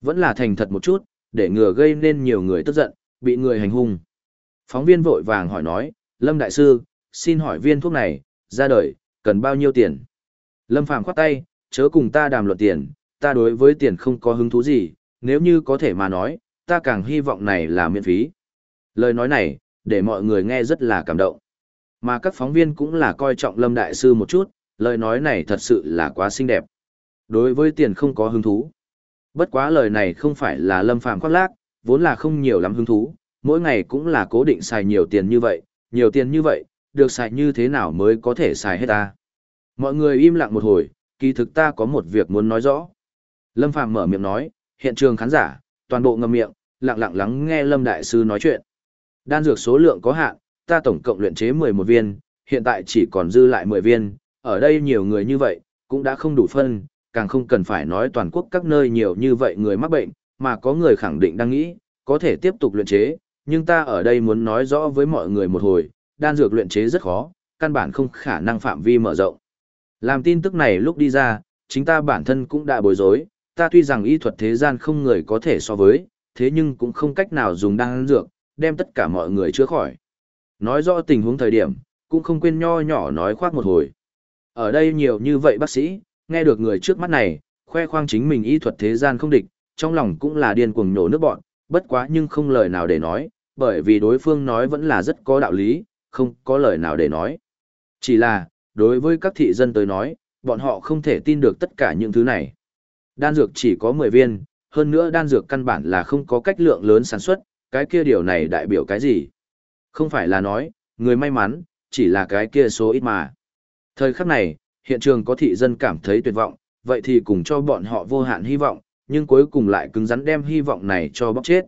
Vẫn là thành thật một chút, để ngừa gây nên nhiều người tức giận, bị người hành hung. Phóng viên vội vàng hỏi nói, Lâm Đại Sư, xin hỏi viên thuốc này, ra đời, cần bao nhiêu tiền? Lâm Phàm khoát tay, chớ cùng ta đàm luận tiền, ta đối với tiền không có hứng thú gì, nếu như có thể mà nói, ta càng hy vọng này là miễn phí. Lời nói này, để mọi người nghe rất là cảm động. Mà các phóng viên cũng là coi trọng Lâm Đại Sư một chút, lời nói này thật sự là quá xinh đẹp. Đối với tiền không có hứng thú. Bất quá lời này không phải là Lâm Phàm khoác lác, vốn là không nhiều lắm hứng thú, mỗi ngày cũng là cố định xài nhiều tiền như vậy, nhiều tiền như vậy, được xài như thế nào mới có thể xài hết ta. Mọi người im lặng một hồi, kỳ thực ta có một việc muốn nói rõ. Lâm Phàm mở miệng nói, hiện trường khán giả, toàn bộ ngậm miệng, lặng lặng lắng nghe Lâm Đại Sư nói chuyện. Đan dược số lượng có hạn, ta tổng cộng luyện chế 11 viên, hiện tại chỉ còn dư lại 10 viên, ở đây nhiều người như vậy, cũng đã không đủ phân, càng không cần phải nói toàn quốc các nơi nhiều như vậy người mắc bệnh, mà có người khẳng định đang nghĩ, có thể tiếp tục luyện chế, nhưng ta ở đây muốn nói rõ với mọi người một hồi, đan dược luyện chế rất khó, căn bản không khả năng phạm vi mở rộng. Làm tin tức này lúc đi ra, chính ta bản thân cũng đã bối rối, ta tuy rằng y thuật thế gian không người có thể so với, thế nhưng cũng không cách nào dùng đan dược, đem tất cả mọi người chữa khỏi. Nói rõ tình huống thời điểm, cũng không quên nho nhỏ nói khoác một hồi. Ở đây nhiều như vậy bác sĩ, nghe được người trước mắt này, khoe khoang chính mình y thuật thế gian không địch, trong lòng cũng là điên cuồng nhổ nước bọn, bất quá nhưng không lời nào để nói, bởi vì đối phương nói vẫn là rất có đạo lý, không có lời nào để nói. Chỉ là, đối với các thị dân tới nói, bọn họ không thể tin được tất cả những thứ này. Đan dược chỉ có 10 viên, hơn nữa đan dược căn bản là không có cách lượng lớn sản xuất, cái kia điều này đại biểu cái gì? Không phải là nói, người may mắn, chỉ là cái kia số ít mà. Thời khắc này, hiện trường có thị dân cảm thấy tuyệt vọng, vậy thì cùng cho bọn họ vô hạn hy vọng, nhưng cuối cùng lại cứng rắn đem hy vọng này cho bóc chết.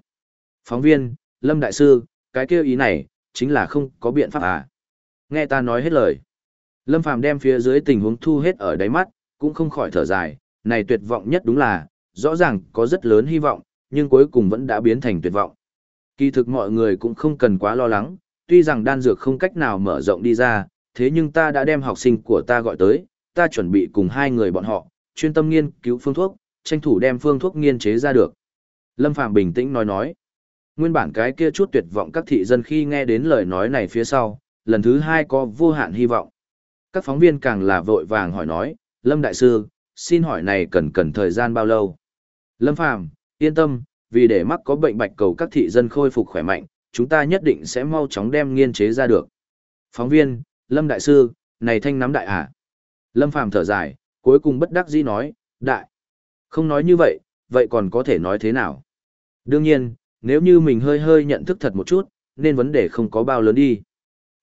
Phóng viên, Lâm Đại Sư, cái kia ý này, chính là không có biện pháp à. Nghe ta nói hết lời. Lâm Phàm đem phía dưới tình huống thu hết ở đáy mắt, cũng không khỏi thở dài, này tuyệt vọng nhất đúng là, rõ ràng có rất lớn hy vọng, nhưng cuối cùng vẫn đã biến thành tuyệt vọng. Kỳ thực mọi người cũng không cần quá lo lắng, tuy rằng đan dược không cách nào mở rộng đi ra, thế nhưng ta đã đem học sinh của ta gọi tới, ta chuẩn bị cùng hai người bọn họ, chuyên tâm nghiên cứu phương thuốc, tranh thủ đem phương thuốc nghiên chế ra được. Lâm Phàm bình tĩnh nói nói. Nguyên bản cái kia chút tuyệt vọng các thị dân khi nghe đến lời nói này phía sau, lần thứ hai có vô hạn hy vọng. Các phóng viên càng là vội vàng hỏi nói, Lâm Đại Sư, xin hỏi này cần cần thời gian bao lâu? Lâm Phàm yên tâm, vì để mắc có bệnh bạch cầu các thị dân khôi phục khỏe mạnh, chúng ta nhất định sẽ mau chóng đem nghiên chế ra được. Phóng viên, Lâm Đại Sư, này thanh nắm đại à? Lâm Phàm thở dài, cuối cùng bất đắc dĩ nói, đại. Không nói như vậy, vậy còn có thể nói thế nào? Đương nhiên, nếu như mình hơi hơi nhận thức thật một chút, nên vấn đề không có bao lớn đi.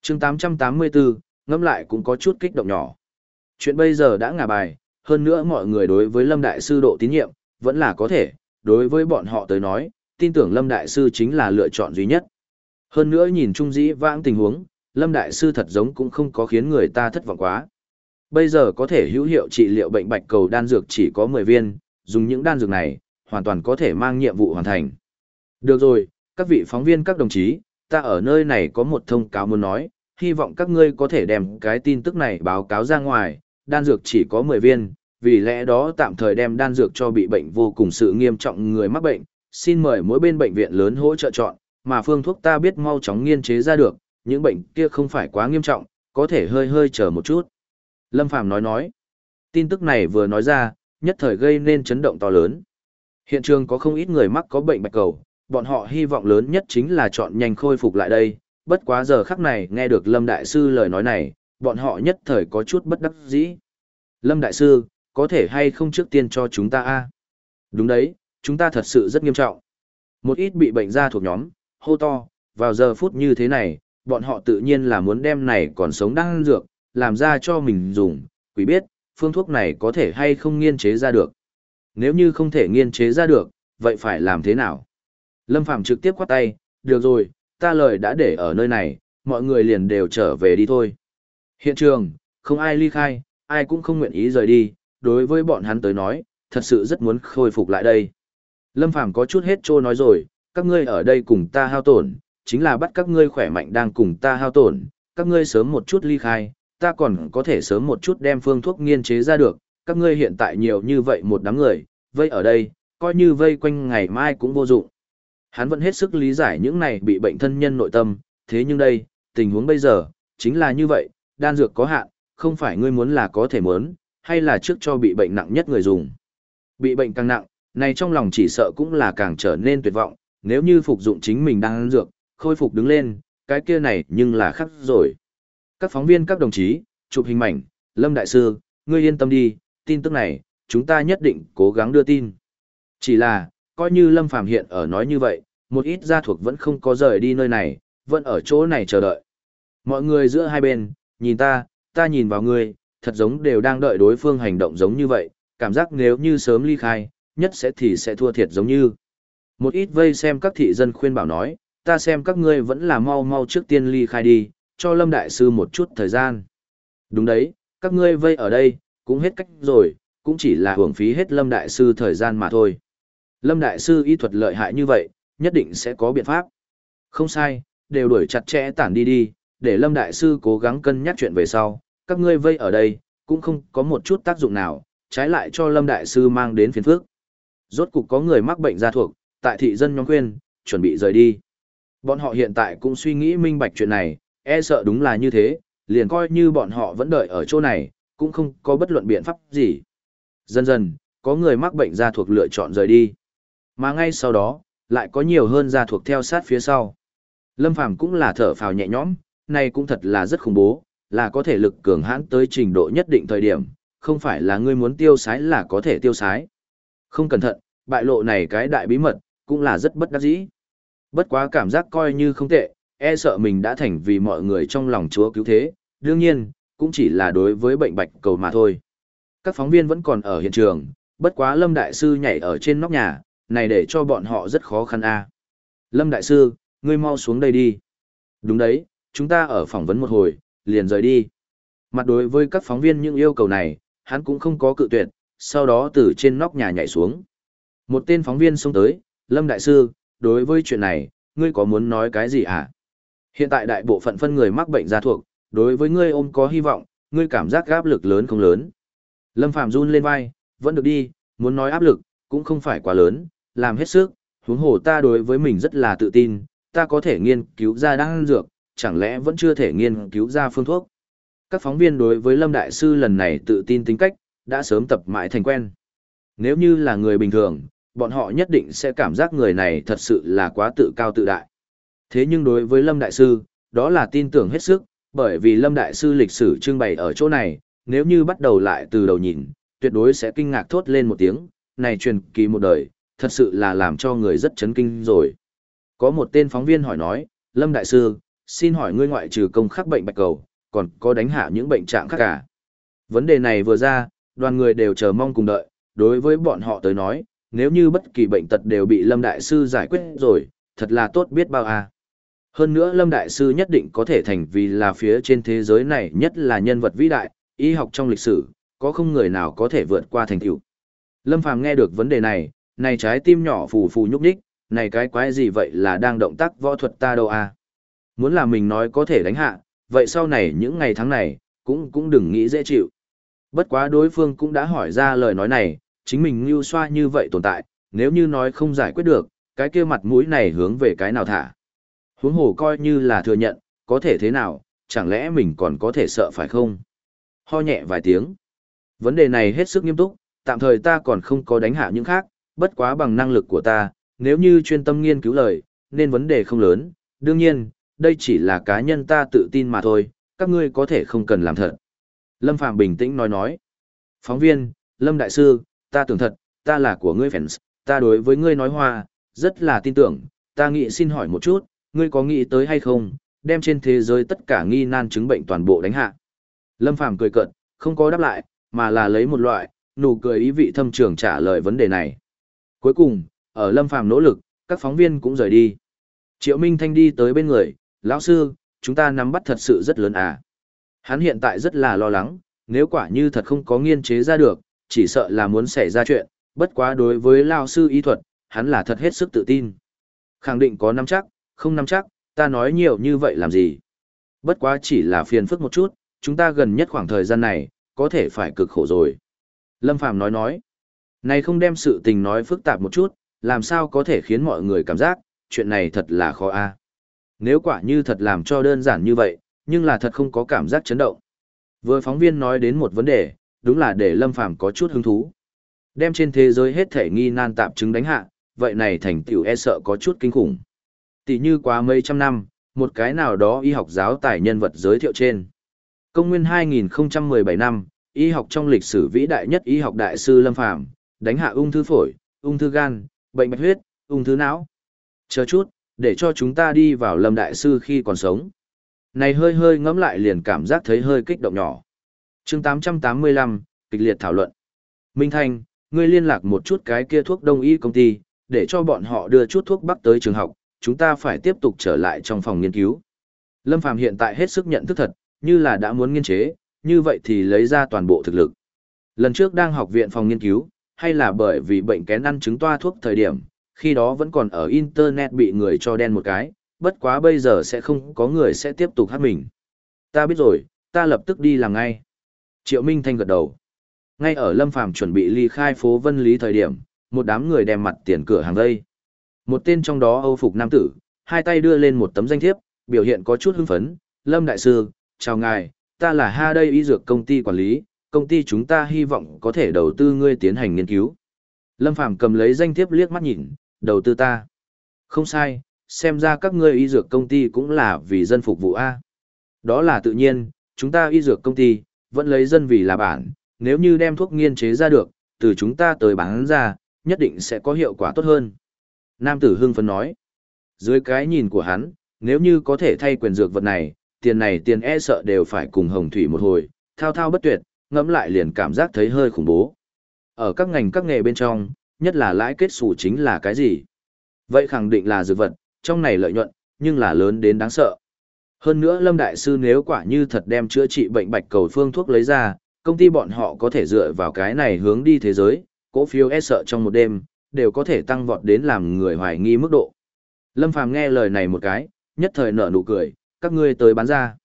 chương 884, ngẫm lại cũng có chút kích động nhỏ. Chuyện bây giờ đã ngả bài, hơn nữa mọi người đối với Lâm Đại Sư độ tín nhiệm, vẫn là có thể, đối với bọn họ tới nói, tin tưởng Lâm Đại Sư chính là lựa chọn duy nhất. Hơn nữa nhìn trung dĩ vãng tình huống, Lâm Đại Sư thật giống cũng không có khiến người ta thất vọng quá. Bây giờ có thể hữu hiệu trị liệu bệnh bạch cầu đan dược chỉ có 10 viên, dùng những đan dược này, hoàn toàn có thể mang nhiệm vụ hoàn thành. Được rồi, các vị phóng viên các đồng chí, ta ở nơi này có một thông cáo muốn nói, hy vọng các ngươi có thể đem cái tin tức này báo cáo ra ngoài, đan dược chỉ có 10 viên, vì lẽ đó tạm thời đem đan dược cho bị bệnh vô cùng sự nghiêm trọng người mắc bệnh, xin mời mỗi bên bệnh viện lớn hỗ trợ chọn, mà phương thuốc ta biết mau chóng nghiên chế ra được, những bệnh kia không phải quá nghiêm trọng, có thể hơi hơi chờ một chút. Lâm Phàm nói nói, tin tức này vừa nói ra, nhất thời gây nên chấn động to lớn. Hiện trường có không ít người mắc có bệnh bạch cầu, bọn họ hy vọng lớn nhất chính là chọn nhanh khôi phục lại đây, bất quá giờ khắc này nghe được Lâm Đại Sư lời nói này, bọn họ nhất thời có chút bất đắc dĩ. Lâm Đại Sư, có thể hay không trước tiên cho chúng ta a Đúng đấy, chúng ta thật sự rất nghiêm trọng. Một ít bị bệnh ra thuộc nhóm, hô to, vào giờ phút như thế này, bọn họ tự nhiên là muốn đem này còn sống đang dược, làm ra cho mình dùng, quý biết, phương thuốc này có thể hay không nghiên chế ra được. Nếu như không thể nghiên chế ra được, vậy phải làm thế nào? Lâm Phàm trực tiếp quát tay, được rồi, ta lời đã để ở nơi này, mọi người liền đều trở về đi thôi. Hiện trường, không ai ly khai, ai cũng không nguyện ý rời đi, đối với bọn hắn tới nói, thật sự rất muốn khôi phục lại đây. Lâm Phàm có chút hết trô nói rồi, các ngươi ở đây cùng ta hao tổn, chính là bắt các ngươi khỏe mạnh đang cùng ta hao tổn, các ngươi sớm một chút ly khai, ta còn có thể sớm một chút đem phương thuốc nghiên chế ra được, các ngươi hiện tại nhiều như vậy một đám người, vây ở đây, coi như vây quanh ngày mai cũng vô dụng. Hắn vẫn hết sức lý giải những này bị bệnh thân nhân nội tâm, thế nhưng đây, tình huống bây giờ, chính là như vậy, đan dược có hạn, không phải ngươi muốn là có thể muốn, hay là trước cho bị bệnh nặng nhất người dùng. Bị bệnh càng nặng, này trong lòng chỉ sợ cũng là càng trở nên tuyệt vọng, nếu như phục dụng chính mình đang ăn dược, khôi phục đứng lên, cái kia này nhưng là khắc rồi. Các phóng viên các đồng chí, chụp hình mảnh, Lâm Đại Sư, ngươi yên tâm đi, tin tức này, chúng ta nhất định cố gắng đưa tin. Chỉ là, coi như Lâm Phàm hiện ở nói như vậy, một ít gia thuộc vẫn không có rời đi nơi này, vẫn ở chỗ này chờ đợi. Mọi người giữa hai bên, nhìn ta, ta nhìn vào ngươi, thật giống đều đang đợi đối phương hành động giống như vậy, cảm giác nếu như sớm ly khai, nhất sẽ thì sẽ thua thiệt giống như. Một ít vây xem các thị dân khuyên bảo nói, ta xem các ngươi vẫn là mau mau trước tiên ly khai đi, cho Lâm Đại Sư một chút thời gian. Đúng đấy, các ngươi vây ở đây, cũng hết cách rồi, cũng chỉ là hưởng phí hết Lâm Đại Sư thời gian mà thôi. Lâm Đại Sư y thuật lợi hại như vậy, nhất định sẽ có biện pháp. Không sai, đều đuổi chặt chẽ tản đi đi, để Lâm Đại Sư cố gắng cân nhắc chuyện về sau, các ngươi vây ở đây, cũng không có một chút tác dụng nào, trái lại cho Lâm Đại Sư mang đến phiền phức. Rốt cục có người mắc bệnh gia thuộc, tại thị dân nhóm khuyên, chuẩn bị rời đi. Bọn họ hiện tại cũng suy nghĩ minh bạch chuyện này, e sợ đúng là như thế, liền coi như bọn họ vẫn đợi ở chỗ này, cũng không có bất luận biện pháp gì. Dần dần, có người mắc bệnh gia thuộc lựa chọn rời đi. Mà ngay sau đó, lại có nhiều hơn gia thuộc theo sát phía sau. Lâm Phàm cũng là thở phào nhẹ nhõm, này cũng thật là rất khủng bố, là có thể lực cường hãn tới trình độ nhất định thời điểm, không phải là ngươi muốn tiêu sái là có thể tiêu sái. Không cẩn thận, bại lộ này cái đại bí mật, cũng là rất bất đắc dĩ. Bất quá cảm giác coi như không tệ, e sợ mình đã thành vì mọi người trong lòng chúa cứu thế, đương nhiên, cũng chỉ là đối với bệnh bạch cầu mà thôi. Các phóng viên vẫn còn ở hiện trường, bất quá Lâm Đại Sư nhảy ở trên nóc nhà, này để cho bọn họ rất khó khăn a. Lâm Đại Sư, ngươi mau xuống đây đi. Đúng đấy, chúng ta ở phỏng vấn một hồi, liền rời đi. Mặt đối với các phóng viên những yêu cầu này, hắn cũng không có cự tuyệt, sau đó từ trên nóc nhà nhảy xuống. Một tên phóng viên xông tới, Lâm Đại Sư, đối với chuyện này, ngươi có muốn nói cái gì hả? Hiện tại đại bộ phận phân người mắc bệnh gia thuộc, đối với ngươi ôm có hy vọng, ngươi cảm giác áp lực lớn không lớn. Lâm Phạm run lên vai, vẫn được đi, muốn nói áp lực, cũng không phải quá lớn, làm hết sức, huống hồ ta đối với mình rất là tự tin, ta có thể nghiên cứu ra đan dược, chẳng lẽ vẫn chưa thể nghiên cứu ra phương thuốc. Các phóng viên đối với Lâm Đại Sư lần này tự tin tính cách, đã sớm tập mãi thành quen. Nếu như là người bình thường, bọn họ nhất định sẽ cảm giác người này thật sự là quá tự cao tự đại. Thế nhưng đối với Lâm Đại Sư, đó là tin tưởng hết sức, bởi vì Lâm Đại Sư lịch sử trưng bày ở chỗ này, nếu như bắt đầu lại từ đầu nhìn, tuyệt đối sẽ kinh ngạc thốt lên một tiếng, này truyền kỳ một đời, thật sự là làm cho người rất chấn kinh rồi. Có một tên phóng viên hỏi nói, Lâm Đại Sư, xin hỏi ngươi ngoại trừ công khắc bệnh bạch cầu, còn có đánh hạ những bệnh trạng khác cả. Vấn đề này vừa ra, đoàn người đều chờ mong cùng đợi, đối với bọn họ tới nói, nếu như bất kỳ bệnh tật đều bị Lâm Đại Sư giải quyết rồi, thật là tốt biết bao à. Hơn nữa Lâm Đại Sư nhất định có thể thành vì là phía trên thế giới này nhất là nhân vật vĩ đại, y học trong lịch sử, có không người nào có thể vượt qua thành tựu. Lâm Phàm nghe được vấn đề này, này trái tim nhỏ phù phù nhúc nhích, này cái quái gì vậy là đang động tác võ thuật ta đâu à. Muốn là mình nói có thể đánh hạ, vậy sau này những ngày tháng này, cũng cũng đừng nghĩ dễ chịu. Bất quá đối phương cũng đã hỏi ra lời nói này, chính mình như xoa như vậy tồn tại, nếu như nói không giải quyết được, cái kia mặt mũi này hướng về cái nào thả. Huống hồ coi như là thừa nhận, có thể thế nào, chẳng lẽ mình còn có thể sợ phải không? Ho nhẹ vài tiếng. Vấn đề này hết sức nghiêm túc, tạm thời ta còn không có đánh hạ những khác, bất quá bằng năng lực của ta, nếu như chuyên tâm nghiên cứu lời, nên vấn đề không lớn. Đương nhiên, đây chỉ là cá nhân ta tự tin mà thôi, các ngươi có thể không cần làm thật. Lâm Phạm bình tĩnh nói nói. Phóng viên, Lâm Đại Sư, ta tưởng thật, ta là của ngươi fans, ta đối với ngươi nói hoa, rất là tin tưởng, ta nghĩ xin hỏi một chút, ngươi có nghĩ tới hay không, đem trên thế giới tất cả nghi nan chứng bệnh toàn bộ đánh hạ. Lâm Phàm cười cợt, không có đáp lại, mà là lấy một loại, nụ cười ý vị thâm trường trả lời vấn đề này. Cuối cùng, ở Lâm Phàm nỗ lực, các phóng viên cũng rời đi. Triệu Minh Thanh đi tới bên người, lão sư, chúng ta nắm bắt thật sự rất lớn à. Hắn hiện tại rất là lo lắng, nếu quả như thật không có nghiên chế ra được, chỉ sợ là muốn xảy ra chuyện, bất quá đối với lao sư y thuật, hắn là thật hết sức tự tin. Khẳng định có nắm chắc, không nắm chắc, ta nói nhiều như vậy làm gì. Bất quá chỉ là phiền phức một chút, chúng ta gần nhất khoảng thời gian này, có thể phải cực khổ rồi. Lâm Phàm nói nói, này không đem sự tình nói phức tạp một chút, làm sao có thể khiến mọi người cảm giác, chuyện này thật là khó a. Nếu quả như thật làm cho đơn giản như vậy, nhưng là thật không có cảm giác chấn động. Vừa phóng viên nói đến một vấn đề, đúng là để Lâm Phàm có chút hứng thú. Đem trên thế giới hết thể nghi nan tạp chứng đánh hạ, vậy này thành tựu e sợ có chút kinh khủng. Tỷ như quá mấy trăm năm, một cái nào đó y học giáo tài nhân vật giới thiệu trên. Công nguyên 2017 năm, y học trong lịch sử vĩ đại nhất y học đại sư Lâm Phàm đánh hạ ung thư phổi, ung thư gan, bệnh bạch huyết, ung thư não. Chờ chút, để cho chúng ta đi vào Lâm đại sư khi còn sống. Này hơi hơi ngẫm lại liền cảm giác thấy hơi kích động nhỏ. chương 885, kịch liệt thảo luận. Minh Thanh, ngươi liên lạc một chút cái kia thuốc đông y công ty, để cho bọn họ đưa chút thuốc bắc tới trường học, chúng ta phải tiếp tục trở lại trong phòng nghiên cứu. Lâm Phàm hiện tại hết sức nhận thức thật, như là đã muốn nghiên chế, như vậy thì lấy ra toàn bộ thực lực. Lần trước đang học viện phòng nghiên cứu, hay là bởi vì bệnh kén ăn chứng toa thuốc thời điểm, khi đó vẫn còn ở Internet bị người cho đen một cái, bất quá bây giờ sẽ không có người sẽ tiếp tục hát mình. Ta biết rồi, ta lập tức đi làm ngay. Triệu Minh Thanh gật đầu. Ngay ở Lâm Phàm chuẩn bị ly khai phố Vân Lý thời điểm, một đám người đem mặt tiền cửa hàng đây. Một tên trong đó Âu phục nam tử, hai tay đưa lên một tấm danh thiếp, biểu hiện có chút hưng phấn. Lâm Đại Sư, chào ngài, ta là Ha đây y dược công ty quản lý, công ty chúng ta hy vọng có thể đầu tư ngươi tiến hành nghiên cứu. Lâm Phàm cầm lấy danh thiếp liếc mắt nhìn, đầu tư ta. Không sai, xem ra các ngươi y dược công ty cũng là vì dân phục vụ A. Đó là tự nhiên, chúng ta y dược công ty, vẫn lấy dân vì là bản, nếu như đem thuốc nghiên chế ra được, từ chúng ta tới bán ra, nhất định sẽ có hiệu quả tốt hơn. Nam tử hưng phấn nói, dưới cái nhìn của hắn, nếu như có thể thay quyền dược vật này, tiền này tiền e sợ đều phải cùng hồng thủy một hồi, thao thao bất tuyệt, ngẫm lại liền cảm giác thấy hơi khủng bố. Ở các ngành các nghề bên trong, nhất là lãi kết xù chính là cái gì? Vậy khẳng định là dược vật, trong này lợi nhuận, nhưng là lớn đến đáng sợ. Hơn nữa Lâm Đại Sư nếu quả như thật đem chữa trị bệnh bạch cầu phương thuốc lấy ra, công ty bọn họ có thể dựa vào cái này hướng đi thế giới, cổ phiếu e sợ trong một đêm, đều có thể tăng vọt đến làm người hoài nghi mức độ. Lâm Phàm nghe lời này một cái, nhất thời nở nụ cười, các ngươi tới bán ra.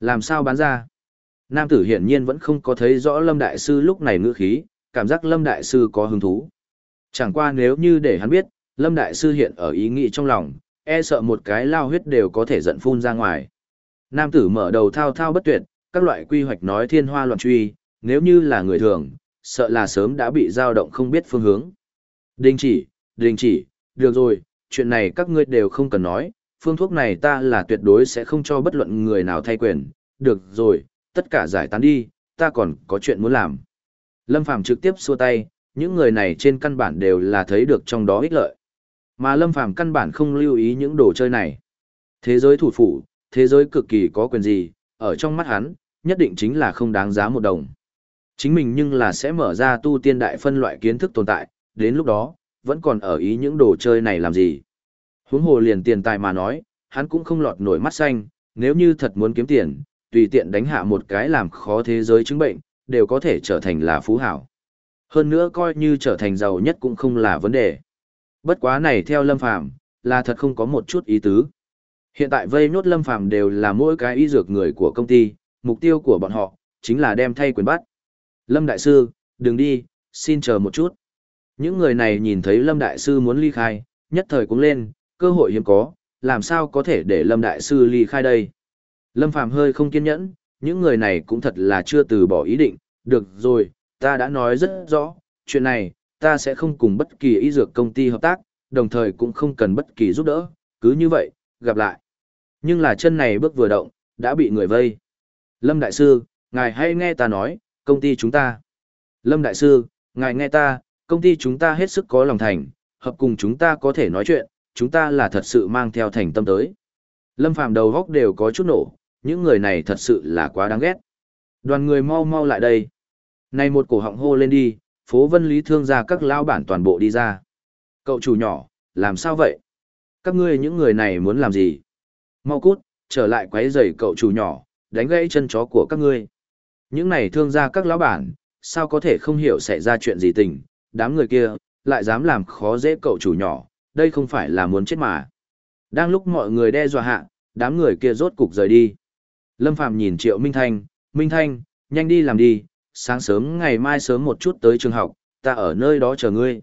Làm sao bán ra? Nam tử hiển nhiên vẫn không có thấy rõ Lâm Đại Sư lúc này ngữ khí, cảm giác Lâm Đại Sư có hứng thú. Chẳng qua nếu như để hắn biết, Lâm Đại Sư hiện ở ý nghĩ trong lòng, e sợ một cái lao huyết đều có thể giận phun ra ngoài. Nam tử mở đầu thao thao bất tuyệt, các loại quy hoạch nói thiên hoa loạn truy, nếu như là người thường, sợ là sớm đã bị dao động không biết phương hướng. Đình chỉ, đình chỉ, được rồi, chuyện này các ngươi đều không cần nói, phương thuốc này ta là tuyệt đối sẽ không cho bất luận người nào thay quyền, được rồi, tất cả giải tán đi, ta còn có chuyện muốn làm. Lâm Phàm trực tiếp xua tay, những người này trên căn bản đều là thấy được trong đó ích lợi. Mà Lâm Phàm căn bản không lưu ý những đồ chơi này. Thế giới thủ phủ, thế giới cực kỳ có quyền gì, ở trong mắt hắn, nhất định chính là không đáng giá một đồng. Chính mình nhưng là sẽ mở ra tu tiên đại phân loại kiến thức tồn tại, đến lúc đó, vẫn còn ở ý những đồ chơi này làm gì. Huống hồ liền tiền tài mà nói, hắn cũng không lọt nổi mắt xanh, nếu như thật muốn kiếm tiền, tùy tiện đánh hạ một cái làm khó thế giới chứng bệnh, đều có thể trở thành là phú hảo. Hơn nữa coi như trở thành giàu nhất cũng không là vấn đề. Bất quá này theo Lâm Phàm là thật không có một chút ý tứ. Hiện tại vây nốt Lâm Phàm đều là mỗi cái y dược người của công ty, mục tiêu của bọn họ chính là đem thay quyền bắt. Lâm Đại Sư, đừng đi, xin chờ một chút. Những người này nhìn thấy Lâm Đại Sư muốn ly khai, nhất thời cũng lên, cơ hội hiếm có, làm sao có thể để Lâm Đại Sư ly khai đây. Lâm Phàm hơi không kiên nhẫn, những người này cũng thật là chưa từ bỏ ý định, được rồi, ta đã nói rất rõ, chuyện này, ta sẽ không cùng bất kỳ y dược công ty hợp tác, đồng thời cũng không cần bất kỳ giúp đỡ, cứ như vậy, gặp lại. Nhưng là chân này bước vừa động, đã bị người vây. Lâm Đại Sư, ngài hãy nghe ta nói, công ty chúng ta. Lâm Đại Sư, ngài nghe ta, công ty chúng ta hết sức có lòng thành, hợp cùng chúng ta có thể nói chuyện, chúng ta là thật sự mang theo thành tâm tới. Lâm Phàm đầu góc đều có chút nổ, những người này thật sự là quá đáng ghét. Đoàn người mau mau lại đây. Này một cổ họng hô lên đi, phố vân lý thương gia các lao bản toàn bộ đi ra. Cậu chủ nhỏ, làm sao vậy? Các ngươi những người này muốn làm gì? Mau cút, trở lại quấy rầy cậu chủ nhỏ, đánh gãy chân chó của các ngươi. Những này thương gia các lão bản, sao có thể không hiểu xảy ra chuyện gì tình, đám người kia, lại dám làm khó dễ cậu chủ nhỏ, đây không phải là muốn chết mà. Đang lúc mọi người đe dọa hạ, đám người kia rốt cục rời đi. Lâm Phàm nhìn Triệu Minh Thanh, Minh Thanh, nhanh đi làm đi, sáng sớm ngày mai sớm một chút tới trường học, ta ở nơi đó chờ ngươi.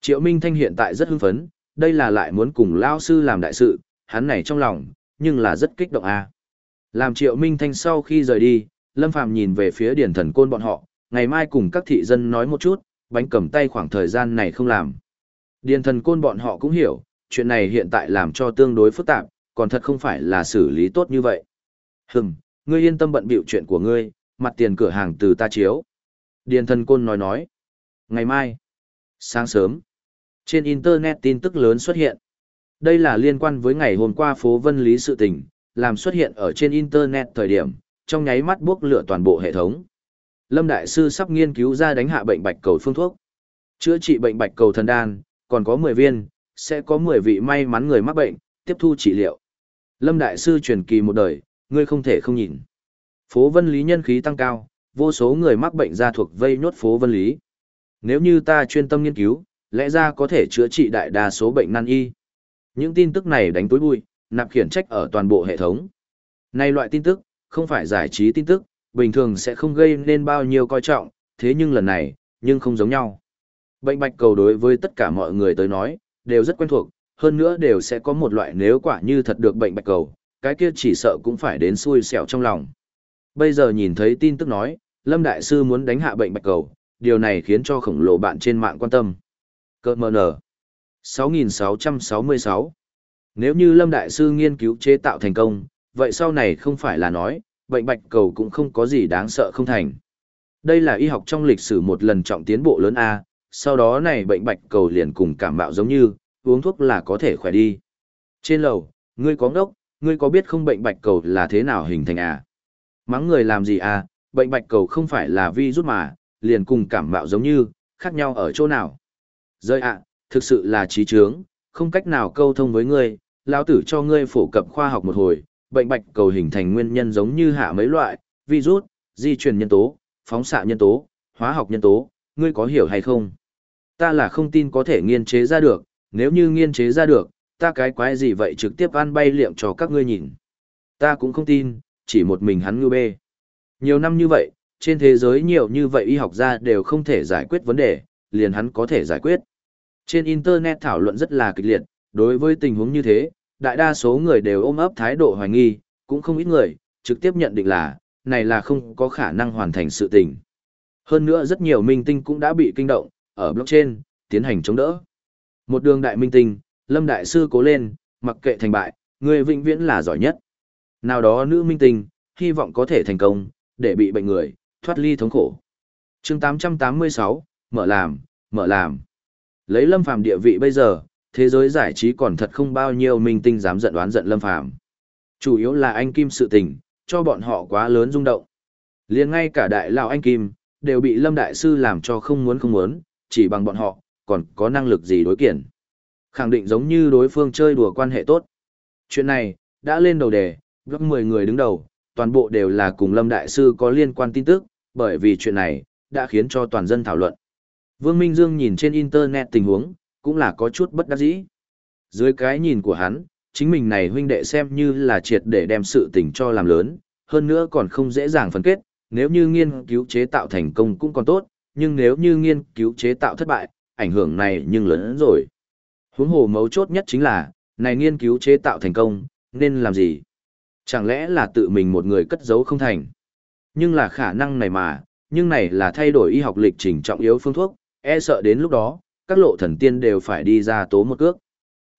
Triệu Minh Thanh hiện tại rất hưng phấn, đây là lại muốn cùng lao sư làm đại sự, hắn này trong lòng, nhưng là rất kích động à. Làm Triệu Minh Thanh sau khi rời đi, Lâm Phàm nhìn về phía điển thần côn bọn họ, ngày mai cùng các thị dân nói một chút, bánh cầm tay khoảng thời gian này không làm. Điền thần côn bọn họ cũng hiểu, chuyện này hiện tại làm cho tương đối phức tạp, còn thật không phải là xử lý tốt như vậy. Hừm, ngươi yên tâm bận bịu chuyện của ngươi, mặt tiền cửa hàng từ ta chiếu. Điền thần côn nói nói. Ngày mai, sáng sớm, trên Internet tin tức lớn xuất hiện. Đây là liên quan với ngày hôm qua phố Vân Lý sự tình, làm xuất hiện ở trên Internet thời điểm, trong nháy mắt bước lửa toàn bộ hệ thống. Lâm Đại Sư sắp nghiên cứu ra đánh hạ bệnh bạch cầu phương thuốc. Chữa trị bệnh bạch cầu thần đan, còn có 10 viên, sẽ có 10 vị may mắn người mắc bệnh, tiếp thu trị liệu. Lâm Đại Sư truyền kỳ một đời, ngươi không thể không nhìn. Phố Vân Lý nhân khí tăng cao, vô số người mắc bệnh ra thuộc vây nhốt phố Vân Lý. Nếu như ta chuyên tâm nghiên cứu, lẽ ra có thể chữa trị đại đa số bệnh nan y. Những tin tức này đánh túi bụi, nạp khiển trách ở toàn bộ hệ thống. Này loại tin tức, không phải giải trí tin tức, bình thường sẽ không gây nên bao nhiêu coi trọng, thế nhưng lần này, nhưng không giống nhau. Bệnh bạch cầu đối với tất cả mọi người tới nói, đều rất quen thuộc, hơn nữa đều sẽ có một loại nếu quả như thật được bệnh bạch cầu, cái kia chỉ sợ cũng phải đến xui xẻo trong lòng. Bây giờ nhìn thấy tin tức nói, Lâm Đại Sư muốn đánh hạ bệnh bạch cầu, điều này khiến cho khổng lồ bạn trên mạng quan tâm. Cơ mờ nở. 6666 Nếu như Lâm Đại Sư nghiên cứu chế tạo thành công, vậy sau này không phải là nói, bệnh bạch cầu cũng không có gì đáng sợ không thành. Đây là y học trong lịch sử một lần trọng tiến bộ lớn A, sau đó này bệnh bạch cầu liền cùng cảm mạo giống như, uống thuốc là có thể khỏe đi. Trên lầu, ngươi có ngốc, ngươi có biết không bệnh bạch cầu là thế nào hình thành à? Mắng người làm gì à, bệnh bạch cầu không phải là vi rút mà, liền cùng cảm mạo giống như, khác nhau ở chỗ nào? Rơi ạ, thực sự là trí trướng, không cách nào câu thông với ngươi, lão tử cho ngươi phổ cập khoa học một hồi, bệnh bạch cầu hình thành nguyên nhân giống như hạ mấy loại, virus, di truyền nhân tố, phóng xạ nhân tố, hóa học nhân tố, ngươi có hiểu hay không? Ta là không tin có thể nghiên chế ra được, nếu như nghiên chế ra được, ta cái quái gì vậy trực tiếp ăn bay liệm cho các ngươi nhìn. Ta cũng không tin, chỉ một mình hắn ngư bê. Nhiều năm như vậy, trên thế giới nhiều như vậy y học gia đều không thể giải quyết vấn đề, liền hắn có thể giải quyết. Trên Internet thảo luận rất là kịch liệt, đối với tình huống như thế, đại đa số người đều ôm ấp thái độ hoài nghi, cũng không ít người, trực tiếp nhận định là, này là không có khả năng hoàn thành sự tình. Hơn nữa rất nhiều minh tinh cũng đã bị kinh động, ở blockchain, tiến hành chống đỡ. Một đường đại minh tinh, Lâm Đại Sư cố lên, mặc kệ thành bại, người vĩnh viễn là giỏi nhất. Nào đó nữ minh tinh, hy vọng có thể thành công, để bị bệnh người, thoát ly thống khổ. chương 886, mở làm, mở làm. Lấy Lâm Phàm địa vị bây giờ, thế giới giải trí còn thật không bao nhiêu minh tinh dám giận đoán giận Lâm Phàm Chủ yếu là anh Kim sự tình, cho bọn họ quá lớn rung động. liền ngay cả đại lão anh Kim, đều bị Lâm Đại Sư làm cho không muốn không muốn, chỉ bằng bọn họ, còn có năng lực gì đối kiện. Khẳng định giống như đối phương chơi đùa quan hệ tốt. Chuyện này, đã lên đầu đề, gấp 10 người đứng đầu, toàn bộ đều là cùng Lâm Đại Sư có liên quan tin tức, bởi vì chuyện này, đã khiến cho toàn dân thảo luận. Vương Minh Dương nhìn trên Internet tình huống, cũng là có chút bất đắc dĩ. Dưới cái nhìn của hắn, chính mình này huynh đệ xem như là triệt để đem sự tình cho làm lớn, hơn nữa còn không dễ dàng phân kết, nếu như nghiên cứu chế tạo thành công cũng còn tốt, nhưng nếu như nghiên cứu chế tạo thất bại, ảnh hưởng này nhưng lớn hơn rồi. Huống hồ mấu chốt nhất chính là, này nghiên cứu chế tạo thành công, nên làm gì? Chẳng lẽ là tự mình một người cất giấu không thành? Nhưng là khả năng này mà, nhưng này là thay đổi y học lịch trình trọng yếu phương thuốc, e sợ đến lúc đó, các lộ thần tiên đều phải đi ra tố một cước.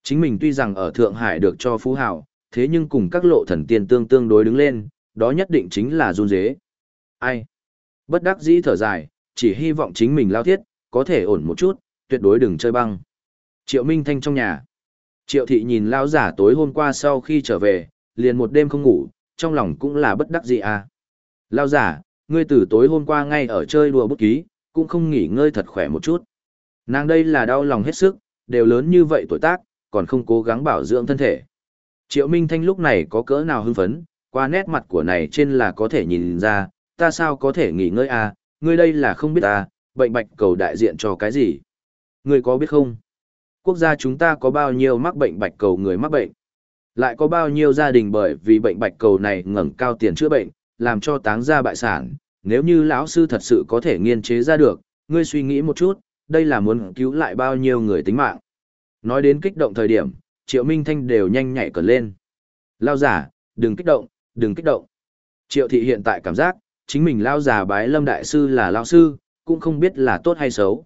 Chính mình tuy rằng ở Thượng Hải được cho phú hào, thế nhưng cùng các lộ thần tiên tương tương đối đứng lên, đó nhất định chính là run dế. Ai? Bất đắc dĩ thở dài, chỉ hy vọng chính mình lao thiết, có thể ổn một chút, tuyệt đối đừng chơi băng. Triệu Minh Thanh trong nhà. Triệu Thị nhìn lao giả tối hôm qua sau khi trở về, liền một đêm không ngủ, trong lòng cũng là bất đắc dĩ à. Lao giả, ngươi từ tối hôm qua ngay ở chơi đùa bút ký, cũng không nghỉ ngơi thật khỏe một chút. Nàng đây là đau lòng hết sức, đều lớn như vậy tuổi tác, còn không cố gắng bảo dưỡng thân thể. Triệu Minh Thanh lúc này có cỡ nào hưng phấn, qua nét mặt của này trên là có thể nhìn ra, ta sao có thể nghỉ ngơi à, ngươi đây là không biết à, bệnh bạch cầu đại diện cho cái gì. Ngươi có biết không? Quốc gia chúng ta có bao nhiêu mắc bệnh bạch cầu người mắc bệnh? Lại có bao nhiêu gia đình bởi vì bệnh bạch cầu này ngẩng cao tiền chữa bệnh, làm cho táng gia bại sản, nếu như lão sư thật sự có thể nghiên chế ra được, ngươi suy nghĩ một chút, đây là muốn cứu lại bao nhiêu người tính mạng. Nói đến kích động thời điểm, Triệu Minh Thanh đều nhanh nhảy cẩn lên. Lao giả, đừng kích động, đừng kích động. Triệu thị hiện tại cảm giác, chính mình lao giả bái lâm đại sư là lao sư, cũng không biết là tốt hay xấu.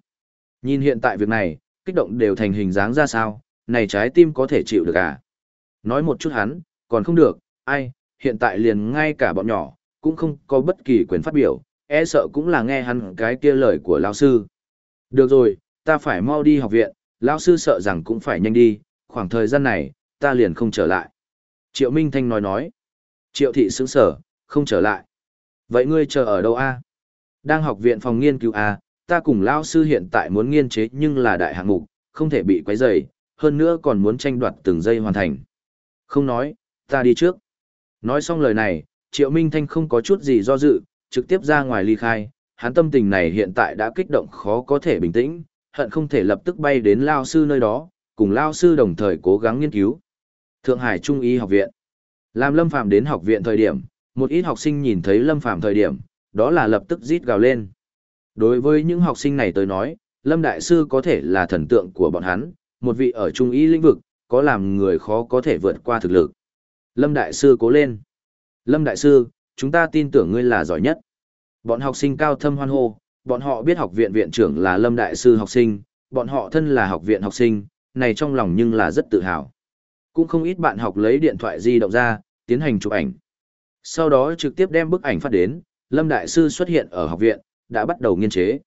Nhìn hiện tại việc này, kích động đều thành hình dáng ra sao, này trái tim có thể chịu được à? Nói một chút hắn, còn không được, ai, hiện tại liền ngay cả bọn nhỏ, cũng không có bất kỳ quyền phát biểu, e sợ cũng là nghe hắn cái kia lời của lão sư. Được rồi, ta phải mau đi học viện, lão sư sợ rằng cũng phải nhanh đi, khoảng thời gian này, ta liền không trở lại. Triệu Minh Thanh nói nói. Triệu thị sững sở, không trở lại. Vậy ngươi chờ ở đâu a? Đang học viện phòng nghiên cứu A, ta cùng lão sư hiện tại muốn nghiên chế nhưng là đại hạng mục, không thể bị quấy rầy, hơn nữa còn muốn tranh đoạt từng giây hoàn thành. Không nói, ta đi trước. Nói xong lời này, Triệu Minh Thanh không có chút gì do dự, trực tiếp ra ngoài ly khai, hắn tâm tình này hiện tại đã kích động khó có thể bình tĩnh, hận không thể lập tức bay đến lao sư nơi đó, cùng lao sư đồng thời cố gắng nghiên cứu. Thượng Hải Trung y học viện. Làm Lâm Phàm đến học viện thời điểm, một ít học sinh nhìn thấy Lâm Phàm thời điểm, đó là lập tức rít gào lên. Đối với những học sinh này tới nói, Lâm Đại Sư có thể là thần tượng của bọn hắn, một vị ở trung y lĩnh vực, có làm người khó có thể vượt qua thực lực. Lâm Đại Sư cố lên. Lâm Đại Sư, chúng ta tin tưởng ngươi là giỏi nhất. Bọn học sinh cao thâm hoan hô, bọn họ biết học viện viện trưởng là Lâm Đại Sư học sinh, bọn họ thân là học viện học sinh, này trong lòng nhưng là rất tự hào. Cũng không ít bạn học lấy điện thoại di động ra, tiến hành chụp ảnh. Sau đó trực tiếp đem bức ảnh phát đến, Lâm Đại Sư xuất hiện ở học viện, đã bắt đầu nghiên chế.